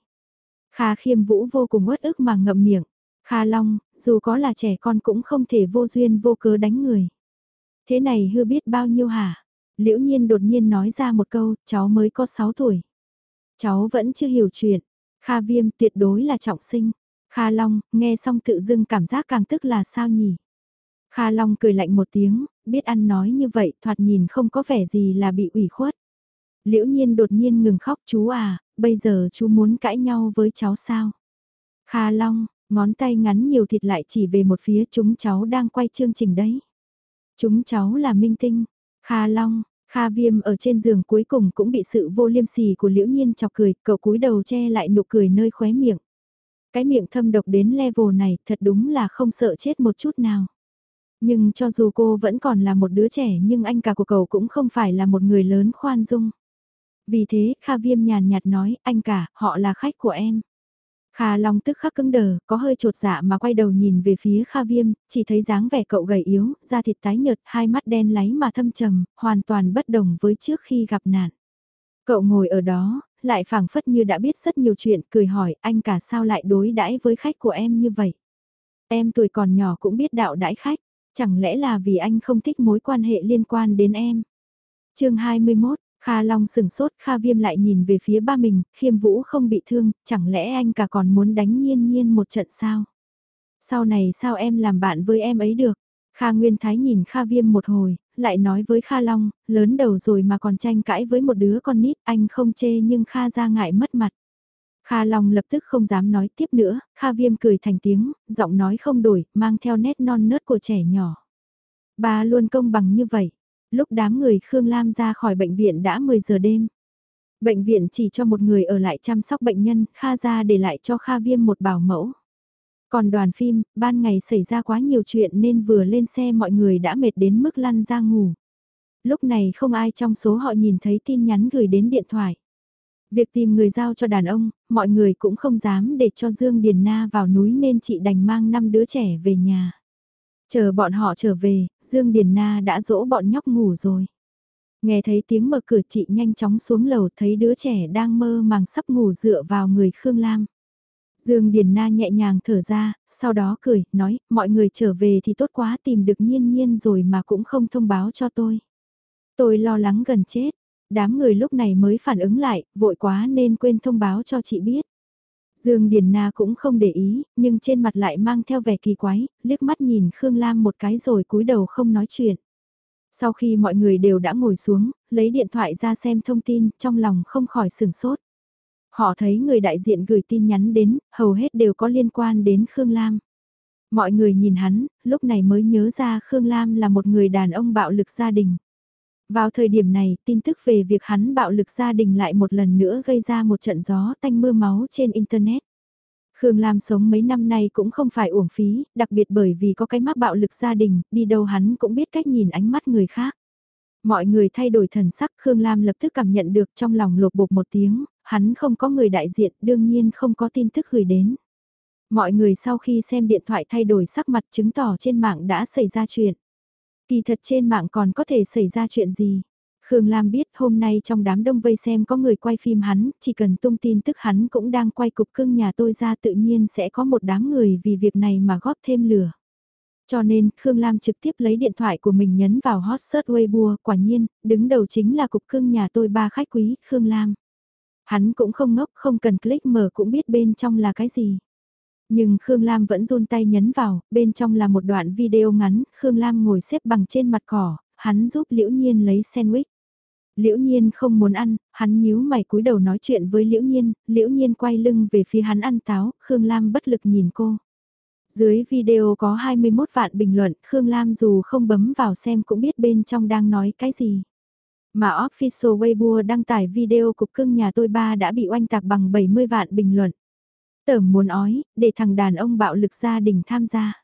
Kha khiêm vũ vô cùng uất ức mà ngậm miệng. Kha Long, dù có là trẻ con cũng không thể vô duyên vô cớ đánh người. Thế này hư biết bao nhiêu hả? Liễu nhiên đột nhiên nói ra một câu, cháu mới có 6 tuổi. Cháu vẫn chưa hiểu chuyện. Kha viêm tuyệt đối là trọng sinh. Kha Long, nghe xong tự dưng cảm giác càng tức là sao nhỉ? Kha Long cười lạnh một tiếng, biết ăn nói như vậy thoạt nhìn không có vẻ gì là bị ủy khuất. Liễu nhiên đột nhiên ngừng khóc chú à, bây giờ chú muốn cãi nhau với cháu sao? Kha Long, ngón tay ngắn nhiều thịt lại chỉ về một phía chúng cháu đang quay chương trình đấy. Chúng cháu là minh tinh. Kha Long, Kha Viêm ở trên giường cuối cùng cũng bị sự vô liêm sỉ của Liễu Nhiên chọc cười, cậu cúi đầu che lại nụ cười nơi khóe miệng. Cái miệng thâm độc đến level này thật đúng là không sợ chết một chút nào. Nhưng cho dù cô vẫn còn là một đứa trẻ nhưng anh cả của cậu cũng không phải là một người lớn khoan dung. Vì thế, Kha Viêm nhàn nhạt nói, anh cả, họ là khách của em. Kha Long tức khắc cứng đờ, có hơi trột dạ mà quay đầu nhìn về phía Kha Viêm, chỉ thấy dáng vẻ cậu gầy yếu, da thịt tái nhợt, hai mắt đen láy mà thâm trầm, hoàn toàn bất đồng với trước khi gặp nạn. Cậu ngồi ở đó, lại phảng phất như đã biết rất nhiều chuyện, cười hỏi anh cả sao lại đối đãi với khách của em như vậy. Em tuổi còn nhỏ cũng biết đạo đãi khách, chẳng lẽ là vì anh không thích mối quan hệ liên quan đến em. chương 21, Kha Long sừng sốt, Kha Viêm lại nhìn về phía ba mình, khiêm vũ không bị thương, chẳng lẽ anh cả còn muốn đánh nhiên nhiên một trận sao? Sau này sao em làm bạn với em ấy được? Kha Nguyên Thái nhìn Kha Viêm một hồi, lại nói với Kha Long, lớn đầu rồi mà còn tranh cãi với một đứa con nít, anh không chê nhưng Kha ra ngại mất mặt. Kha Long lập tức không dám nói tiếp nữa, Kha Viêm cười thành tiếng, giọng nói không đổi, mang theo nét non nớt của trẻ nhỏ. Bà luôn công bằng như vậy. Lúc đám người Khương Lam ra khỏi bệnh viện đã 10 giờ đêm. Bệnh viện chỉ cho một người ở lại chăm sóc bệnh nhân, Kha ra để lại cho Kha Viêm một bảo mẫu. Còn đoàn phim, ban ngày xảy ra quá nhiều chuyện nên vừa lên xe mọi người đã mệt đến mức lăn ra ngủ. Lúc này không ai trong số họ nhìn thấy tin nhắn gửi đến điện thoại. Việc tìm người giao cho đàn ông, mọi người cũng không dám để cho Dương Điền Na vào núi nên chị đành mang năm đứa trẻ về nhà. Chờ bọn họ trở về, Dương Điền Na đã dỗ bọn nhóc ngủ rồi. Nghe thấy tiếng mở cửa chị nhanh chóng xuống lầu thấy đứa trẻ đang mơ màng sắp ngủ dựa vào người Khương Lam. Dương Điền Na nhẹ nhàng thở ra, sau đó cười, nói, mọi người trở về thì tốt quá tìm được nhiên nhiên rồi mà cũng không thông báo cho tôi. Tôi lo lắng gần chết, đám người lúc này mới phản ứng lại, vội quá nên quên thông báo cho chị biết. Dương Điền Na cũng không để ý, nhưng trên mặt lại mang theo vẻ kỳ quái, liếc mắt nhìn Khương Lam một cái rồi cúi đầu không nói chuyện. Sau khi mọi người đều đã ngồi xuống, lấy điện thoại ra xem thông tin, trong lòng không khỏi sửng sốt. Họ thấy người đại diện gửi tin nhắn đến, hầu hết đều có liên quan đến Khương Lam. Mọi người nhìn hắn, lúc này mới nhớ ra Khương Lam là một người đàn ông bạo lực gia đình. Vào thời điểm này, tin tức về việc hắn bạo lực gia đình lại một lần nữa gây ra một trận gió tanh mưa máu trên Internet. Khương Lam sống mấy năm nay cũng không phải uổng phí, đặc biệt bởi vì có cái mắc bạo lực gia đình, đi đâu hắn cũng biết cách nhìn ánh mắt người khác. Mọi người thay đổi thần sắc, Khương Lam lập tức cảm nhận được trong lòng lột bột một tiếng, hắn không có người đại diện, đương nhiên không có tin tức gửi đến. Mọi người sau khi xem điện thoại thay đổi sắc mặt chứng tỏ trên mạng đã xảy ra chuyện. Kỳ thật trên mạng còn có thể xảy ra chuyện gì? Khương Lam biết hôm nay trong đám đông vây xem có người quay phim hắn, chỉ cần tung tin tức hắn cũng đang quay cục cưng nhà tôi ra tự nhiên sẽ có một đám người vì việc này mà góp thêm lửa. Cho nên, Khương Lam trực tiếp lấy điện thoại của mình nhấn vào hot search Weibo, quả nhiên, đứng đầu chính là cục cưng nhà tôi ba khách quý, Khương Lam. Hắn cũng không ngốc, không cần click mở cũng biết bên trong là cái gì. Nhưng Khương Lam vẫn run tay nhấn vào, bên trong là một đoạn video ngắn, Khương Lam ngồi xếp bằng trên mặt cỏ, hắn giúp Liễu Nhiên lấy sandwich. Liễu Nhiên không muốn ăn, hắn nhíu mày cúi đầu nói chuyện với Liễu Nhiên, Liễu Nhiên quay lưng về phía hắn ăn táo, Khương Lam bất lực nhìn cô. Dưới video có 21 vạn bình luận, Khương Lam dù không bấm vào xem cũng biết bên trong đang nói cái gì. Mà Official Weibo đăng tải video cục cưng nhà tôi ba đã bị oanh tạc bằng 70 vạn bình luận. Tởm muốn ói, để thằng đàn ông bạo lực gia đình tham gia.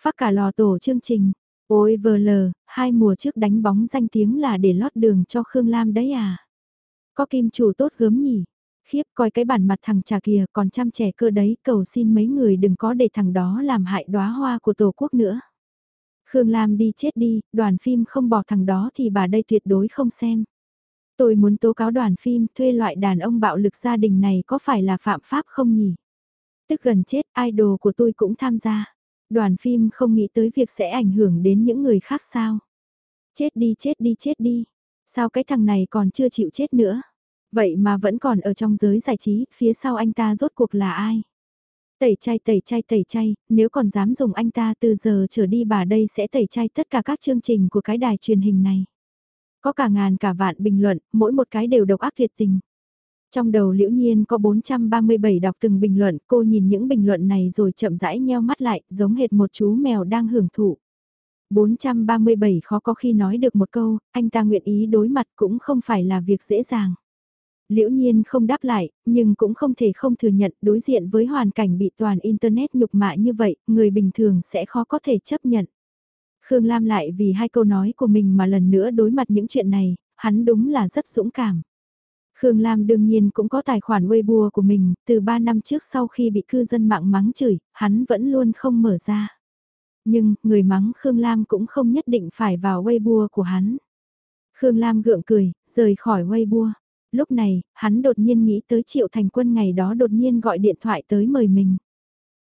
Phát cả lò tổ chương trình. Ôi vờ lờ, hai mùa trước đánh bóng danh tiếng là để lót đường cho Khương Lam đấy à. Có kim chủ tốt gớm nhỉ. Khiếp coi cái bản mặt thằng trà kìa còn chăm trẻ cơ đấy cầu xin mấy người đừng có để thằng đó làm hại đóa hoa của tổ quốc nữa. Khương Lam đi chết đi, đoàn phim không bỏ thằng đó thì bà đây tuyệt đối không xem. Tôi muốn tố cáo đoàn phim thuê loại đàn ông bạo lực gia đình này có phải là phạm pháp không nhỉ? Tức gần chết, idol của tôi cũng tham gia. Đoàn phim không nghĩ tới việc sẽ ảnh hưởng đến những người khác sao? Chết đi chết đi chết đi. Sao cái thằng này còn chưa chịu chết nữa? Vậy mà vẫn còn ở trong giới giải trí, phía sau anh ta rốt cuộc là ai? Tẩy chay tẩy chay tẩy chay, nếu còn dám dùng anh ta từ giờ trở đi bà đây sẽ tẩy chay tất cả các chương trình của cái đài truyền hình này. Có cả ngàn cả vạn bình luận, mỗi một cái đều độc ác thiệt tình. Trong đầu liễu nhiên có 437 đọc từng bình luận, cô nhìn những bình luận này rồi chậm rãi nheo mắt lại, giống hệt một chú mèo đang hưởng thụ. 437 khó có khi nói được một câu, anh ta nguyện ý đối mặt cũng không phải là việc dễ dàng. Liễu nhiên không đáp lại, nhưng cũng không thể không thừa nhận đối diện với hoàn cảnh bị toàn Internet nhục mạ như vậy, người bình thường sẽ khó có thể chấp nhận. Khương Lam lại vì hai câu nói của mình mà lần nữa đối mặt những chuyện này, hắn đúng là rất dũng cảm. Khương Lam đương nhiên cũng có tài khoản Weibo của mình, từ 3 năm trước sau khi bị cư dân mạng mắng chửi, hắn vẫn luôn không mở ra. Nhưng, người mắng Khương Lam cũng không nhất định phải vào Weibo của hắn. Khương Lam gượng cười, rời khỏi Weibo. Lúc này, hắn đột nhiên nghĩ tới Triệu Thành Quân ngày đó đột nhiên gọi điện thoại tới mời mình.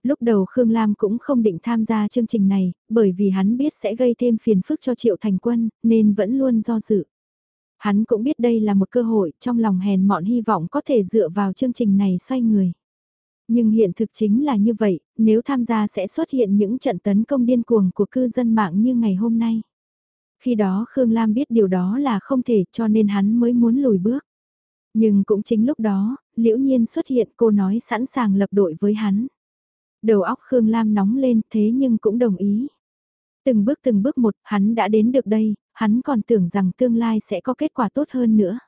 Lúc đầu Khương Lam cũng không định tham gia chương trình này, bởi vì hắn biết sẽ gây thêm phiền phức cho Triệu Thành Quân, nên vẫn luôn do dự. Hắn cũng biết đây là một cơ hội, trong lòng hèn mọn hy vọng có thể dựa vào chương trình này xoay người. Nhưng hiện thực chính là như vậy, nếu tham gia sẽ xuất hiện những trận tấn công điên cuồng của cư dân mạng như ngày hôm nay. Khi đó Khương Lam biết điều đó là không thể cho nên hắn mới muốn lùi bước. Nhưng cũng chính lúc đó, liễu nhiên xuất hiện cô nói sẵn sàng lập đội với hắn. Đầu óc Khương Lam nóng lên thế nhưng cũng đồng ý. Từng bước từng bước một, hắn đã đến được đây, hắn còn tưởng rằng tương lai sẽ có kết quả tốt hơn nữa.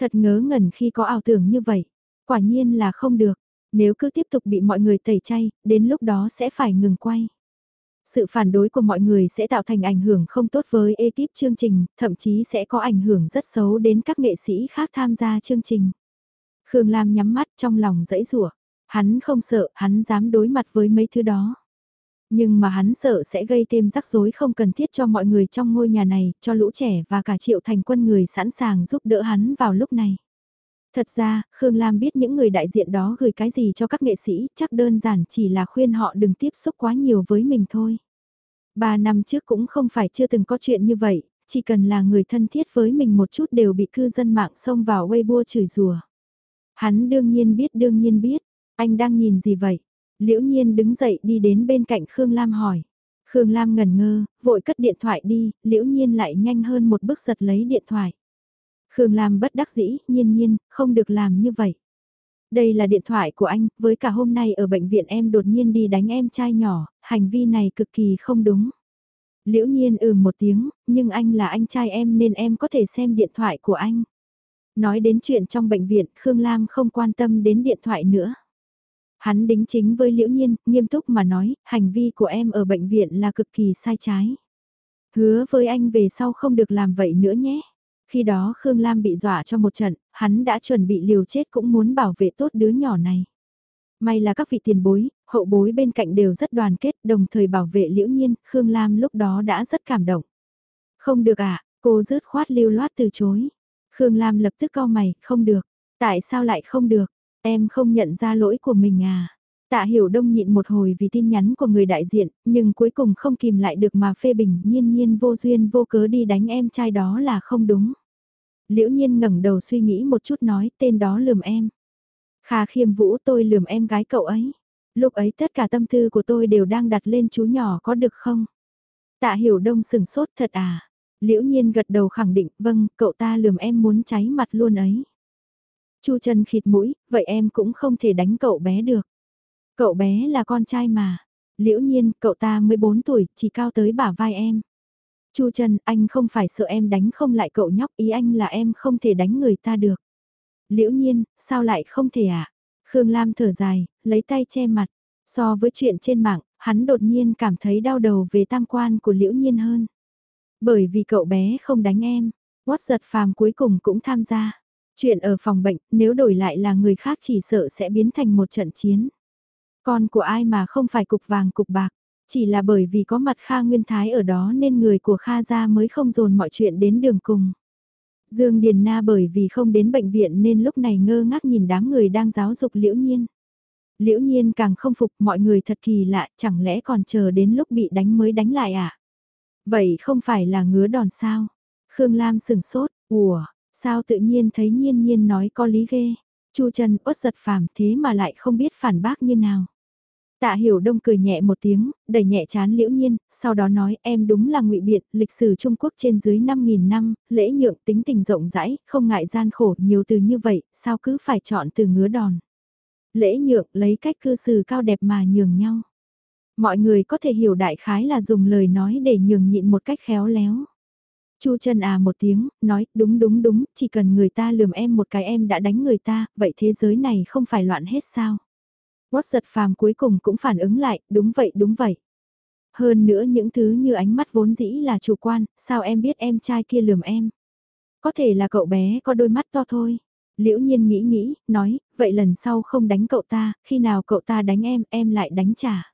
Thật ngớ ngẩn khi có ảo tưởng như vậy. Quả nhiên là không được, nếu cứ tiếp tục bị mọi người tẩy chay, đến lúc đó sẽ phải ngừng quay. Sự phản đối của mọi người sẽ tạo thành ảnh hưởng không tốt với ekip chương trình, thậm chí sẽ có ảnh hưởng rất xấu đến các nghệ sĩ khác tham gia chương trình. Khương Lam nhắm mắt trong lòng dẫy rủa hắn không sợ, hắn dám đối mặt với mấy thứ đó. Nhưng mà hắn sợ sẽ gây thêm rắc rối không cần thiết cho mọi người trong ngôi nhà này, cho lũ trẻ và cả triệu thành quân người sẵn sàng giúp đỡ hắn vào lúc này. Thật ra, Khương Lam biết những người đại diện đó gửi cái gì cho các nghệ sĩ, chắc đơn giản chỉ là khuyên họ đừng tiếp xúc quá nhiều với mình thôi. Ba năm trước cũng không phải chưa từng có chuyện như vậy, chỉ cần là người thân thiết với mình một chút đều bị cư dân mạng xông vào Weibo chửi rủa. Hắn đương nhiên biết đương nhiên biết, anh đang nhìn gì vậy? Liễu nhiên đứng dậy đi đến bên cạnh Khương Lam hỏi. Khương Lam ngần ngơ, vội cất điện thoại đi, liễu nhiên lại nhanh hơn một bước giật lấy điện thoại. Khương Lam bất đắc dĩ, nhiên nhiên, không được làm như vậy. Đây là điện thoại của anh, với cả hôm nay ở bệnh viện em đột nhiên đi đánh em trai nhỏ, hành vi này cực kỳ không đúng. Liễu nhiên ừ một tiếng, nhưng anh là anh trai em nên em có thể xem điện thoại của anh. Nói đến chuyện trong bệnh viện, Khương Lam không quan tâm đến điện thoại nữa. Hắn đính chính với Liễu Nhiên, nghiêm túc mà nói, hành vi của em ở bệnh viện là cực kỳ sai trái. Hứa với anh về sau không được làm vậy nữa nhé. Khi đó Khương Lam bị dọa cho một trận, hắn đã chuẩn bị liều chết cũng muốn bảo vệ tốt đứa nhỏ này. May là các vị tiền bối, hậu bối bên cạnh đều rất đoàn kết, đồng thời bảo vệ liễu nhiên, Khương Lam lúc đó đã rất cảm động. Không được ạ, à, cô rứt khoát lưu loát từ chối. Khương Lam lập tức cau mày, không được. Tại sao lại không được? Em không nhận ra lỗi của mình à? Tạ Hiểu Đông nhịn một hồi vì tin nhắn của người đại diện, nhưng cuối cùng không kìm lại được mà phê bình, nhiên nhiên vô duyên vô cớ đi đánh em trai đó là không đúng. Liễu nhiên ngẩng đầu suy nghĩ một chút nói tên đó lườm em. Kha khiêm vũ tôi lườm em gái cậu ấy. Lúc ấy tất cả tâm tư của tôi đều đang đặt lên chú nhỏ có được không? Tạ Hiểu Đông sừng sốt thật à? Liễu nhiên gật đầu khẳng định vâng, cậu ta lườm em muốn cháy mặt luôn ấy. Chu chân khịt mũi, vậy em cũng không thể đánh cậu bé được. Cậu bé là con trai mà. Liễu nhiên, cậu ta 14 tuổi, chỉ cao tới bả vai em. Chu chân anh không phải sợ em đánh không lại cậu nhóc, ý anh là em không thể đánh người ta được. Liễu nhiên, sao lại không thể ạ? À? Khương Lam thở dài, lấy tay che mặt. So với chuyện trên mạng, hắn đột nhiên cảm thấy đau đầu về tam quan của Liễu nhiên hơn. Bởi vì cậu bé không đánh em, Quát giật phàm cuối cùng cũng tham gia. Chuyện ở phòng bệnh, nếu đổi lại là người khác chỉ sợ sẽ biến thành một trận chiến. Con của ai mà không phải cục vàng cục bạc, chỉ là bởi vì có mặt Kha Nguyên Thái ở đó nên người của Kha gia mới không dồn mọi chuyện đến đường cùng. Dương Điền Na bởi vì không đến bệnh viện nên lúc này ngơ ngác nhìn đám người đang giáo dục liễu nhiên. Liễu nhiên càng không phục mọi người thật kỳ lạ, chẳng lẽ còn chờ đến lúc bị đánh mới đánh lại à? Vậy không phải là ngứa đòn sao? Khương Lam sừng sốt, ủa, sao tự nhiên thấy nhiên nhiên nói có lý ghê? Chu Trần uất giật phàm thế mà lại không biết phản bác như nào. Tạ Hiểu Đông cười nhẹ một tiếng, đẩy nhẹ chán liễu nhiên, sau đó nói em đúng là ngụy biện, lịch sử Trung Quốc trên dưới 5.000 năm, lễ nhượng tính tình rộng rãi, không ngại gian khổ nhiều từ như vậy, sao cứ phải chọn từ ngứa đòn. Lễ nhượng lấy cách cư xử cao đẹp mà nhường nhau. Mọi người có thể hiểu đại khái là dùng lời nói để nhường nhịn một cách khéo léo. Chu chân à một tiếng, nói, đúng đúng đúng, chỉ cần người ta lườm em một cái em đã đánh người ta, vậy thế giới này không phải loạn hết sao? Quất giật phàm cuối cùng cũng phản ứng lại, đúng vậy đúng vậy. Hơn nữa những thứ như ánh mắt vốn dĩ là chủ quan, sao em biết em trai kia lườm em? Có thể là cậu bé có đôi mắt to thôi. Liễu nhiên nghĩ nghĩ, nói, vậy lần sau không đánh cậu ta, khi nào cậu ta đánh em, em lại đánh trả.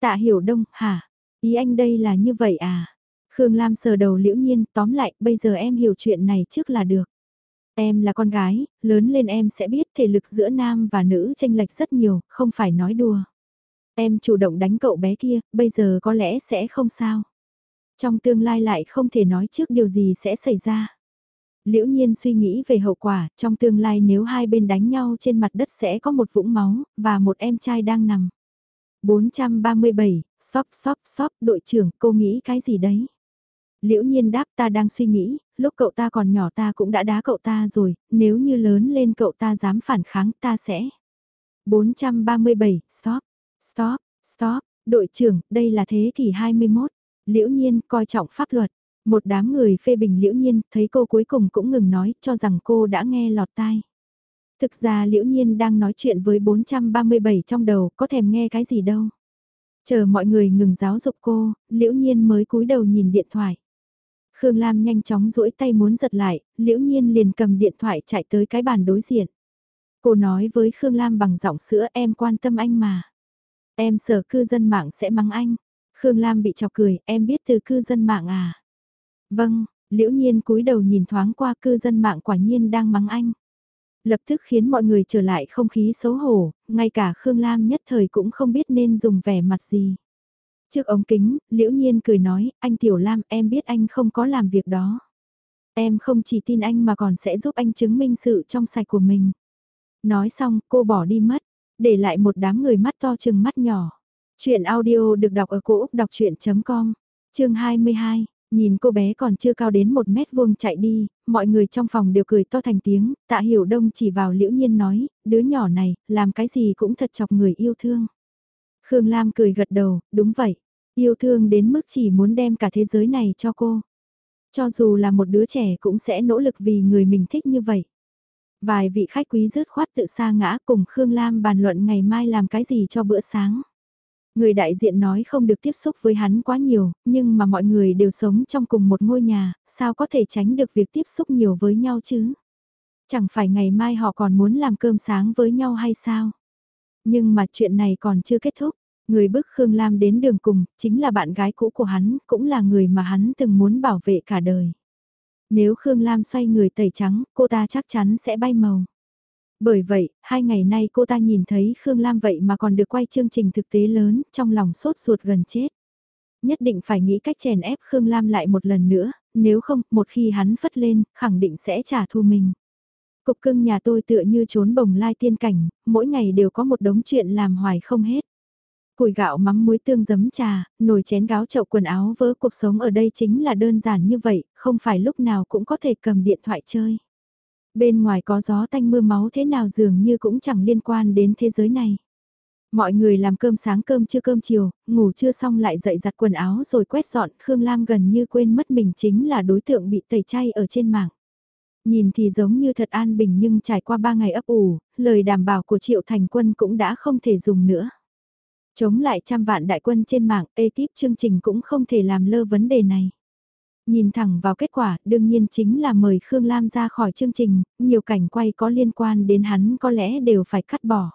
Tạ hiểu đông, hả? Ý anh đây là như vậy à? Khương Lam sờ đầu liễu nhiên, tóm lại, bây giờ em hiểu chuyện này trước là được. Em là con gái, lớn lên em sẽ biết thể lực giữa nam và nữ tranh lệch rất nhiều, không phải nói đùa. Em chủ động đánh cậu bé kia, bây giờ có lẽ sẽ không sao. Trong tương lai lại không thể nói trước điều gì sẽ xảy ra. Liễu nhiên suy nghĩ về hậu quả, trong tương lai nếu hai bên đánh nhau trên mặt đất sẽ có một vũng máu, và một em trai đang nằm. 437, stop stop stop, đội trưởng, cô nghĩ cái gì đấy? Liễu nhiên đáp ta đang suy nghĩ, lúc cậu ta còn nhỏ ta cũng đã đá cậu ta rồi, nếu như lớn lên cậu ta dám phản kháng ta sẽ. 437, stop, stop, stop, đội trưởng, đây là thế kỷ 21. Liễu nhiên coi trọng pháp luật. Một đám người phê bình liễu nhiên, thấy cô cuối cùng cũng ngừng nói, cho rằng cô đã nghe lọt tai. Thực ra liễu nhiên đang nói chuyện với 437 trong đầu, có thèm nghe cái gì đâu. Chờ mọi người ngừng giáo dục cô, liễu nhiên mới cúi đầu nhìn điện thoại. Khương Lam nhanh chóng duỗi tay muốn giật lại, liễu nhiên liền cầm điện thoại chạy tới cái bàn đối diện. Cô nói với Khương Lam bằng giọng sữa em quan tâm anh mà. Em sợ cư dân mạng sẽ mắng anh. Khương Lam bị chọc cười, em biết từ cư dân mạng à? Vâng, liễu nhiên cúi đầu nhìn thoáng qua cư dân mạng quả nhiên đang mắng anh. Lập tức khiến mọi người trở lại không khí xấu hổ, ngay cả Khương Lam nhất thời cũng không biết nên dùng vẻ mặt gì. Trước ống kính, liễu nhiên cười nói, anh Tiểu Lam em biết anh không có làm việc đó. Em không chỉ tin anh mà còn sẽ giúp anh chứng minh sự trong sạch của mình. Nói xong, cô bỏ đi mất, để lại một đám người mắt to chừng mắt nhỏ. Chuyện audio được đọc ở cổ đọc chuyện.com, chương 22. Nhìn cô bé còn chưa cao đến một mét vuông chạy đi, mọi người trong phòng đều cười to thành tiếng, tạ hiểu đông chỉ vào liễu nhiên nói, đứa nhỏ này, làm cái gì cũng thật chọc người yêu thương. Khương Lam cười gật đầu, đúng vậy, yêu thương đến mức chỉ muốn đem cả thế giới này cho cô. Cho dù là một đứa trẻ cũng sẽ nỗ lực vì người mình thích như vậy. Vài vị khách quý rớt khoát tự xa ngã cùng Khương Lam bàn luận ngày mai làm cái gì cho bữa sáng. Người đại diện nói không được tiếp xúc với hắn quá nhiều, nhưng mà mọi người đều sống trong cùng một ngôi nhà, sao có thể tránh được việc tiếp xúc nhiều với nhau chứ? Chẳng phải ngày mai họ còn muốn làm cơm sáng với nhau hay sao? Nhưng mà chuyện này còn chưa kết thúc. Người bức Khương Lam đến đường cùng, chính là bạn gái cũ của hắn, cũng là người mà hắn từng muốn bảo vệ cả đời. Nếu Khương Lam xoay người tẩy trắng, cô ta chắc chắn sẽ bay màu. Bởi vậy, hai ngày nay cô ta nhìn thấy Khương Lam vậy mà còn được quay chương trình thực tế lớn, trong lòng sốt ruột gần chết. Nhất định phải nghĩ cách chèn ép Khương Lam lại một lần nữa, nếu không, một khi hắn phất lên, khẳng định sẽ trả thù mình. Cục cưng nhà tôi tựa như trốn bồng lai tiên cảnh, mỗi ngày đều có một đống chuyện làm hoài không hết. Củi gạo mắm muối tương giấm trà, nồi chén gáo chậu quần áo vỡ cuộc sống ở đây chính là đơn giản như vậy, không phải lúc nào cũng có thể cầm điện thoại chơi. Bên ngoài có gió tanh mưa máu thế nào dường như cũng chẳng liên quan đến thế giới này. Mọi người làm cơm sáng cơm trưa cơm chiều, ngủ chưa xong lại dậy giặt quần áo rồi quét dọn, Khương Lam gần như quên mất mình chính là đối tượng bị tẩy chay ở trên mạng. Nhìn thì giống như thật an bình nhưng trải qua ba ngày ấp ủ, lời đảm bảo của Triệu Thành Quân cũng đã không thể dùng nữa. Chống lại trăm vạn đại quân trên mạng, ekip chương trình cũng không thể làm lơ vấn đề này. Nhìn thẳng vào kết quả, đương nhiên chính là mời Khương Lam ra khỏi chương trình, nhiều cảnh quay có liên quan đến hắn có lẽ đều phải cắt bỏ.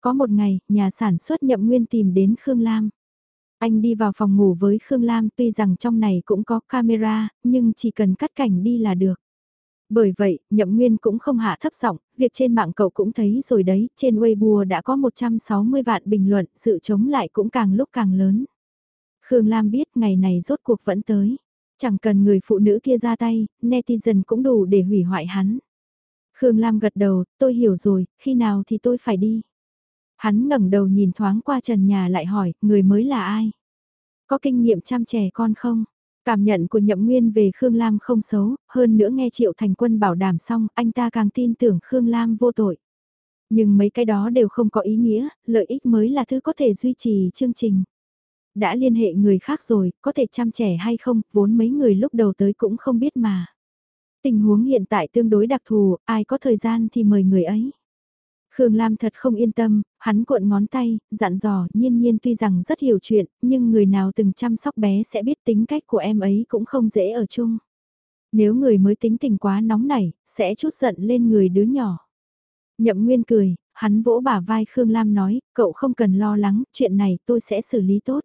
Có một ngày, nhà sản xuất nhậm nguyên tìm đến Khương Lam. Anh đi vào phòng ngủ với Khương Lam tuy rằng trong này cũng có camera, nhưng chỉ cần cắt cảnh đi là được. Bởi vậy, Nhậm Nguyên cũng không hạ thấp giọng, việc trên mạng cậu cũng thấy rồi đấy, trên Weibo đã có 160 vạn bình luận, sự chống lại cũng càng lúc càng lớn. Khương Lam biết ngày này rốt cuộc vẫn tới. Chẳng cần người phụ nữ kia ra tay, netizen cũng đủ để hủy hoại hắn. Khương Lam gật đầu, tôi hiểu rồi, khi nào thì tôi phải đi. Hắn ngẩng đầu nhìn thoáng qua trần nhà lại hỏi, người mới là ai? Có kinh nghiệm chăm trẻ con không? Cảm nhận của nhậm nguyên về Khương Lam không xấu, hơn nữa nghe Triệu Thành Quân bảo đảm xong, anh ta càng tin tưởng Khương Lam vô tội. Nhưng mấy cái đó đều không có ý nghĩa, lợi ích mới là thứ có thể duy trì chương trình. Đã liên hệ người khác rồi, có thể chăm trẻ hay không, vốn mấy người lúc đầu tới cũng không biết mà. Tình huống hiện tại tương đối đặc thù, ai có thời gian thì mời người ấy. Khương Lam thật không yên tâm, hắn cuộn ngón tay, dặn dò, nhiên nhiên tuy rằng rất hiểu chuyện, nhưng người nào từng chăm sóc bé sẽ biết tính cách của em ấy cũng không dễ ở chung. Nếu người mới tính tình quá nóng nảy, sẽ chút giận lên người đứa nhỏ. Nhậm Nguyên cười, hắn vỗ bả vai Khương Lam nói, cậu không cần lo lắng, chuyện này tôi sẽ xử lý tốt.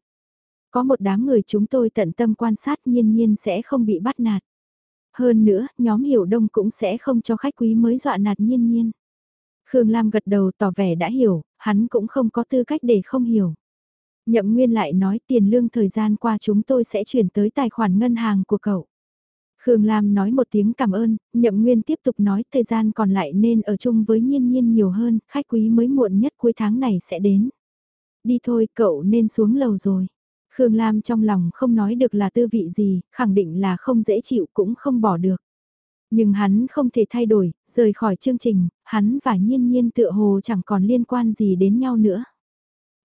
Có một đám người chúng tôi tận tâm quan sát nhiên nhiên sẽ không bị bắt nạt. Hơn nữa, nhóm hiểu đông cũng sẽ không cho khách quý mới dọa nạt nhiên nhiên. Khương Lam gật đầu tỏ vẻ đã hiểu, hắn cũng không có tư cách để không hiểu. Nhậm Nguyên lại nói tiền lương thời gian qua chúng tôi sẽ chuyển tới tài khoản ngân hàng của cậu. Khương Lam nói một tiếng cảm ơn, Nhậm Nguyên tiếp tục nói thời gian còn lại nên ở chung với nhiên nhiên nhiều hơn, khách quý mới muộn nhất cuối tháng này sẽ đến. Đi thôi cậu nên xuống lầu rồi. Khương Lam trong lòng không nói được là tư vị gì, khẳng định là không dễ chịu cũng không bỏ được. Nhưng hắn không thể thay đổi, rời khỏi chương trình, hắn và nhiên nhiên tựa hồ chẳng còn liên quan gì đến nhau nữa.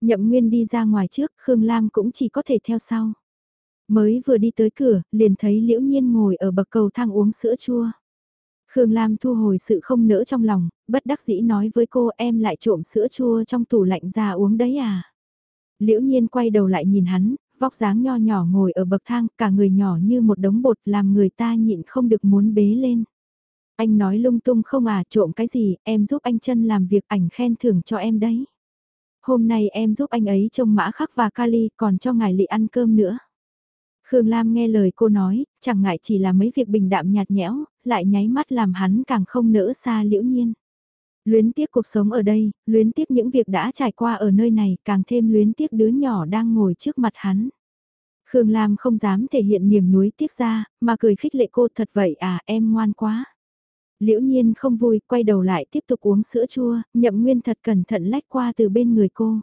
Nhậm Nguyên đi ra ngoài trước, Khương Lam cũng chỉ có thể theo sau. Mới vừa đi tới cửa, liền thấy Liễu Nhiên ngồi ở bậc cầu thang uống sữa chua. Khương Lam thu hồi sự không nỡ trong lòng, bất đắc dĩ nói với cô em lại trộm sữa chua trong tủ lạnh ra uống đấy à. Liễu Nhiên quay đầu lại nhìn hắn, vóc dáng nho nhỏ ngồi ở bậc thang, cả người nhỏ như một đống bột làm người ta nhịn không được muốn bế lên. Anh nói lung tung không à, trộm cái gì, em giúp anh chân làm việc ảnh khen thưởng cho em đấy. Hôm nay em giúp anh ấy trông mã khắc và kali còn cho ngài lị ăn cơm nữa. Khương Lam nghe lời cô nói, chẳng ngại chỉ là mấy việc bình đạm nhạt nhẽo, lại nháy mắt làm hắn càng không nỡ xa liễu nhiên. Luyến tiếc cuộc sống ở đây, luyến tiếc những việc đã trải qua ở nơi này, càng thêm luyến tiếc đứa nhỏ đang ngồi trước mặt hắn. Khương Lam không dám thể hiện niềm nuối tiếc ra, mà cười khích lệ cô thật vậy à, em ngoan quá. Liễu nhiên không vui, quay đầu lại tiếp tục uống sữa chua, nhậm nguyên thật cẩn thận lách qua từ bên người cô.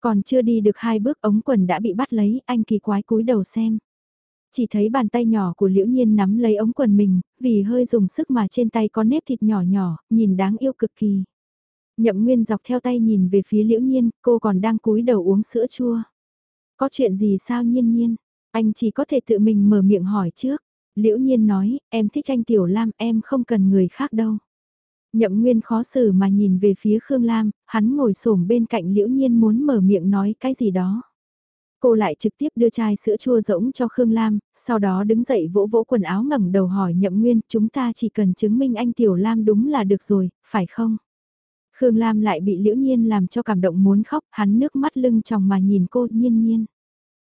Còn chưa đi được hai bước ống quần đã bị bắt lấy, anh kỳ quái cúi đầu xem. Chỉ thấy bàn tay nhỏ của liễu nhiên nắm lấy ống quần mình, vì hơi dùng sức mà trên tay có nếp thịt nhỏ nhỏ, nhìn đáng yêu cực kỳ. Nhậm nguyên dọc theo tay nhìn về phía liễu nhiên, cô còn đang cúi đầu uống sữa chua. Có chuyện gì sao nhiên nhiên, anh chỉ có thể tự mình mở miệng hỏi trước. Liễu nhiên nói, em thích anh Tiểu Lam em không cần người khác đâu. Nhậm Nguyên khó xử mà nhìn về phía Khương Lam, hắn ngồi xổm bên cạnh Liễu Nhiên muốn mở miệng nói cái gì đó. Cô lại trực tiếp đưa chai sữa chua rỗng cho Khương Lam, sau đó đứng dậy vỗ vỗ quần áo ngẩng đầu hỏi Nhậm Nguyên, chúng ta chỉ cần chứng minh anh Tiểu Lam đúng là được rồi, phải không? Khương Lam lại bị Liễu Nhiên làm cho cảm động muốn khóc, hắn nước mắt lưng tròng mà nhìn cô nhiên nhiên.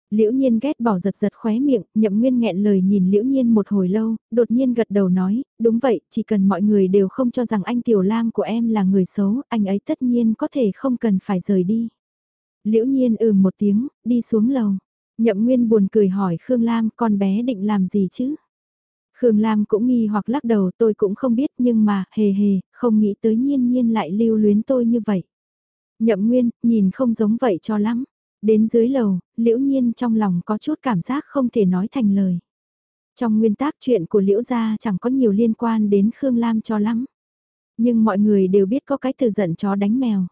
Liễu nhiên ghét bỏ giật giật khóe miệng, nhậm nguyên nghẹn lời nhìn liễu nhiên một hồi lâu, đột nhiên gật đầu nói, đúng vậy, chỉ cần mọi người đều không cho rằng anh Tiểu Lam của em là người xấu, anh ấy tất nhiên có thể không cần phải rời đi. Liễu nhiên ừ một tiếng, đi xuống lầu. Nhậm nguyên buồn cười hỏi Khương Lam con bé định làm gì chứ? Khương Lam cũng nghi hoặc lắc đầu tôi cũng không biết nhưng mà, hề hề, không nghĩ tới nhiên nhiên lại lưu luyến tôi như vậy. Nhậm nguyên, nhìn không giống vậy cho lắm. Đến dưới lầu, liễu nhiên trong lòng có chút cảm giác không thể nói thành lời. Trong nguyên tắc chuyện của liễu gia chẳng có nhiều liên quan đến Khương Lam cho lắm. Nhưng mọi người đều biết có cái từ giận chó đánh mèo.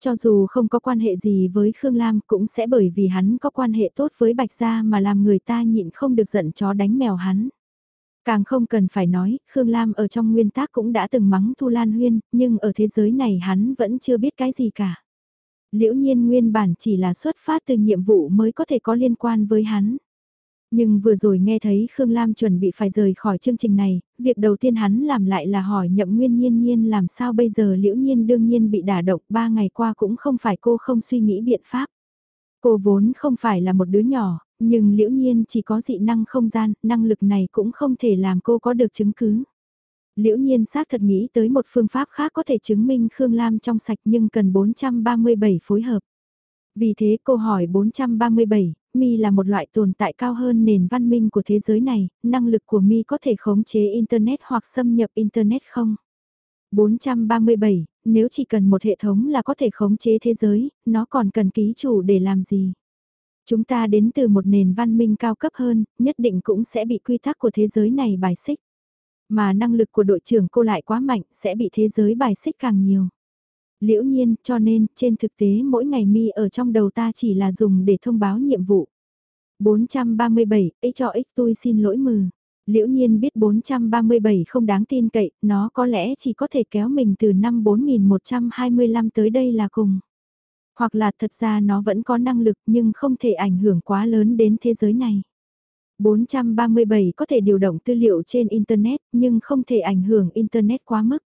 Cho dù không có quan hệ gì với Khương Lam cũng sẽ bởi vì hắn có quan hệ tốt với Bạch Gia mà làm người ta nhịn không được giận chó đánh mèo hắn. Càng không cần phải nói, Khương Lam ở trong nguyên tác cũng đã từng mắng Thu Lan Huyên, nhưng ở thế giới này hắn vẫn chưa biết cái gì cả liễu nhiên nguyên bản chỉ là xuất phát từ nhiệm vụ mới có thể có liên quan với hắn. Nhưng vừa rồi nghe thấy Khương Lam chuẩn bị phải rời khỏi chương trình này, việc đầu tiên hắn làm lại là hỏi nhậm nguyên nhiên nhiên làm sao bây giờ liễu nhiên đương nhiên bị đả động ba ngày qua cũng không phải cô không suy nghĩ biện pháp. Cô vốn không phải là một đứa nhỏ, nhưng liễu nhiên chỉ có dị năng không gian, năng lực này cũng không thể làm cô có được chứng cứ. Liễu nhiên xác thật nghĩ tới một phương pháp khác có thể chứng minh Khương Lam trong sạch nhưng cần 437 phối hợp. Vì thế cô hỏi 437, Mi là một loại tồn tại cao hơn nền văn minh của thế giới này, năng lực của Mi có thể khống chế Internet hoặc xâm nhập Internet không? 437, nếu chỉ cần một hệ thống là có thể khống chế thế giới, nó còn cần ký chủ để làm gì? Chúng ta đến từ một nền văn minh cao cấp hơn, nhất định cũng sẽ bị quy tắc của thế giới này bài xích. Mà năng lực của đội trưởng cô lại quá mạnh, sẽ bị thế giới bài xích càng nhiều. Liễu nhiên, cho nên, trên thực tế mỗi ngày mi ở trong đầu ta chỉ là dùng để thông báo nhiệm vụ. 437, x cho x tôi xin lỗi mừ. Liễu nhiên biết 437 không đáng tin cậy, nó có lẽ chỉ có thể kéo mình từ năm 4125 tới đây là cùng. Hoặc là thật ra nó vẫn có năng lực nhưng không thể ảnh hưởng quá lớn đến thế giới này. 437 có thể điều động tư liệu trên Internet nhưng không thể ảnh hưởng Internet quá mức.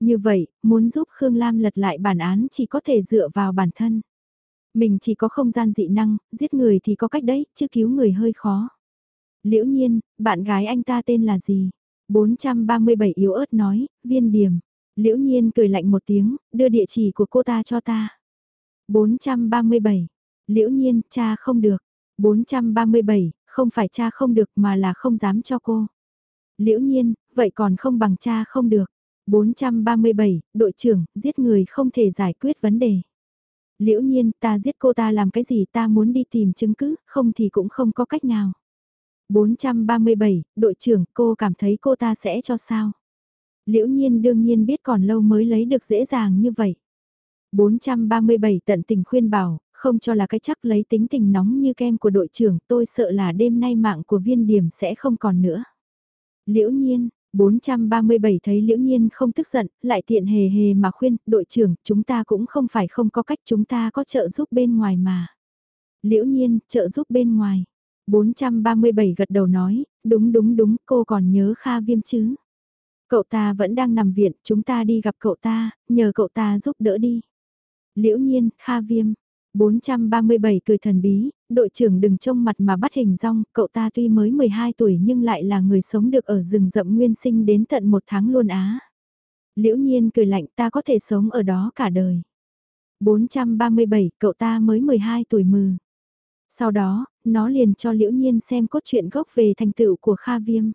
Như vậy, muốn giúp Khương Lam lật lại bản án chỉ có thể dựa vào bản thân. Mình chỉ có không gian dị năng, giết người thì có cách đấy, chứ cứu người hơi khó. Liễu nhiên, bạn gái anh ta tên là gì? 437 yếu ớt nói, viên điểm. Liễu nhiên cười lạnh một tiếng, đưa địa chỉ của cô ta cho ta. 437. Liễu nhiên, cha không được. 437, không phải cha không được mà là không dám cho cô. Liễu nhiên, vậy còn không bằng cha không được. 437, đội trưởng, giết người không thể giải quyết vấn đề. Liễu nhiên ta giết cô ta làm cái gì ta muốn đi tìm chứng cứ, không thì cũng không có cách nào. 437, đội trưởng cô cảm thấy cô ta sẽ cho sao? Liễu nhiên đương nhiên biết còn lâu mới lấy được dễ dàng như vậy. 437 tận tình khuyên bảo, không cho là cái chắc lấy tính tình nóng như kem của đội trưởng tôi sợ là đêm nay mạng của viên điểm sẽ không còn nữa. Liễu nhiên, 437 thấy liễu nhiên không tức giận, lại tiện hề hề mà khuyên, đội trưởng, chúng ta cũng không phải không có cách chúng ta có trợ giúp bên ngoài mà. Liễu nhiên, trợ giúp bên ngoài. 437 gật đầu nói, đúng đúng đúng, cô còn nhớ Kha Viêm chứ. Cậu ta vẫn đang nằm viện, chúng ta đi gặp cậu ta, nhờ cậu ta giúp đỡ đi. Liễu nhiên, Kha Viêm, 437 cười thần bí, đội trưởng đừng trông mặt mà bắt hình rong, cậu ta tuy mới 12 tuổi nhưng lại là người sống được ở rừng rậm nguyên sinh đến tận một tháng luôn á. Liễu nhiên cười lạnh ta có thể sống ở đó cả đời. 437, cậu ta mới 12 tuổi mừ. Sau đó, nó liền cho Liễu Nhiên xem cốt truyện gốc về thành tựu của Kha Viêm.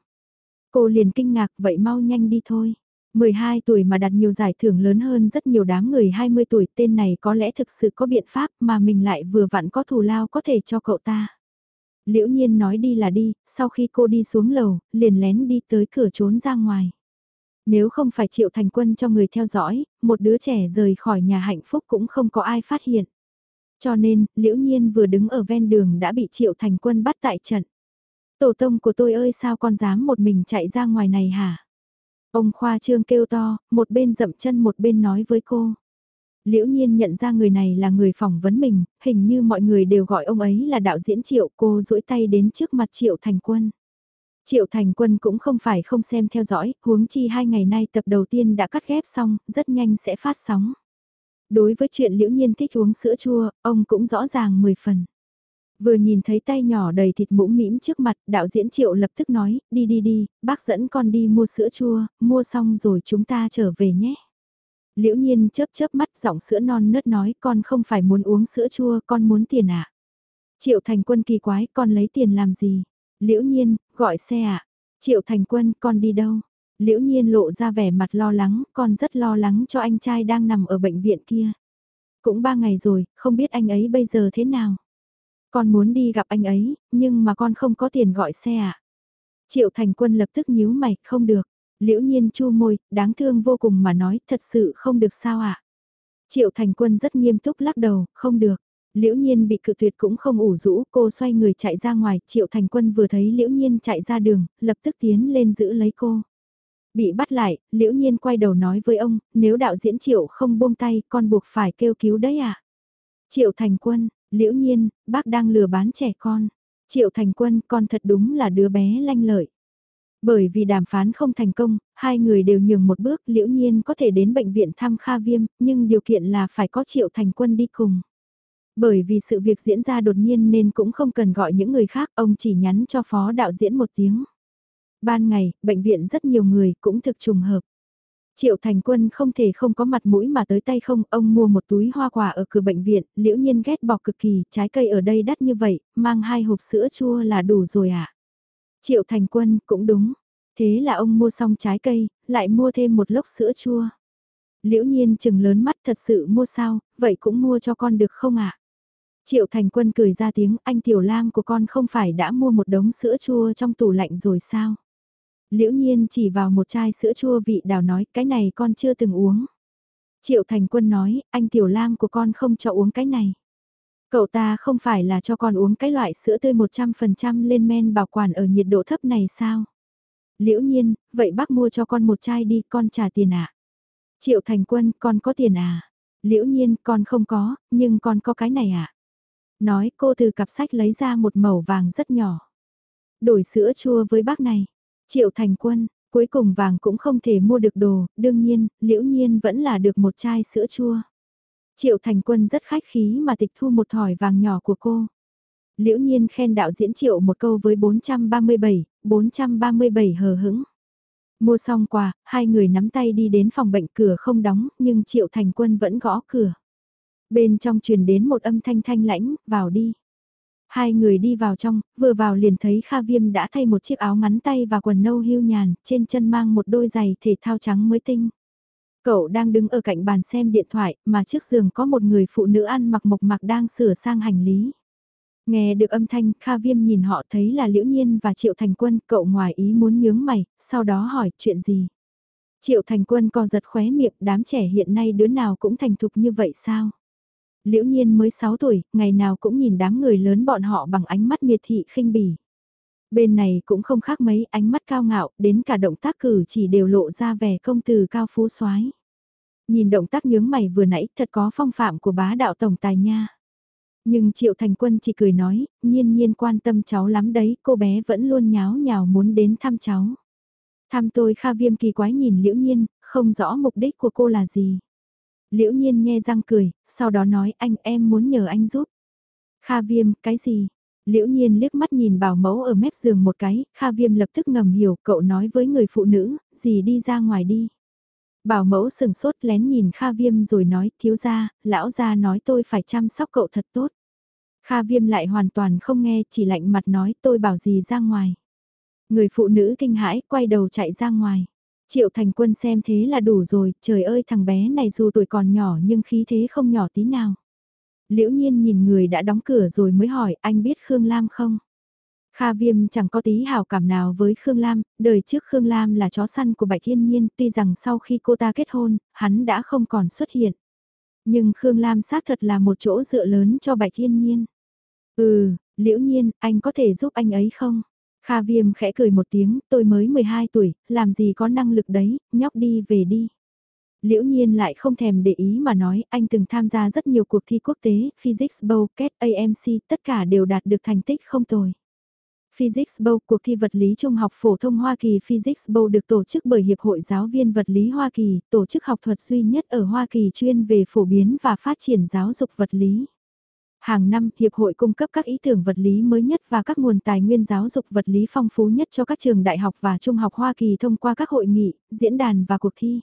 Cô liền kinh ngạc vậy mau nhanh đi thôi. 12 tuổi mà đạt nhiều giải thưởng lớn hơn rất nhiều đám người 20 tuổi tên này có lẽ thực sự có biện pháp mà mình lại vừa vặn có thù lao có thể cho cậu ta. Liễu nhiên nói đi là đi, sau khi cô đi xuống lầu, liền lén đi tới cửa trốn ra ngoài. Nếu không phải triệu thành quân cho người theo dõi, một đứa trẻ rời khỏi nhà hạnh phúc cũng không có ai phát hiện. Cho nên, liễu nhiên vừa đứng ở ven đường đã bị triệu thành quân bắt tại trận. Tổ tông của tôi ơi sao con dám một mình chạy ra ngoài này hả? Ông Khoa Trương kêu to, một bên dậm chân một bên nói với cô. Liễu nhiên nhận ra người này là người phỏng vấn mình, hình như mọi người đều gọi ông ấy là đạo diễn Triệu cô duỗi tay đến trước mặt Triệu Thành Quân. Triệu Thành Quân cũng không phải không xem theo dõi, huống chi hai ngày nay tập đầu tiên đã cắt ghép xong, rất nhanh sẽ phát sóng. Đối với chuyện liễu nhiên thích uống sữa chua, ông cũng rõ ràng 10 phần. Vừa nhìn thấy tay nhỏ đầy thịt mũm mĩm trước mặt, đạo diễn Triệu lập tức nói, đi đi đi, bác dẫn con đi mua sữa chua, mua xong rồi chúng ta trở về nhé. Liễu nhiên chớp chớp mắt giọng sữa non nớt nói con không phải muốn uống sữa chua, con muốn tiền ạ. À? Triệu thành quân kỳ quái, con lấy tiền làm gì? Liễu nhiên, gọi xe ạ. À? Triệu thành quân, con đi đâu? Liễu nhiên lộ ra vẻ mặt lo lắng, con rất lo lắng cho anh trai đang nằm ở bệnh viện kia. Cũng ba ngày rồi, không biết anh ấy bây giờ thế nào. Con muốn đi gặp anh ấy, nhưng mà con không có tiền gọi xe ạ. À? Triệu Thành Quân lập tức nhíu mày, không được. Liễu nhiên chu môi, đáng thương vô cùng mà nói, thật sự không được sao ạ. À? Triệu Thành Quân rất nghiêm túc lắc đầu, không được. Liễu Nhiên bị cự tuyệt cũng không ủ rũ, cô xoay người chạy ra ngoài, Triệu Thành Quân vừa thấy Liễu Nhiên chạy ra đường, lập tức tiến lên giữ lấy cô. Bị bắt lại, Liễu Nhiên quay đầu nói với ông, nếu đạo diễn Triệu không buông tay, con buộc phải kêu cứu đấy à. Triệu Thành Quân, Liễu nhiên, bác đang lừa bán trẻ con. Triệu thành quân, con thật đúng là đứa bé lanh lợi. Bởi vì đàm phán không thành công, hai người đều nhường một bước liễu nhiên có thể đến bệnh viện thăm Kha Viêm, nhưng điều kiện là phải có triệu thành quân đi cùng. Bởi vì sự việc diễn ra đột nhiên nên cũng không cần gọi những người khác, ông chỉ nhắn cho phó đạo diễn một tiếng. Ban ngày, bệnh viện rất nhiều người cũng thực trùng hợp. Triệu Thành Quân không thể không có mặt mũi mà tới tay không, ông mua một túi hoa quả ở cửa bệnh viện, liễu nhiên ghét bỏ cực kỳ, trái cây ở đây đắt như vậy, mang hai hộp sữa chua là đủ rồi ạ. À? Triệu Thành Quân, cũng đúng. Thế là ông mua xong trái cây, lại mua thêm một lốc sữa chua. Liễu nhiên chừng lớn mắt thật sự mua sao, vậy cũng mua cho con được không ạ? À? Triệu Thành Quân cười ra tiếng, anh Tiểu Lam của con không phải đã mua một đống sữa chua trong tủ lạnh rồi sao? Liễu nhiên chỉ vào một chai sữa chua vị đào nói cái này con chưa từng uống. Triệu Thành Quân nói, anh Tiểu Lam của con không cho uống cái này. Cậu ta không phải là cho con uống cái loại sữa tươi 100% lên men bảo quản ở nhiệt độ thấp này sao? Liễu nhiên, vậy bác mua cho con một chai đi, con trả tiền ạ. À? Triệu Thành Quân, con có tiền à? Liễu nhiên, con không có, nhưng con có cái này ạ. À? Nói cô từ cặp sách lấy ra một mẩu vàng rất nhỏ. Đổi sữa chua với bác này. Triệu thành quân, cuối cùng vàng cũng không thể mua được đồ, đương nhiên, liễu nhiên vẫn là được một chai sữa chua. Triệu thành quân rất khách khí mà tịch thu một thỏi vàng nhỏ của cô. Liễu nhiên khen đạo diễn triệu một câu với 437, 437 hờ hững. Mua xong quà, hai người nắm tay đi đến phòng bệnh cửa không đóng, nhưng triệu thành quân vẫn gõ cửa. Bên trong truyền đến một âm thanh thanh lãnh, vào đi. Hai người đi vào trong, vừa vào liền thấy Kha Viêm đã thay một chiếc áo ngắn tay và quần nâu hưu nhàn, trên chân mang một đôi giày thể thao trắng mới tinh. Cậu đang đứng ở cạnh bàn xem điện thoại, mà trước giường có một người phụ nữ ăn mặc mộc mạc đang sửa sang hành lý. Nghe được âm thanh, Kha Viêm nhìn họ thấy là Liễu Nhiên và Triệu Thành Quân, cậu ngoài ý muốn nhướng mày, sau đó hỏi chuyện gì. Triệu Thành Quân còn giật khóe miệng, đám trẻ hiện nay đứa nào cũng thành thục như vậy sao? Liễu Nhiên mới 6 tuổi, ngày nào cũng nhìn đám người lớn bọn họ bằng ánh mắt miệt thị khinh bỉ. Bên này cũng không khác mấy, ánh mắt cao ngạo, đến cả động tác cử chỉ đều lộ ra vẻ công từ cao phú soái. Nhìn động tác nhướng mày vừa nãy thật có phong phạm của bá đạo tổng tài nha. Nhưng Triệu Thành Quân chỉ cười nói, nhiên nhiên quan tâm cháu lắm đấy, cô bé vẫn luôn nháo nhào muốn đến thăm cháu. Thăm tôi Kha Viêm kỳ quái nhìn Liễu Nhiên, không rõ mục đích của cô là gì. Liễu Nhiên nghe răng cười, sau đó nói anh em muốn nhờ anh giúp. Kha Viêm, cái gì? Liễu Nhiên liếc mắt nhìn bảo mẫu ở mép giường một cái, Kha Viêm lập tức ngầm hiểu, cậu nói với người phụ nữ, gì đi ra ngoài đi. Bảo mẫu sừng sốt lén nhìn Kha Viêm rồi nói, thiếu gia, lão gia nói tôi phải chăm sóc cậu thật tốt. Kha Viêm lại hoàn toàn không nghe, chỉ lạnh mặt nói tôi bảo gì ra ngoài. Người phụ nữ kinh hãi, quay đầu chạy ra ngoài. Triệu thành quân xem thế là đủ rồi, trời ơi thằng bé này dù tuổi còn nhỏ nhưng khí thế không nhỏ tí nào. Liễu nhiên nhìn người đã đóng cửa rồi mới hỏi anh biết Khương Lam không? Kha Viêm chẳng có tí hào cảm nào với Khương Lam, đời trước Khương Lam là chó săn của Bạch Thiên Nhiên, tuy rằng sau khi cô ta kết hôn, hắn đã không còn xuất hiện. Nhưng Khương Lam xác thật là một chỗ dựa lớn cho Bạch Thiên Nhiên. Ừ, liễu nhiên, anh có thể giúp anh ấy không? Kha Viêm khẽ cười một tiếng, tôi mới 12 tuổi, làm gì có năng lực đấy, nhóc đi về đi. Liễu nhiên lại không thèm để ý mà nói, anh từng tham gia rất nhiều cuộc thi quốc tế, Physics Bowl, CAT, AMC, tất cả đều đạt được thành tích không tồi. Physics Bowl, cuộc thi vật lý trung học phổ thông Hoa Kỳ Physics Bowl được tổ chức bởi Hiệp hội Giáo viên Vật lý Hoa Kỳ, tổ chức học thuật duy nhất ở Hoa Kỳ chuyên về phổ biến và phát triển giáo dục vật lý. Hàng năm, Hiệp hội cung cấp các ý tưởng vật lý mới nhất và các nguồn tài nguyên giáo dục vật lý phong phú nhất cho các trường đại học và trung học Hoa Kỳ thông qua các hội nghị, diễn đàn và cuộc thi.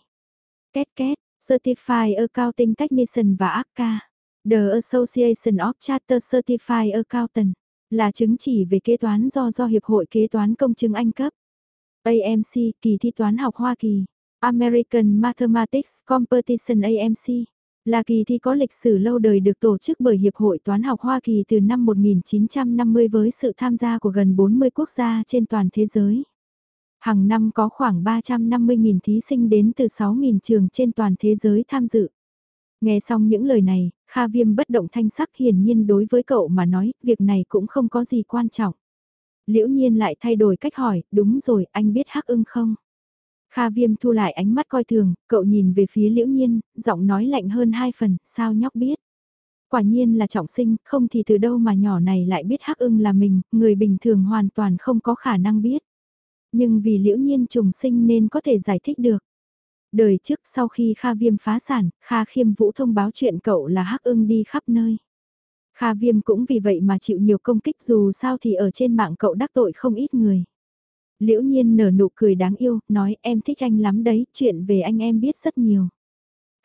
Kết kết, Certified Accounting Technician và ACCA. The Association of Charter Certified Accountant là chứng chỉ về kế toán do do Hiệp hội Kế toán Công chứng Anh cấp. AMC, kỳ thi toán học Hoa Kỳ. American Mathematics Competition AMC là kỳ thi có lịch sử lâu đời được tổ chức bởi Hiệp hội Toán học Hoa Kỳ từ năm 1950 với sự tham gia của gần 40 quốc gia trên toàn thế giới. Hàng năm có khoảng 350.000 thí sinh đến từ 6.000 trường trên toàn thế giới tham dự. Nghe xong những lời này, Kha Viêm bất động thanh sắc hiển nhiên đối với cậu mà nói, việc này cũng không có gì quan trọng. Liễu nhiên lại thay đổi cách hỏi, đúng rồi, anh biết hắc ưng không? Kha Viêm thu lại ánh mắt coi thường, cậu nhìn về phía Liễu Nhiên, giọng nói lạnh hơn hai phần, sao nhóc biết? Quả nhiên là trọng sinh, không thì từ đâu mà nhỏ này lại biết hắc ưng là mình, người bình thường hoàn toàn không có khả năng biết. Nhưng vì Liễu Nhiên trùng sinh nên có thể giải thích được. Đời trước sau khi Kha Viêm phá sản, Kha Khiêm Vũ thông báo chuyện cậu là hắc ưng đi khắp nơi. Kha Viêm cũng vì vậy mà chịu nhiều công kích dù sao thì ở trên mạng cậu đắc tội không ít người. Liễu nhiên nở nụ cười đáng yêu, nói em thích anh lắm đấy, chuyện về anh em biết rất nhiều.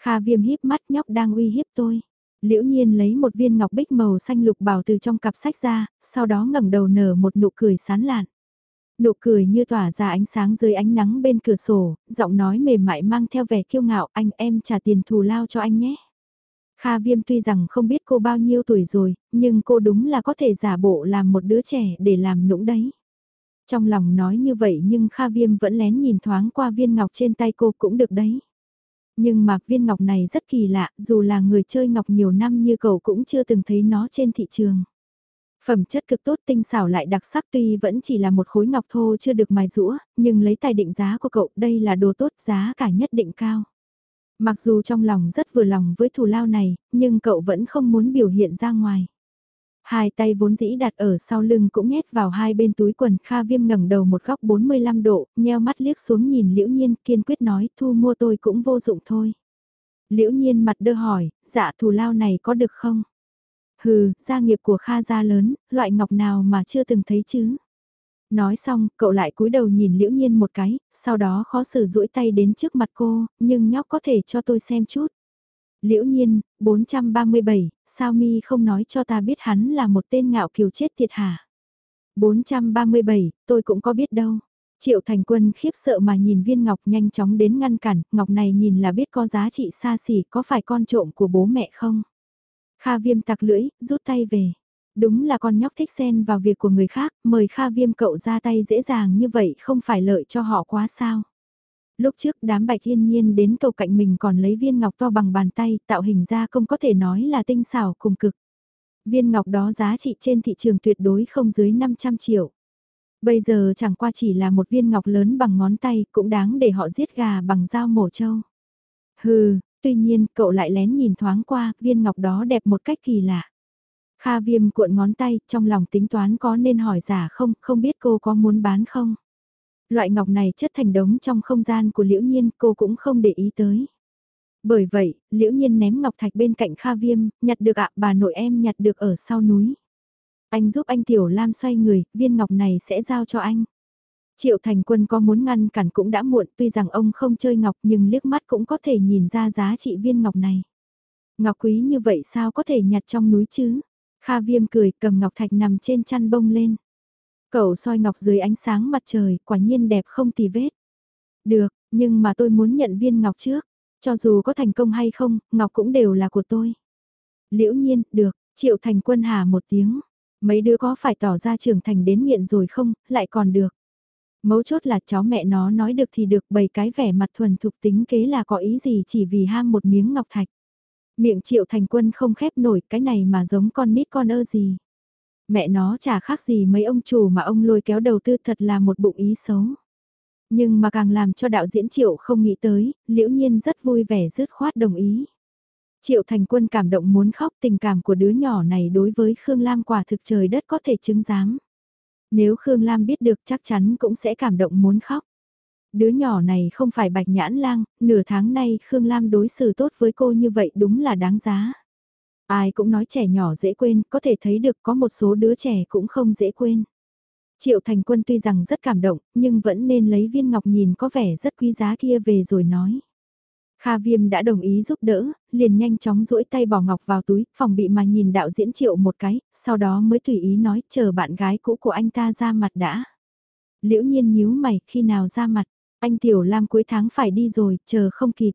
Kha viêm híp mắt nhóc đang uy hiếp tôi. Liễu nhiên lấy một viên ngọc bích màu xanh lục bảo từ trong cặp sách ra, sau đó ngẩng đầu nở một nụ cười sán lạn. Nụ cười như tỏa ra ánh sáng dưới ánh nắng bên cửa sổ, giọng nói mềm mại mang theo vẻ kiêu ngạo anh em trả tiền thù lao cho anh nhé. Kha Viêm tuy rằng không biết cô bao nhiêu tuổi rồi, nhưng cô đúng là có thể giả bộ làm một đứa trẻ để làm nũng đấy. Trong lòng nói như vậy nhưng Kha Viêm vẫn lén nhìn thoáng qua viên ngọc trên tay cô cũng được đấy. Nhưng mà viên ngọc này rất kỳ lạ, dù là người chơi ngọc nhiều năm như cậu cũng chưa từng thấy nó trên thị trường. Phẩm chất cực tốt tinh xảo lại đặc sắc tuy vẫn chỉ là một khối ngọc thô chưa được mài rũa, nhưng lấy tài định giá của cậu đây là đồ tốt giá cả nhất định cao. Mặc dù trong lòng rất vừa lòng với thù lao này, nhưng cậu vẫn không muốn biểu hiện ra ngoài. Hai tay vốn dĩ đặt ở sau lưng cũng nhét vào hai bên túi quần Kha Viêm ngẩng đầu một góc 45 độ, nheo mắt liếc xuống nhìn Liễu Nhiên kiên quyết nói thu mua tôi cũng vô dụng thôi. Liễu Nhiên mặt đơ hỏi, dạ thù lao này có được không? Hừ, gia nghiệp của Kha gia lớn, loại ngọc nào mà chưa từng thấy chứ? Nói xong, cậu lại cúi đầu nhìn Liễu Nhiên một cái, sau đó khó xử duỗi tay đến trước mặt cô, nhưng nhóc có thể cho tôi xem chút. Liễu nhiên, 437, sao mi không nói cho ta biết hắn là một tên ngạo kiều chết thiệt hả? 437, tôi cũng có biết đâu. Triệu Thành Quân khiếp sợ mà nhìn viên ngọc nhanh chóng đến ngăn cản, ngọc này nhìn là biết có giá trị xa xỉ, có phải con trộm của bố mẹ không? Kha viêm tặc lưỡi, rút tay về. Đúng là con nhóc thích xen vào việc của người khác, mời Kha viêm cậu ra tay dễ dàng như vậy không phải lợi cho họ quá sao? Lúc trước đám bạch thiên nhiên đến cầu cạnh mình còn lấy viên ngọc to bằng bàn tay, tạo hình ra không có thể nói là tinh xảo cùng cực. Viên ngọc đó giá trị trên thị trường tuyệt đối không dưới 500 triệu. Bây giờ chẳng qua chỉ là một viên ngọc lớn bằng ngón tay cũng đáng để họ giết gà bằng dao mổ trâu. Hừ, tuy nhiên cậu lại lén nhìn thoáng qua, viên ngọc đó đẹp một cách kỳ lạ. Kha viêm cuộn ngón tay, trong lòng tính toán có nên hỏi giả không, không biết cô có muốn bán không. Loại ngọc này chất thành đống trong không gian của liễu nhiên cô cũng không để ý tới. Bởi vậy, liễu nhiên ném ngọc thạch bên cạnh Kha viêm, nhặt được ạ bà nội em nhặt được ở sau núi. Anh giúp anh Tiểu Lam xoay người, viên ngọc này sẽ giao cho anh. Triệu Thành Quân có muốn ngăn cản cũng đã muộn tuy rằng ông không chơi ngọc nhưng liếc mắt cũng có thể nhìn ra giá trị viên ngọc này. Ngọc quý như vậy sao có thể nhặt trong núi chứ? Kha Viêm cười cầm ngọc thạch nằm trên chăn bông lên. Cậu soi ngọc dưới ánh sáng mặt trời quả nhiên đẹp không tì vết. Được, nhưng mà tôi muốn nhận viên ngọc trước. Cho dù có thành công hay không, ngọc cũng đều là của tôi. Liễu nhiên, được, Triệu Thành Quân hà một tiếng. Mấy đứa có phải tỏ ra trưởng thành đến nghiện rồi không, lại còn được. Mấu chốt là cháu mẹ nó nói được thì được bày cái vẻ mặt thuần thục tính kế là có ý gì chỉ vì ham một miếng ngọc thạch. Miệng triệu thành quân không khép nổi cái này mà giống con nít con ơ gì. Mẹ nó chả khác gì mấy ông chủ mà ông lôi kéo đầu tư thật là một bụng ý xấu. Nhưng mà càng làm cho đạo diễn triệu không nghĩ tới, liễu nhiên rất vui vẻ dứt khoát đồng ý. Triệu Thành Quân cảm động muốn khóc tình cảm của đứa nhỏ này đối với Khương Lam quả thực trời đất có thể chứng giám. Nếu Khương Lam biết được chắc chắn cũng sẽ cảm động muốn khóc. Đứa nhỏ này không phải bạch nhãn lang, nửa tháng nay Khương Lam đối xử tốt với cô như vậy đúng là đáng giá. Ai cũng nói trẻ nhỏ dễ quên, có thể thấy được có một số đứa trẻ cũng không dễ quên. Triệu Thành Quân tuy rằng rất cảm động, nhưng vẫn nên lấy viên ngọc nhìn có vẻ rất quý giá kia về rồi nói. Kha Viêm đã đồng ý giúp đỡ, liền nhanh chóng duỗi tay bỏ ngọc vào túi, phòng bị mà nhìn đạo diễn triệu một cái, sau đó mới tùy ý nói chờ bạn gái cũ của anh ta ra mặt đã. Liễu nhiên nhíu mày, khi nào ra mặt, anh Tiểu Lam cuối tháng phải đi rồi, chờ không kịp.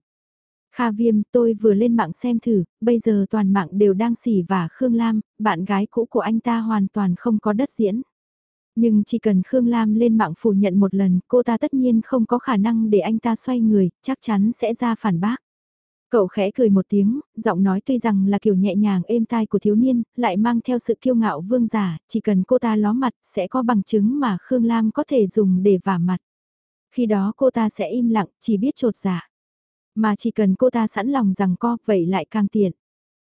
Kha Viêm, tôi vừa lên mạng xem thử, bây giờ toàn mạng đều đang xỉ và Khương Lam, bạn gái cũ của anh ta hoàn toàn không có đất diễn. Nhưng chỉ cần Khương Lam lên mạng phủ nhận một lần, cô ta tất nhiên không có khả năng để anh ta xoay người, chắc chắn sẽ ra phản bác. Cậu khẽ cười một tiếng, giọng nói tuy rằng là kiểu nhẹ nhàng êm tai của thiếu niên, lại mang theo sự kiêu ngạo vương giả, chỉ cần cô ta ló mặt sẽ có bằng chứng mà Khương Lam có thể dùng để vả mặt. Khi đó cô ta sẽ im lặng, chỉ biết trột giả. Mà chỉ cần cô ta sẵn lòng rằng co, vậy lại càng tiện.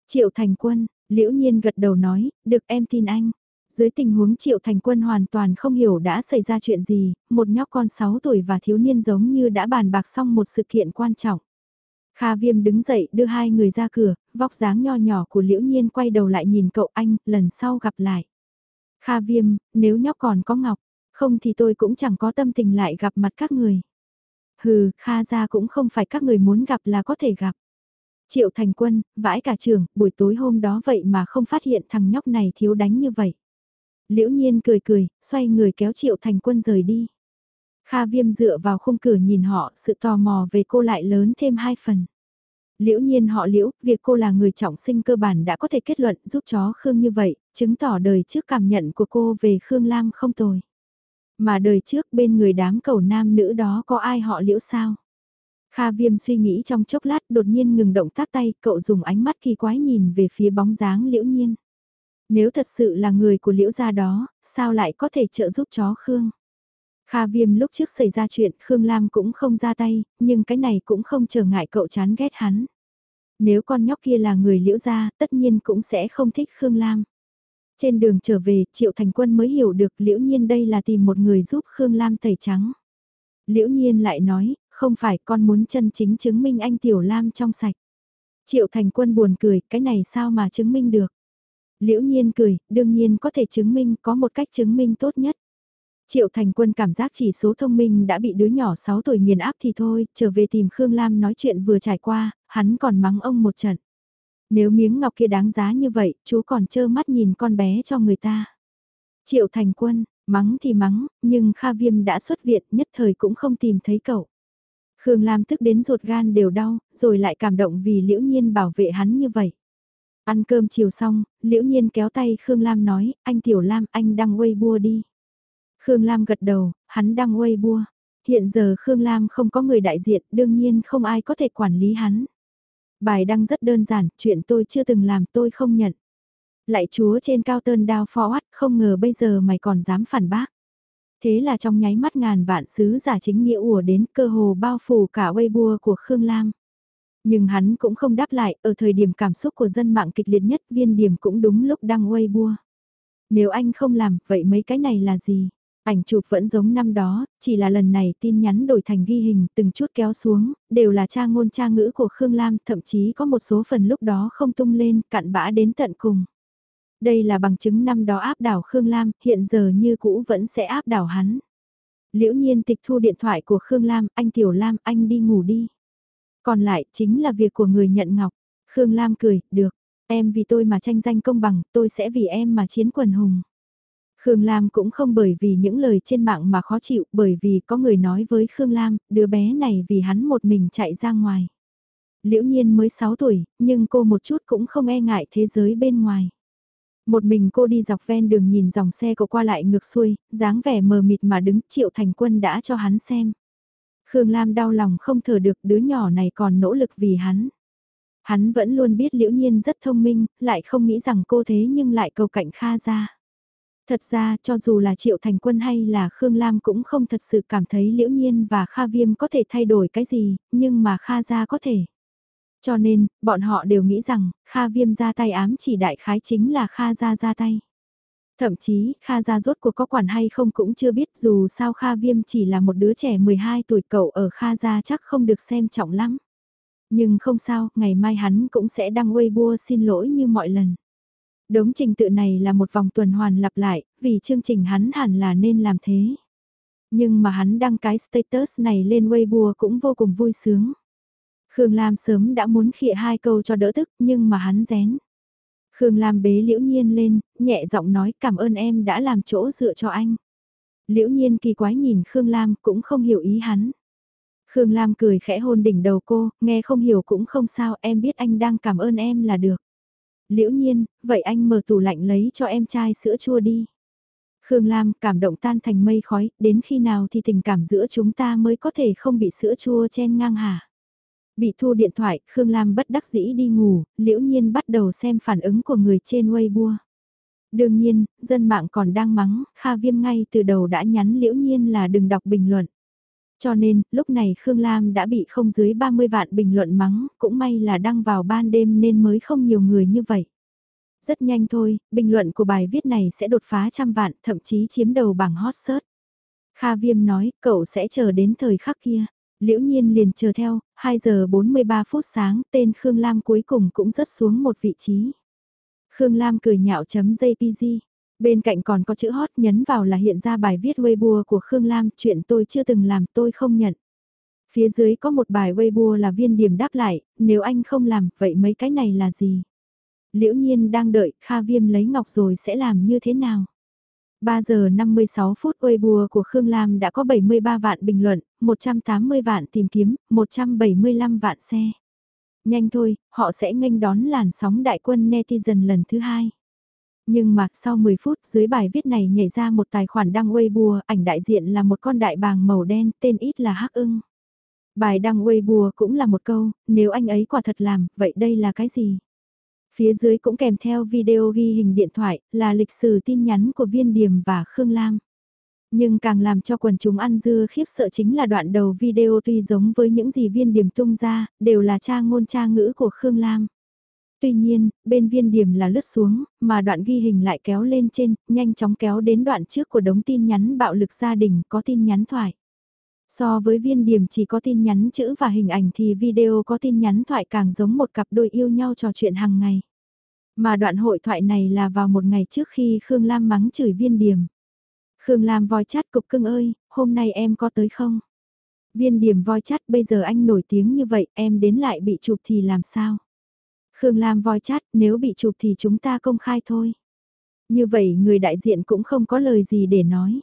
Triệu Thành Quân, liễu nhiên gật đầu nói, được em tin anh. Dưới tình huống Triệu Thành Quân hoàn toàn không hiểu đã xảy ra chuyện gì, một nhóc con 6 tuổi và thiếu niên giống như đã bàn bạc xong một sự kiện quan trọng. Kha Viêm đứng dậy đưa hai người ra cửa, vóc dáng nho nhỏ của Liễu Nhiên quay đầu lại nhìn cậu anh, lần sau gặp lại. Kha Viêm, nếu nhóc còn có ngọc, không thì tôi cũng chẳng có tâm tình lại gặp mặt các người. Hừ, Kha ra cũng không phải các người muốn gặp là có thể gặp. Triệu Thành Quân, vãi cả trường, buổi tối hôm đó vậy mà không phát hiện thằng nhóc này thiếu đánh như vậy. Liễu nhiên cười cười, xoay người kéo Triệu Thành Quân rời đi. Kha viêm dựa vào khung cửa nhìn họ, sự tò mò về cô lại lớn thêm hai phần. Liễu nhiên họ liễu, việc cô là người trọng sinh cơ bản đã có thể kết luận giúp chó Khương như vậy, chứng tỏ đời trước cảm nhận của cô về Khương Lam không tồi. Mà đời trước bên người đám cầu nam nữ đó có ai họ liễu sao? Kha viêm suy nghĩ trong chốc lát đột nhiên ngừng động tác tay, cậu dùng ánh mắt kỳ quái nhìn về phía bóng dáng liễu nhiên. Nếu thật sự là người của liễu gia đó, sao lại có thể trợ giúp chó Khương? Kha viêm lúc trước xảy ra chuyện Khương Lam cũng không ra tay, nhưng cái này cũng không trở ngại cậu chán ghét hắn. Nếu con nhóc kia là người liễu gia, tất nhiên cũng sẽ không thích Khương Lam. Trên đường trở về, Triệu Thành Quân mới hiểu được liễu nhiên đây là tìm một người giúp Khương Lam tẩy trắng. Liễu nhiên lại nói, không phải con muốn chân chính chứng minh anh Tiểu Lam trong sạch. Triệu Thành Quân buồn cười, cái này sao mà chứng minh được. Liễu nhiên cười, đương nhiên có thể chứng minh, có một cách chứng minh tốt nhất. Triệu Thành Quân cảm giác chỉ số thông minh đã bị đứa nhỏ 6 tuổi nghiền áp thì thôi, trở về tìm Khương Lam nói chuyện vừa trải qua, hắn còn mắng ông một trận. Nếu miếng ngọc kia đáng giá như vậy, chú còn trơ mắt nhìn con bé cho người ta. Triệu Thành Quân, Mắng thì mắng, nhưng Kha Viêm đã xuất viện nhất thời cũng không tìm thấy cậu. Khương Lam tức đến ruột gan đều đau, rồi lại cảm động vì liễu nhiên bảo vệ hắn như vậy. Ăn cơm chiều xong, liễu nhiên kéo tay Khương Lam nói, anh Tiểu Lam anh đang quay bua đi. Khương Lam gật đầu, hắn đang quay bua. Hiện giờ Khương Lam không có người đại diện, đương nhiên không ai có thể quản lý hắn. Bài đăng rất đơn giản, chuyện tôi chưa từng làm tôi không nhận. Lại chúa trên cao tơn đao forward, không ngờ bây giờ mày còn dám phản bác. Thế là trong nháy mắt ngàn vạn sứ giả chính nghĩa ùa đến cơ hồ bao phủ cả Weibo của Khương Lam. Nhưng hắn cũng không đáp lại, ở thời điểm cảm xúc của dân mạng kịch liệt nhất viên điểm cũng đúng lúc đăng Weibo. Nếu anh không làm, vậy mấy cái này là gì? Ảnh chụp vẫn giống năm đó, chỉ là lần này tin nhắn đổi thành ghi hình từng chút kéo xuống, đều là cha ngôn cha ngữ của Khương Lam, thậm chí có một số phần lúc đó không tung lên, cặn bã đến tận cùng. Đây là bằng chứng năm đó áp đảo Khương Lam, hiện giờ như cũ vẫn sẽ áp đảo hắn. Liễu nhiên tịch thu điện thoại của Khương Lam, anh Tiểu Lam, anh đi ngủ đi. Còn lại chính là việc của người nhận ngọc. Khương Lam cười, được, em vì tôi mà tranh danh công bằng, tôi sẽ vì em mà chiến quần hùng. Khương Lam cũng không bởi vì những lời trên mạng mà khó chịu, bởi vì có người nói với Khương Lam, đứa bé này vì hắn một mình chạy ra ngoài. Liễu nhiên mới 6 tuổi, nhưng cô một chút cũng không e ngại thế giới bên ngoài. Một mình cô đi dọc ven đường nhìn dòng xe cậu qua lại ngược xuôi, dáng vẻ mờ mịt mà đứng triệu thành quân đã cho hắn xem. Khương Lam đau lòng không thở được đứa nhỏ này còn nỗ lực vì hắn. Hắn vẫn luôn biết liễu nhiên rất thông minh, lại không nghĩ rằng cô thế nhưng lại cầu cạnh Kha ra. Thật ra, cho dù là Triệu Thành Quân hay là Khương Lam cũng không thật sự cảm thấy liễu nhiên và Kha Viêm có thể thay đổi cái gì, nhưng mà Kha ra có thể. Cho nên, bọn họ đều nghĩ rằng, Kha Viêm ra tay ám chỉ đại khái chính là Kha ra ra tay. Thậm chí, Kha ra rốt cuộc có quản hay không cũng chưa biết dù sao Kha Viêm chỉ là một đứa trẻ 12 tuổi cậu ở Kha ra chắc không được xem trọng lắm. Nhưng không sao, ngày mai hắn cũng sẽ đăng Weibo xin lỗi như mọi lần. Đống trình tự này là một vòng tuần hoàn lặp lại, vì chương trình hắn hẳn là nên làm thế. Nhưng mà hắn đăng cái status này lên Weibo cũng vô cùng vui sướng. Khương Lam sớm đã muốn khịa hai câu cho đỡ tức nhưng mà hắn rén. Khương Lam bế Liễu Nhiên lên, nhẹ giọng nói cảm ơn em đã làm chỗ dựa cho anh. Liễu Nhiên kỳ quái nhìn Khương Lam cũng không hiểu ý hắn. Khương Lam cười khẽ hôn đỉnh đầu cô, nghe không hiểu cũng không sao em biết anh đang cảm ơn em là được. Liễu Nhiên, vậy anh mở tủ lạnh lấy cho em chai sữa chua đi. Khương Lam cảm động tan thành mây khói, đến khi nào thì tình cảm giữa chúng ta mới có thể không bị sữa chua chen ngang hả? Bị thu điện thoại, Khương Lam bất đắc dĩ đi ngủ, liễu nhiên bắt đầu xem phản ứng của người trên Weibo. Đương nhiên, dân mạng còn đang mắng, Kha Viêm ngay từ đầu đã nhắn liễu nhiên là đừng đọc bình luận. Cho nên, lúc này Khương Lam đã bị không dưới 30 vạn bình luận mắng, cũng may là đăng vào ban đêm nên mới không nhiều người như vậy. Rất nhanh thôi, bình luận của bài viết này sẽ đột phá trăm vạn, thậm chí chiếm đầu bảng hot search. Kha Viêm nói, cậu sẽ chờ đến thời khắc kia. Liễu nhiên liền chờ theo, 2 giờ 43 phút sáng tên Khương Lam cuối cùng cũng rớt xuống một vị trí. Khương Lam cười nhạo chấm JPG. Bên cạnh còn có chữ hot nhấn vào là hiện ra bài viết Weibo của Khương Lam, chuyện tôi chưa từng làm tôi không nhận. Phía dưới có một bài Weibo là viên điểm đáp lại, nếu anh không làm, vậy mấy cái này là gì? Liễu nhiên đang đợi Kha Viêm lấy ngọc rồi sẽ làm như thế nào? 3 giờ 56 phút Weibo của Khương Lam đã có 73 vạn bình luận, 180 vạn tìm kiếm, 175 vạn xe. Nhanh thôi, họ sẽ nghênh đón làn sóng đại quân netizen lần thứ hai. Nhưng mà, sau 10 phút dưới bài viết này nhảy ra một tài khoản đăng Weibo, ảnh đại diện là một con đại bàng màu đen, tên ít là Hắc ưng. Bài đăng Weibo cũng là một câu, nếu anh ấy quả thật làm, vậy đây là cái gì? Phía dưới cũng kèm theo video ghi hình điện thoại, là lịch sử tin nhắn của Viên Điềm và Khương Lam. Nhưng càng làm cho quần chúng ăn dưa khiếp sợ chính là đoạn đầu video tuy giống với những gì Viên Điềm tung ra, đều là cha ngôn cha ngữ của Khương Lam. Tuy nhiên, bên viên điểm là lướt xuống, mà đoạn ghi hình lại kéo lên trên, nhanh chóng kéo đến đoạn trước của đống tin nhắn bạo lực gia đình có tin nhắn thoại. So với viên điểm chỉ có tin nhắn chữ và hình ảnh thì video có tin nhắn thoại càng giống một cặp đôi yêu nhau trò chuyện hàng ngày. Mà đoạn hội thoại này là vào một ngày trước khi Khương Lam mắng chửi viên điểm. Khương Lam voi chát cục cưng ơi, hôm nay em có tới không? Viên điểm voi chát bây giờ anh nổi tiếng như vậy, em đến lại bị chụp thì làm sao? Khương Lam voi chát, nếu bị chụp thì chúng ta công khai thôi. Như vậy người đại diện cũng không có lời gì để nói.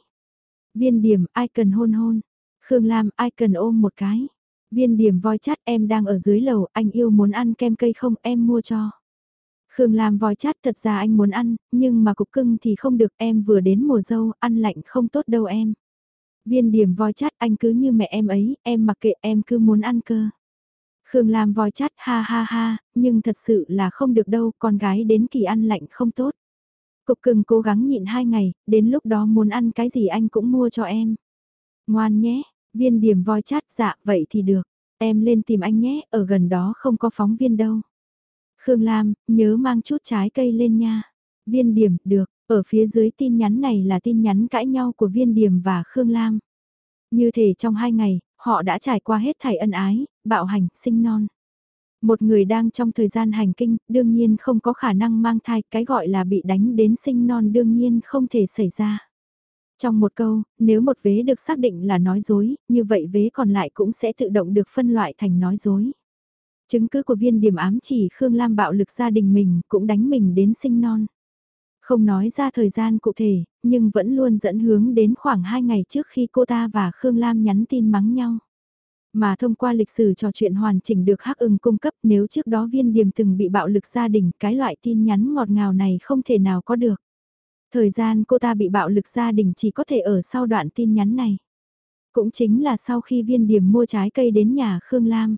Viên điểm, ai cần hôn hôn. Khương Lam, ai cần ôm một cái. Viên điểm voi chát em đang ở dưới lầu, anh yêu muốn ăn kem cây không em mua cho. Khương Lam voi chát thật ra anh muốn ăn, nhưng mà cục cưng thì không được em vừa đến mùa dâu, ăn lạnh không tốt đâu em. Viên điểm voi chát anh cứ như mẹ em ấy, em mặc kệ em cứ muốn ăn cơ. Khương Lam voi chát ha ha ha, nhưng thật sự là không được đâu, con gái đến kỳ ăn lạnh không tốt. Cục cưng cố gắng nhịn hai ngày, đến lúc đó muốn ăn cái gì anh cũng mua cho em. Ngoan nhé, viên điểm voi chát dạ vậy thì được, em lên tìm anh nhé, ở gần đó không có phóng viên đâu. Khương Lam, nhớ mang chút trái cây lên nha. Viên điểm, được, ở phía dưới tin nhắn này là tin nhắn cãi nhau của viên điểm và Khương Lam. Như thể trong hai ngày, họ đã trải qua hết thảy ân ái, bạo hành, sinh non. Một người đang trong thời gian hành kinh, đương nhiên không có khả năng mang thai, cái gọi là bị đánh đến sinh non đương nhiên không thể xảy ra. Trong một câu, nếu một vế được xác định là nói dối, như vậy vế còn lại cũng sẽ tự động được phân loại thành nói dối. Chứng cứ của viên điểm ám chỉ Khương Lam bạo lực gia đình mình cũng đánh mình đến sinh non. Không nói ra thời gian cụ thể, nhưng vẫn luôn dẫn hướng đến khoảng 2 ngày trước khi cô ta và Khương Lam nhắn tin mắng nhau. Mà thông qua lịch sử trò chuyện hoàn chỉnh được Hắc ưng cung cấp nếu trước đó viên điểm từng bị bạo lực gia đình cái loại tin nhắn ngọt ngào này không thể nào có được. Thời gian cô ta bị bạo lực gia đình chỉ có thể ở sau đoạn tin nhắn này. Cũng chính là sau khi viên điểm mua trái cây đến nhà Khương Lam.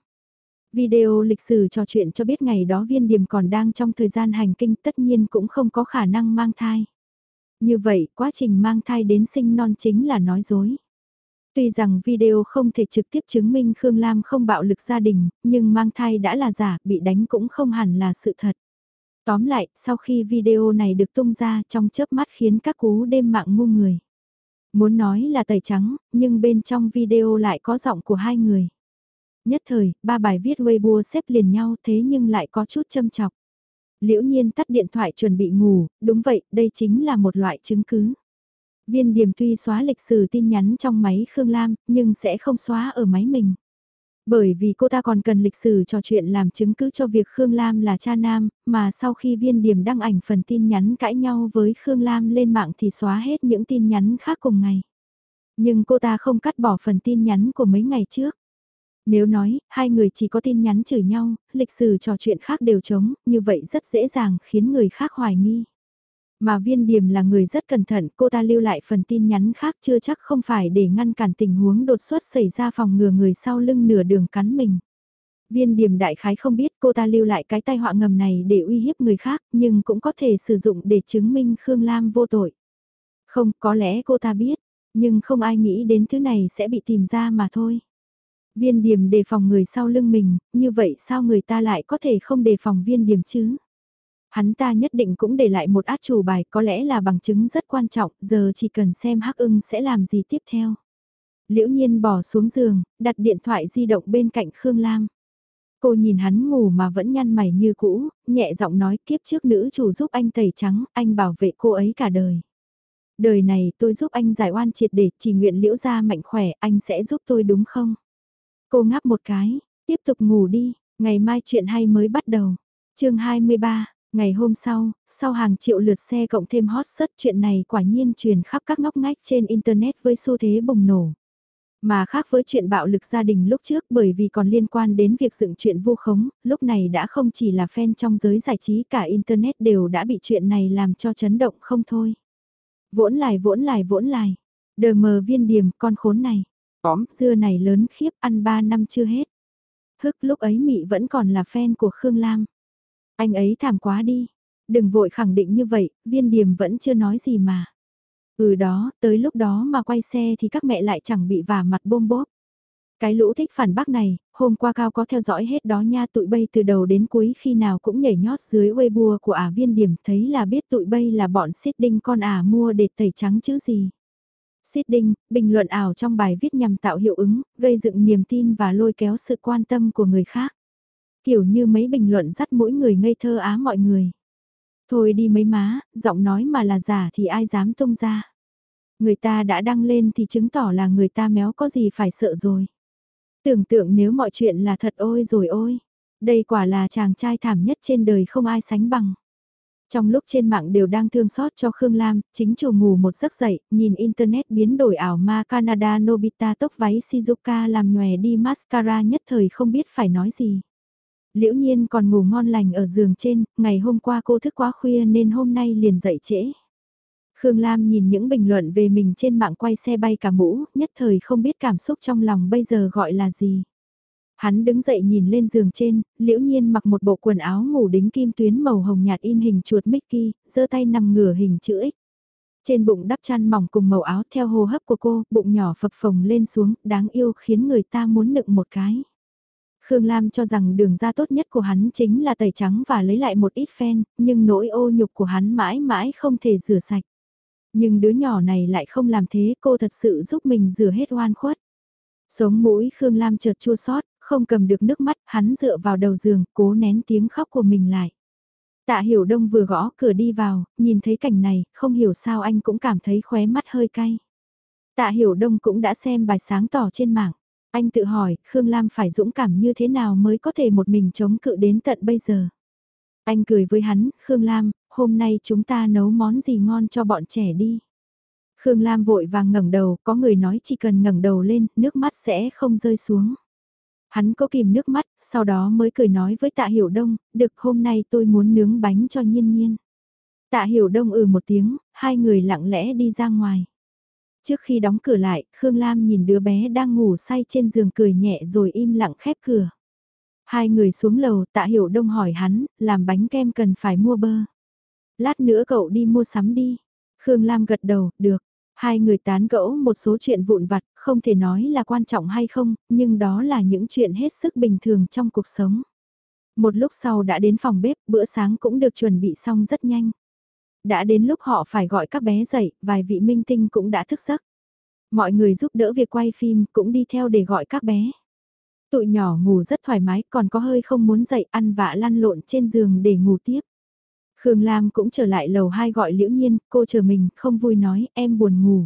Video lịch sử trò chuyện cho biết ngày đó viên điểm còn đang trong thời gian hành kinh tất nhiên cũng không có khả năng mang thai. Như vậy, quá trình mang thai đến sinh non chính là nói dối. Tuy rằng video không thể trực tiếp chứng minh Khương Lam không bạo lực gia đình, nhưng mang thai đã là giả, bị đánh cũng không hẳn là sự thật. Tóm lại, sau khi video này được tung ra trong chớp mắt khiến các cú đêm mạng ngu người. Muốn nói là tẩy trắng, nhưng bên trong video lại có giọng của hai người. Nhất thời, ba bài viết Weibo xếp liền nhau thế nhưng lại có chút châm chọc. Liễu nhiên tắt điện thoại chuẩn bị ngủ, đúng vậy, đây chính là một loại chứng cứ. Viên điểm tuy xóa lịch sử tin nhắn trong máy Khương Lam, nhưng sẽ không xóa ở máy mình. Bởi vì cô ta còn cần lịch sử trò chuyện làm chứng cứ cho việc Khương Lam là cha nam, mà sau khi viên điểm đăng ảnh phần tin nhắn cãi nhau với Khương Lam lên mạng thì xóa hết những tin nhắn khác cùng ngày. Nhưng cô ta không cắt bỏ phần tin nhắn của mấy ngày trước. Nếu nói, hai người chỉ có tin nhắn chửi nhau, lịch sử trò chuyện khác đều trống, như vậy rất dễ dàng khiến người khác hoài nghi. Mà viên điểm là người rất cẩn thận, cô ta lưu lại phần tin nhắn khác chưa chắc không phải để ngăn cản tình huống đột xuất xảy ra phòng ngừa người sau lưng nửa đường cắn mình. Viên điểm đại khái không biết cô ta lưu lại cái tai họa ngầm này để uy hiếp người khác, nhưng cũng có thể sử dụng để chứng minh Khương Lam vô tội. Không, có lẽ cô ta biết, nhưng không ai nghĩ đến thứ này sẽ bị tìm ra mà thôi. Viên điểm đề phòng người sau lưng mình, như vậy sao người ta lại có thể không đề phòng viên điểm chứ? Hắn ta nhất định cũng để lại một át chủ bài có lẽ là bằng chứng rất quan trọng, giờ chỉ cần xem hắc ưng sẽ làm gì tiếp theo. Liễu nhiên bỏ xuống giường, đặt điện thoại di động bên cạnh Khương Lam. Cô nhìn hắn ngủ mà vẫn nhăn mày như cũ, nhẹ giọng nói kiếp trước nữ chủ giúp anh tẩy trắng, anh bảo vệ cô ấy cả đời. Đời này tôi giúp anh giải oan triệt để chỉ nguyện liễu ra mạnh khỏe, anh sẽ giúp tôi đúng không? Cô ngáp một cái, tiếp tục ngủ đi, ngày mai chuyện hay mới bắt đầu. chương 23, ngày hôm sau, sau hàng triệu lượt xe cộng thêm hot search chuyện này quả nhiên truyền khắp các ngóc ngách trên Internet với xu thế bùng nổ. Mà khác với chuyện bạo lực gia đình lúc trước bởi vì còn liên quan đến việc dựng chuyện vu khống, lúc này đã không chỉ là fan trong giới giải trí cả Internet đều đã bị chuyện này làm cho chấn động không thôi. Vỗn lại vỗn lại vỗn lại, đờ mờ viên điểm con khốn này. Óm, dưa này lớn khiếp ăn 3 năm chưa hết. Hức lúc ấy Mị vẫn còn là fan của Khương Lam. Anh ấy thảm quá đi. Đừng vội khẳng định như vậy, viên điểm vẫn chưa nói gì mà. Ừ đó, tới lúc đó mà quay xe thì các mẹ lại chẳng bị vả mặt bôm bốp. Cái lũ thích phản bác này, hôm qua Cao có theo dõi hết đó nha tụi bay từ đầu đến cuối khi nào cũng nhảy nhót dưới Weibo của ả viên điểm thấy là biết tụi bay là bọn xít đinh con ả mua để tẩy trắng chứ gì. Seeding, bình luận ảo trong bài viết nhằm tạo hiệu ứng, gây dựng niềm tin và lôi kéo sự quan tâm của người khác. Kiểu như mấy bình luận dắt mỗi người ngây thơ á mọi người. Thôi đi mấy má, giọng nói mà là giả thì ai dám tung ra. Người ta đã đăng lên thì chứng tỏ là người ta méo có gì phải sợ rồi. Tưởng tượng nếu mọi chuyện là thật ôi rồi ôi. Đây quả là chàng trai thảm nhất trên đời không ai sánh bằng. Trong lúc trên mạng đều đang thương xót cho Khương Lam, chính chủ ngủ một giấc dậy, nhìn Internet biến đổi ảo ma Canada Nobita tốc váy Shizuka làm nhòe đi mascara nhất thời không biết phải nói gì. Liễu nhiên còn ngủ ngon lành ở giường trên, ngày hôm qua cô thức quá khuya nên hôm nay liền dậy trễ. Khương Lam nhìn những bình luận về mình trên mạng quay xe bay cả mũ, nhất thời không biết cảm xúc trong lòng bây giờ gọi là gì. Hắn đứng dậy nhìn lên giường trên, liễu nhiên mặc một bộ quần áo ngủ đính kim tuyến màu hồng nhạt in hình chuột Mickey, giơ tay nằm ngửa hình chữ X. Trên bụng đắp chăn mỏng cùng màu áo theo hô hấp của cô, bụng nhỏ phập phồng lên xuống, đáng yêu khiến người ta muốn nựng một cái. Khương Lam cho rằng đường ra tốt nhất của hắn chính là tẩy trắng và lấy lại một ít phen, nhưng nỗi ô nhục của hắn mãi mãi không thể rửa sạch. Nhưng đứa nhỏ này lại không làm thế, cô thật sự giúp mình rửa hết oan khuất. Sống mũi Khương Lam chợt chua xót không cầm được nước mắt, hắn dựa vào đầu giường, cố nén tiếng khóc của mình lại. Tạ Hiểu Đông vừa gõ cửa đi vào, nhìn thấy cảnh này, không hiểu sao anh cũng cảm thấy khóe mắt hơi cay. Tạ Hiểu Đông cũng đã xem bài sáng tỏ trên mạng. Anh tự hỏi, Khương Lam phải dũng cảm như thế nào mới có thể một mình chống cự đến tận bây giờ. Anh cười với hắn, Khương Lam, hôm nay chúng ta nấu món gì ngon cho bọn trẻ đi. Khương Lam vội vàng ngẩng đầu, có người nói chỉ cần ngẩng đầu lên, nước mắt sẽ không rơi xuống. Hắn có kìm nước mắt, sau đó mới cười nói với tạ hiểu đông, được hôm nay tôi muốn nướng bánh cho nhiên nhiên. Tạ hiểu đông ừ một tiếng, hai người lặng lẽ đi ra ngoài. Trước khi đóng cửa lại, Khương Lam nhìn đứa bé đang ngủ say trên giường cười nhẹ rồi im lặng khép cửa. Hai người xuống lầu tạ hiểu đông hỏi hắn, làm bánh kem cần phải mua bơ. Lát nữa cậu đi mua sắm đi. Khương Lam gật đầu, được. Hai người tán gẫu một số chuyện vụn vặt, không thể nói là quan trọng hay không, nhưng đó là những chuyện hết sức bình thường trong cuộc sống. Một lúc sau đã đến phòng bếp, bữa sáng cũng được chuẩn bị xong rất nhanh. Đã đến lúc họ phải gọi các bé dậy, vài vị minh tinh cũng đã thức giấc. Mọi người giúp đỡ việc quay phim cũng đi theo để gọi các bé. Tụi nhỏ ngủ rất thoải mái còn có hơi không muốn dậy ăn vạ lăn lộn trên giường để ngủ tiếp. Khương Lam cũng trở lại lầu hai gọi Liễu Nhiên, cô chờ mình, không vui nói, em buồn ngủ.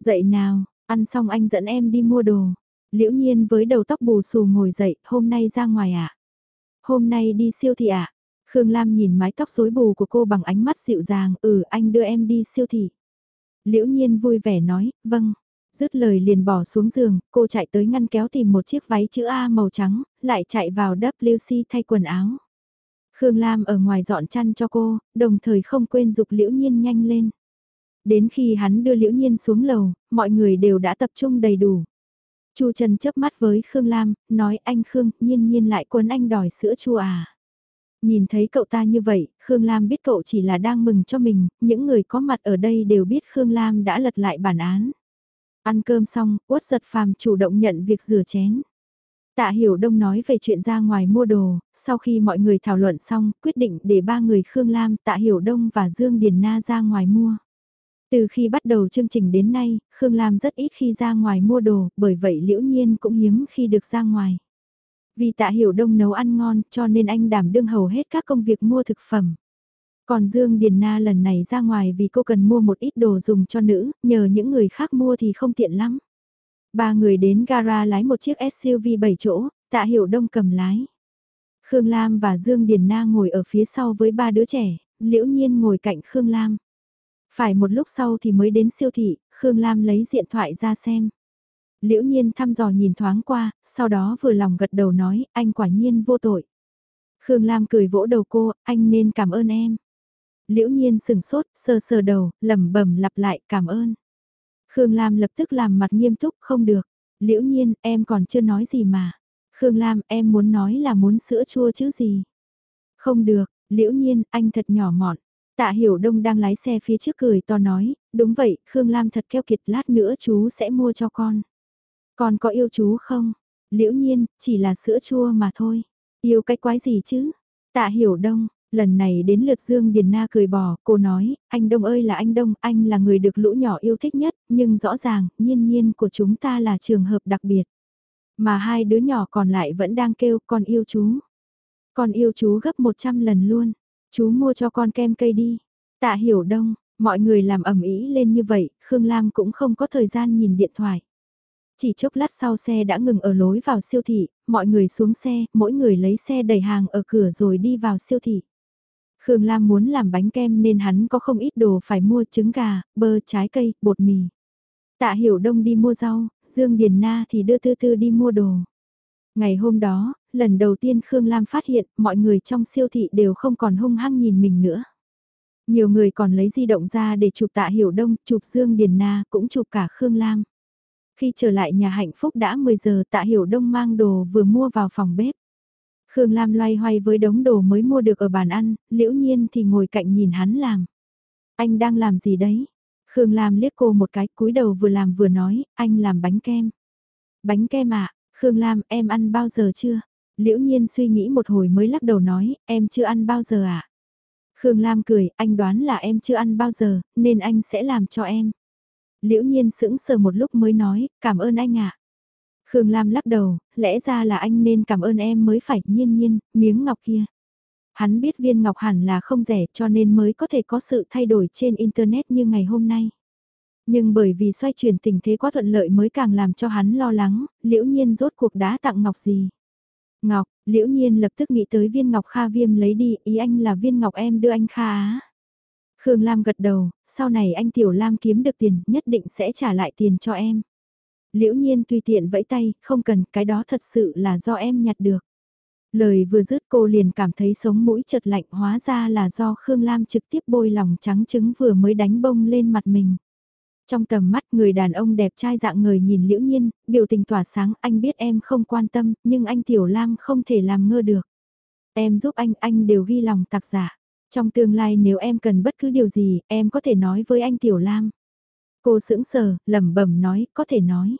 Dậy nào, ăn xong anh dẫn em đi mua đồ. Liễu Nhiên với đầu tóc bù xù ngồi dậy, hôm nay ra ngoài ạ. À? Hôm nay đi siêu thị ạ. À? Khương Lam nhìn mái tóc rối bù của cô bằng ánh mắt dịu dàng, ừ anh đưa em đi siêu thị. Liễu Nhiên vui vẻ nói, vâng. Dứt lời liền bỏ xuống giường, cô chạy tới ngăn kéo tìm một chiếc váy chữ A màu trắng, lại chạy vào WC thay quần áo. Khương Lam ở ngoài dọn chăn cho cô, đồng thời không quên dục Liễu Nhiên nhanh lên. Đến khi hắn đưa Liễu Nhiên xuống lầu, mọi người đều đã tập trung đầy đủ. Chu Trần chớp mắt với Khương Lam, nói anh Khương, nhiên nhiên lại quấn anh đòi sữa chua à. Nhìn thấy cậu ta như vậy, Khương Lam biết cậu chỉ là đang mừng cho mình, những người có mặt ở đây đều biết Khương Lam đã lật lại bản án. Ăn cơm xong, Uất giật phàm chủ động nhận việc rửa chén. Tạ Hiểu Đông nói về chuyện ra ngoài mua đồ, sau khi mọi người thảo luận xong, quyết định để ba người Khương Lam, Tạ Hiểu Đông và Dương Điền Na ra ngoài mua. Từ khi bắt đầu chương trình đến nay, Khương Lam rất ít khi ra ngoài mua đồ, bởi vậy liễu nhiên cũng hiếm khi được ra ngoài. Vì Tạ Hiểu Đông nấu ăn ngon cho nên anh đảm đương hầu hết các công việc mua thực phẩm. Còn Dương Điền Na lần này ra ngoài vì cô cần mua một ít đồ dùng cho nữ, nhờ những người khác mua thì không tiện lắm. Ba người đến gara lái một chiếc SUV 7 chỗ, tạ hiểu đông cầm lái. Khương Lam và Dương Điền Na ngồi ở phía sau với ba đứa trẻ, liễu nhiên ngồi cạnh Khương Lam. Phải một lúc sau thì mới đến siêu thị, Khương Lam lấy điện thoại ra xem. Liễu nhiên thăm dò nhìn thoáng qua, sau đó vừa lòng gật đầu nói, anh quả nhiên vô tội. Khương Lam cười vỗ đầu cô, anh nên cảm ơn em. Liễu nhiên sừng sốt, sờ sờ đầu, lẩm bẩm lặp lại cảm ơn. Khương Lam lập tức làm mặt nghiêm túc, không được. Liễu nhiên, em còn chưa nói gì mà. Khương Lam, em muốn nói là muốn sữa chua chứ gì. Không được, liễu nhiên, anh thật nhỏ mọn. Tạ Hiểu Đông đang lái xe phía trước cười to nói, đúng vậy, Khương Lam thật keo kiệt lát nữa chú sẽ mua cho con. Con có yêu chú không? Liễu nhiên, chỉ là sữa chua mà thôi. Yêu cái quái gì chứ? Tạ Hiểu Đông, Lần này đến lượt Dương Điền Na cười bỏ, cô nói, anh Đông ơi là anh Đông, anh là người được lũ nhỏ yêu thích nhất, nhưng rõ ràng, nhiên nhiên của chúng ta là trường hợp đặc biệt. Mà hai đứa nhỏ còn lại vẫn đang kêu con yêu chú. Con yêu chú gấp 100 lần luôn, chú mua cho con kem cây đi. Tạ hiểu đông, mọi người làm ẩm ý lên như vậy, Khương Lam cũng không có thời gian nhìn điện thoại. Chỉ chốc lát sau xe đã ngừng ở lối vào siêu thị, mọi người xuống xe, mỗi người lấy xe đẩy hàng ở cửa rồi đi vào siêu thị. Khương Lam muốn làm bánh kem nên hắn có không ít đồ phải mua trứng gà, bơ, trái cây, bột mì. Tạ Hiểu Đông đi mua rau, Dương Điền Na thì đưa Tư Tư đi mua đồ. Ngày hôm đó, lần đầu tiên Khương Lam phát hiện mọi người trong siêu thị đều không còn hung hăng nhìn mình nữa. Nhiều người còn lấy di động ra để chụp Tạ Hiểu Đông, chụp Dương Điền Na, cũng chụp cả Khương Lam. Khi trở lại nhà hạnh phúc đã 10 giờ Tạ Hiểu Đông mang đồ vừa mua vào phòng bếp. Khương Lam loay hoay với đống đồ mới mua được ở bàn ăn, liễu nhiên thì ngồi cạnh nhìn hắn làm. Anh đang làm gì đấy? Khương Lam liếc cô một cái cúi đầu vừa làm vừa nói, anh làm bánh kem. Bánh kem ạ, à? Khương Lam em ăn bao giờ chưa? Liễu nhiên suy nghĩ một hồi mới lắc đầu nói, em chưa ăn bao giờ ạ. À? Khương Lam cười, anh đoán là em chưa ăn bao giờ, nên anh sẽ làm cho em. Liễu nhiên sững sờ một lúc mới nói, cảm ơn anh ạ. Khương Lam lắc đầu, lẽ ra là anh nên cảm ơn em mới phải, nhiên nhiên, miếng ngọc kia. Hắn biết viên ngọc hẳn là không rẻ cho nên mới có thể có sự thay đổi trên Internet như ngày hôm nay. Nhưng bởi vì xoay chuyển tình thế quá thuận lợi mới càng làm cho hắn lo lắng, liễu nhiên rốt cuộc đã tặng ngọc gì. Ngọc, liễu nhiên lập tức nghĩ tới viên ngọc Kha Viêm lấy đi, ý anh là viên ngọc em đưa anh Kha Á. Khương Lam gật đầu, sau này anh Tiểu Lam kiếm được tiền, nhất định sẽ trả lại tiền cho em. Liễu nhiên tùy tiện vẫy tay, không cần, cái đó thật sự là do em nhặt được. Lời vừa dứt cô liền cảm thấy sống mũi chợt lạnh hóa ra là do Khương Lam trực tiếp bôi lòng trắng trứng vừa mới đánh bông lên mặt mình. Trong tầm mắt người đàn ông đẹp trai dạng người nhìn liễu nhiên, biểu tình tỏa sáng anh biết em không quan tâm, nhưng anh Tiểu Lam không thể làm ngơ được. Em giúp anh, anh đều ghi lòng tạc giả. Trong tương lai nếu em cần bất cứ điều gì, em có thể nói với anh Tiểu Lam. Cô sững sờ, lẩm bẩm nói, có thể nói.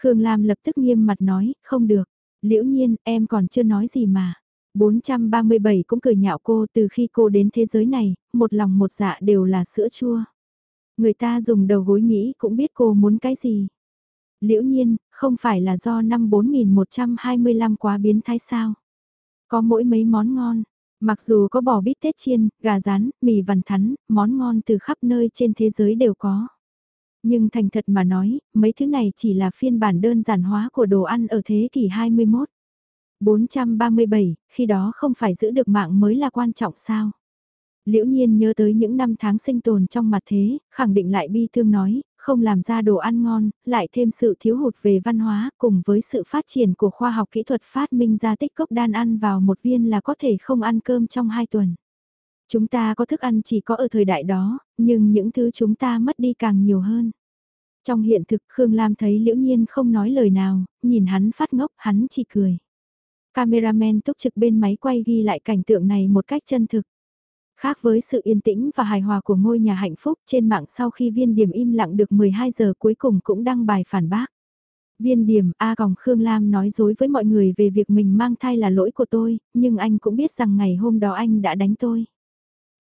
Khương Lam lập tức nghiêm mặt nói, không được. Liễu nhiên, em còn chưa nói gì mà. 437 cũng cười nhạo cô từ khi cô đến thế giới này, một lòng một dạ đều là sữa chua. Người ta dùng đầu gối nghĩ cũng biết cô muốn cái gì. Liễu nhiên, không phải là do năm 4125 quá biến thái sao. Có mỗi mấy món ngon, mặc dù có bò bít tết chiên, gà rán, mì vằn thắn, món ngon từ khắp nơi trên thế giới đều có. Nhưng thành thật mà nói, mấy thứ này chỉ là phiên bản đơn giản hóa của đồ ăn ở thế kỷ 21. 437, khi đó không phải giữ được mạng mới là quan trọng sao? Liễu nhiên nhớ tới những năm tháng sinh tồn trong mặt thế, khẳng định lại bi thương nói, không làm ra đồ ăn ngon, lại thêm sự thiếu hụt về văn hóa, cùng với sự phát triển của khoa học kỹ thuật phát minh ra tích cốc đan ăn vào một viên là có thể không ăn cơm trong hai tuần. Chúng ta có thức ăn chỉ có ở thời đại đó, nhưng những thứ chúng ta mất đi càng nhiều hơn. Trong hiện thực Khương Lam thấy liễu nhiên không nói lời nào, nhìn hắn phát ngốc hắn chỉ cười. Cameraman túc trực bên máy quay ghi lại cảnh tượng này một cách chân thực. Khác với sự yên tĩnh và hài hòa của ngôi nhà hạnh phúc trên mạng sau khi viên điểm im lặng được 12 giờ cuối cùng cũng đăng bài phản bác. Viên điểm A còng Khương Lam nói dối với mọi người về việc mình mang thai là lỗi của tôi, nhưng anh cũng biết rằng ngày hôm đó anh đã đánh tôi.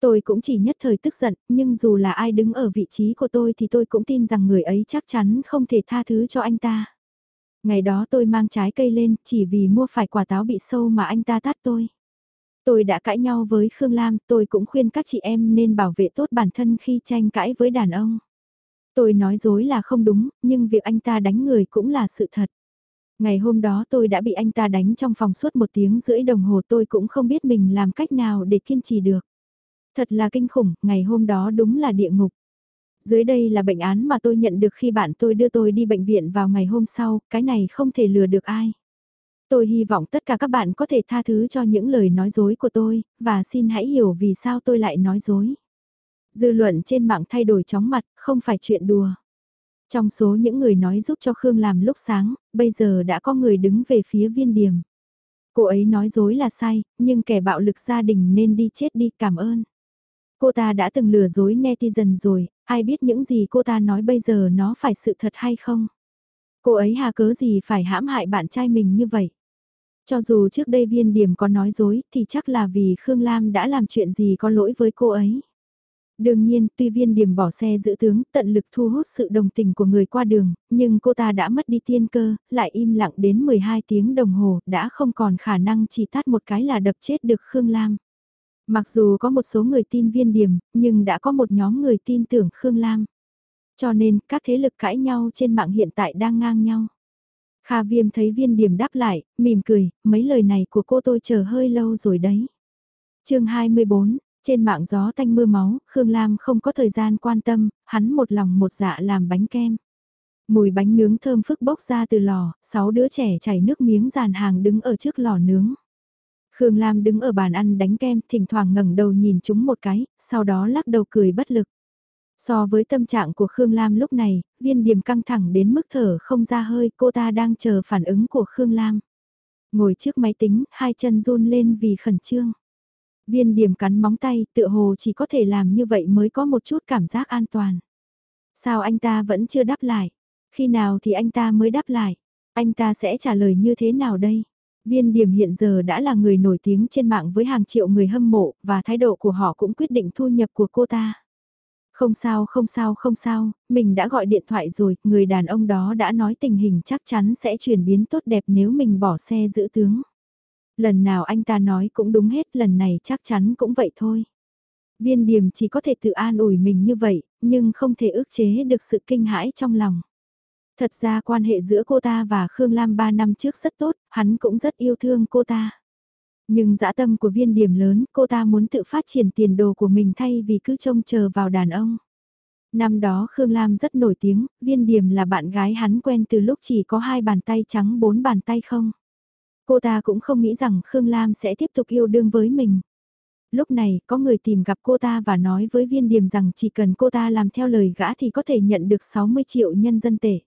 Tôi cũng chỉ nhất thời tức giận, nhưng dù là ai đứng ở vị trí của tôi thì tôi cũng tin rằng người ấy chắc chắn không thể tha thứ cho anh ta. Ngày đó tôi mang trái cây lên chỉ vì mua phải quả táo bị sâu mà anh ta tát tôi. Tôi đã cãi nhau với Khương Lam, tôi cũng khuyên các chị em nên bảo vệ tốt bản thân khi tranh cãi với đàn ông. Tôi nói dối là không đúng, nhưng việc anh ta đánh người cũng là sự thật. Ngày hôm đó tôi đã bị anh ta đánh trong phòng suốt một tiếng rưỡi đồng hồ tôi cũng không biết mình làm cách nào để kiên trì được. Thật là kinh khủng, ngày hôm đó đúng là địa ngục. Dưới đây là bệnh án mà tôi nhận được khi bạn tôi đưa tôi đi bệnh viện vào ngày hôm sau, cái này không thể lừa được ai. Tôi hy vọng tất cả các bạn có thể tha thứ cho những lời nói dối của tôi, và xin hãy hiểu vì sao tôi lại nói dối. Dư luận trên mạng thay đổi chóng mặt, không phải chuyện đùa. Trong số những người nói giúp cho Khương làm lúc sáng, bây giờ đã có người đứng về phía viên điểm. Cô ấy nói dối là sai, nhưng kẻ bạo lực gia đình nên đi chết đi cảm ơn. Cô ta đã từng lừa dối netizen rồi, ai biết những gì cô ta nói bây giờ nó phải sự thật hay không? Cô ấy hà cớ gì phải hãm hại bạn trai mình như vậy? Cho dù trước đây viên điểm có nói dối thì chắc là vì Khương Lam đã làm chuyện gì có lỗi với cô ấy. Đương nhiên, tuy viên điểm bỏ xe giữ tướng tận lực thu hút sự đồng tình của người qua đường, nhưng cô ta đã mất đi tiên cơ, lại im lặng đến 12 tiếng đồng hồ, đã không còn khả năng chỉ tát một cái là đập chết được Khương Lam. Mặc dù có một số người tin viên điểm, nhưng đã có một nhóm người tin tưởng Khương Lam. Cho nên, các thế lực cãi nhau trên mạng hiện tại đang ngang nhau. Kha Viêm thấy viên điểm đáp lại, mỉm cười, mấy lời này của cô tôi chờ hơi lâu rồi đấy. chương 24, Trên mạng gió tanh mưa máu, Khương Lam không có thời gian quan tâm, hắn một lòng một dạ làm bánh kem. Mùi bánh nướng thơm phức bốc ra từ lò, sáu đứa trẻ chảy nước miếng dàn hàng đứng ở trước lò nướng. Khương Lam đứng ở bàn ăn đánh kem, thỉnh thoảng ngẩng đầu nhìn chúng một cái, sau đó lắc đầu cười bất lực. So với tâm trạng của Khương Lam lúc này, viên điểm căng thẳng đến mức thở không ra hơi, cô ta đang chờ phản ứng của Khương Lam. Ngồi trước máy tính, hai chân run lên vì khẩn trương. Viên điểm cắn móng tay, tựa hồ chỉ có thể làm như vậy mới có một chút cảm giác an toàn. Sao anh ta vẫn chưa đáp lại? Khi nào thì anh ta mới đáp lại? Anh ta sẽ trả lời như thế nào đây? Viên điểm hiện giờ đã là người nổi tiếng trên mạng với hàng triệu người hâm mộ, và thái độ của họ cũng quyết định thu nhập của cô ta. Không sao không sao không sao, mình đã gọi điện thoại rồi, người đàn ông đó đã nói tình hình chắc chắn sẽ chuyển biến tốt đẹp nếu mình bỏ xe giữ tướng. Lần nào anh ta nói cũng đúng hết, lần này chắc chắn cũng vậy thôi. Viên điểm chỉ có thể tự an ủi mình như vậy, nhưng không thể ước chế được sự kinh hãi trong lòng. Thật ra quan hệ giữa cô ta và Khương Lam 3 năm trước rất tốt, hắn cũng rất yêu thương cô ta. Nhưng dã tâm của viên điểm lớn, cô ta muốn tự phát triển tiền đồ của mình thay vì cứ trông chờ vào đàn ông. Năm đó Khương Lam rất nổi tiếng, viên điểm là bạn gái hắn quen từ lúc chỉ có hai bàn tay trắng bốn bàn tay không. Cô ta cũng không nghĩ rằng Khương Lam sẽ tiếp tục yêu đương với mình. Lúc này, có người tìm gặp cô ta và nói với viên điểm rằng chỉ cần cô ta làm theo lời gã thì có thể nhận được 60 triệu nhân dân tệ.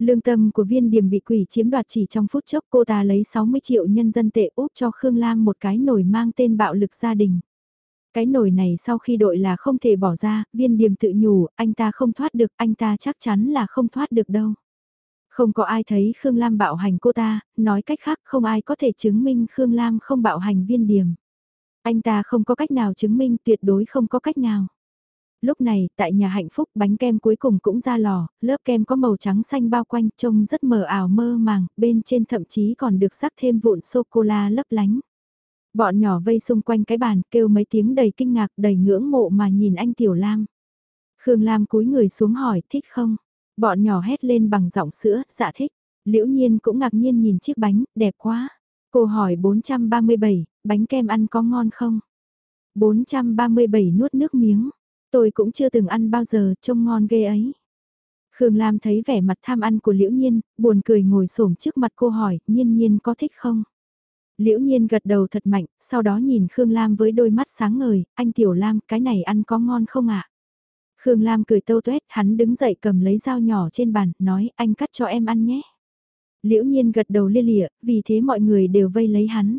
Lương tâm của viên điểm bị quỷ chiếm đoạt chỉ trong phút chốc cô ta lấy 60 triệu nhân dân tệ úp cho Khương Lam một cái nồi mang tên bạo lực gia đình. Cái nồi này sau khi đội là không thể bỏ ra, viên điểm tự nhủ, anh ta không thoát được, anh ta chắc chắn là không thoát được đâu. Không có ai thấy Khương Lam bạo hành cô ta, nói cách khác không ai có thể chứng minh Khương Lam không bạo hành viên điểm. Anh ta không có cách nào chứng minh tuyệt đối không có cách nào lúc này tại nhà hạnh phúc bánh kem cuối cùng cũng ra lò, lớp kem có màu trắng xanh bao quanh trông rất mờ ảo mơ màng, bên trên thậm chí còn được rắc thêm vụn sô-cô-la lấp lánh. Bọn nhỏ vây xung quanh cái bàn kêu mấy tiếng đầy kinh ngạc đầy ngưỡng mộ mà nhìn anh Tiểu Lam. Khương Lam cúi người xuống hỏi thích không? Bọn nhỏ hét lên bằng giọng sữa, dạ thích. Liễu nhiên cũng ngạc nhiên nhìn chiếc bánh, đẹp quá. Cô hỏi 437, bánh kem ăn có ngon không? 437 nuốt nước miếng. Tôi cũng chưa từng ăn bao giờ, trông ngon ghê ấy. Khương Lam thấy vẻ mặt tham ăn của Liễu Nhiên, buồn cười ngồi xổm trước mặt cô hỏi, Nhiên Nhiên có thích không? Liễu Nhiên gật đầu thật mạnh, sau đó nhìn Khương Lam với đôi mắt sáng ngời, anh Tiểu Lam, cái này ăn có ngon không ạ? Khương Lam cười tâu tuét, hắn đứng dậy cầm lấy dao nhỏ trên bàn, nói, anh cắt cho em ăn nhé. Liễu Nhiên gật đầu lia lịa, vì thế mọi người đều vây lấy hắn.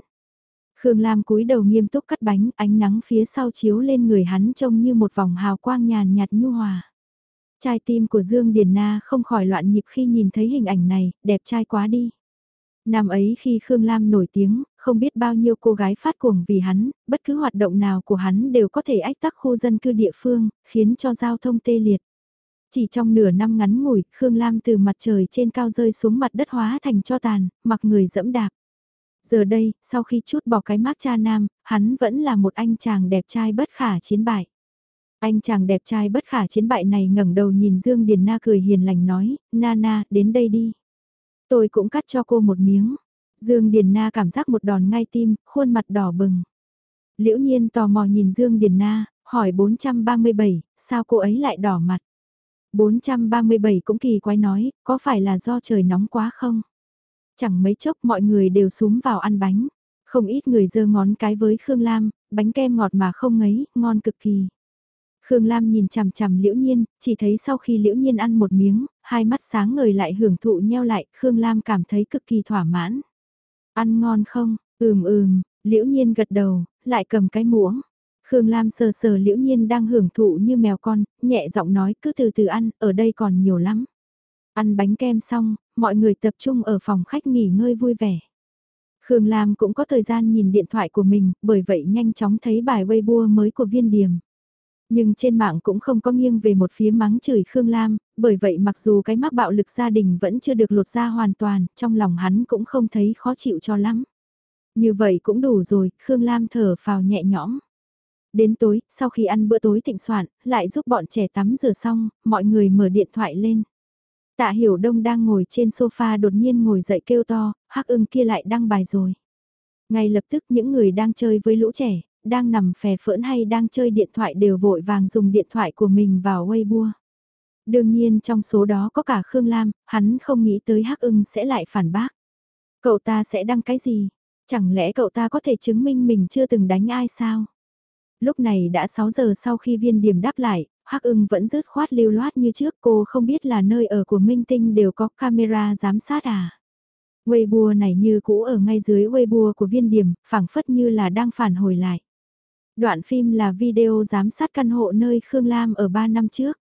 Khương Lam cúi đầu nghiêm túc cắt bánh, ánh nắng phía sau chiếu lên người hắn trông như một vòng hào quang nhàn nhạt nhu hòa. Trai tim của Dương Điền Na không khỏi loạn nhịp khi nhìn thấy hình ảnh này, đẹp trai quá đi. Năm ấy khi Khương Lam nổi tiếng, không biết bao nhiêu cô gái phát cuồng vì hắn, bất cứ hoạt động nào của hắn đều có thể ách tắc khu dân cư địa phương, khiến cho giao thông tê liệt. Chỉ trong nửa năm ngắn ngủi, Khương Lam từ mặt trời trên cao rơi xuống mặt đất hóa thành cho tàn, mặc người dẫm đạp. Giờ đây, sau khi chút bỏ cái mác cha nam, hắn vẫn là một anh chàng đẹp trai bất khả chiến bại. Anh chàng đẹp trai bất khả chiến bại này ngẩng đầu nhìn Dương Điền Na cười hiền lành nói, Na Na, đến đây đi. Tôi cũng cắt cho cô một miếng. Dương Điền Na cảm giác một đòn ngay tim, khuôn mặt đỏ bừng. Liễu nhiên tò mò nhìn Dương Điền Na, hỏi 437, sao cô ấy lại đỏ mặt? 437 cũng kỳ quái nói, có phải là do trời nóng quá không? Chẳng mấy chốc mọi người đều súm vào ăn bánh. Không ít người giơ ngón cái với Khương Lam, bánh kem ngọt mà không ngấy, ngon cực kỳ. Khương Lam nhìn chằm chằm Liễu Nhiên, chỉ thấy sau khi Liễu Nhiên ăn một miếng, hai mắt sáng ngời lại hưởng thụ nheo lại, Khương Lam cảm thấy cực kỳ thỏa mãn. Ăn ngon không? Ừm ừm, Liễu Nhiên gật đầu, lại cầm cái muỗng. Khương Lam sờ sờ Liễu Nhiên đang hưởng thụ như mèo con, nhẹ giọng nói cứ từ từ ăn, ở đây còn nhiều lắm. Ăn bánh kem xong, mọi người tập trung ở phòng khách nghỉ ngơi vui vẻ. Khương Lam cũng có thời gian nhìn điện thoại của mình, bởi vậy nhanh chóng thấy bài Weibo mới của viên điểm. Nhưng trên mạng cũng không có nghiêng về một phía mắng chửi Khương Lam, bởi vậy mặc dù cái mắc bạo lực gia đình vẫn chưa được lột ra hoàn toàn, trong lòng hắn cũng không thấy khó chịu cho lắm. Như vậy cũng đủ rồi, Khương Lam thở phào nhẹ nhõm. Đến tối, sau khi ăn bữa tối thịnh soạn, lại giúp bọn trẻ tắm rửa xong, mọi người mở điện thoại lên. Tạ Hiểu Đông đang ngồi trên sofa đột nhiên ngồi dậy kêu to, hắc ưng kia lại đăng bài rồi. Ngay lập tức những người đang chơi với lũ trẻ, đang nằm phè phỡn hay đang chơi điện thoại đều vội vàng dùng điện thoại của mình vào Weibo. Đương nhiên trong số đó có cả Khương Lam, hắn không nghĩ tới Hắc ưng sẽ lại phản bác. Cậu ta sẽ đăng cái gì? Chẳng lẽ cậu ta có thể chứng minh mình chưa từng đánh ai sao? Lúc này đã 6 giờ sau khi viên điểm đáp lại, Hắc ưng vẫn rớt khoát lưu loát như trước cô không biết là nơi ở của Minh Tinh đều có camera giám sát à. Weibo này như cũ ở ngay dưới Weibo của viên điểm, phảng phất như là đang phản hồi lại. Đoạn phim là video giám sát căn hộ nơi Khương Lam ở 3 năm trước.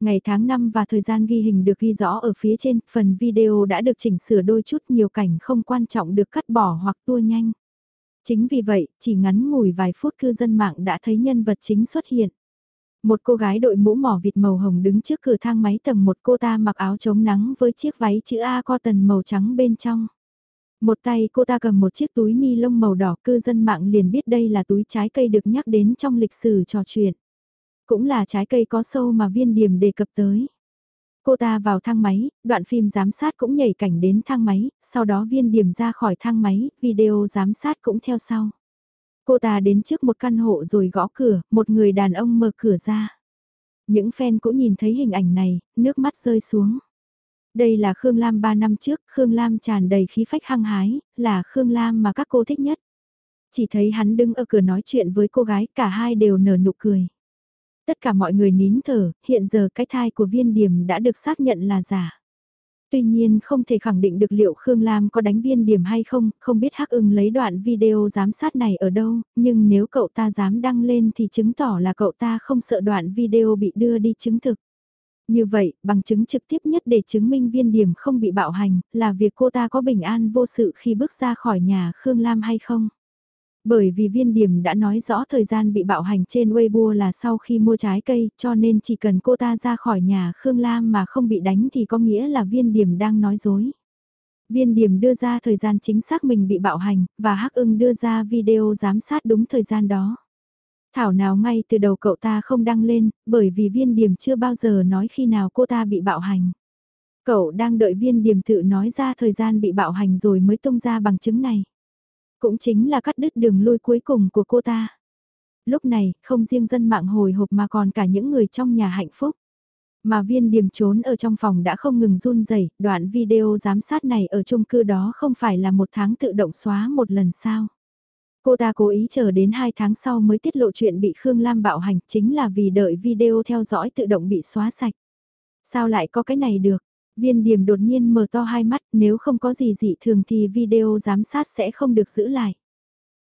Ngày tháng năm và thời gian ghi hình được ghi rõ ở phía trên, phần video đã được chỉnh sửa đôi chút nhiều cảnh không quan trọng được cắt bỏ hoặc tua nhanh. Chính vì vậy, chỉ ngắn ngủi vài phút cư dân mạng đã thấy nhân vật chính xuất hiện. Một cô gái đội mũ mỏ vịt màu hồng đứng trước cửa thang máy tầng một cô ta mặc áo chống nắng với chiếc váy chữ A cotton màu trắng bên trong. Một tay cô ta cầm một chiếc túi ni lông màu đỏ cư dân mạng liền biết đây là túi trái cây được nhắc đến trong lịch sử trò chuyện. Cũng là trái cây có sâu mà viên điểm đề cập tới. Cô ta vào thang máy, đoạn phim giám sát cũng nhảy cảnh đến thang máy, sau đó viên điểm ra khỏi thang máy, video giám sát cũng theo sau. Cô ta đến trước một căn hộ rồi gõ cửa, một người đàn ông mở cửa ra. Những fan cũng nhìn thấy hình ảnh này, nước mắt rơi xuống. Đây là Khương Lam 3 năm trước, Khương Lam tràn đầy khí phách hăng hái, là Khương Lam mà các cô thích nhất. Chỉ thấy hắn đứng ở cửa nói chuyện với cô gái, cả hai đều nở nụ cười. Tất cả mọi người nín thở, hiện giờ cái thai của viên điểm đã được xác nhận là giả. Tuy nhiên không thể khẳng định được liệu Khương Lam có đánh viên điểm hay không, không biết Hắc ưng lấy đoạn video giám sát này ở đâu, nhưng nếu cậu ta dám đăng lên thì chứng tỏ là cậu ta không sợ đoạn video bị đưa đi chứng thực. Như vậy, bằng chứng trực tiếp nhất để chứng minh viên điểm không bị bạo hành, là việc cô ta có bình an vô sự khi bước ra khỏi nhà Khương Lam hay không. Bởi vì viên điểm đã nói rõ thời gian bị bạo hành trên Weibo là sau khi mua trái cây, cho nên chỉ cần cô ta ra khỏi nhà Khương Lam mà không bị đánh thì có nghĩa là viên điểm đang nói dối. Viên điểm đưa ra thời gian chính xác mình bị bạo hành, và Hắc ưng đưa ra video giám sát đúng thời gian đó. Thảo nào ngay từ đầu cậu ta không đăng lên, bởi vì viên điểm chưa bao giờ nói khi nào cô ta bị bạo hành. Cậu đang đợi viên điểm tự nói ra thời gian bị bạo hành rồi mới tung ra bằng chứng này. Cũng chính là cắt đứt đường lui cuối cùng của cô ta. Lúc này, không riêng dân mạng hồi hộp mà còn cả những người trong nhà hạnh phúc. Mà viên điểm trốn ở trong phòng đã không ngừng run rẩy đoạn video giám sát này ở chung cư đó không phải là một tháng tự động xóa một lần sao. Cô ta cố ý chờ đến 2 tháng sau mới tiết lộ chuyện bị Khương Lam bạo hành chính là vì đợi video theo dõi tự động bị xóa sạch. Sao lại có cái này được? Viên điểm đột nhiên mở to hai mắt nếu không có gì dị thường thì video giám sát sẽ không được giữ lại.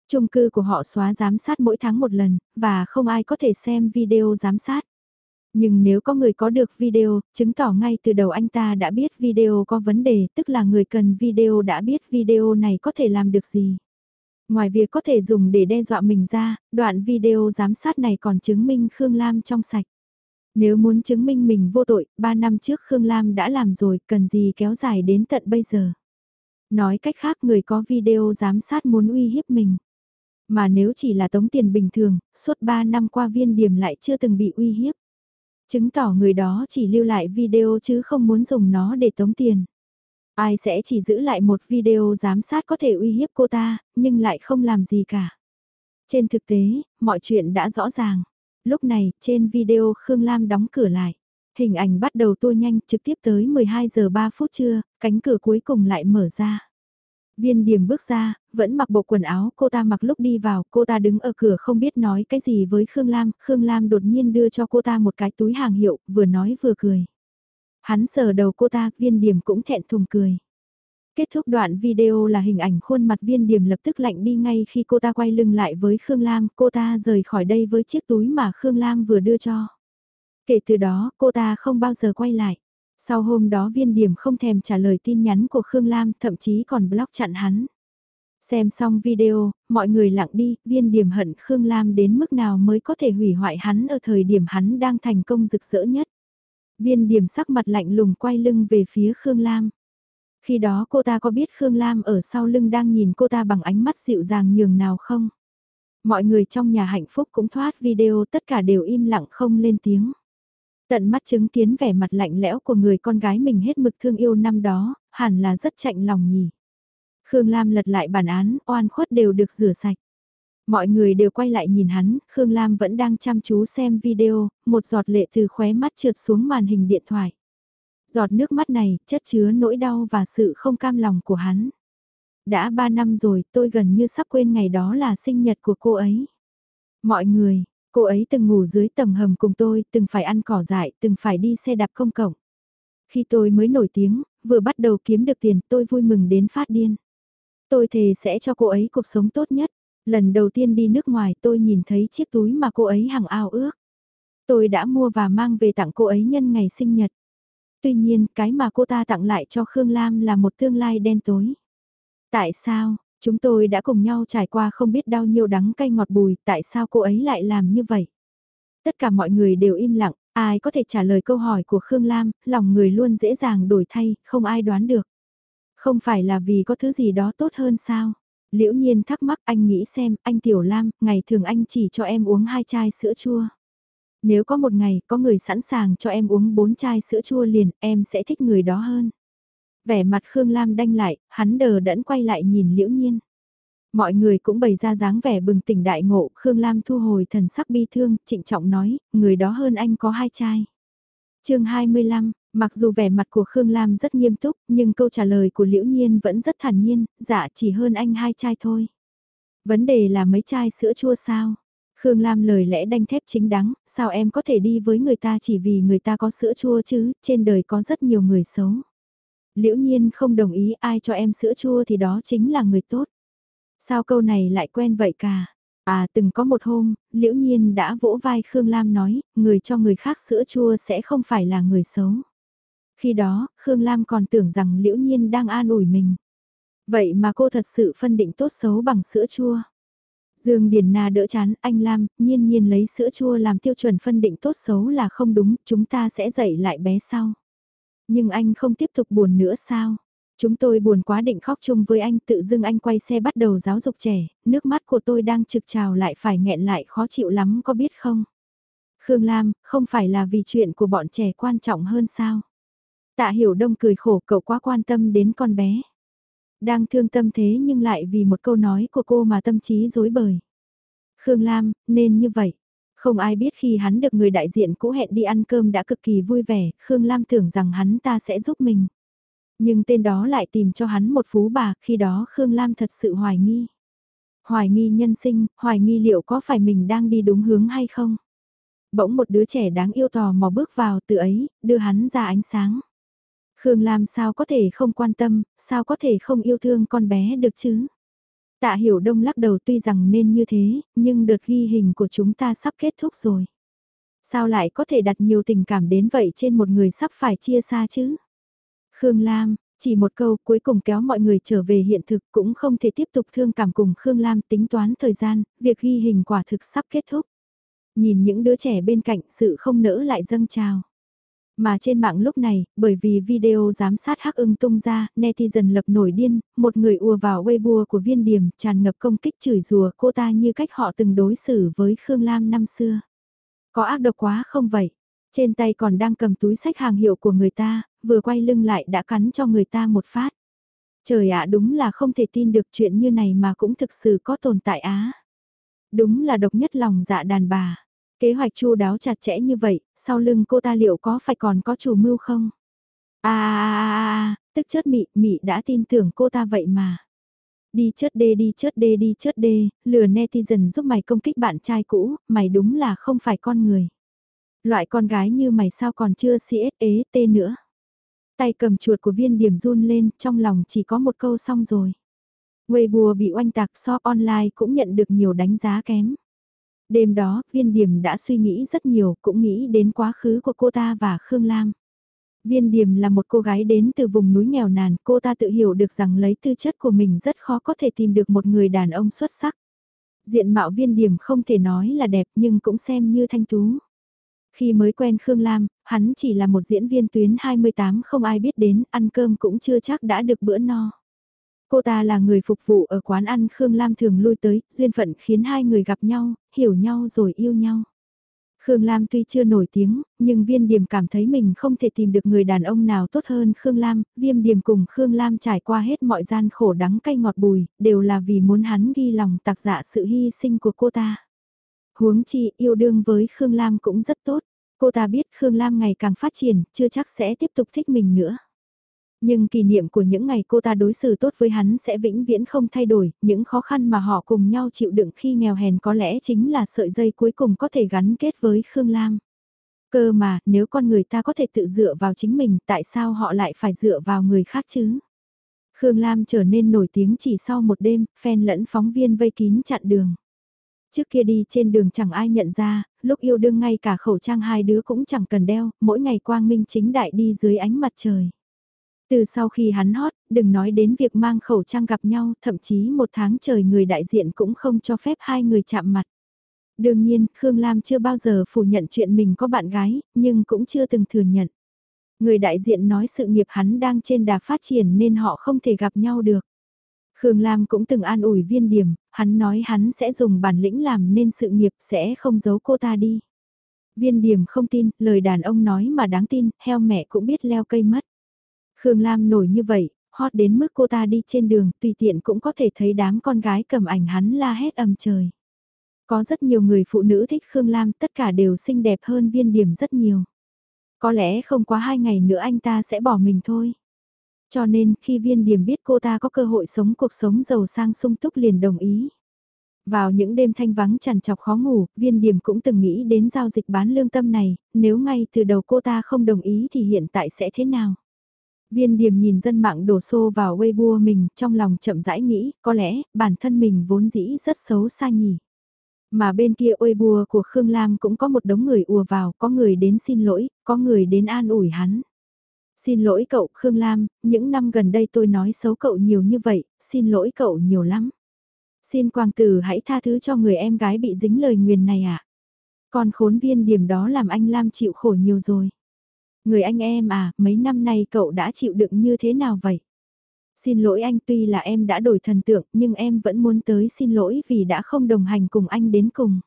Trung cư của họ xóa giám sát mỗi tháng một lần, và không ai có thể xem video giám sát. Nhưng nếu có người có được video, chứng tỏ ngay từ đầu anh ta đã biết video có vấn đề, tức là người cần video đã biết video này có thể làm được gì. Ngoài việc có thể dùng để đe dọa mình ra, đoạn video giám sát này còn chứng minh Khương Lam trong sạch. Nếu muốn chứng minh mình vô tội, 3 năm trước Khương Lam đã làm rồi, cần gì kéo dài đến tận bây giờ. Nói cách khác người có video giám sát muốn uy hiếp mình. Mà nếu chỉ là tống tiền bình thường, suốt 3 năm qua viên điểm lại chưa từng bị uy hiếp. Chứng tỏ người đó chỉ lưu lại video chứ không muốn dùng nó để tống tiền. Ai sẽ chỉ giữ lại một video giám sát có thể uy hiếp cô ta, nhưng lại không làm gì cả. Trên thực tế, mọi chuyện đã rõ ràng lúc này, trên video Khương Lam đóng cửa lại. Hình ảnh bắt đầu tua nhanh trực tiếp tới 12 giờ 3 phút trưa, cánh cửa cuối cùng lại mở ra. Viên điểm bước ra, vẫn mặc bộ quần áo cô ta mặc lúc đi vào, cô ta đứng ở cửa không biết nói cái gì với Khương Lam, Khương Lam đột nhiên đưa cho cô ta một cái túi hàng hiệu, vừa nói vừa cười. Hắn sờ đầu cô ta, viên điểm cũng thẹn thùng cười. Kết thúc đoạn video là hình ảnh khuôn mặt viên điểm lập tức lạnh đi ngay khi cô ta quay lưng lại với Khương Lam, cô ta rời khỏi đây với chiếc túi mà Khương Lam vừa đưa cho. Kể từ đó, cô ta không bao giờ quay lại. Sau hôm đó viên điểm không thèm trả lời tin nhắn của Khương Lam, thậm chí còn block chặn hắn. Xem xong video, mọi người lặng đi, viên điểm hận Khương Lam đến mức nào mới có thể hủy hoại hắn ở thời điểm hắn đang thành công rực rỡ nhất. Viên điểm sắc mặt lạnh lùng quay lưng về phía Khương Lam. Khi đó cô ta có biết Khương Lam ở sau lưng đang nhìn cô ta bằng ánh mắt dịu dàng nhường nào không? Mọi người trong nhà hạnh phúc cũng thoát video tất cả đều im lặng không lên tiếng. Tận mắt chứng kiến vẻ mặt lạnh lẽo của người con gái mình hết mực thương yêu năm đó, hẳn là rất chạnh lòng nhỉ. Khương Lam lật lại bản án, oan khuất đều được rửa sạch. Mọi người đều quay lại nhìn hắn, Khương Lam vẫn đang chăm chú xem video, một giọt lệ từ khóe mắt trượt xuống màn hình điện thoại. Giọt nước mắt này, chất chứa nỗi đau và sự không cam lòng của hắn. Đã ba năm rồi, tôi gần như sắp quên ngày đó là sinh nhật của cô ấy. Mọi người, cô ấy từng ngủ dưới tầng hầm cùng tôi, từng phải ăn cỏ dại, từng phải đi xe đạp công cộng. Khi tôi mới nổi tiếng, vừa bắt đầu kiếm được tiền, tôi vui mừng đến phát điên. Tôi thề sẽ cho cô ấy cuộc sống tốt nhất. Lần đầu tiên đi nước ngoài tôi nhìn thấy chiếc túi mà cô ấy hằng ao ước. Tôi đã mua và mang về tặng cô ấy nhân ngày sinh nhật. Tuy nhiên, cái mà cô ta tặng lại cho Khương Lam là một tương lai đen tối. Tại sao, chúng tôi đã cùng nhau trải qua không biết đau nhiều đắng cay ngọt bùi, tại sao cô ấy lại làm như vậy? Tất cả mọi người đều im lặng, ai có thể trả lời câu hỏi của Khương Lam, lòng người luôn dễ dàng đổi thay, không ai đoán được. Không phải là vì có thứ gì đó tốt hơn sao? Liễu nhiên thắc mắc anh nghĩ xem, anh Tiểu Lam, ngày thường anh chỉ cho em uống hai chai sữa chua. Nếu có một ngày có người sẵn sàng cho em uống bốn chai sữa chua liền, em sẽ thích người đó hơn. Vẻ mặt Khương Lam đanh lại, hắn đờ đẫn quay lại nhìn Liễu Nhiên. Mọi người cũng bày ra dáng vẻ bừng tỉnh đại ngộ, Khương Lam thu hồi thần sắc bi thương, trịnh trọng nói, người đó hơn anh có hai chai. chương 25, mặc dù vẻ mặt của Khương Lam rất nghiêm túc, nhưng câu trả lời của Liễu Nhiên vẫn rất thản nhiên, dạ chỉ hơn anh hai chai thôi. Vấn đề là mấy chai sữa chua sao? Khương Lam lời lẽ đanh thép chính đáng, sao em có thể đi với người ta chỉ vì người ta có sữa chua chứ, trên đời có rất nhiều người xấu. Liễu nhiên không đồng ý ai cho em sữa chua thì đó chính là người tốt. Sao câu này lại quen vậy cả? À từng có một hôm, liễu nhiên đã vỗ vai Khương Lam nói, người cho người khác sữa chua sẽ không phải là người xấu. Khi đó, Khương Lam còn tưởng rằng liễu nhiên đang an ủi mình. Vậy mà cô thật sự phân định tốt xấu bằng sữa chua. Dương Điền Na đỡ chán, anh Lam, nhiên nhiên lấy sữa chua làm tiêu chuẩn phân định tốt xấu là không đúng, chúng ta sẽ dạy lại bé sau. Nhưng anh không tiếp tục buồn nữa sao? Chúng tôi buồn quá định khóc chung với anh tự dưng anh quay xe bắt đầu giáo dục trẻ, nước mắt của tôi đang trực trào lại phải nghẹn lại khó chịu lắm có biết không? Khương Lam, không phải là vì chuyện của bọn trẻ quan trọng hơn sao? Tạ Hiểu Đông cười khổ cậu quá quan tâm đến con bé. Đang thương tâm thế nhưng lại vì một câu nói của cô mà tâm trí dối bời. Khương Lam, nên như vậy. Không ai biết khi hắn được người đại diện cũ hẹn đi ăn cơm đã cực kỳ vui vẻ, Khương Lam tưởng rằng hắn ta sẽ giúp mình. Nhưng tên đó lại tìm cho hắn một phú bà, khi đó Khương Lam thật sự hoài nghi. Hoài nghi nhân sinh, hoài nghi liệu có phải mình đang đi đúng hướng hay không? Bỗng một đứa trẻ đáng yêu tò mò bước vào từ ấy, đưa hắn ra ánh sáng. Khương Lam sao có thể không quan tâm, sao có thể không yêu thương con bé được chứ? Tạ Hiểu Đông lắc đầu tuy rằng nên như thế, nhưng đợt ghi hình của chúng ta sắp kết thúc rồi. Sao lại có thể đặt nhiều tình cảm đến vậy trên một người sắp phải chia xa chứ? Khương Lam, chỉ một câu cuối cùng kéo mọi người trở về hiện thực cũng không thể tiếp tục thương cảm cùng Khương Lam tính toán thời gian, việc ghi hình quả thực sắp kết thúc. Nhìn những đứa trẻ bên cạnh sự không nỡ lại dâng trào. Mà trên mạng lúc này, bởi vì video giám sát hắc ưng tung ra, netizen lập nổi điên, một người ùa vào Weibo của viên điểm tràn ngập công kích chửi rùa cô ta như cách họ từng đối xử với Khương Lam năm xưa. Có ác độc quá không vậy? Trên tay còn đang cầm túi sách hàng hiệu của người ta, vừa quay lưng lại đã cắn cho người ta một phát. Trời ạ đúng là không thể tin được chuyện như này mà cũng thực sự có tồn tại á. Đúng là độc nhất lòng dạ đàn bà. Kế hoạch chu đáo chặt chẽ như vậy, sau lưng cô ta liệu có phải còn có chủ mưu không? À, à, à, à tức chết mị, mị đã tin tưởng cô ta vậy mà. Đi chết đê đi chết đê đi chết đê, lừa netizen giúp mày công kích bạn trai cũ, mày đúng là không phải con người. Loại con gái như mày sao còn chưa CSET nữa. Tay cầm chuột của viên điểm run lên, trong lòng chỉ có một câu xong rồi. Weibo bị oanh tạc so online cũng nhận được nhiều đánh giá kém. Đêm đó, viên điểm đã suy nghĩ rất nhiều, cũng nghĩ đến quá khứ của cô ta và Khương Lam. Viên điểm là một cô gái đến từ vùng núi nghèo nàn, cô ta tự hiểu được rằng lấy tư chất của mình rất khó có thể tìm được một người đàn ông xuất sắc. Diện mạo viên điểm không thể nói là đẹp nhưng cũng xem như thanh tú. Khi mới quen Khương Lam, hắn chỉ là một diễn viên tuyến 28 không ai biết đến, ăn cơm cũng chưa chắc đã được bữa no. Cô ta là người phục vụ ở quán ăn Khương Lam thường lui tới, duyên phận khiến hai người gặp nhau, hiểu nhau rồi yêu nhau. Khương Lam tuy chưa nổi tiếng, nhưng viên Điềm cảm thấy mình không thể tìm được người đàn ông nào tốt hơn Khương Lam, viêm Điềm cùng Khương Lam trải qua hết mọi gian khổ đắng cay ngọt bùi, đều là vì muốn hắn ghi lòng tạc dạ sự hy sinh của cô ta. Huống chi yêu đương với Khương Lam cũng rất tốt, cô ta biết Khương Lam ngày càng phát triển, chưa chắc sẽ tiếp tục thích mình nữa. Nhưng kỷ niệm của những ngày cô ta đối xử tốt với hắn sẽ vĩnh viễn không thay đổi, những khó khăn mà họ cùng nhau chịu đựng khi nghèo hèn có lẽ chính là sợi dây cuối cùng có thể gắn kết với Khương Lam. Cơ mà, nếu con người ta có thể tự dựa vào chính mình, tại sao họ lại phải dựa vào người khác chứ? Khương Lam trở nên nổi tiếng chỉ sau một đêm, fan lẫn phóng viên vây kín chặn đường. Trước kia đi trên đường chẳng ai nhận ra, lúc yêu đương ngay cả khẩu trang hai đứa cũng chẳng cần đeo, mỗi ngày quang minh chính đại đi dưới ánh mặt trời. Từ sau khi hắn hót, đừng nói đến việc mang khẩu trang gặp nhau, thậm chí một tháng trời người đại diện cũng không cho phép hai người chạm mặt. Đương nhiên, Khương Lam chưa bao giờ phủ nhận chuyện mình có bạn gái, nhưng cũng chưa từng thừa nhận. Người đại diện nói sự nghiệp hắn đang trên đà phát triển nên họ không thể gặp nhau được. Khương Lam cũng từng an ủi viên điểm, hắn nói hắn sẽ dùng bản lĩnh làm nên sự nghiệp sẽ không giấu cô ta đi. Viên điểm không tin, lời đàn ông nói mà đáng tin, heo mẹ cũng biết leo cây mất. Khương Lam nổi như vậy, hot đến mức cô ta đi trên đường, tùy tiện cũng có thể thấy đám con gái cầm ảnh hắn la hét ầm trời. Có rất nhiều người phụ nữ thích Khương Lam, tất cả đều xinh đẹp hơn viên điểm rất nhiều. Có lẽ không quá hai ngày nữa anh ta sẽ bỏ mình thôi. Cho nên khi viên điểm biết cô ta có cơ hội sống cuộc sống giàu sang sung túc liền đồng ý. Vào những đêm thanh vắng trằn trọc khó ngủ, viên điểm cũng từng nghĩ đến giao dịch bán lương tâm này, nếu ngay từ đầu cô ta không đồng ý thì hiện tại sẽ thế nào? Viên điểm nhìn dân mạng đổ xô vào Weibo mình, trong lòng chậm rãi nghĩ, có lẽ, bản thân mình vốn dĩ rất xấu xa nhỉ. Mà bên kia Weibo của Khương Lam cũng có một đống người ùa vào, có người đến xin lỗi, có người đến an ủi hắn. Xin lỗi cậu Khương Lam, những năm gần đây tôi nói xấu cậu nhiều như vậy, xin lỗi cậu nhiều lắm. Xin Quang Tử hãy tha thứ cho người em gái bị dính lời nguyền này ạ. À? Còn khốn viên điểm đó làm anh Lam chịu khổ nhiều rồi. Người anh em à, mấy năm nay cậu đã chịu đựng như thế nào vậy? Xin lỗi anh tuy là em đã đổi thần tượng nhưng em vẫn muốn tới xin lỗi vì đã không đồng hành cùng anh đến cùng.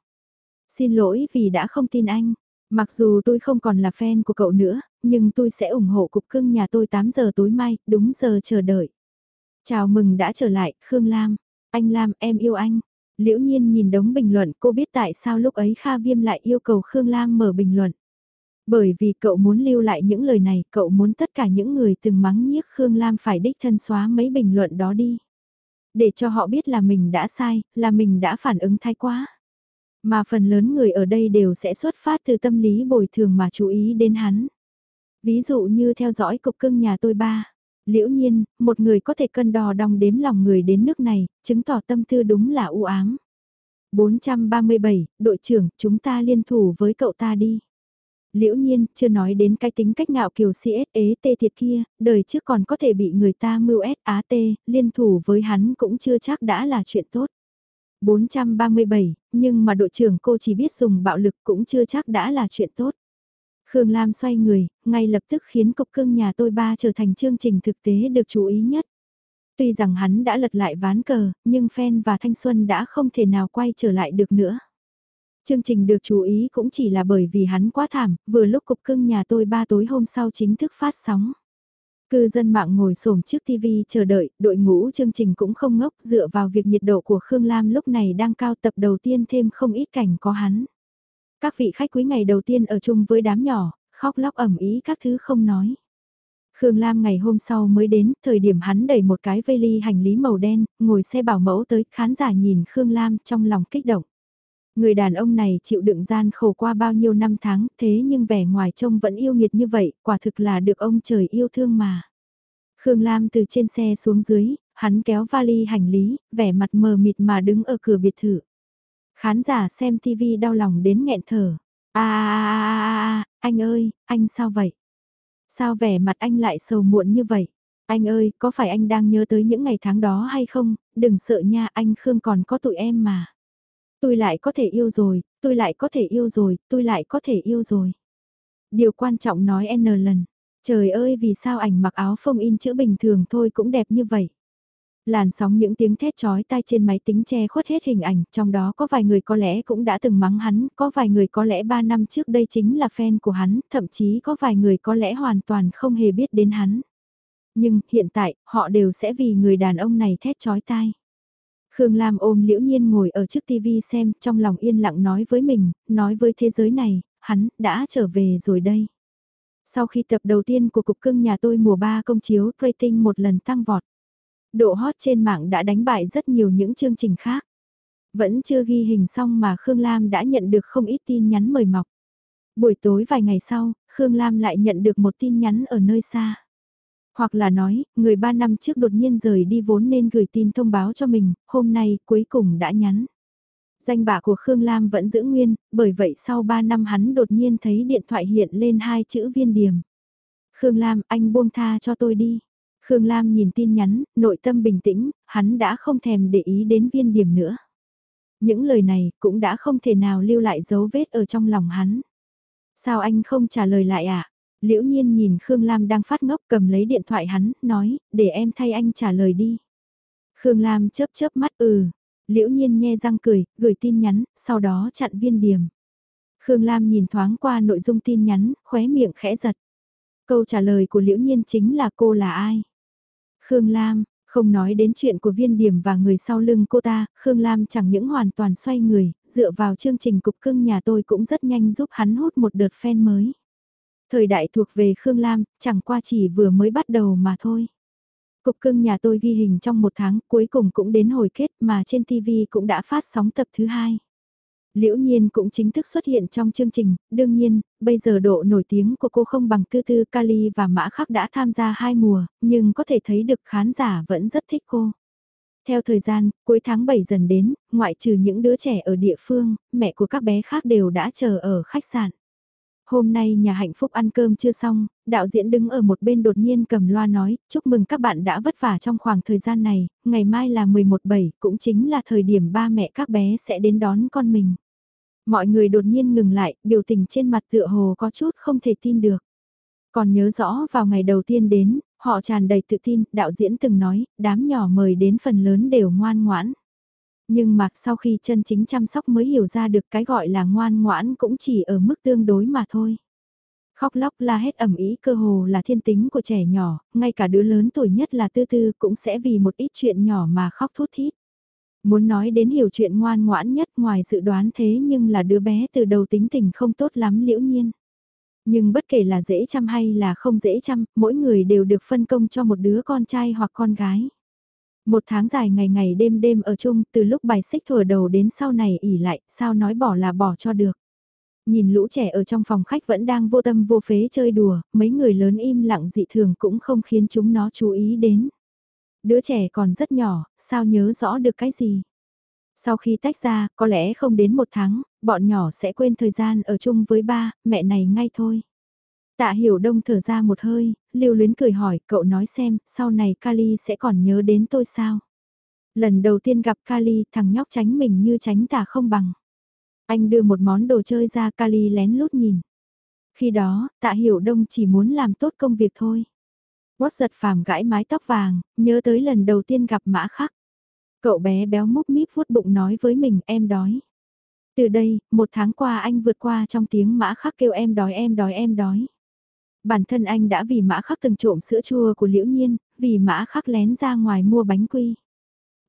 Xin lỗi vì đã không tin anh. Mặc dù tôi không còn là fan của cậu nữa, nhưng tôi sẽ ủng hộ cục cưng nhà tôi 8 giờ tối mai, đúng giờ chờ đợi. Chào mừng đã trở lại, Khương Lam. Anh Lam, em yêu anh. Liễu nhiên nhìn đống bình luận cô biết tại sao lúc ấy Kha Viêm lại yêu cầu Khương Lam mở bình luận. Bởi vì cậu muốn lưu lại những lời này, cậu muốn tất cả những người từng mắng nhiếc Khương Lam phải đích thân xóa mấy bình luận đó đi. Để cho họ biết là mình đã sai, là mình đã phản ứng thái quá. Mà phần lớn người ở đây đều sẽ xuất phát từ tâm lý bồi thường mà chú ý đến hắn. Ví dụ như theo dõi cục cưng nhà tôi ba. Liễu nhiên, một người có thể cân đo đong đếm lòng người đến nước này, chứng tỏ tâm tư đúng là u ám. 437, đội trưởng, chúng ta liên thủ với cậu ta đi. Liễu nhiên, chưa nói đến cái tính cách ngạo kiều CS ế tê thiệt kia, đời trước còn có thể bị người ta mưu S á tê, liên thủ với hắn cũng chưa chắc đã là chuyện tốt. 437, nhưng mà đội trưởng cô chỉ biết dùng bạo lực cũng chưa chắc đã là chuyện tốt. Khương Lam xoay người, ngay lập tức khiến cục cưng nhà tôi ba trở thành chương trình thực tế được chú ý nhất. Tuy rằng hắn đã lật lại ván cờ, nhưng Phen và Thanh Xuân đã không thể nào quay trở lại được nữa. Chương trình được chú ý cũng chỉ là bởi vì hắn quá thảm, vừa lúc cục cưng nhà tôi ba tối hôm sau chính thức phát sóng. Cư dân mạng ngồi xổm trước TV chờ đợi, đội ngũ chương trình cũng không ngốc dựa vào việc nhiệt độ của Khương Lam lúc này đang cao tập đầu tiên thêm không ít cảnh có hắn. Các vị khách quý ngày đầu tiên ở chung với đám nhỏ, khóc lóc ẩm ý các thứ không nói. Khương Lam ngày hôm sau mới đến, thời điểm hắn đẩy một cái vây ly hành lý màu đen, ngồi xe bảo mẫu tới, khán giả nhìn Khương Lam trong lòng kích động. Người đàn ông này chịu đựng gian khổ qua bao nhiêu năm tháng, thế nhưng vẻ ngoài trông vẫn yêu nghiệt như vậy, quả thực là được ông trời yêu thương mà. Khương Lam từ trên xe xuống dưới, hắn kéo vali hành lý, vẻ mặt mờ mịt mà đứng ở cửa biệt thự. Khán giả xem TV đau lòng đến nghẹn thở. a à, anh ơi, anh sao vậy? Sao vẻ mặt anh lại sầu muộn như vậy? Anh ơi, có phải anh đang nhớ tới những ngày tháng đó hay không? Đừng sợ nha, anh Khương còn có tụi em mà. Tôi lại có thể yêu rồi, tôi lại có thể yêu rồi, tôi lại có thể yêu rồi. Điều quan trọng nói N lần. Trời ơi vì sao ảnh mặc áo phông in chữ bình thường thôi cũng đẹp như vậy. Làn sóng những tiếng thét chói tai trên máy tính che khuất hết hình ảnh, trong đó có vài người có lẽ cũng đã từng mắng hắn, có vài người có lẽ 3 năm trước đây chính là fan của hắn, thậm chí có vài người có lẽ hoàn toàn không hề biết đến hắn. Nhưng, hiện tại, họ đều sẽ vì người đàn ông này thét chói tai. Khương Lam ôm liễu nhiên ngồi ở trước TV xem, trong lòng yên lặng nói với mình, nói với thế giới này, hắn, đã trở về rồi đây. Sau khi tập đầu tiên của Cục Cưng nhà tôi mùa 3 công chiếu, rating một lần tăng vọt. Độ hot trên mạng đã đánh bại rất nhiều những chương trình khác. Vẫn chưa ghi hình xong mà Khương Lam đã nhận được không ít tin nhắn mời mọc. Buổi tối vài ngày sau, Khương Lam lại nhận được một tin nhắn ở nơi xa. Hoặc là nói, người ba năm trước đột nhiên rời đi vốn nên gửi tin thông báo cho mình, hôm nay cuối cùng đã nhắn. Danh bạ của Khương Lam vẫn giữ nguyên, bởi vậy sau 3 năm hắn đột nhiên thấy điện thoại hiện lên hai chữ viên điểm. Khương Lam, anh buông tha cho tôi đi. Khương Lam nhìn tin nhắn, nội tâm bình tĩnh, hắn đã không thèm để ý đến viên điểm nữa. Những lời này cũng đã không thể nào lưu lại dấu vết ở trong lòng hắn. Sao anh không trả lời lại ạ? À? Liễu nhiên nhìn Khương Lam đang phát ngốc cầm lấy điện thoại hắn, nói, để em thay anh trả lời đi. Khương Lam chớp chớp mắt ừ. Liễu nhiên nhe răng cười, gửi tin nhắn, sau đó chặn viên điểm. Khương Lam nhìn thoáng qua nội dung tin nhắn, khóe miệng khẽ giật. Câu trả lời của Liễu nhiên chính là cô là ai? Khương Lam, không nói đến chuyện của viên điểm và người sau lưng cô ta, Khương Lam chẳng những hoàn toàn xoay người, dựa vào chương trình cục cưng nhà tôi cũng rất nhanh giúp hắn hút một đợt fan mới. Thời đại thuộc về Khương Lam, chẳng qua chỉ vừa mới bắt đầu mà thôi. Cục cưng nhà tôi ghi hình trong một tháng cuối cùng cũng đến hồi kết mà trên TV cũng đã phát sóng tập thứ hai. Liễu Nhiên cũng chính thức xuất hiện trong chương trình, đương nhiên, bây giờ độ nổi tiếng của cô không bằng Tư Tư Kali và Mã Khắc đã tham gia hai mùa, nhưng có thể thấy được khán giả vẫn rất thích cô. Theo thời gian, cuối tháng 7 dần đến, ngoại trừ những đứa trẻ ở địa phương, mẹ của các bé khác đều đã chờ ở khách sạn. Hôm nay nhà hạnh phúc ăn cơm chưa xong, đạo diễn đứng ở một bên đột nhiên cầm loa nói, chúc mừng các bạn đã vất vả trong khoảng thời gian này, ngày mai là 11-7, cũng chính là thời điểm ba mẹ các bé sẽ đến đón con mình. Mọi người đột nhiên ngừng lại, biểu tình trên mặt tựa hồ có chút không thể tin được. Còn nhớ rõ vào ngày đầu tiên đến, họ tràn đầy tự tin, đạo diễn từng nói, đám nhỏ mời đến phần lớn đều ngoan ngoãn. Nhưng mà sau khi chân chính chăm sóc mới hiểu ra được cái gọi là ngoan ngoãn cũng chỉ ở mức tương đối mà thôi. Khóc lóc la hết ẩm ý cơ hồ là thiên tính của trẻ nhỏ, ngay cả đứa lớn tuổi nhất là tư tư cũng sẽ vì một ít chuyện nhỏ mà khóc thút thít. Muốn nói đến hiểu chuyện ngoan ngoãn nhất ngoài dự đoán thế nhưng là đứa bé từ đầu tính tình không tốt lắm liễu nhiên. Nhưng bất kể là dễ chăm hay là không dễ chăm, mỗi người đều được phân công cho một đứa con trai hoặc con gái. Một tháng dài ngày ngày đêm đêm ở chung từ lúc bài xích thừa đầu đến sau này ỉ lại, sao nói bỏ là bỏ cho được. Nhìn lũ trẻ ở trong phòng khách vẫn đang vô tâm vô phế chơi đùa, mấy người lớn im lặng dị thường cũng không khiến chúng nó chú ý đến. Đứa trẻ còn rất nhỏ, sao nhớ rõ được cái gì? Sau khi tách ra, có lẽ không đến một tháng, bọn nhỏ sẽ quên thời gian ở chung với ba, mẹ này ngay thôi. Tạ hiểu đông thở ra một hơi, lưu luyến cười hỏi, cậu nói xem, sau này Kali sẽ còn nhớ đến tôi sao? Lần đầu tiên gặp Kali, thằng nhóc tránh mình như tránh tà không bằng. Anh đưa một món đồ chơi ra Kali lén lút nhìn. Khi đó, tạ hiểu đông chỉ muốn làm tốt công việc thôi. Quất giật phàm gãi mái tóc vàng, nhớ tới lần đầu tiên gặp mã khắc. Cậu bé béo múc míp vuốt bụng nói với mình em đói. Từ đây, một tháng qua anh vượt qua trong tiếng mã khắc kêu em đói em đói em đói. Bản thân anh đã vì mã khắc từng trộm sữa chua của liễu nhiên, vì mã khắc lén ra ngoài mua bánh quy.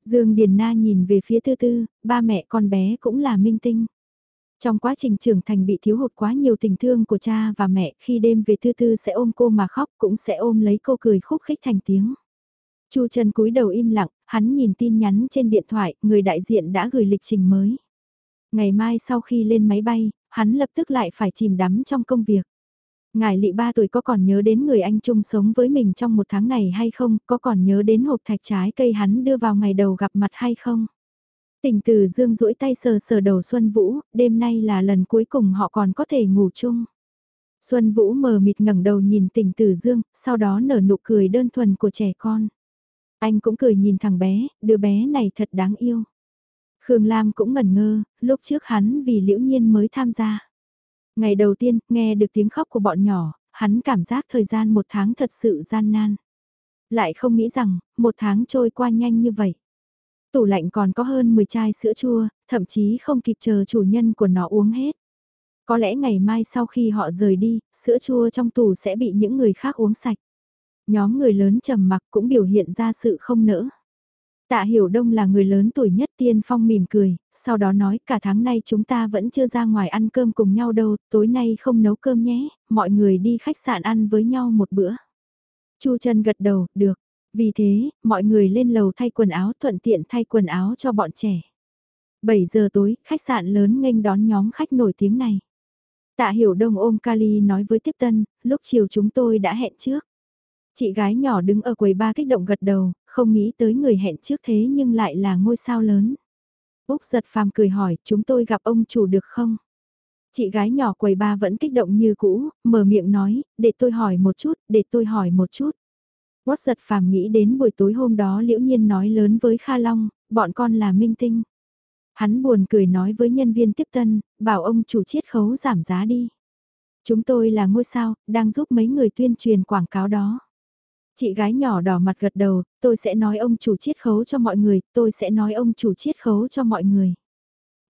Dương Điền Na nhìn về phía tư tư, ba mẹ con bé cũng là minh tinh. Trong quá trình trưởng thành bị thiếu hụt quá nhiều tình thương của cha và mẹ khi đêm về tư tư sẽ ôm cô mà khóc cũng sẽ ôm lấy cô cười khúc khích thành tiếng. Chu Trần cúi đầu im lặng, hắn nhìn tin nhắn trên điện thoại, người đại diện đã gửi lịch trình mới. Ngày mai sau khi lên máy bay, hắn lập tức lại phải chìm đắm trong công việc. Ngài lị ba tuổi có còn nhớ đến người anh chung sống với mình trong một tháng này hay không, có còn nhớ đến hộp thạch trái cây hắn đưa vào ngày đầu gặp mặt hay không? Tình từ dương duỗi tay sờ sờ đầu Xuân Vũ, đêm nay là lần cuối cùng họ còn có thể ngủ chung. Xuân Vũ mờ mịt ngẩng đầu nhìn tình tử dương, sau đó nở nụ cười đơn thuần của trẻ con. Anh cũng cười nhìn thằng bé, đứa bé này thật đáng yêu. Khương Lam cũng ngẩn ngơ, lúc trước hắn vì liễu nhiên mới tham gia. Ngày đầu tiên, nghe được tiếng khóc của bọn nhỏ, hắn cảm giác thời gian một tháng thật sự gian nan. Lại không nghĩ rằng, một tháng trôi qua nhanh như vậy. Tủ lạnh còn có hơn 10 chai sữa chua, thậm chí không kịp chờ chủ nhân của nó uống hết. Có lẽ ngày mai sau khi họ rời đi, sữa chua trong tủ sẽ bị những người khác uống sạch. Nhóm người lớn trầm mặc cũng biểu hiện ra sự không nỡ. Tạ Hiểu Đông là người lớn tuổi nhất tiên phong mỉm cười, sau đó nói cả tháng nay chúng ta vẫn chưa ra ngoài ăn cơm cùng nhau đâu, tối nay không nấu cơm nhé, mọi người đi khách sạn ăn với nhau một bữa. Chu trần gật đầu, được. Vì thế, mọi người lên lầu thay quần áo thuận tiện thay quần áo cho bọn trẻ. 7 giờ tối, khách sạn lớn nghênh đón nhóm khách nổi tiếng này. Tạ Hiểu Đông ôm Kali nói với Tiếp Tân, lúc chiều chúng tôi đã hẹn trước. Chị gái nhỏ đứng ở quầy ba kích động gật đầu, không nghĩ tới người hẹn trước thế nhưng lại là ngôi sao lớn. Úc giật phàm cười hỏi, chúng tôi gặp ông chủ được không? Chị gái nhỏ quầy ba vẫn kích động như cũ, mở miệng nói, để tôi hỏi một chút, để tôi hỏi một chút. Quất giật phàm nghĩ đến buổi tối hôm đó liễu nhiên nói lớn với Kha Long, bọn con là minh tinh. Hắn buồn cười nói với nhân viên tiếp tân, bảo ông chủ chiết khấu giảm giá đi. Chúng tôi là ngôi sao, đang giúp mấy người tuyên truyền quảng cáo đó. Chị gái nhỏ đỏ mặt gật đầu, tôi sẽ nói ông chủ chiết khấu cho mọi người, tôi sẽ nói ông chủ chiết khấu cho mọi người.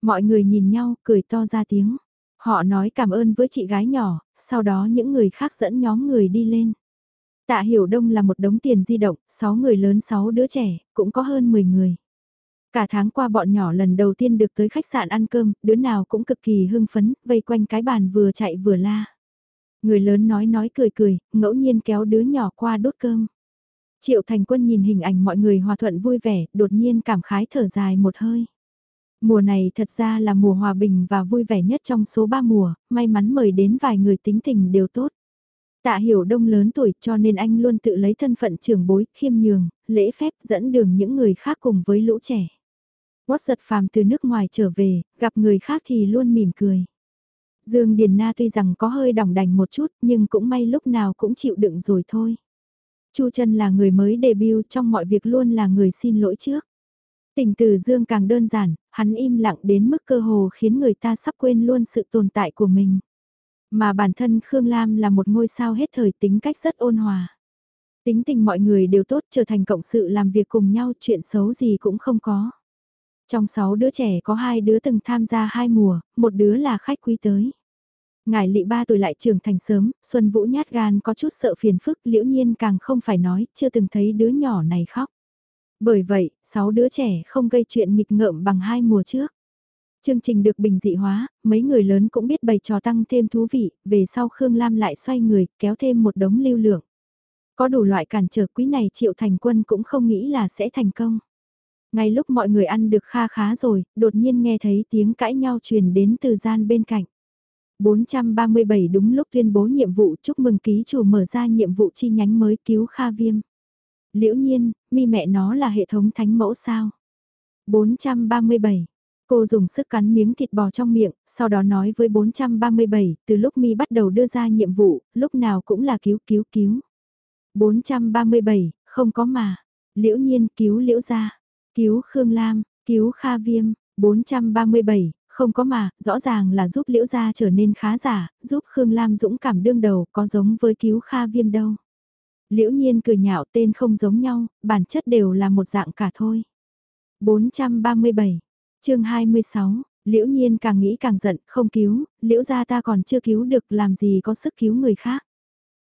Mọi người nhìn nhau, cười to ra tiếng. Họ nói cảm ơn với chị gái nhỏ, sau đó những người khác dẫn nhóm người đi lên. Tạ Hiểu Đông là một đống tiền di động, 6 người lớn 6 đứa trẻ, cũng có hơn 10 người. Cả tháng qua bọn nhỏ lần đầu tiên được tới khách sạn ăn cơm, đứa nào cũng cực kỳ hưng phấn, vây quanh cái bàn vừa chạy vừa la. Người lớn nói nói cười cười, ngẫu nhiên kéo đứa nhỏ qua đốt cơm. Triệu Thành Quân nhìn hình ảnh mọi người hòa thuận vui vẻ, đột nhiên cảm khái thở dài một hơi. Mùa này thật ra là mùa hòa bình và vui vẻ nhất trong số ba mùa, may mắn mời đến vài người tính tình đều tốt. Tạ hiểu đông lớn tuổi cho nên anh luôn tự lấy thân phận trưởng bối, khiêm nhường, lễ phép dẫn đường những người khác cùng với lũ trẻ. Quất giật phàm từ nước ngoài trở về, gặp người khác thì luôn mỉm cười. Dương Điền Na tuy rằng có hơi đỏng đành một chút nhưng cũng may lúc nào cũng chịu đựng rồi thôi. Chu Trân là người mới debut trong mọi việc luôn là người xin lỗi trước. Tình từ Dương càng đơn giản, hắn im lặng đến mức cơ hồ khiến người ta sắp quên luôn sự tồn tại của mình. Mà bản thân Khương Lam là một ngôi sao hết thời tính cách rất ôn hòa. Tính tình mọi người đều tốt trở thành cộng sự làm việc cùng nhau chuyện xấu gì cũng không có. Trong 6 đứa trẻ có hai đứa từng tham gia hai mùa, một đứa là khách quý tới. Ngài lị ba tuổi lại trưởng thành sớm, Xuân Vũ nhát gan có chút sợ phiền phức, liễu nhiên càng không phải nói, chưa từng thấy đứa nhỏ này khóc. Bởi vậy, sáu đứa trẻ không gây chuyện nghịch ngợm bằng hai mùa trước. Chương trình được bình dị hóa, mấy người lớn cũng biết bày trò tăng thêm thú vị, về sau Khương Lam lại xoay người, kéo thêm một đống lưu lượng. Có đủ loại cản trở quý này Triệu Thành Quân cũng không nghĩ là sẽ thành công. Ngay lúc mọi người ăn được kha khá rồi, đột nhiên nghe thấy tiếng cãi nhau truyền đến từ gian bên cạnh. 437 đúng lúc tuyên bố nhiệm vụ chúc mừng ký chủ mở ra nhiệm vụ chi nhánh mới cứu Kha Viêm. Liễu nhiên, mi mẹ nó là hệ thống thánh mẫu sao? 437. Cô dùng sức cắn miếng thịt bò trong miệng, sau đó nói với 437, từ lúc mi bắt đầu đưa ra nhiệm vụ, lúc nào cũng là cứu cứu cứu. 437, không có mà. Liễu nhiên cứu liễu gia, cứu Khương Lam, cứu Kha Viêm, 437, không có mà, rõ ràng là giúp Liễu Gia trở nên khá giả, giúp Khương Lam dũng cảm đương đầu, có giống với cứu Kha Viêm đâu. Liễu Nhiên cười nhạo tên không giống nhau, bản chất đều là một dạng cả thôi. 437, chương 26, Liễu Nhiên càng nghĩ càng giận, không cứu, Liễu Gia ta còn chưa cứu được làm gì có sức cứu người khác.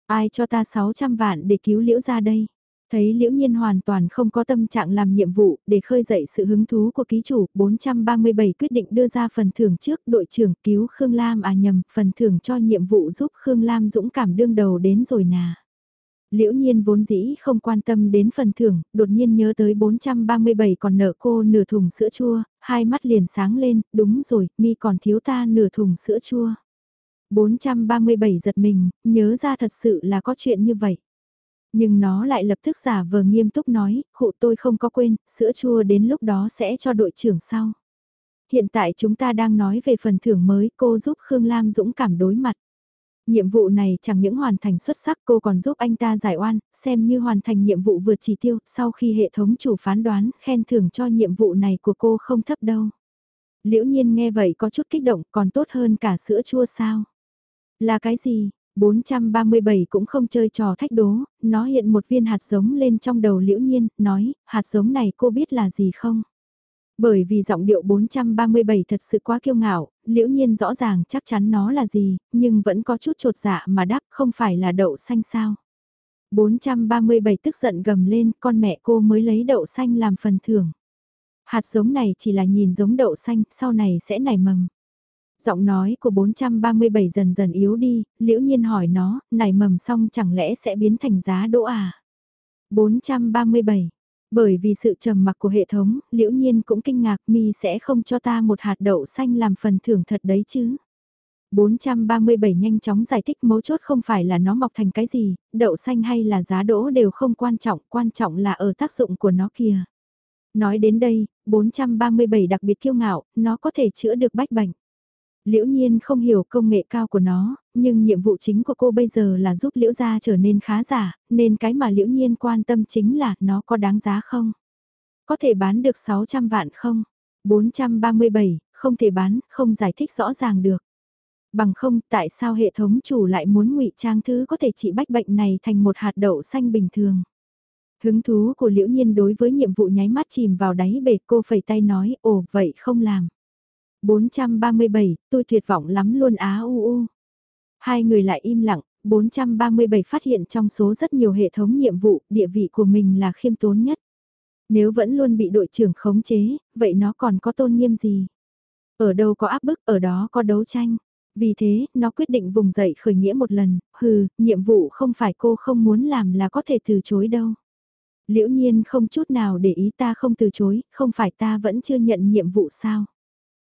Ai cho ta 600 vạn để cứu Liễu Gia đây? Thấy liễu nhiên hoàn toàn không có tâm trạng làm nhiệm vụ để khơi dậy sự hứng thú của ký chủ, 437 quyết định đưa ra phần thưởng trước đội trưởng cứu Khương Lam à nhầm, phần thưởng cho nhiệm vụ giúp Khương Lam dũng cảm đương đầu đến rồi nà. Liễu nhiên vốn dĩ không quan tâm đến phần thưởng, đột nhiên nhớ tới 437 còn nợ cô nửa thùng sữa chua, hai mắt liền sáng lên, đúng rồi, mi còn thiếu ta nửa thùng sữa chua. 437 giật mình, nhớ ra thật sự là có chuyện như vậy. Nhưng nó lại lập tức giả vờ nghiêm túc nói, khụ tôi không có quên, sữa chua đến lúc đó sẽ cho đội trưởng sau. Hiện tại chúng ta đang nói về phần thưởng mới cô giúp Khương Lam dũng cảm đối mặt. Nhiệm vụ này chẳng những hoàn thành xuất sắc cô còn giúp anh ta giải oan, xem như hoàn thành nhiệm vụ vượt chỉ tiêu, sau khi hệ thống chủ phán đoán khen thưởng cho nhiệm vụ này của cô không thấp đâu. Liễu nhiên nghe vậy có chút kích động còn tốt hơn cả sữa chua sao. Là cái gì? 437 cũng không chơi trò thách đố, nó hiện một viên hạt giống lên trong đầu liễu nhiên, nói, hạt giống này cô biết là gì không? Bởi vì giọng điệu 437 thật sự quá kiêu ngạo, liễu nhiên rõ ràng chắc chắn nó là gì, nhưng vẫn có chút trột dạ mà đáp không phải là đậu xanh sao. 437 tức giận gầm lên, con mẹ cô mới lấy đậu xanh làm phần thưởng. Hạt giống này chỉ là nhìn giống đậu xanh, sau này sẽ nảy mầm. Giọng nói của 437 dần dần yếu đi, liễu nhiên hỏi nó, nảy mầm xong chẳng lẽ sẽ biến thành giá đỗ à? 437. Bởi vì sự trầm mặc của hệ thống, liễu nhiên cũng kinh ngạc mi sẽ không cho ta một hạt đậu xanh làm phần thưởng thật đấy chứ. 437 nhanh chóng giải thích mấu chốt không phải là nó mọc thành cái gì, đậu xanh hay là giá đỗ đều không quan trọng, quan trọng là ở tác dụng của nó kìa. Nói đến đây, 437 đặc biệt kiêu ngạo, nó có thể chữa được bách bệnh. Liễu Nhiên không hiểu công nghệ cao của nó, nhưng nhiệm vụ chính của cô bây giờ là giúp Liễu gia trở nên khá giả, nên cái mà Liễu Nhiên quan tâm chính là nó có đáng giá không? Có thể bán được 600 vạn không? 437, không thể bán, không giải thích rõ ràng được. Bằng không, tại sao hệ thống chủ lại muốn ngụy trang thứ có thể trị bách bệnh này thành một hạt đậu xanh bình thường? Hứng thú của Liễu Nhiên đối với nhiệm vụ nháy mắt chìm vào đáy bể cô phẩy tay nói, ồ vậy không làm. 437, tôi tuyệt vọng lắm luôn á u u. Hai người lại im lặng, 437 phát hiện trong số rất nhiều hệ thống nhiệm vụ, địa vị của mình là khiêm tốn nhất. Nếu vẫn luôn bị đội trưởng khống chế, vậy nó còn có tôn nghiêm gì? Ở đâu có áp bức, ở đó có đấu tranh. Vì thế, nó quyết định vùng dậy khởi nghĩa một lần, hừ, nhiệm vụ không phải cô không muốn làm là có thể từ chối đâu. Liễu nhiên không chút nào để ý ta không từ chối, không phải ta vẫn chưa nhận nhiệm vụ sao.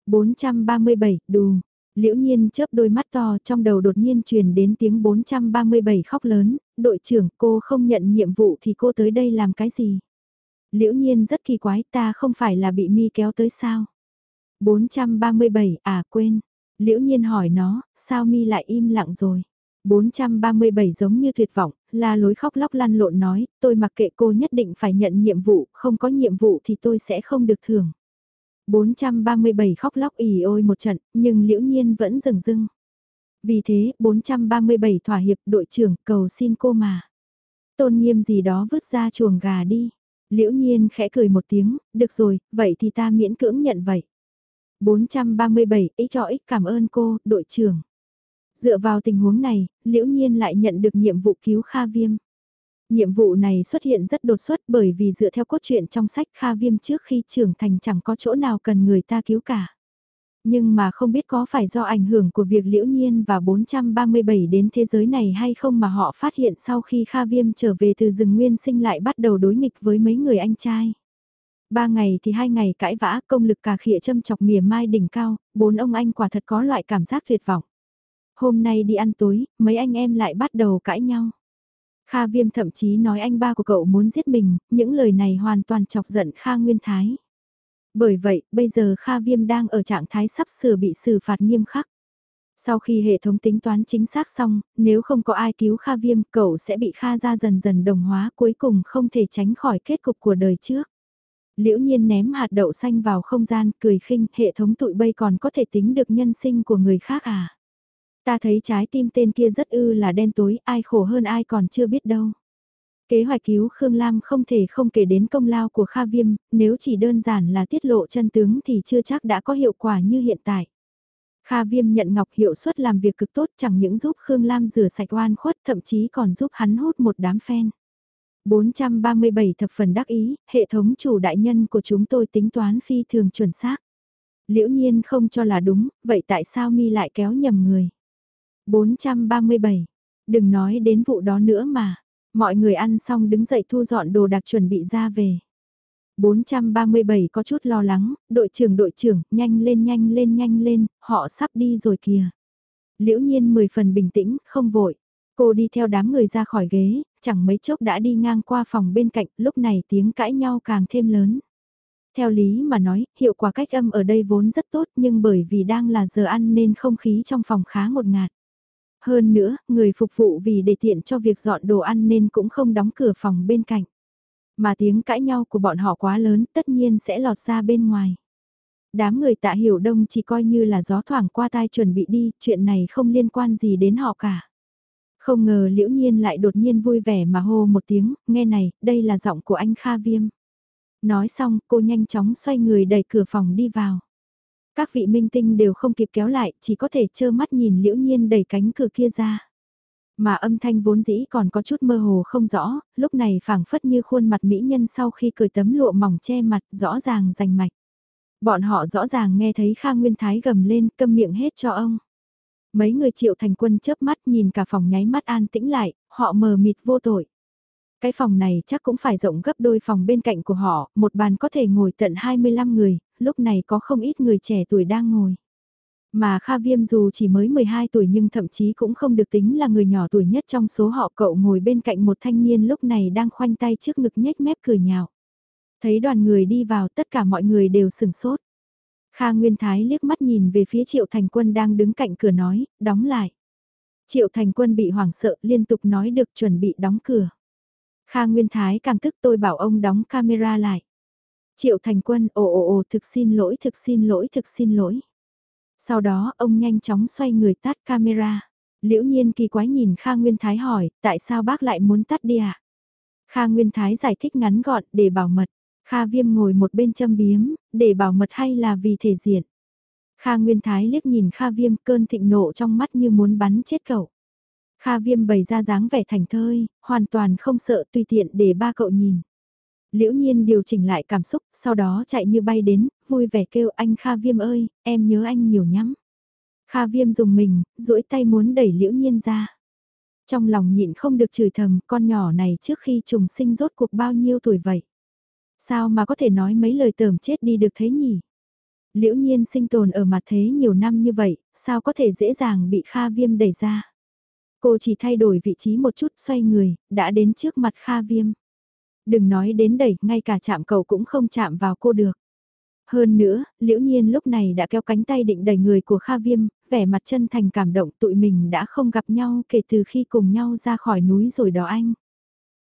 437, đù. Liễu nhiên chớp đôi mắt to trong đầu đột nhiên truyền đến tiếng 437 khóc lớn, đội trưởng cô không nhận nhiệm vụ thì cô tới đây làm cái gì? Liễu nhiên rất kỳ quái ta không phải là bị mi kéo tới sao? 437, à quên. Liễu nhiên hỏi nó, sao mi lại im lặng rồi? 437 giống như tuyệt vọng, là lối khóc lóc lăn lộn nói, tôi mặc kệ cô nhất định phải nhận nhiệm vụ, không có nhiệm vụ thì tôi sẽ không được thưởng. 437 khóc lóc ỉ ôi một trận, nhưng liễu nhiên vẫn dừng dưng. Vì thế, 437 thỏa hiệp đội trưởng cầu xin cô mà. Tôn nghiêm gì đó vứt ra chuồng gà đi. Liễu nhiên khẽ cười một tiếng, được rồi, vậy thì ta miễn cưỡng nhận vậy. 437, ít cho ích cảm ơn cô, đội trưởng. Dựa vào tình huống này, liễu nhiên lại nhận được nhiệm vụ cứu Kha Viêm. Nhiệm vụ này xuất hiện rất đột xuất bởi vì dựa theo cốt truyện trong sách Kha Viêm trước khi trưởng thành chẳng có chỗ nào cần người ta cứu cả. Nhưng mà không biết có phải do ảnh hưởng của việc liễu nhiên và 437 đến thế giới này hay không mà họ phát hiện sau khi Kha Viêm trở về từ rừng nguyên sinh lại bắt đầu đối nghịch với mấy người anh trai. Ba ngày thì hai ngày cãi vã công lực cà khịa châm chọc mỉa mai đỉnh cao, bốn ông anh quả thật có loại cảm giác tuyệt vọng. Hôm nay đi ăn tối, mấy anh em lại bắt đầu cãi nhau. Kha Viêm thậm chí nói anh ba của cậu muốn giết mình, những lời này hoàn toàn chọc giận Kha Nguyên Thái. Bởi vậy, bây giờ Kha Viêm đang ở trạng thái sắp sửa bị xử phạt nghiêm khắc. Sau khi hệ thống tính toán chính xác xong, nếu không có ai cứu Kha Viêm, cậu sẽ bị Kha ra dần dần đồng hóa cuối cùng không thể tránh khỏi kết cục của đời trước. Liễu nhiên ném hạt đậu xanh vào không gian, cười khinh, hệ thống tụi bay còn có thể tính được nhân sinh của người khác à? Ta thấy trái tim tên kia rất ư là đen tối, ai khổ hơn ai còn chưa biết đâu. Kế hoạch cứu Khương Lam không thể không kể đến công lao của Kha Viêm, nếu chỉ đơn giản là tiết lộ chân tướng thì chưa chắc đã có hiệu quả như hiện tại. Kha Viêm nhận Ngọc hiệu suất làm việc cực tốt chẳng những giúp Khương Lam rửa sạch oan khuất thậm chí còn giúp hắn hút một đám phen. 437 thập phần đắc ý, hệ thống chủ đại nhân của chúng tôi tính toán phi thường chuẩn xác. Liễu nhiên không cho là đúng, vậy tại sao mi lại kéo nhầm người? 437. Đừng nói đến vụ đó nữa mà. Mọi người ăn xong đứng dậy thu dọn đồ đặc chuẩn bị ra về. 437 có chút lo lắng, đội trưởng đội trưởng, nhanh lên nhanh lên nhanh lên, họ sắp đi rồi kìa. Liễu nhiên 10 phần bình tĩnh, không vội. Cô đi theo đám người ra khỏi ghế, chẳng mấy chốc đã đi ngang qua phòng bên cạnh, lúc này tiếng cãi nhau càng thêm lớn. Theo lý mà nói, hiệu quả cách âm ở đây vốn rất tốt nhưng bởi vì đang là giờ ăn nên không khí trong phòng khá ngột ngạt. Hơn nữa, người phục vụ vì để tiện cho việc dọn đồ ăn nên cũng không đóng cửa phòng bên cạnh. Mà tiếng cãi nhau của bọn họ quá lớn tất nhiên sẽ lọt ra bên ngoài. Đám người tạ hiểu đông chỉ coi như là gió thoảng qua tai chuẩn bị đi, chuyện này không liên quan gì đến họ cả. Không ngờ liễu nhiên lại đột nhiên vui vẻ mà hô một tiếng, nghe này, đây là giọng của anh Kha Viêm. Nói xong, cô nhanh chóng xoay người đẩy cửa phòng đi vào. Các vị minh tinh đều không kịp kéo lại, chỉ có thể trơ mắt nhìn liễu nhiên đẩy cánh cửa kia ra. Mà âm thanh vốn dĩ còn có chút mơ hồ không rõ, lúc này phảng phất như khuôn mặt mỹ nhân sau khi cười tấm lụa mỏng che mặt rõ ràng rành mạch. Bọn họ rõ ràng nghe thấy Kha Nguyên Thái gầm lên câm miệng hết cho ông. Mấy người triệu thành quân chớp mắt nhìn cả phòng nháy mắt an tĩnh lại, họ mờ mịt vô tội. Cái phòng này chắc cũng phải rộng gấp đôi phòng bên cạnh của họ, một bàn có thể ngồi tận 25 người, lúc này có không ít người trẻ tuổi đang ngồi. Mà Kha Viêm dù chỉ mới 12 tuổi nhưng thậm chí cũng không được tính là người nhỏ tuổi nhất trong số họ cậu ngồi bên cạnh một thanh niên lúc này đang khoanh tay trước ngực nhếch mép cười nhạo. Thấy đoàn người đi vào tất cả mọi người đều sừng sốt. Kha Nguyên Thái liếc mắt nhìn về phía Triệu Thành Quân đang đứng cạnh cửa nói, đóng lại. Triệu Thành Quân bị hoảng sợ liên tục nói được chuẩn bị đóng cửa. Kha Nguyên Thái càng tức tôi bảo ông đóng camera lại. Triệu Thành Quân ồ ồ ồ thực xin lỗi thực xin lỗi thực xin lỗi. Sau đó ông nhanh chóng xoay người tắt camera. Liễu nhiên kỳ quái nhìn Kha Nguyên Thái hỏi, tại sao bác lại muốn tắt đi ạ? À? Kha Nguyên Thái giải thích ngắn gọn để bảo mật. Kha Viêm ngồi một bên châm biếm, để bảo mật hay là vì thể diện. Kha Nguyên Thái liếc nhìn Kha Viêm cơn thịnh nộ trong mắt như muốn bắn chết cậu. Kha Viêm bày ra dáng vẻ thành thơi, hoàn toàn không sợ tùy tiện để ba cậu nhìn. Liễu nhiên điều chỉnh lại cảm xúc, sau đó chạy như bay đến, vui vẻ kêu anh Kha Viêm ơi, em nhớ anh nhiều nhắm. Kha Viêm dùng mình, duỗi tay muốn đẩy Liễu nhiên ra. Trong lòng nhịn không được chửi thầm, con nhỏ này trước khi trùng sinh rốt cuộc bao nhiêu tuổi vậy. Sao mà có thể nói mấy lời tởm chết đi được thế nhỉ? Liễu nhiên sinh tồn ở mặt thế nhiều năm như vậy, sao có thể dễ dàng bị Kha Viêm đẩy ra? Cô chỉ thay đổi vị trí một chút xoay người, đã đến trước mặt Kha Viêm. Đừng nói đến đẩy, ngay cả chạm cầu cũng không chạm vào cô được. Hơn nữa, liễu nhiên lúc này đã kéo cánh tay định đẩy người của Kha Viêm, vẻ mặt chân thành cảm động tụi mình đã không gặp nhau kể từ khi cùng nhau ra khỏi núi rồi đó anh.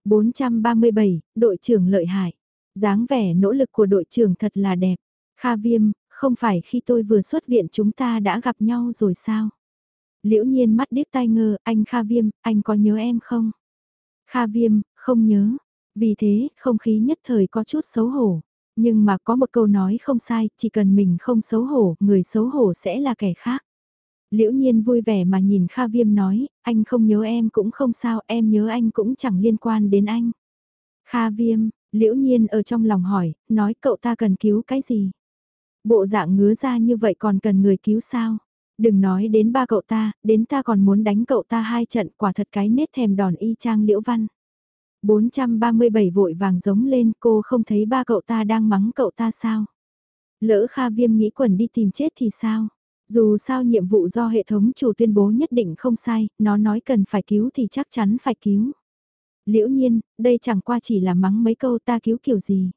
437, đội trưởng lợi hại. dáng vẻ nỗ lực của đội trưởng thật là đẹp. Kha Viêm, không phải khi tôi vừa xuất viện chúng ta đã gặp nhau rồi sao? Liễu nhiên mắt điếc tai ngơ, anh Kha Viêm, anh có nhớ em không? Kha Viêm, không nhớ. Vì thế, không khí nhất thời có chút xấu hổ. Nhưng mà có một câu nói không sai, chỉ cần mình không xấu hổ, người xấu hổ sẽ là kẻ khác. Liễu nhiên vui vẻ mà nhìn Kha Viêm nói, anh không nhớ em cũng không sao, em nhớ anh cũng chẳng liên quan đến anh. Kha Viêm, Liễu nhiên ở trong lòng hỏi, nói cậu ta cần cứu cái gì? Bộ dạng ngứa ra như vậy còn cần người cứu sao? Đừng nói đến ba cậu ta, đến ta còn muốn đánh cậu ta hai trận quả thật cái nết thèm đòn y chang Liễu Văn. 437 vội vàng giống lên cô không thấy ba cậu ta đang mắng cậu ta sao? Lỡ Kha Viêm nghĩ quần đi tìm chết thì sao? Dù sao nhiệm vụ do hệ thống chủ tuyên bố nhất định không sai, nó nói cần phải cứu thì chắc chắn phải cứu. Liễu nhiên, đây chẳng qua chỉ là mắng mấy câu ta cứu kiểu gì.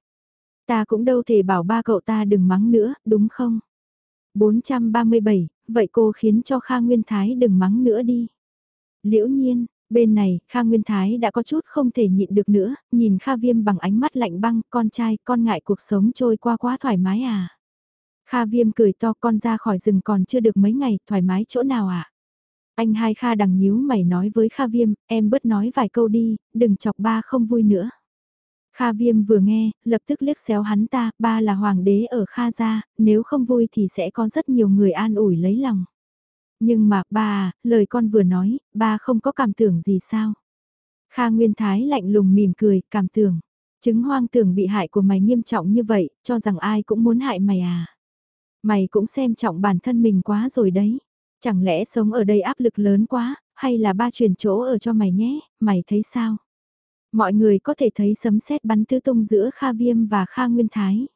Ta cũng đâu thể bảo ba cậu ta đừng mắng nữa, đúng không? 437, vậy cô khiến cho Kha Nguyên Thái đừng mắng nữa đi. Liễu nhiên, Bên này, Kha Nguyên Thái đã có chút không thể nhịn được nữa, nhìn Kha Viêm bằng ánh mắt lạnh băng, con trai, con ngại cuộc sống trôi qua quá thoải mái à. Kha Viêm cười to con ra khỏi rừng còn chưa được mấy ngày, thoải mái chỗ nào à. Anh hai Kha đằng nhíu mày nói với Kha Viêm, em bớt nói vài câu đi, đừng chọc ba không vui nữa. Kha Viêm vừa nghe, lập tức liếc xéo hắn ta, ba là hoàng đế ở Kha gia, nếu không vui thì sẽ có rất nhiều người an ủi lấy lòng. Nhưng mà, ba à, lời con vừa nói, ba không có cảm tưởng gì sao? Kha Nguyên Thái lạnh lùng mỉm cười, cảm tưởng. Chứng hoang tưởng bị hại của mày nghiêm trọng như vậy, cho rằng ai cũng muốn hại mày à? Mày cũng xem trọng bản thân mình quá rồi đấy. Chẳng lẽ sống ở đây áp lực lớn quá, hay là ba chuyển chỗ ở cho mày nhé, mày thấy sao? Mọi người có thể thấy sấm sét bắn tứ tung giữa Kha Viêm và Kha Nguyên Thái.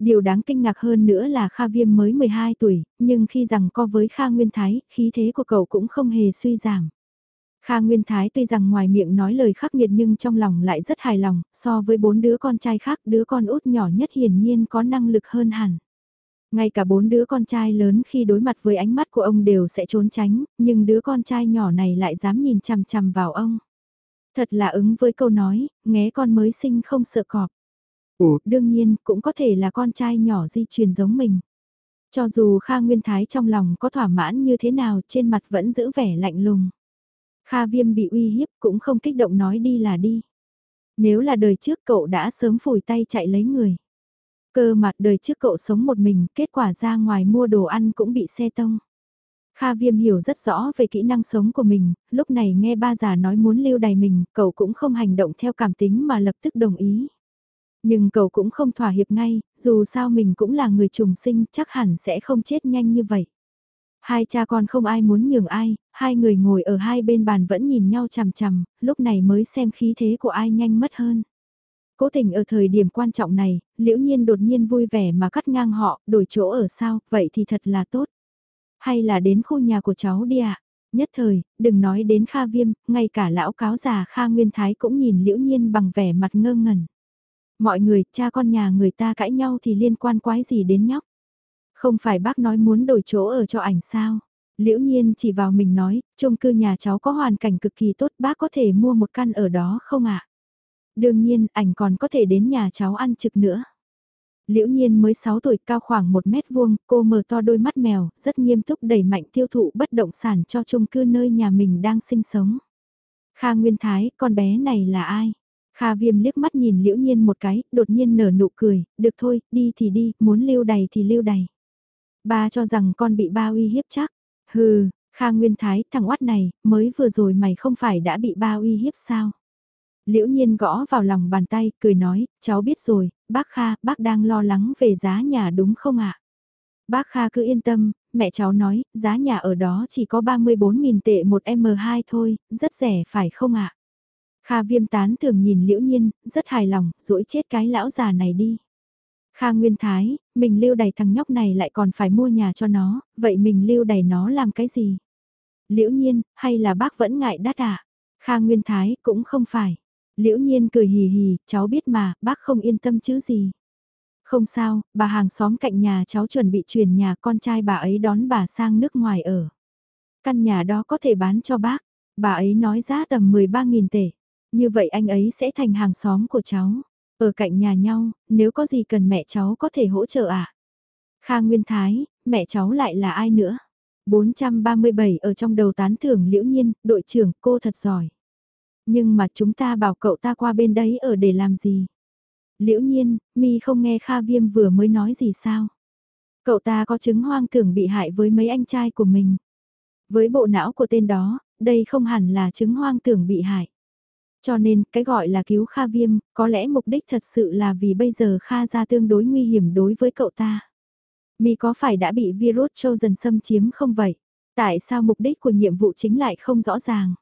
Điều đáng kinh ngạc hơn nữa là Kha Viêm mới 12 tuổi, nhưng khi rằng co với Kha Nguyên Thái, khí thế của cậu cũng không hề suy giảm. Kha Nguyên Thái tuy rằng ngoài miệng nói lời khắc nghiệt nhưng trong lòng lại rất hài lòng, so với bốn đứa con trai khác đứa con út nhỏ nhất hiển nhiên có năng lực hơn hẳn. Ngay cả bốn đứa con trai lớn khi đối mặt với ánh mắt của ông đều sẽ trốn tránh, nhưng đứa con trai nhỏ này lại dám nhìn chằm chằm vào ông. Thật là ứng với câu nói, nghé con mới sinh không sợ cọp. Ủa, đương nhiên, cũng có thể là con trai nhỏ di truyền giống mình. Cho dù Kha Nguyên Thái trong lòng có thỏa mãn như thế nào trên mặt vẫn giữ vẻ lạnh lùng. Kha Viêm bị uy hiếp cũng không kích động nói đi là đi. Nếu là đời trước cậu đã sớm phủi tay chạy lấy người. Cơ mặt đời trước cậu sống một mình, kết quả ra ngoài mua đồ ăn cũng bị xe tông. Kha Viêm hiểu rất rõ về kỹ năng sống của mình, lúc này nghe ba già nói muốn lưu đày mình, cậu cũng không hành động theo cảm tính mà lập tức đồng ý. Nhưng cậu cũng không thỏa hiệp ngay, dù sao mình cũng là người trùng sinh chắc hẳn sẽ không chết nhanh như vậy. Hai cha con không ai muốn nhường ai, hai người ngồi ở hai bên bàn vẫn nhìn nhau chằm chằm, lúc này mới xem khí thế của ai nhanh mất hơn. Cố tình ở thời điểm quan trọng này, liễu nhiên đột nhiên vui vẻ mà cắt ngang họ, đổi chỗ ở sao, vậy thì thật là tốt. Hay là đến khu nhà của cháu đi ạ. Nhất thời, đừng nói đến Kha Viêm, ngay cả lão cáo già Kha Nguyên Thái cũng nhìn liễu nhiên bằng vẻ mặt ngơ ngẩn. Mọi người, cha con nhà người ta cãi nhau thì liên quan quái gì đến nhóc. Không phải bác nói muốn đổi chỗ ở cho ảnh sao? Liễu nhiên chỉ vào mình nói, chung cư nhà cháu có hoàn cảnh cực kỳ tốt bác có thể mua một căn ở đó không ạ? Đương nhiên, ảnh còn có thể đến nhà cháu ăn trực nữa. Liễu nhiên mới 6 tuổi cao khoảng 1 mét vuông, cô mở to đôi mắt mèo, rất nghiêm túc đẩy mạnh tiêu thụ bất động sản cho chung cư nơi nhà mình đang sinh sống. Kha Nguyên Thái, con bé này là ai? Kha Viêm liếc mắt nhìn Liễu Nhiên một cái, đột nhiên nở nụ cười, được thôi, đi thì đi, muốn lưu đầy thì lưu đầy. Ba cho rằng con bị ba uy hiếp chắc. Hừ, Kha Nguyên Thái, thằng oát này, mới vừa rồi mày không phải đã bị ba uy hiếp sao? Liễu nhiên gõ vào lòng bàn tay, cười nói, cháu biết rồi, bác Kha, bác đang lo lắng về giá nhà đúng không ạ? Bác Kha cứ yên tâm, mẹ cháu nói, giá nhà ở đó chỉ có 34.000 tệ một M2 thôi, rất rẻ phải không ạ? Kha viêm tán thường nhìn liễu nhiên, rất hài lòng, dỗi chết cái lão già này đi. Kha Nguyên Thái, mình lưu đầy thằng nhóc này lại còn phải mua nhà cho nó, vậy mình lưu đầy nó làm cái gì? Liễu nhiên, hay là bác vẫn ngại đắt à? Kha Nguyên Thái, cũng không phải. Liễu nhiên cười hì hì, cháu biết mà, bác không yên tâm chứ gì. Không sao, bà hàng xóm cạnh nhà cháu chuẩn bị chuyển nhà con trai bà ấy đón bà sang nước ngoài ở. Căn nhà đó có thể bán cho bác, bà ấy nói giá tầm 13.000 tệ. Như vậy anh ấy sẽ thành hàng xóm của cháu. Ở cạnh nhà nhau, nếu có gì cần mẹ cháu có thể hỗ trợ à? Kha Nguyên Thái, mẹ cháu lại là ai nữa? 437 ở trong đầu tán thưởng liễu nhiên, đội trưởng cô thật giỏi. Nhưng mà chúng ta bảo cậu ta qua bên đấy ở để làm gì? Liễu nhiên, mi không nghe Kha Viêm vừa mới nói gì sao? Cậu ta có chứng hoang tưởng bị hại với mấy anh trai của mình. Với bộ não của tên đó, đây không hẳn là chứng hoang tưởng bị hại. Cho nên, cái gọi là cứu Kha Viêm, có lẽ mục đích thật sự là vì bây giờ Kha ra tương đối nguy hiểm đối với cậu ta. Mi có phải đã bị virus châu dần xâm chiếm không vậy? Tại sao mục đích của nhiệm vụ chính lại không rõ ràng?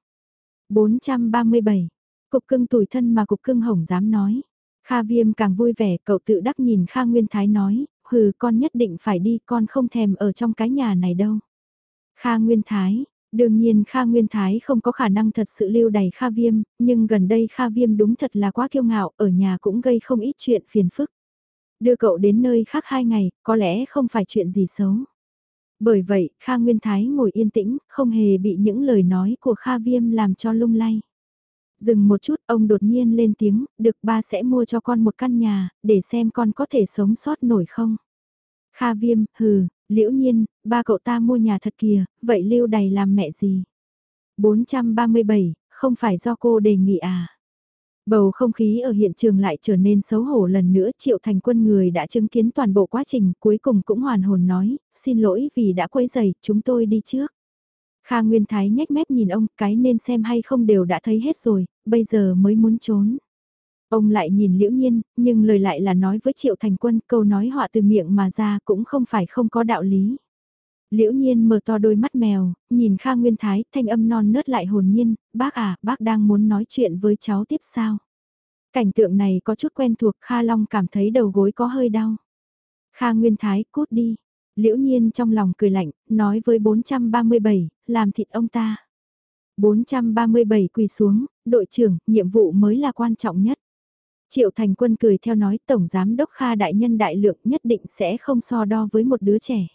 437. Cục cưng tủi thân mà cục cưng hổng dám nói. Kha Viêm càng vui vẻ, cậu tự đắc nhìn Kha Nguyên Thái nói, hừ con nhất định phải đi, con không thèm ở trong cái nhà này đâu. Kha Nguyên Thái, đương nhiên Kha Nguyên Thái không có khả năng thật sự lưu đầy Kha Viêm, nhưng gần đây Kha Viêm đúng thật là quá kiêu ngạo, ở nhà cũng gây không ít chuyện phiền phức. Đưa cậu đến nơi khác hai ngày, có lẽ không phải chuyện gì xấu. Bởi vậy, Kha Nguyên Thái ngồi yên tĩnh, không hề bị những lời nói của Kha Viêm làm cho lung lay. Dừng một chút, ông đột nhiên lên tiếng, được ba sẽ mua cho con một căn nhà, để xem con có thể sống sót nổi không. Kha Viêm, hừ, liễu nhiên, ba cậu ta mua nhà thật kìa, vậy lưu đầy làm mẹ gì? 437, không phải do cô đề nghị à? Bầu không khí ở hiện trường lại trở nên xấu hổ lần nữa Triệu Thành Quân người đã chứng kiến toàn bộ quá trình cuối cùng cũng hoàn hồn nói, xin lỗi vì đã quấy giày, chúng tôi đi trước. Kha Nguyên Thái nhếch mép nhìn ông, cái nên xem hay không đều đã thấy hết rồi, bây giờ mới muốn trốn. Ông lại nhìn liễu nhiên, nhưng lời lại là nói với Triệu Thành Quân, câu nói họa từ miệng mà ra cũng không phải không có đạo lý. Liễu nhiên mở to đôi mắt mèo, nhìn Kha Nguyên Thái, thanh âm non nớt lại hồn nhiên, bác à, bác đang muốn nói chuyện với cháu tiếp sao? Cảnh tượng này có chút quen thuộc Kha Long cảm thấy đầu gối có hơi đau. Kha Nguyên Thái cút đi. Liễu nhiên trong lòng cười lạnh, nói với 437, làm thịt ông ta. 437 quỳ xuống, đội trưởng, nhiệm vụ mới là quan trọng nhất. Triệu Thành Quân cười theo nói Tổng Giám Đốc Kha Đại Nhân Đại Lượng nhất định sẽ không so đo với một đứa trẻ.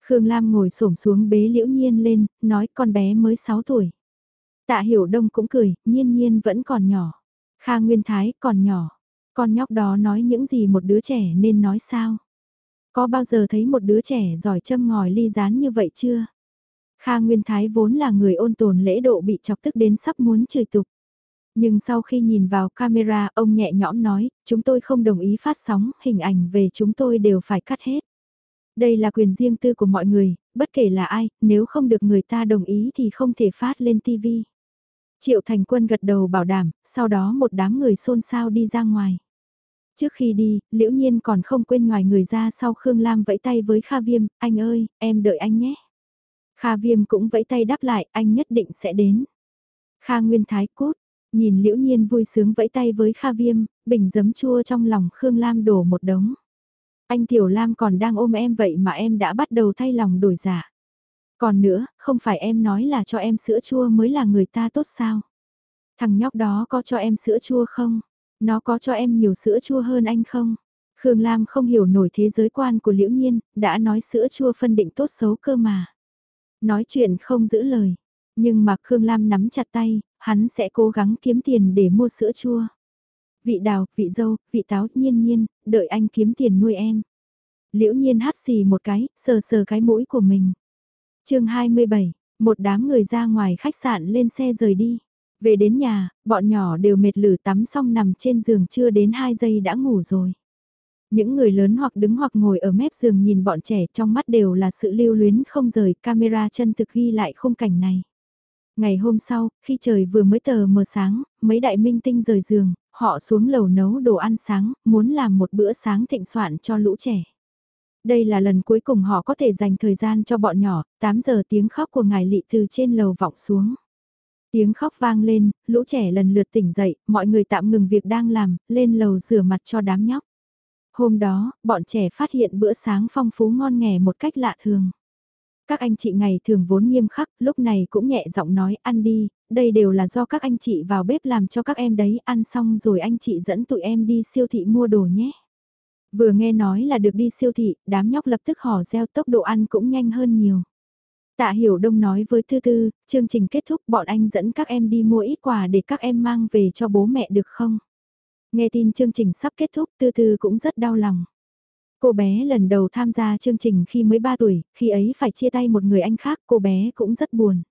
Khương Lam ngồi xổm xuống bế liễu nhiên lên, nói con bé mới 6 tuổi. Tạ Hiểu Đông cũng cười, nhiên nhiên vẫn còn nhỏ. Kha Nguyên Thái còn nhỏ. Con nhóc đó nói những gì một đứa trẻ nên nói sao? Có bao giờ thấy một đứa trẻ giỏi châm ngòi ly rán như vậy chưa? Kha Nguyên Thái vốn là người ôn tồn lễ độ bị chọc tức đến sắp muốn chửi tục. Nhưng sau khi nhìn vào camera, ông nhẹ nhõm nói, chúng tôi không đồng ý phát sóng, hình ảnh về chúng tôi đều phải cắt hết. Đây là quyền riêng tư của mọi người, bất kể là ai, nếu không được người ta đồng ý thì không thể phát lên TV. Triệu Thành Quân gật đầu bảo đảm, sau đó một đám người xôn xao đi ra ngoài. Trước khi đi, liễu nhiên còn không quên ngoài người ra sau Khương Lam vẫy tay với Kha Viêm, anh ơi, em đợi anh nhé. Kha Viêm cũng vẫy tay đáp lại, anh nhất định sẽ đến. Kha Nguyên Thái cút, nhìn liễu nhiên vui sướng vẫy tay với Kha Viêm, bình giấm chua trong lòng Khương Lam đổ một đống. Anh Tiểu Lam còn đang ôm em vậy mà em đã bắt đầu thay lòng đổi giả. Dạ. Còn nữa, không phải em nói là cho em sữa chua mới là người ta tốt sao? Thằng nhóc đó có cho em sữa chua không? Nó có cho em nhiều sữa chua hơn anh không? Khương Lam không hiểu nổi thế giới quan của Liễu Nhiên, đã nói sữa chua phân định tốt xấu cơ mà. Nói chuyện không giữ lời, nhưng mà Khương Lam nắm chặt tay, hắn sẽ cố gắng kiếm tiền để mua sữa chua. Vị đào, vị dâu, vị táo, nhiên nhiên, đợi anh kiếm tiền nuôi em. Liễu nhiên hát xì một cái, sờ sờ cái mũi của mình. chương 27, một đám người ra ngoài khách sạn lên xe rời đi. Về đến nhà, bọn nhỏ đều mệt lử tắm xong nằm trên giường chưa đến 2 giây đã ngủ rồi. Những người lớn hoặc đứng hoặc ngồi ở mép giường nhìn bọn trẻ trong mắt đều là sự lưu luyến không rời camera chân thực ghi lại khung cảnh này. Ngày hôm sau, khi trời vừa mới tờ mờ sáng, mấy đại minh tinh rời giường, họ xuống lầu nấu đồ ăn sáng, muốn làm một bữa sáng thịnh soạn cho lũ trẻ. Đây là lần cuối cùng họ có thể dành thời gian cho bọn nhỏ, 8 giờ tiếng khóc của ngài lị từ trên lầu vọng xuống. Tiếng khóc vang lên, lũ trẻ lần lượt tỉnh dậy, mọi người tạm ngừng việc đang làm, lên lầu rửa mặt cho đám nhóc. Hôm đó, bọn trẻ phát hiện bữa sáng phong phú ngon nghè một cách lạ thường. Các anh chị ngày thường vốn nghiêm khắc, lúc này cũng nhẹ giọng nói ăn đi, đây đều là do các anh chị vào bếp làm cho các em đấy, ăn xong rồi anh chị dẫn tụi em đi siêu thị mua đồ nhé. Vừa nghe nói là được đi siêu thị, đám nhóc lập tức hò reo tốc độ ăn cũng nhanh hơn nhiều. Tạ Hiểu Đông nói với Tư Tư, chương trình kết thúc bọn anh dẫn các em đi mua ít quà để các em mang về cho bố mẹ được không? Nghe tin chương trình sắp kết thúc Tư Tư cũng rất đau lòng. Cô bé lần đầu tham gia chương trình khi mới 3 tuổi, khi ấy phải chia tay một người anh khác cô bé cũng rất buồn.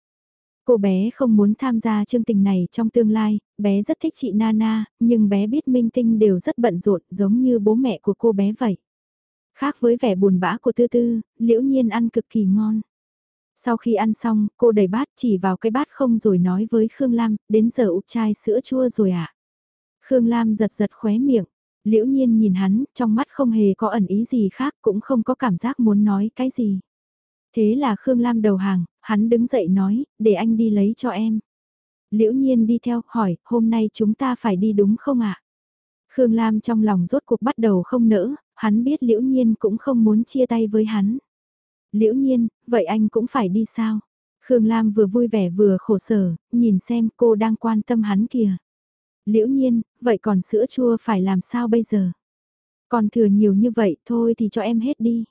Cô bé không muốn tham gia chương trình này trong tương lai, bé rất thích chị Nana, nhưng bé biết minh tinh đều rất bận rộn giống như bố mẹ của cô bé vậy. Khác với vẻ buồn bã của Tư Tư, liễu nhiên ăn cực kỳ ngon. Sau khi ăn xong, cô đẩy bát chỉ vào cái bát không rồi nói với Khương Lam, đến giờ úp chai sữa chua rồi ạ. À? Khương Lam giật giật khóe miệng, liễu nhiên nhìn hắn, trong mắt không hề có ẩn ý gì khác, cũng không có cảm giác muốn nói cái gì. Thế là Khương Lam đầu hàng, hắn đứng dậy nói, để anh đi lấy cho em. Liễu nhiên đi theo, hỏi, hôm nay chúng ta phải đi đúng không ạ? Khương Lam trong lòng rốt cuộc bắt đầu không nỡ, hắn biết liễu nhiên cũng không muốn chia tay với hắn. Liễu nhiên, vậy anh cũng phải đi sao? Khương Lam vừa vui vẻ vừa khổ sở, nhìn xem cô đang quan tâm hắn kìa. Liễu nhiên, vậy còn sữa chua phải làm sao bây giờ? Còn thừa nhiều như vậy thôi thì cho em hết đi.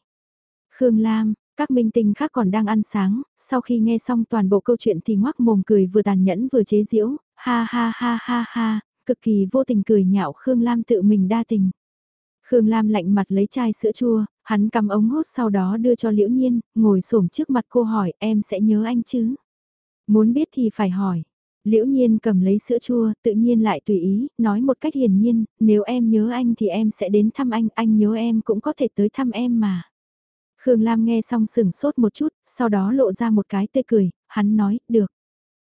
Khương Lam, các minh tinh khác còn đang ăn sáng, sau khi nghe xong toàn bộ câu chuyện thì ngoác mồm cười vừa tàn nhẫn vừa chế giễu, ha ha ha ha ha, cực kỳ vô tình cười nhạo Khương Lam tự mình đa tình. Khương Lam lạnh mặt lấy chai sữa chua, hắn cầm ống hút sau đó đưa cho Liễu Nhiên, ngồi xổm trước mặt cô hỏi em sẽ nhớ anh chứ? Muốn biết thì phải hỏi. Liễu Nhiên cầm lấy sữa chua, tự nhiên lại tùy ý, nói một cách hiển nhiên, nếu em nhớ anh thì em sẽ đến thăm anh, anh nhớ em cũng có thể tới thăm em mà. Khương Lam nghe xong sừng sốt một chút, sau đó lộ ra một cái tươi cười, hắn nói, được.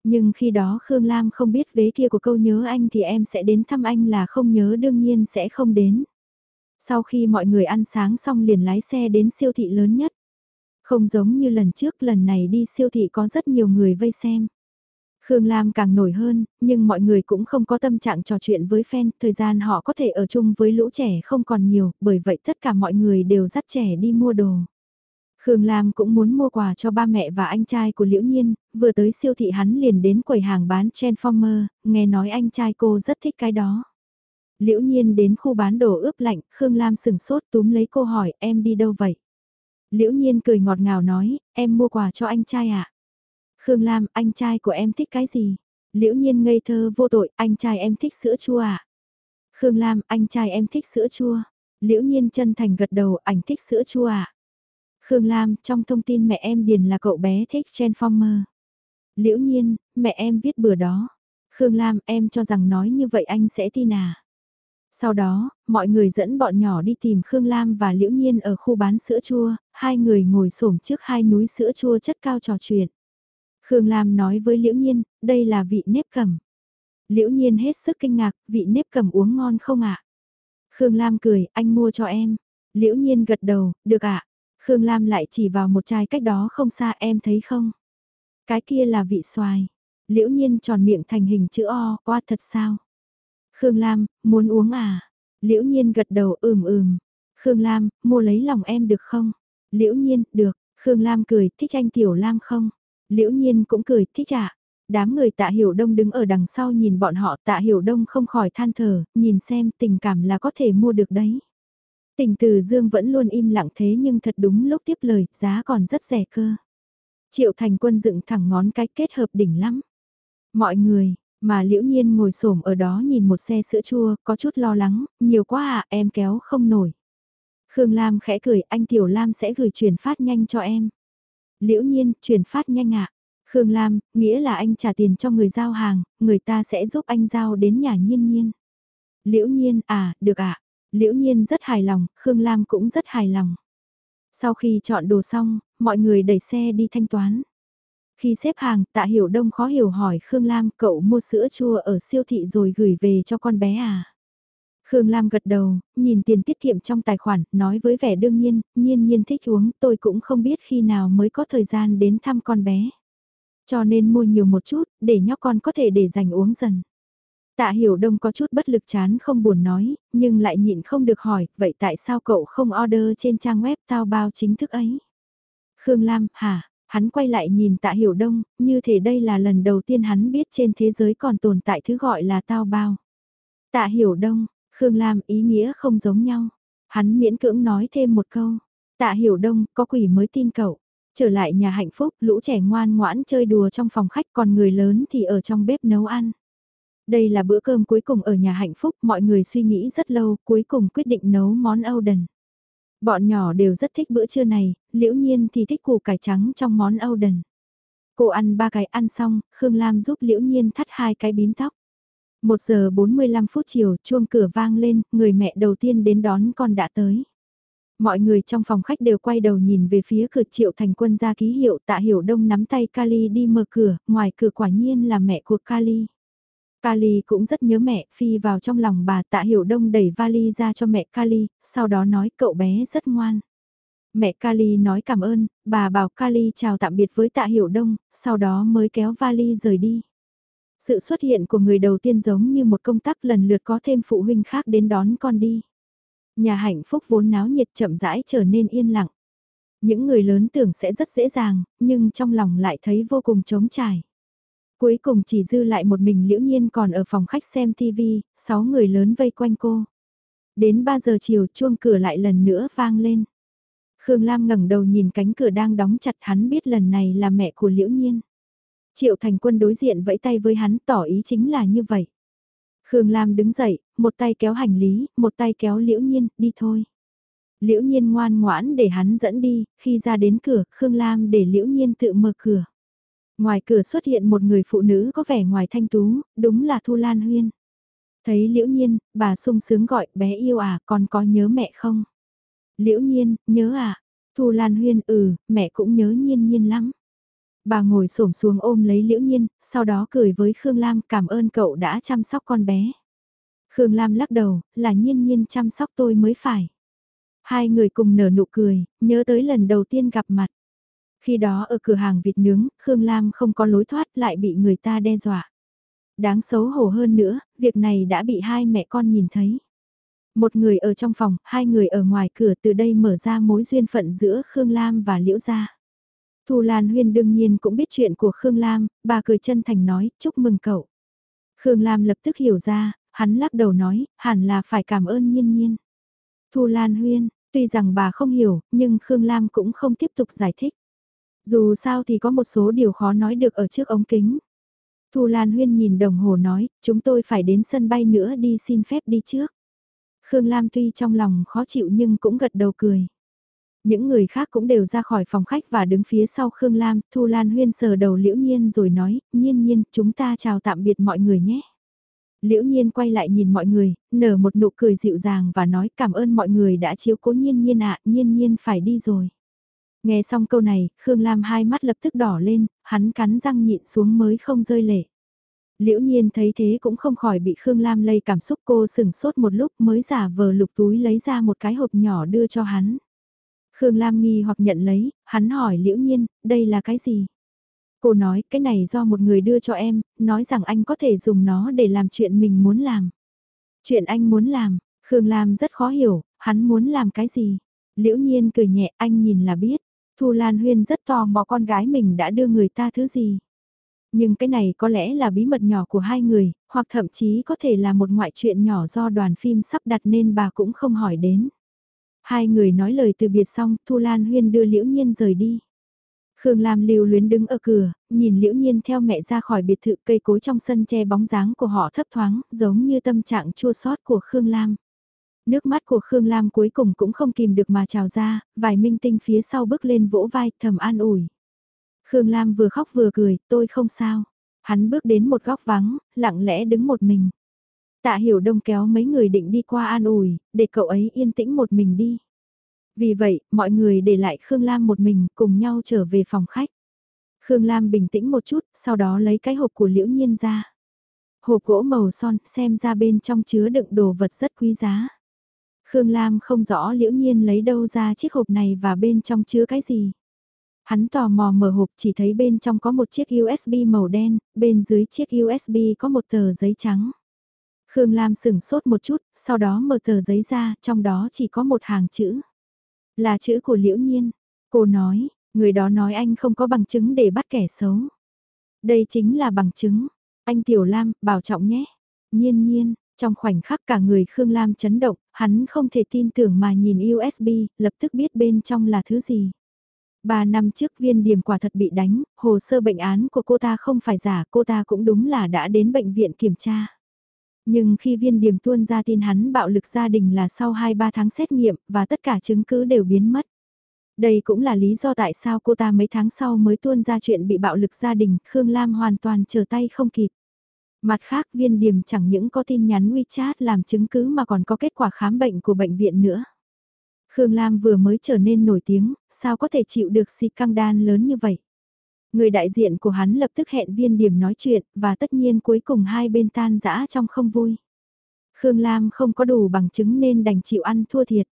Nhưng khi đó Khương Lam không biết vế kia của câu nhớ anh thì em sẽ đến thăm anh là không nhớ đương nhiên sẽ không đến. Sau khi mọi người ăn sáng xong liền lái xe đến siêu thị lớn nhất. Không giống như lần trước lần này đi siêu thị có rất nhiều người vây xem. Khương Lam càng nổi hơn, nhưng mọi người cũng không có tâm trạng trò chuyện với fan, thời gian họ có thể ở chung với lũ trẻ không còn nhiều, bởi vậy tất cả mọi người đều dắt trẻ đi mua đồ. Khương Lam cũng muốn mua quà cho ba mẹ và anh trai của Liễu Nhiên, vừa tới siêu thị hắn liền đến quầy hàng bán Transformer, nghe nói anh trai cô rất thích cái đó. Liễu Nhiên đến khu bán đồ ướp lạnh, Khương Lam sừng sốt túm lấy cô hỏi em đi đâu vậy? Liễu Nhiên cười ngọt ngào nói, em mua quà cho anh trai ạ. À? Khương Lam, anh trai của em thích cái gì? Liễu Nhiên ngây thơ vô tội, anh trai em thích sữa chua à? Khương Lam, anh trai em thích sữa chua. Liễu Nhiên chân thành gật đầu, anh thích sữa chua à? Khương Lam, trong thông tin mẹ em điền là cậu bé thích Transformer. Liễu nhiên, mẹ em viết bừa đó. Khương Lam, em cho rằng nói như vậy anh sẽ tin à. Sau đó, mọi người dẫn bọn nhỏ đi tìm Khương Lam và Liễu Nhiên ở khu bán sữa chua, hai người ngồi xổm trước hai núi sữa chua chất cao trò chuyện. Khương Lam nói với Liễu Nhiên, đây là vị nếp cẩm. Liễu Nhiên hết sức kinh ngạc, vị nếp cẩm uống ngon không ạ? Khương Lam cười, anh mua cho em. Liễu Nhiên gật đầu, được ạ. Khương Lam lại chỉ vào một chai cách đó không xa em thấy không? Cái kia là vị xoài. Liễu Nhiên tròn miệng thành hình chữ O, qua thật sao? Khương Lam, muốn uống à? Liễu Nhiên gật đầu ừm ừm. Khương Lam, mua lấy lòng em được không? Liễu Nhiên, được. Khương Lam cười, thích anh Tiểu Lam không? Liễu Nhiên cũng cười, thích ạ. À? Đám người tạ hiểu đông đứng ở đằng sau nhìn bọn họ tạ hiểu đông không khỏi than thở, nhìn xem tình cảm là có thể mua được đấy. Tình từ dương vẫn luôn im lặng thế nhưng thật đúng lúc tiếp lời, giá còn rất rẻ cơ. Triệu thành quân dựng thẳng ngón cái kết hợp đỉnh lắm. Mọi người, mà liễu nhiên ngồi xổm ở đó nhìn một xe sữa chua, có chút lo lắng, nhiều quá à, em kéo không nổi. Khương Lam khẽ cười, anh Tiểu Lam sẽ gửi chuyển phát nhanh cho em. Liễu nhiên, chuyển phát nhanh ạ. À? Khương Lam, nghĩa là anh trả tiền cho người giao hàng, người ta sẽ giúp anh giao đến nhà nhiên nhiên. Liễu nhiên, à, được ạ. À. Liễu nhiên rất hài lòng, Khương Lam cũng rất hài lòng. Sau khi chọn đồ xong, mọi người đẩy xe đi thanh toán. Khi xếp hàng, tạ hiểu đông khó hiểu hỏi Khương Lam cậu mua sữa chua ở siêu thị rồi gửi về cho con bé à? Khương Lam gật đầu, nhìn tiền tiết kiệm trong tài khoản, nói với vẻ đương nhiên, nhiên nhiên thích uống, tôi cũng không biết khi nào mới có thời gian đến thăm con bé. Cho nên mua nhiều một chút, để nhóc con có thể để dành uống dần. Tạ Hiểu Đông có chút bất lực chán không buồn nói, nhưng lại nhịn không được hỏi, vậy tại sao cậu không order trên trang web tao bao chính thức ấy? Khương Lam, hả? Hắn quay lại nhìn Tạ Hiểu Đông, như thể đây là lần đầu tiên hắn biết trên thế giới còn tồn tại thứ gọi là tao bao. Tạ Hiểu Đông, Khương Lam ý nghĩa không giống nhau. Hắn miễn cưỡng nói thêm một câu. Tạ Hiểu Đông, có quỷ mới tin cậu. Trở lại nhà hạnh phúc, lũ trẻ ngoan ngoãn chơi đùa trong phòng khách còn người lớn thì ở trong bếp nấu ăn. Đây là bữa cơm cuối cùng ở nhà hạnh phúc, mọi người suy nghĩ rất lâu, cuối cùng quyết định nấu món Âu đần. Bọn nhỏ đều rất thích bữa trưa này, liễu nhiên thì thích củ cải trắng trong món Âu đần. Cô ăn ba cái ăn xong, Khương Lam giúp liễu nhiên thắt hai cái bím tóc. Một giờ 45 phút chiều, chuông cửa vang lên, người mẹ đầu tiên đến đón con đã tới. Mọi người trong phòng khách đều quay đầu nhìn về phía cửa triệu thành quân ra ký hiệu tạ hiểu đông nắm tay Kali đi mở cửa, ngoài cửa quả nhiên là mẹ của Kali. Kali cũng rất nhớ mẹ, phi vào trong lòng bà tạ hiểu đông đẩy vali ra cho mẹ Kali, sau đó nói cậu bé rất ngoan. Mẹ Kali nói cảm ơn, bà bảo Kali chào tạm biệt với tạ hiểu đông, sau đó mới kéo vali rời đi. Sự xuất hiện của người đầu tiên giống như một công tắc lần lượt có thêm phụ huynh khác đến đón con đi. Nhà hạnh phúc vốn náo nhiệt chậm rãi trở nên yên lặng. Những người lớn tưởng sẽ rất dễ dàng, nhưng trong lòng lại thấy vô cùng trống trải. Cuối cùng chỉ dư lại một mình liễu nhiên còn ở phòng khách xem TV, sáu người lớn vây quanh cô. Đến 3 giờ chiều chuông cửa lại lần nữa vang lên. Khương Lam ngẩng đầu nhìn cánh cửa đang đóng chặt hắn biết lần này là mẹ của liễu nhiên. Triệu thành quân đối diện vẫy tay với hắn tỏ ý chính là như vậy. Khương Lam đứng dậy, một tay kéo hành lý, một tay kéo liễu nhiên, đi thôi. Liễu nhiên ngoan ngoãn để hắn dẫn đi, khi ra đến cửa, Khương Lam để liễu nhiên tự mở cửa. Ngoài cửa xuất hiện một người phụ nữ có vẻ ngoài thanh tú, đúng là Thu Lan Huyên. Thấy liễu nhiên, bà sung sướng gọi bé yêu à, con có nhớ mẹ không? Liễu nhiên, nhớ à? Thu Lan Huyên ừ, mẹ cũng nhớ nhiên nhiên lắm. Bà ngồi xổm xuống ôm lấy liễu nhiên, sau đó cười với Khương Lam cảm ơn cậu đã chăm sóc con bé. Khương Lam lắc đầu, là nhiên nhiên chăm sóc tôi mới phải. Hai người cùng nở nụ cười, nhớ tới lần đầu tiên gặp mặt. Khi đó ở cửa hàng vịt nướng, Khương Lam không có lối thoát lại bị người ta đe dọa. Đáng xấu hổ hơn nữa, việc này đã bị hai mẹ con nhìn thấy. Một người ở trong phòng, hai người ở ngoài cửa từ đây mở ra mối duyên phận giữa Khương Lam và Liễu Gia. Thu Lan Huyên đương nhiên cũng biết chuyện của Khương Lam, bà cười chân thành nói, chúc mừng cậu. Khương Lam lập tức hiểu ra, hắn lắc đầu nói, hẳn là phải cảm ơn nhiên nhiên. Thu Lan Huyên, tuy rằng bà không hiểu, nhưng Khương Lam cũng không tiếp tục giải thích. Dù sao thì có một số điều khó nói được ở trước ống kính. Thu Lan Huyên nhìn đồng hồ nói, chúng tôi phải đến sân bay nữa đi xin phép đi trước. Khương Lam tuy trong lòng khó chịu nhưng cũng gật đầu cười. Những người khác cũng đều ra khỏi phòng khách và đứng phía sau Khương Lam, Thu Lan Huyên sờ đầu Liễu Nhiên rồi nói, nhiên nhiên, chúng ta chào tạm biệt mọi người nhé. Liễu Nhiên quay lại nhìn mọi người, nở một nụ cười dịu dàng và nói cảm ơn mọi người đã chiếu cố nhiên nhiên ạ, nhiên nhiên phải đi rồi. Nghe xong câu này, Khương Lam hai mắt lập tức đỏ lên, hắn cắn răng nhịn xuống mới không rơi lệ. Liễu nhiên thấy thế cũng không khỏi bị Khương Lam lây cảm xúc cô sừng sốt một lúc mới giả vờ lục túi lấy ra một cái hộp nhỏ đưa cho hắn. Khương Lam nghi hoặc nhận lấy, hắn hỏi Liễu nhiên, đây là cái gì? Cô nói, cái này do một người đưa cho em, nói rằng anh có thể dùng nó để làm chuyện mình muốn làm. Chuyện anh muốn làm, Khương Lam rất khó hiểu, hắn muốn làm cái gì? Liễu nhiên cười nhẹ, anh nhìn là biết. Thu Lan Huyên rất tò mò con gái mình đã đưa người ta thứ gì. Nhưng cái này có lẽ là bí mật nhỏ của hai người, hoặc thậm chí có thể là một ngoại chuyện nhỏ do đoàn phim sắp đặt nên bà cũng không hỏi đến. Hai người nói lời từ biệt xong, Thu Lan Huyên đưa Liễu Nhiên rời đi. Khương Lam lưu luyến đứng ở cửa, nhìn Liễu Nhiên theo mẹ ra khỏi biệt thự cây cối trong sân che bóng dáng của họ thấp thoáng, giống như tâm trạng chua xót của Khương Lam. Nước mắt của Khương Lam cuối cùng cũng không kìm được mà trào ra, vài minh tinh phía sau bước lên vỗ vai thầm an ủi. Khương Lam vừa khóc vừa cười, tôi không sao. Hắn bước đến một góc vắng, lặng lẽ đứng một mình. Tạ hiểu đông kéo mấy người định đi qua an ủi, để cậu ấy yên tĩnh một mình đi. Vì vậy, mọi người để lại Khương Lam một mình cùng nhau trở về phòng khách. Khương Lam bình tĩnh một chút, sau đó lấy cái hộp của Liễu Nhiên ra. Hộp gỗ màu son, xem ra bên trong chứa đựng đồ vật rất quý giá. Khương Lam không rõ Liễu Nhiên lấy đâu ra chiếc hộp này và bên trong chứa cái gì. Hắn tò mò mở hộp chỉ thấy bên trong có một chiếc USB màu đen, bên dưới chiếc USB có một tờ giấy trắng. Khương Lam sửng sốt một chút, sau đó mở tờ giấy ra, trong đó chỉ có một hàng chữ. Là chữ của Liễu Nhiên. Cô nói, người đó nói anh không có bằng chứng để bắt kẻ xấu. Đây chính là bằng chứng. Anh Tiểu Lam, bảo trọng nhé. Nhiên nhiên, trong khoảnh khắc cả người Khương Lam chấn động, hắn không thể tin tưởng mà nhìn USB, lập tức biết bên trong là thứ gì. Ba năm trước viên điểm quả thật bị đánh, hồ sơ bệnh án của cô ta không phải giả, cô ta cũng đúng là đã đến bệnh viện kiểm tra. Nhưng khi viên điểm tuôn ra tin hắn bạo lực gia đình là sau 2-3 tháng xét nghiệm và tất cả chứng cứ đều biến mất. Đây cũng là lý do tại sao cô ta mấy tháng sau mới tuôn ra chuyện bị bạo lực gia đình, Khương Lam hoàn toàn chờ tay không kịp. Mặt khác viên điểm chẳng những có tin nhắn WeChat làm chứng cứ mà còn có kết quả khám bệnh của bệnh viện nữa. Khương Lam vừa mới trở nên nổi tiếng, sao có thể chịu được si căng đan lớn như vậy. Người đại diện của hắn lập tức hẹn viên điểm nói chuyện, và tất nhiên cuối cùng hai bên tan rã trong không vui. Khương Lam không có đủ bằng chứng nên đành chịu ăn thua thiệt.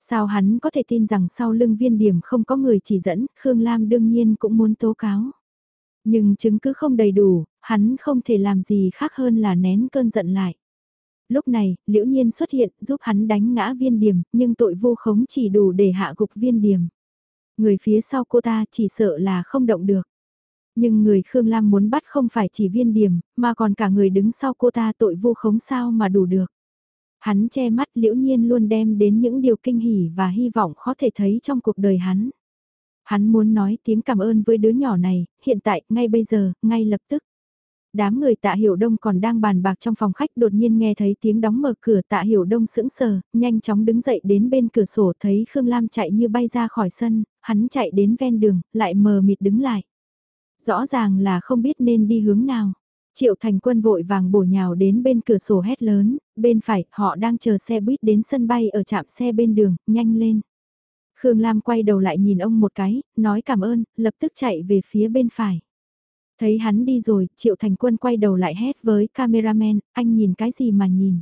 Sao hắn có thể tin rằng sau lưng viên điểm không có người chỉ dẫn, Khương Lam đương nhiên cũng muốn tố cáo. Nhưng chứng cứ không đầy đủ, hắn không thể làm gì khác hơn là nén cơn giận lại. Lúc này, liễu nhiên xuất hiện giúp hắn đánh ngã viên điểm, nhưng tội vô khống chỉ đủ để hạ gục viên điểm. Người phía sau cô ta chỉ sợ là không động được. Nhưng người Khương Lam muốn bắt không phải chỉ viên điểm, mà còn cả người đứng sau cô ta tội vô khống sao mà đủ được. Hắn che mắt liễu nhiên luôn đem đến những điều kinh hỉ và hy vọng khó thể thấy trong cuộc đời hắn. Hắn muốn nói tiếng cảm ơn với đứa nhỏ này, hiện tại, ngay bây giờ, ngay lập tức. Đám người tạ hiểu đông còn đang bàn bạc trong phòng khách đột nhiên nghe thấy tiếng đóng mở cửa tạ hiểu đông sững sờ, nhanh chóng đứng dậy đến bên cửa sổ thấy Khương Lam chạy như bay ra khỏi sân, hắn chạy đến ven đường, lại mờ mịt đứng lại. Rõ ràng là không biết nên đi hướng nào. Triệu Thành Quân vội vàng bổ nhào đến bên cửa sổ hét lớn, bên phải, họ đang chờ xe buýt đến sân bay ở trạm xe bên đường, nhanh lên. Khương Lam quay đầu lại nhìn ông một cái, nói cảm ơn, lập tức chạy về phía bên phải. Thấy hắn đi rồi, Triệu Thành Quân quay đầu lại hét với cameraman, anh nhìn cái gì mà nhìn.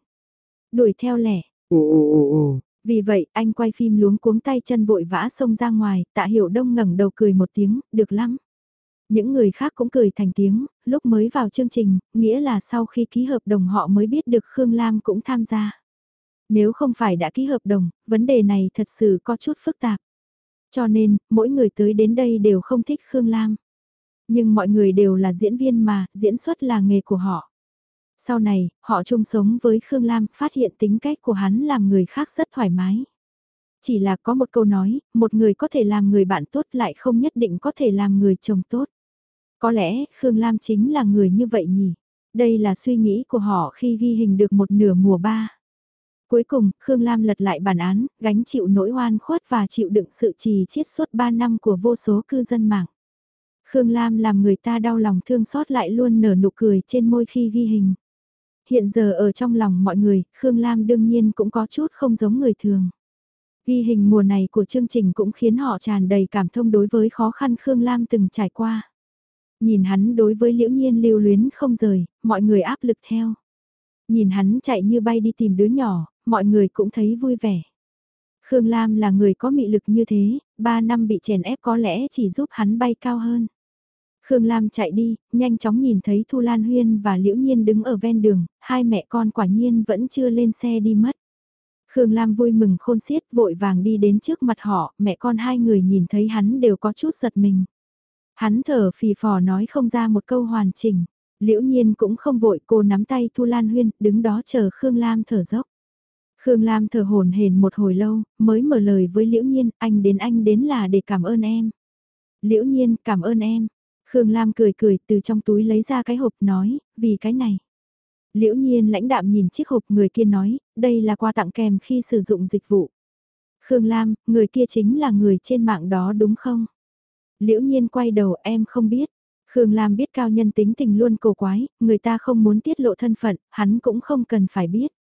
Đuổi theo lẻ. Ồ ồ ồ ồ. Vì vậy, anh quay phim luống cuống tay chân vội vã xông ra ngoài, tạ hiểu đông ngẩng đầu cười một tiếng, được lắm. Những người khác cũng cười thành tiếng, lúc mới vào chương trình, nghĩa là sau khi ký hợp đồng họ mới biết được Khương Lam cũng tham gia. Nếu không phải đã ký hợp đồng, vấn đề này thật sự có chút phức tạp. Cho nên, mỗi người tới đến đây đều không thích Khương Lam. Nhưng mọi người đều là diễn viên mà, diễn xuất là nghề của họ. Sau này, họ chung sống với Khương Lam, phát hiện tính cách của hắn làm người khác rất thoải mái. Chỉ là có một câu nói, một người có thể làm người bạn tốt lại không nhất định có thể làm người chồng tốt. Có lẽ Khương Lam chính là người như vậy nhỉ? Đây là suy nghĩ của họ khi ghi hình được một nửa mùa ba. Cuối cùng, Khương Lam lật lại bản án, gánh chịu nỗi oan khuất và chịu đựng sự trì chiết suốt 3 năm của vô số cư dân mạng. Khương Lam làm người ta đau lòng thương xót lại luôn nở nụ cười trên môi khi ghi hình. Hiện giờ ở trong lòng mọi người, Khương Lam đương nhiên cũng có chút không giống người thường. Ghi hình mùa này của chương trình cũng khiến họ tràn đầy cảm thông đối với khó khăn Khương Lam từng trải qua. Nhìn hắn đối với liễu nhiên lưu luyến không rời, mọi người áp lực theo. Nhìn hắn chạy như bay đi tìm đứa nhỏ, mọi người cũng thấy vui vẻ. Khương Lam là người có mị lực như thế, 3 năm bị chèn ép có lẽ chỉ giúp hắn bay cao hơn. Khương Lam chạy đi, nhanh chóng nhìn thấy Thu Lan Huyên và Liễu Nhiên đứng ở ven đường, hai mẹ con quả nhiên vẫn chưa lên xe đi mất. Khương Lam vui mừng khôn xiết vội vàng đi đến trước mặt họ, mẹ con hai người nhìn thấy hắn đều có chút giật mình. Hắn thở phì phò nói không ra một câu hoàn chỉnh. Liễu nhiên cũng không vội cô nắm tay Thu Lan Huyên, đứng đó chờ Khương Lam thở dốc. Khương Lam thở hồn hển một hồi lâu, mới mở lời với Liễu Nhiên, anh đến anh đến là để cảm ơn em. Liễu Nhiên, cảm ơn em. Khương Lam cười cười từ trong túi lấy ra cái hộp nói, vì cái này. Liễu Nhiên lãnh đạm nhìn chiếc hộp người kia nói, đây là quà tặng kèm khi sử dụng dịch vụ. Khương Lam, người kia chính là người trên mạng đó đúng không? Liễu Nhiên quay đầu em không biết. Khương Lam biết cao nhân tính tình luôn cổ quái, người ta không muốn tiết lộ thân phận, hắn cũng không cần phải biết.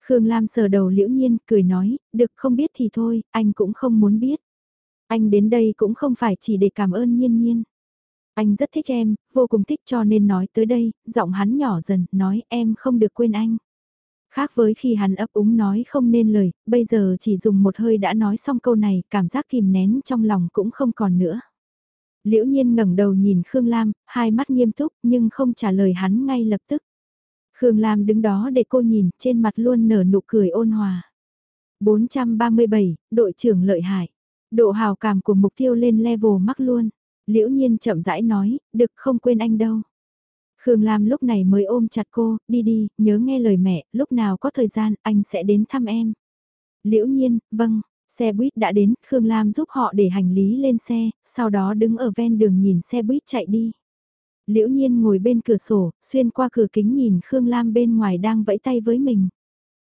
Khương Lam sờ đầu liễu nhiên, cười nói, được không biết thì thôi, anh cũng không muốn biết. Anh đến đây cũng không phải chỉ để cảm ơn nhiên nhiên. Anh rất thích em, vô cùng thích cho nên nói tới đây, giọng hắn nhỏ dần, nói em không được quên anh. Khác với khi hắn ấp úng nói không nên lời, bây giờ chỉ dùng một hơi đã nói xong câu này, cảm giác kìm nén trong lòng cũng không còn nữa. Liễu nhiên ngẩng đầu nhìn Khương Lam, hai mắt nghiêm túc nhưng không trả lời hắn ngay lập tức. Khương Lam đứng đó để cô nhìn, trên mặt luôn nở nụ cười ôn hòa. 437, đội trưởng lợi hại. Độ hào cảm của mục tiêu lên level mắc luôn. Liễu nhiên chậm rãi nói, được không quên anh đâu. Khương Lam lúc này mới ôm chặt cô, đi đi, nhớ nghe lời mẹ, lúc nào có thời gian anh sẽ đến thăm em. Liễu nhiên, vâng, xe buýt đã đến, Khương Lam giúp họ để hành lý lên xe, sau đó đứng ở ven đường nhìn xe buýt chạy đi. Liễu nhiên ngồi bên cửa sổ, xuyên qua cửa kính nhìn Khương Lam bên ngoài đang vẫy tay với mình.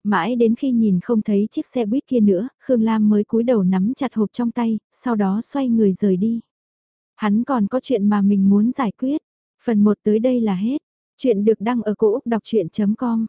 Mãi đến khi nhìn không thấy chiếc xe buýt kia nữa, Khương Lam mới cúi đầu nắm chặt hộp trong tay, sau đó xoay người rời đi. Hắn còn có chuyện mà mình muốn giải quyết. Phần 1 tới đây là hết. Chuyện được đăng ở cổ Úc đọc chuyện.com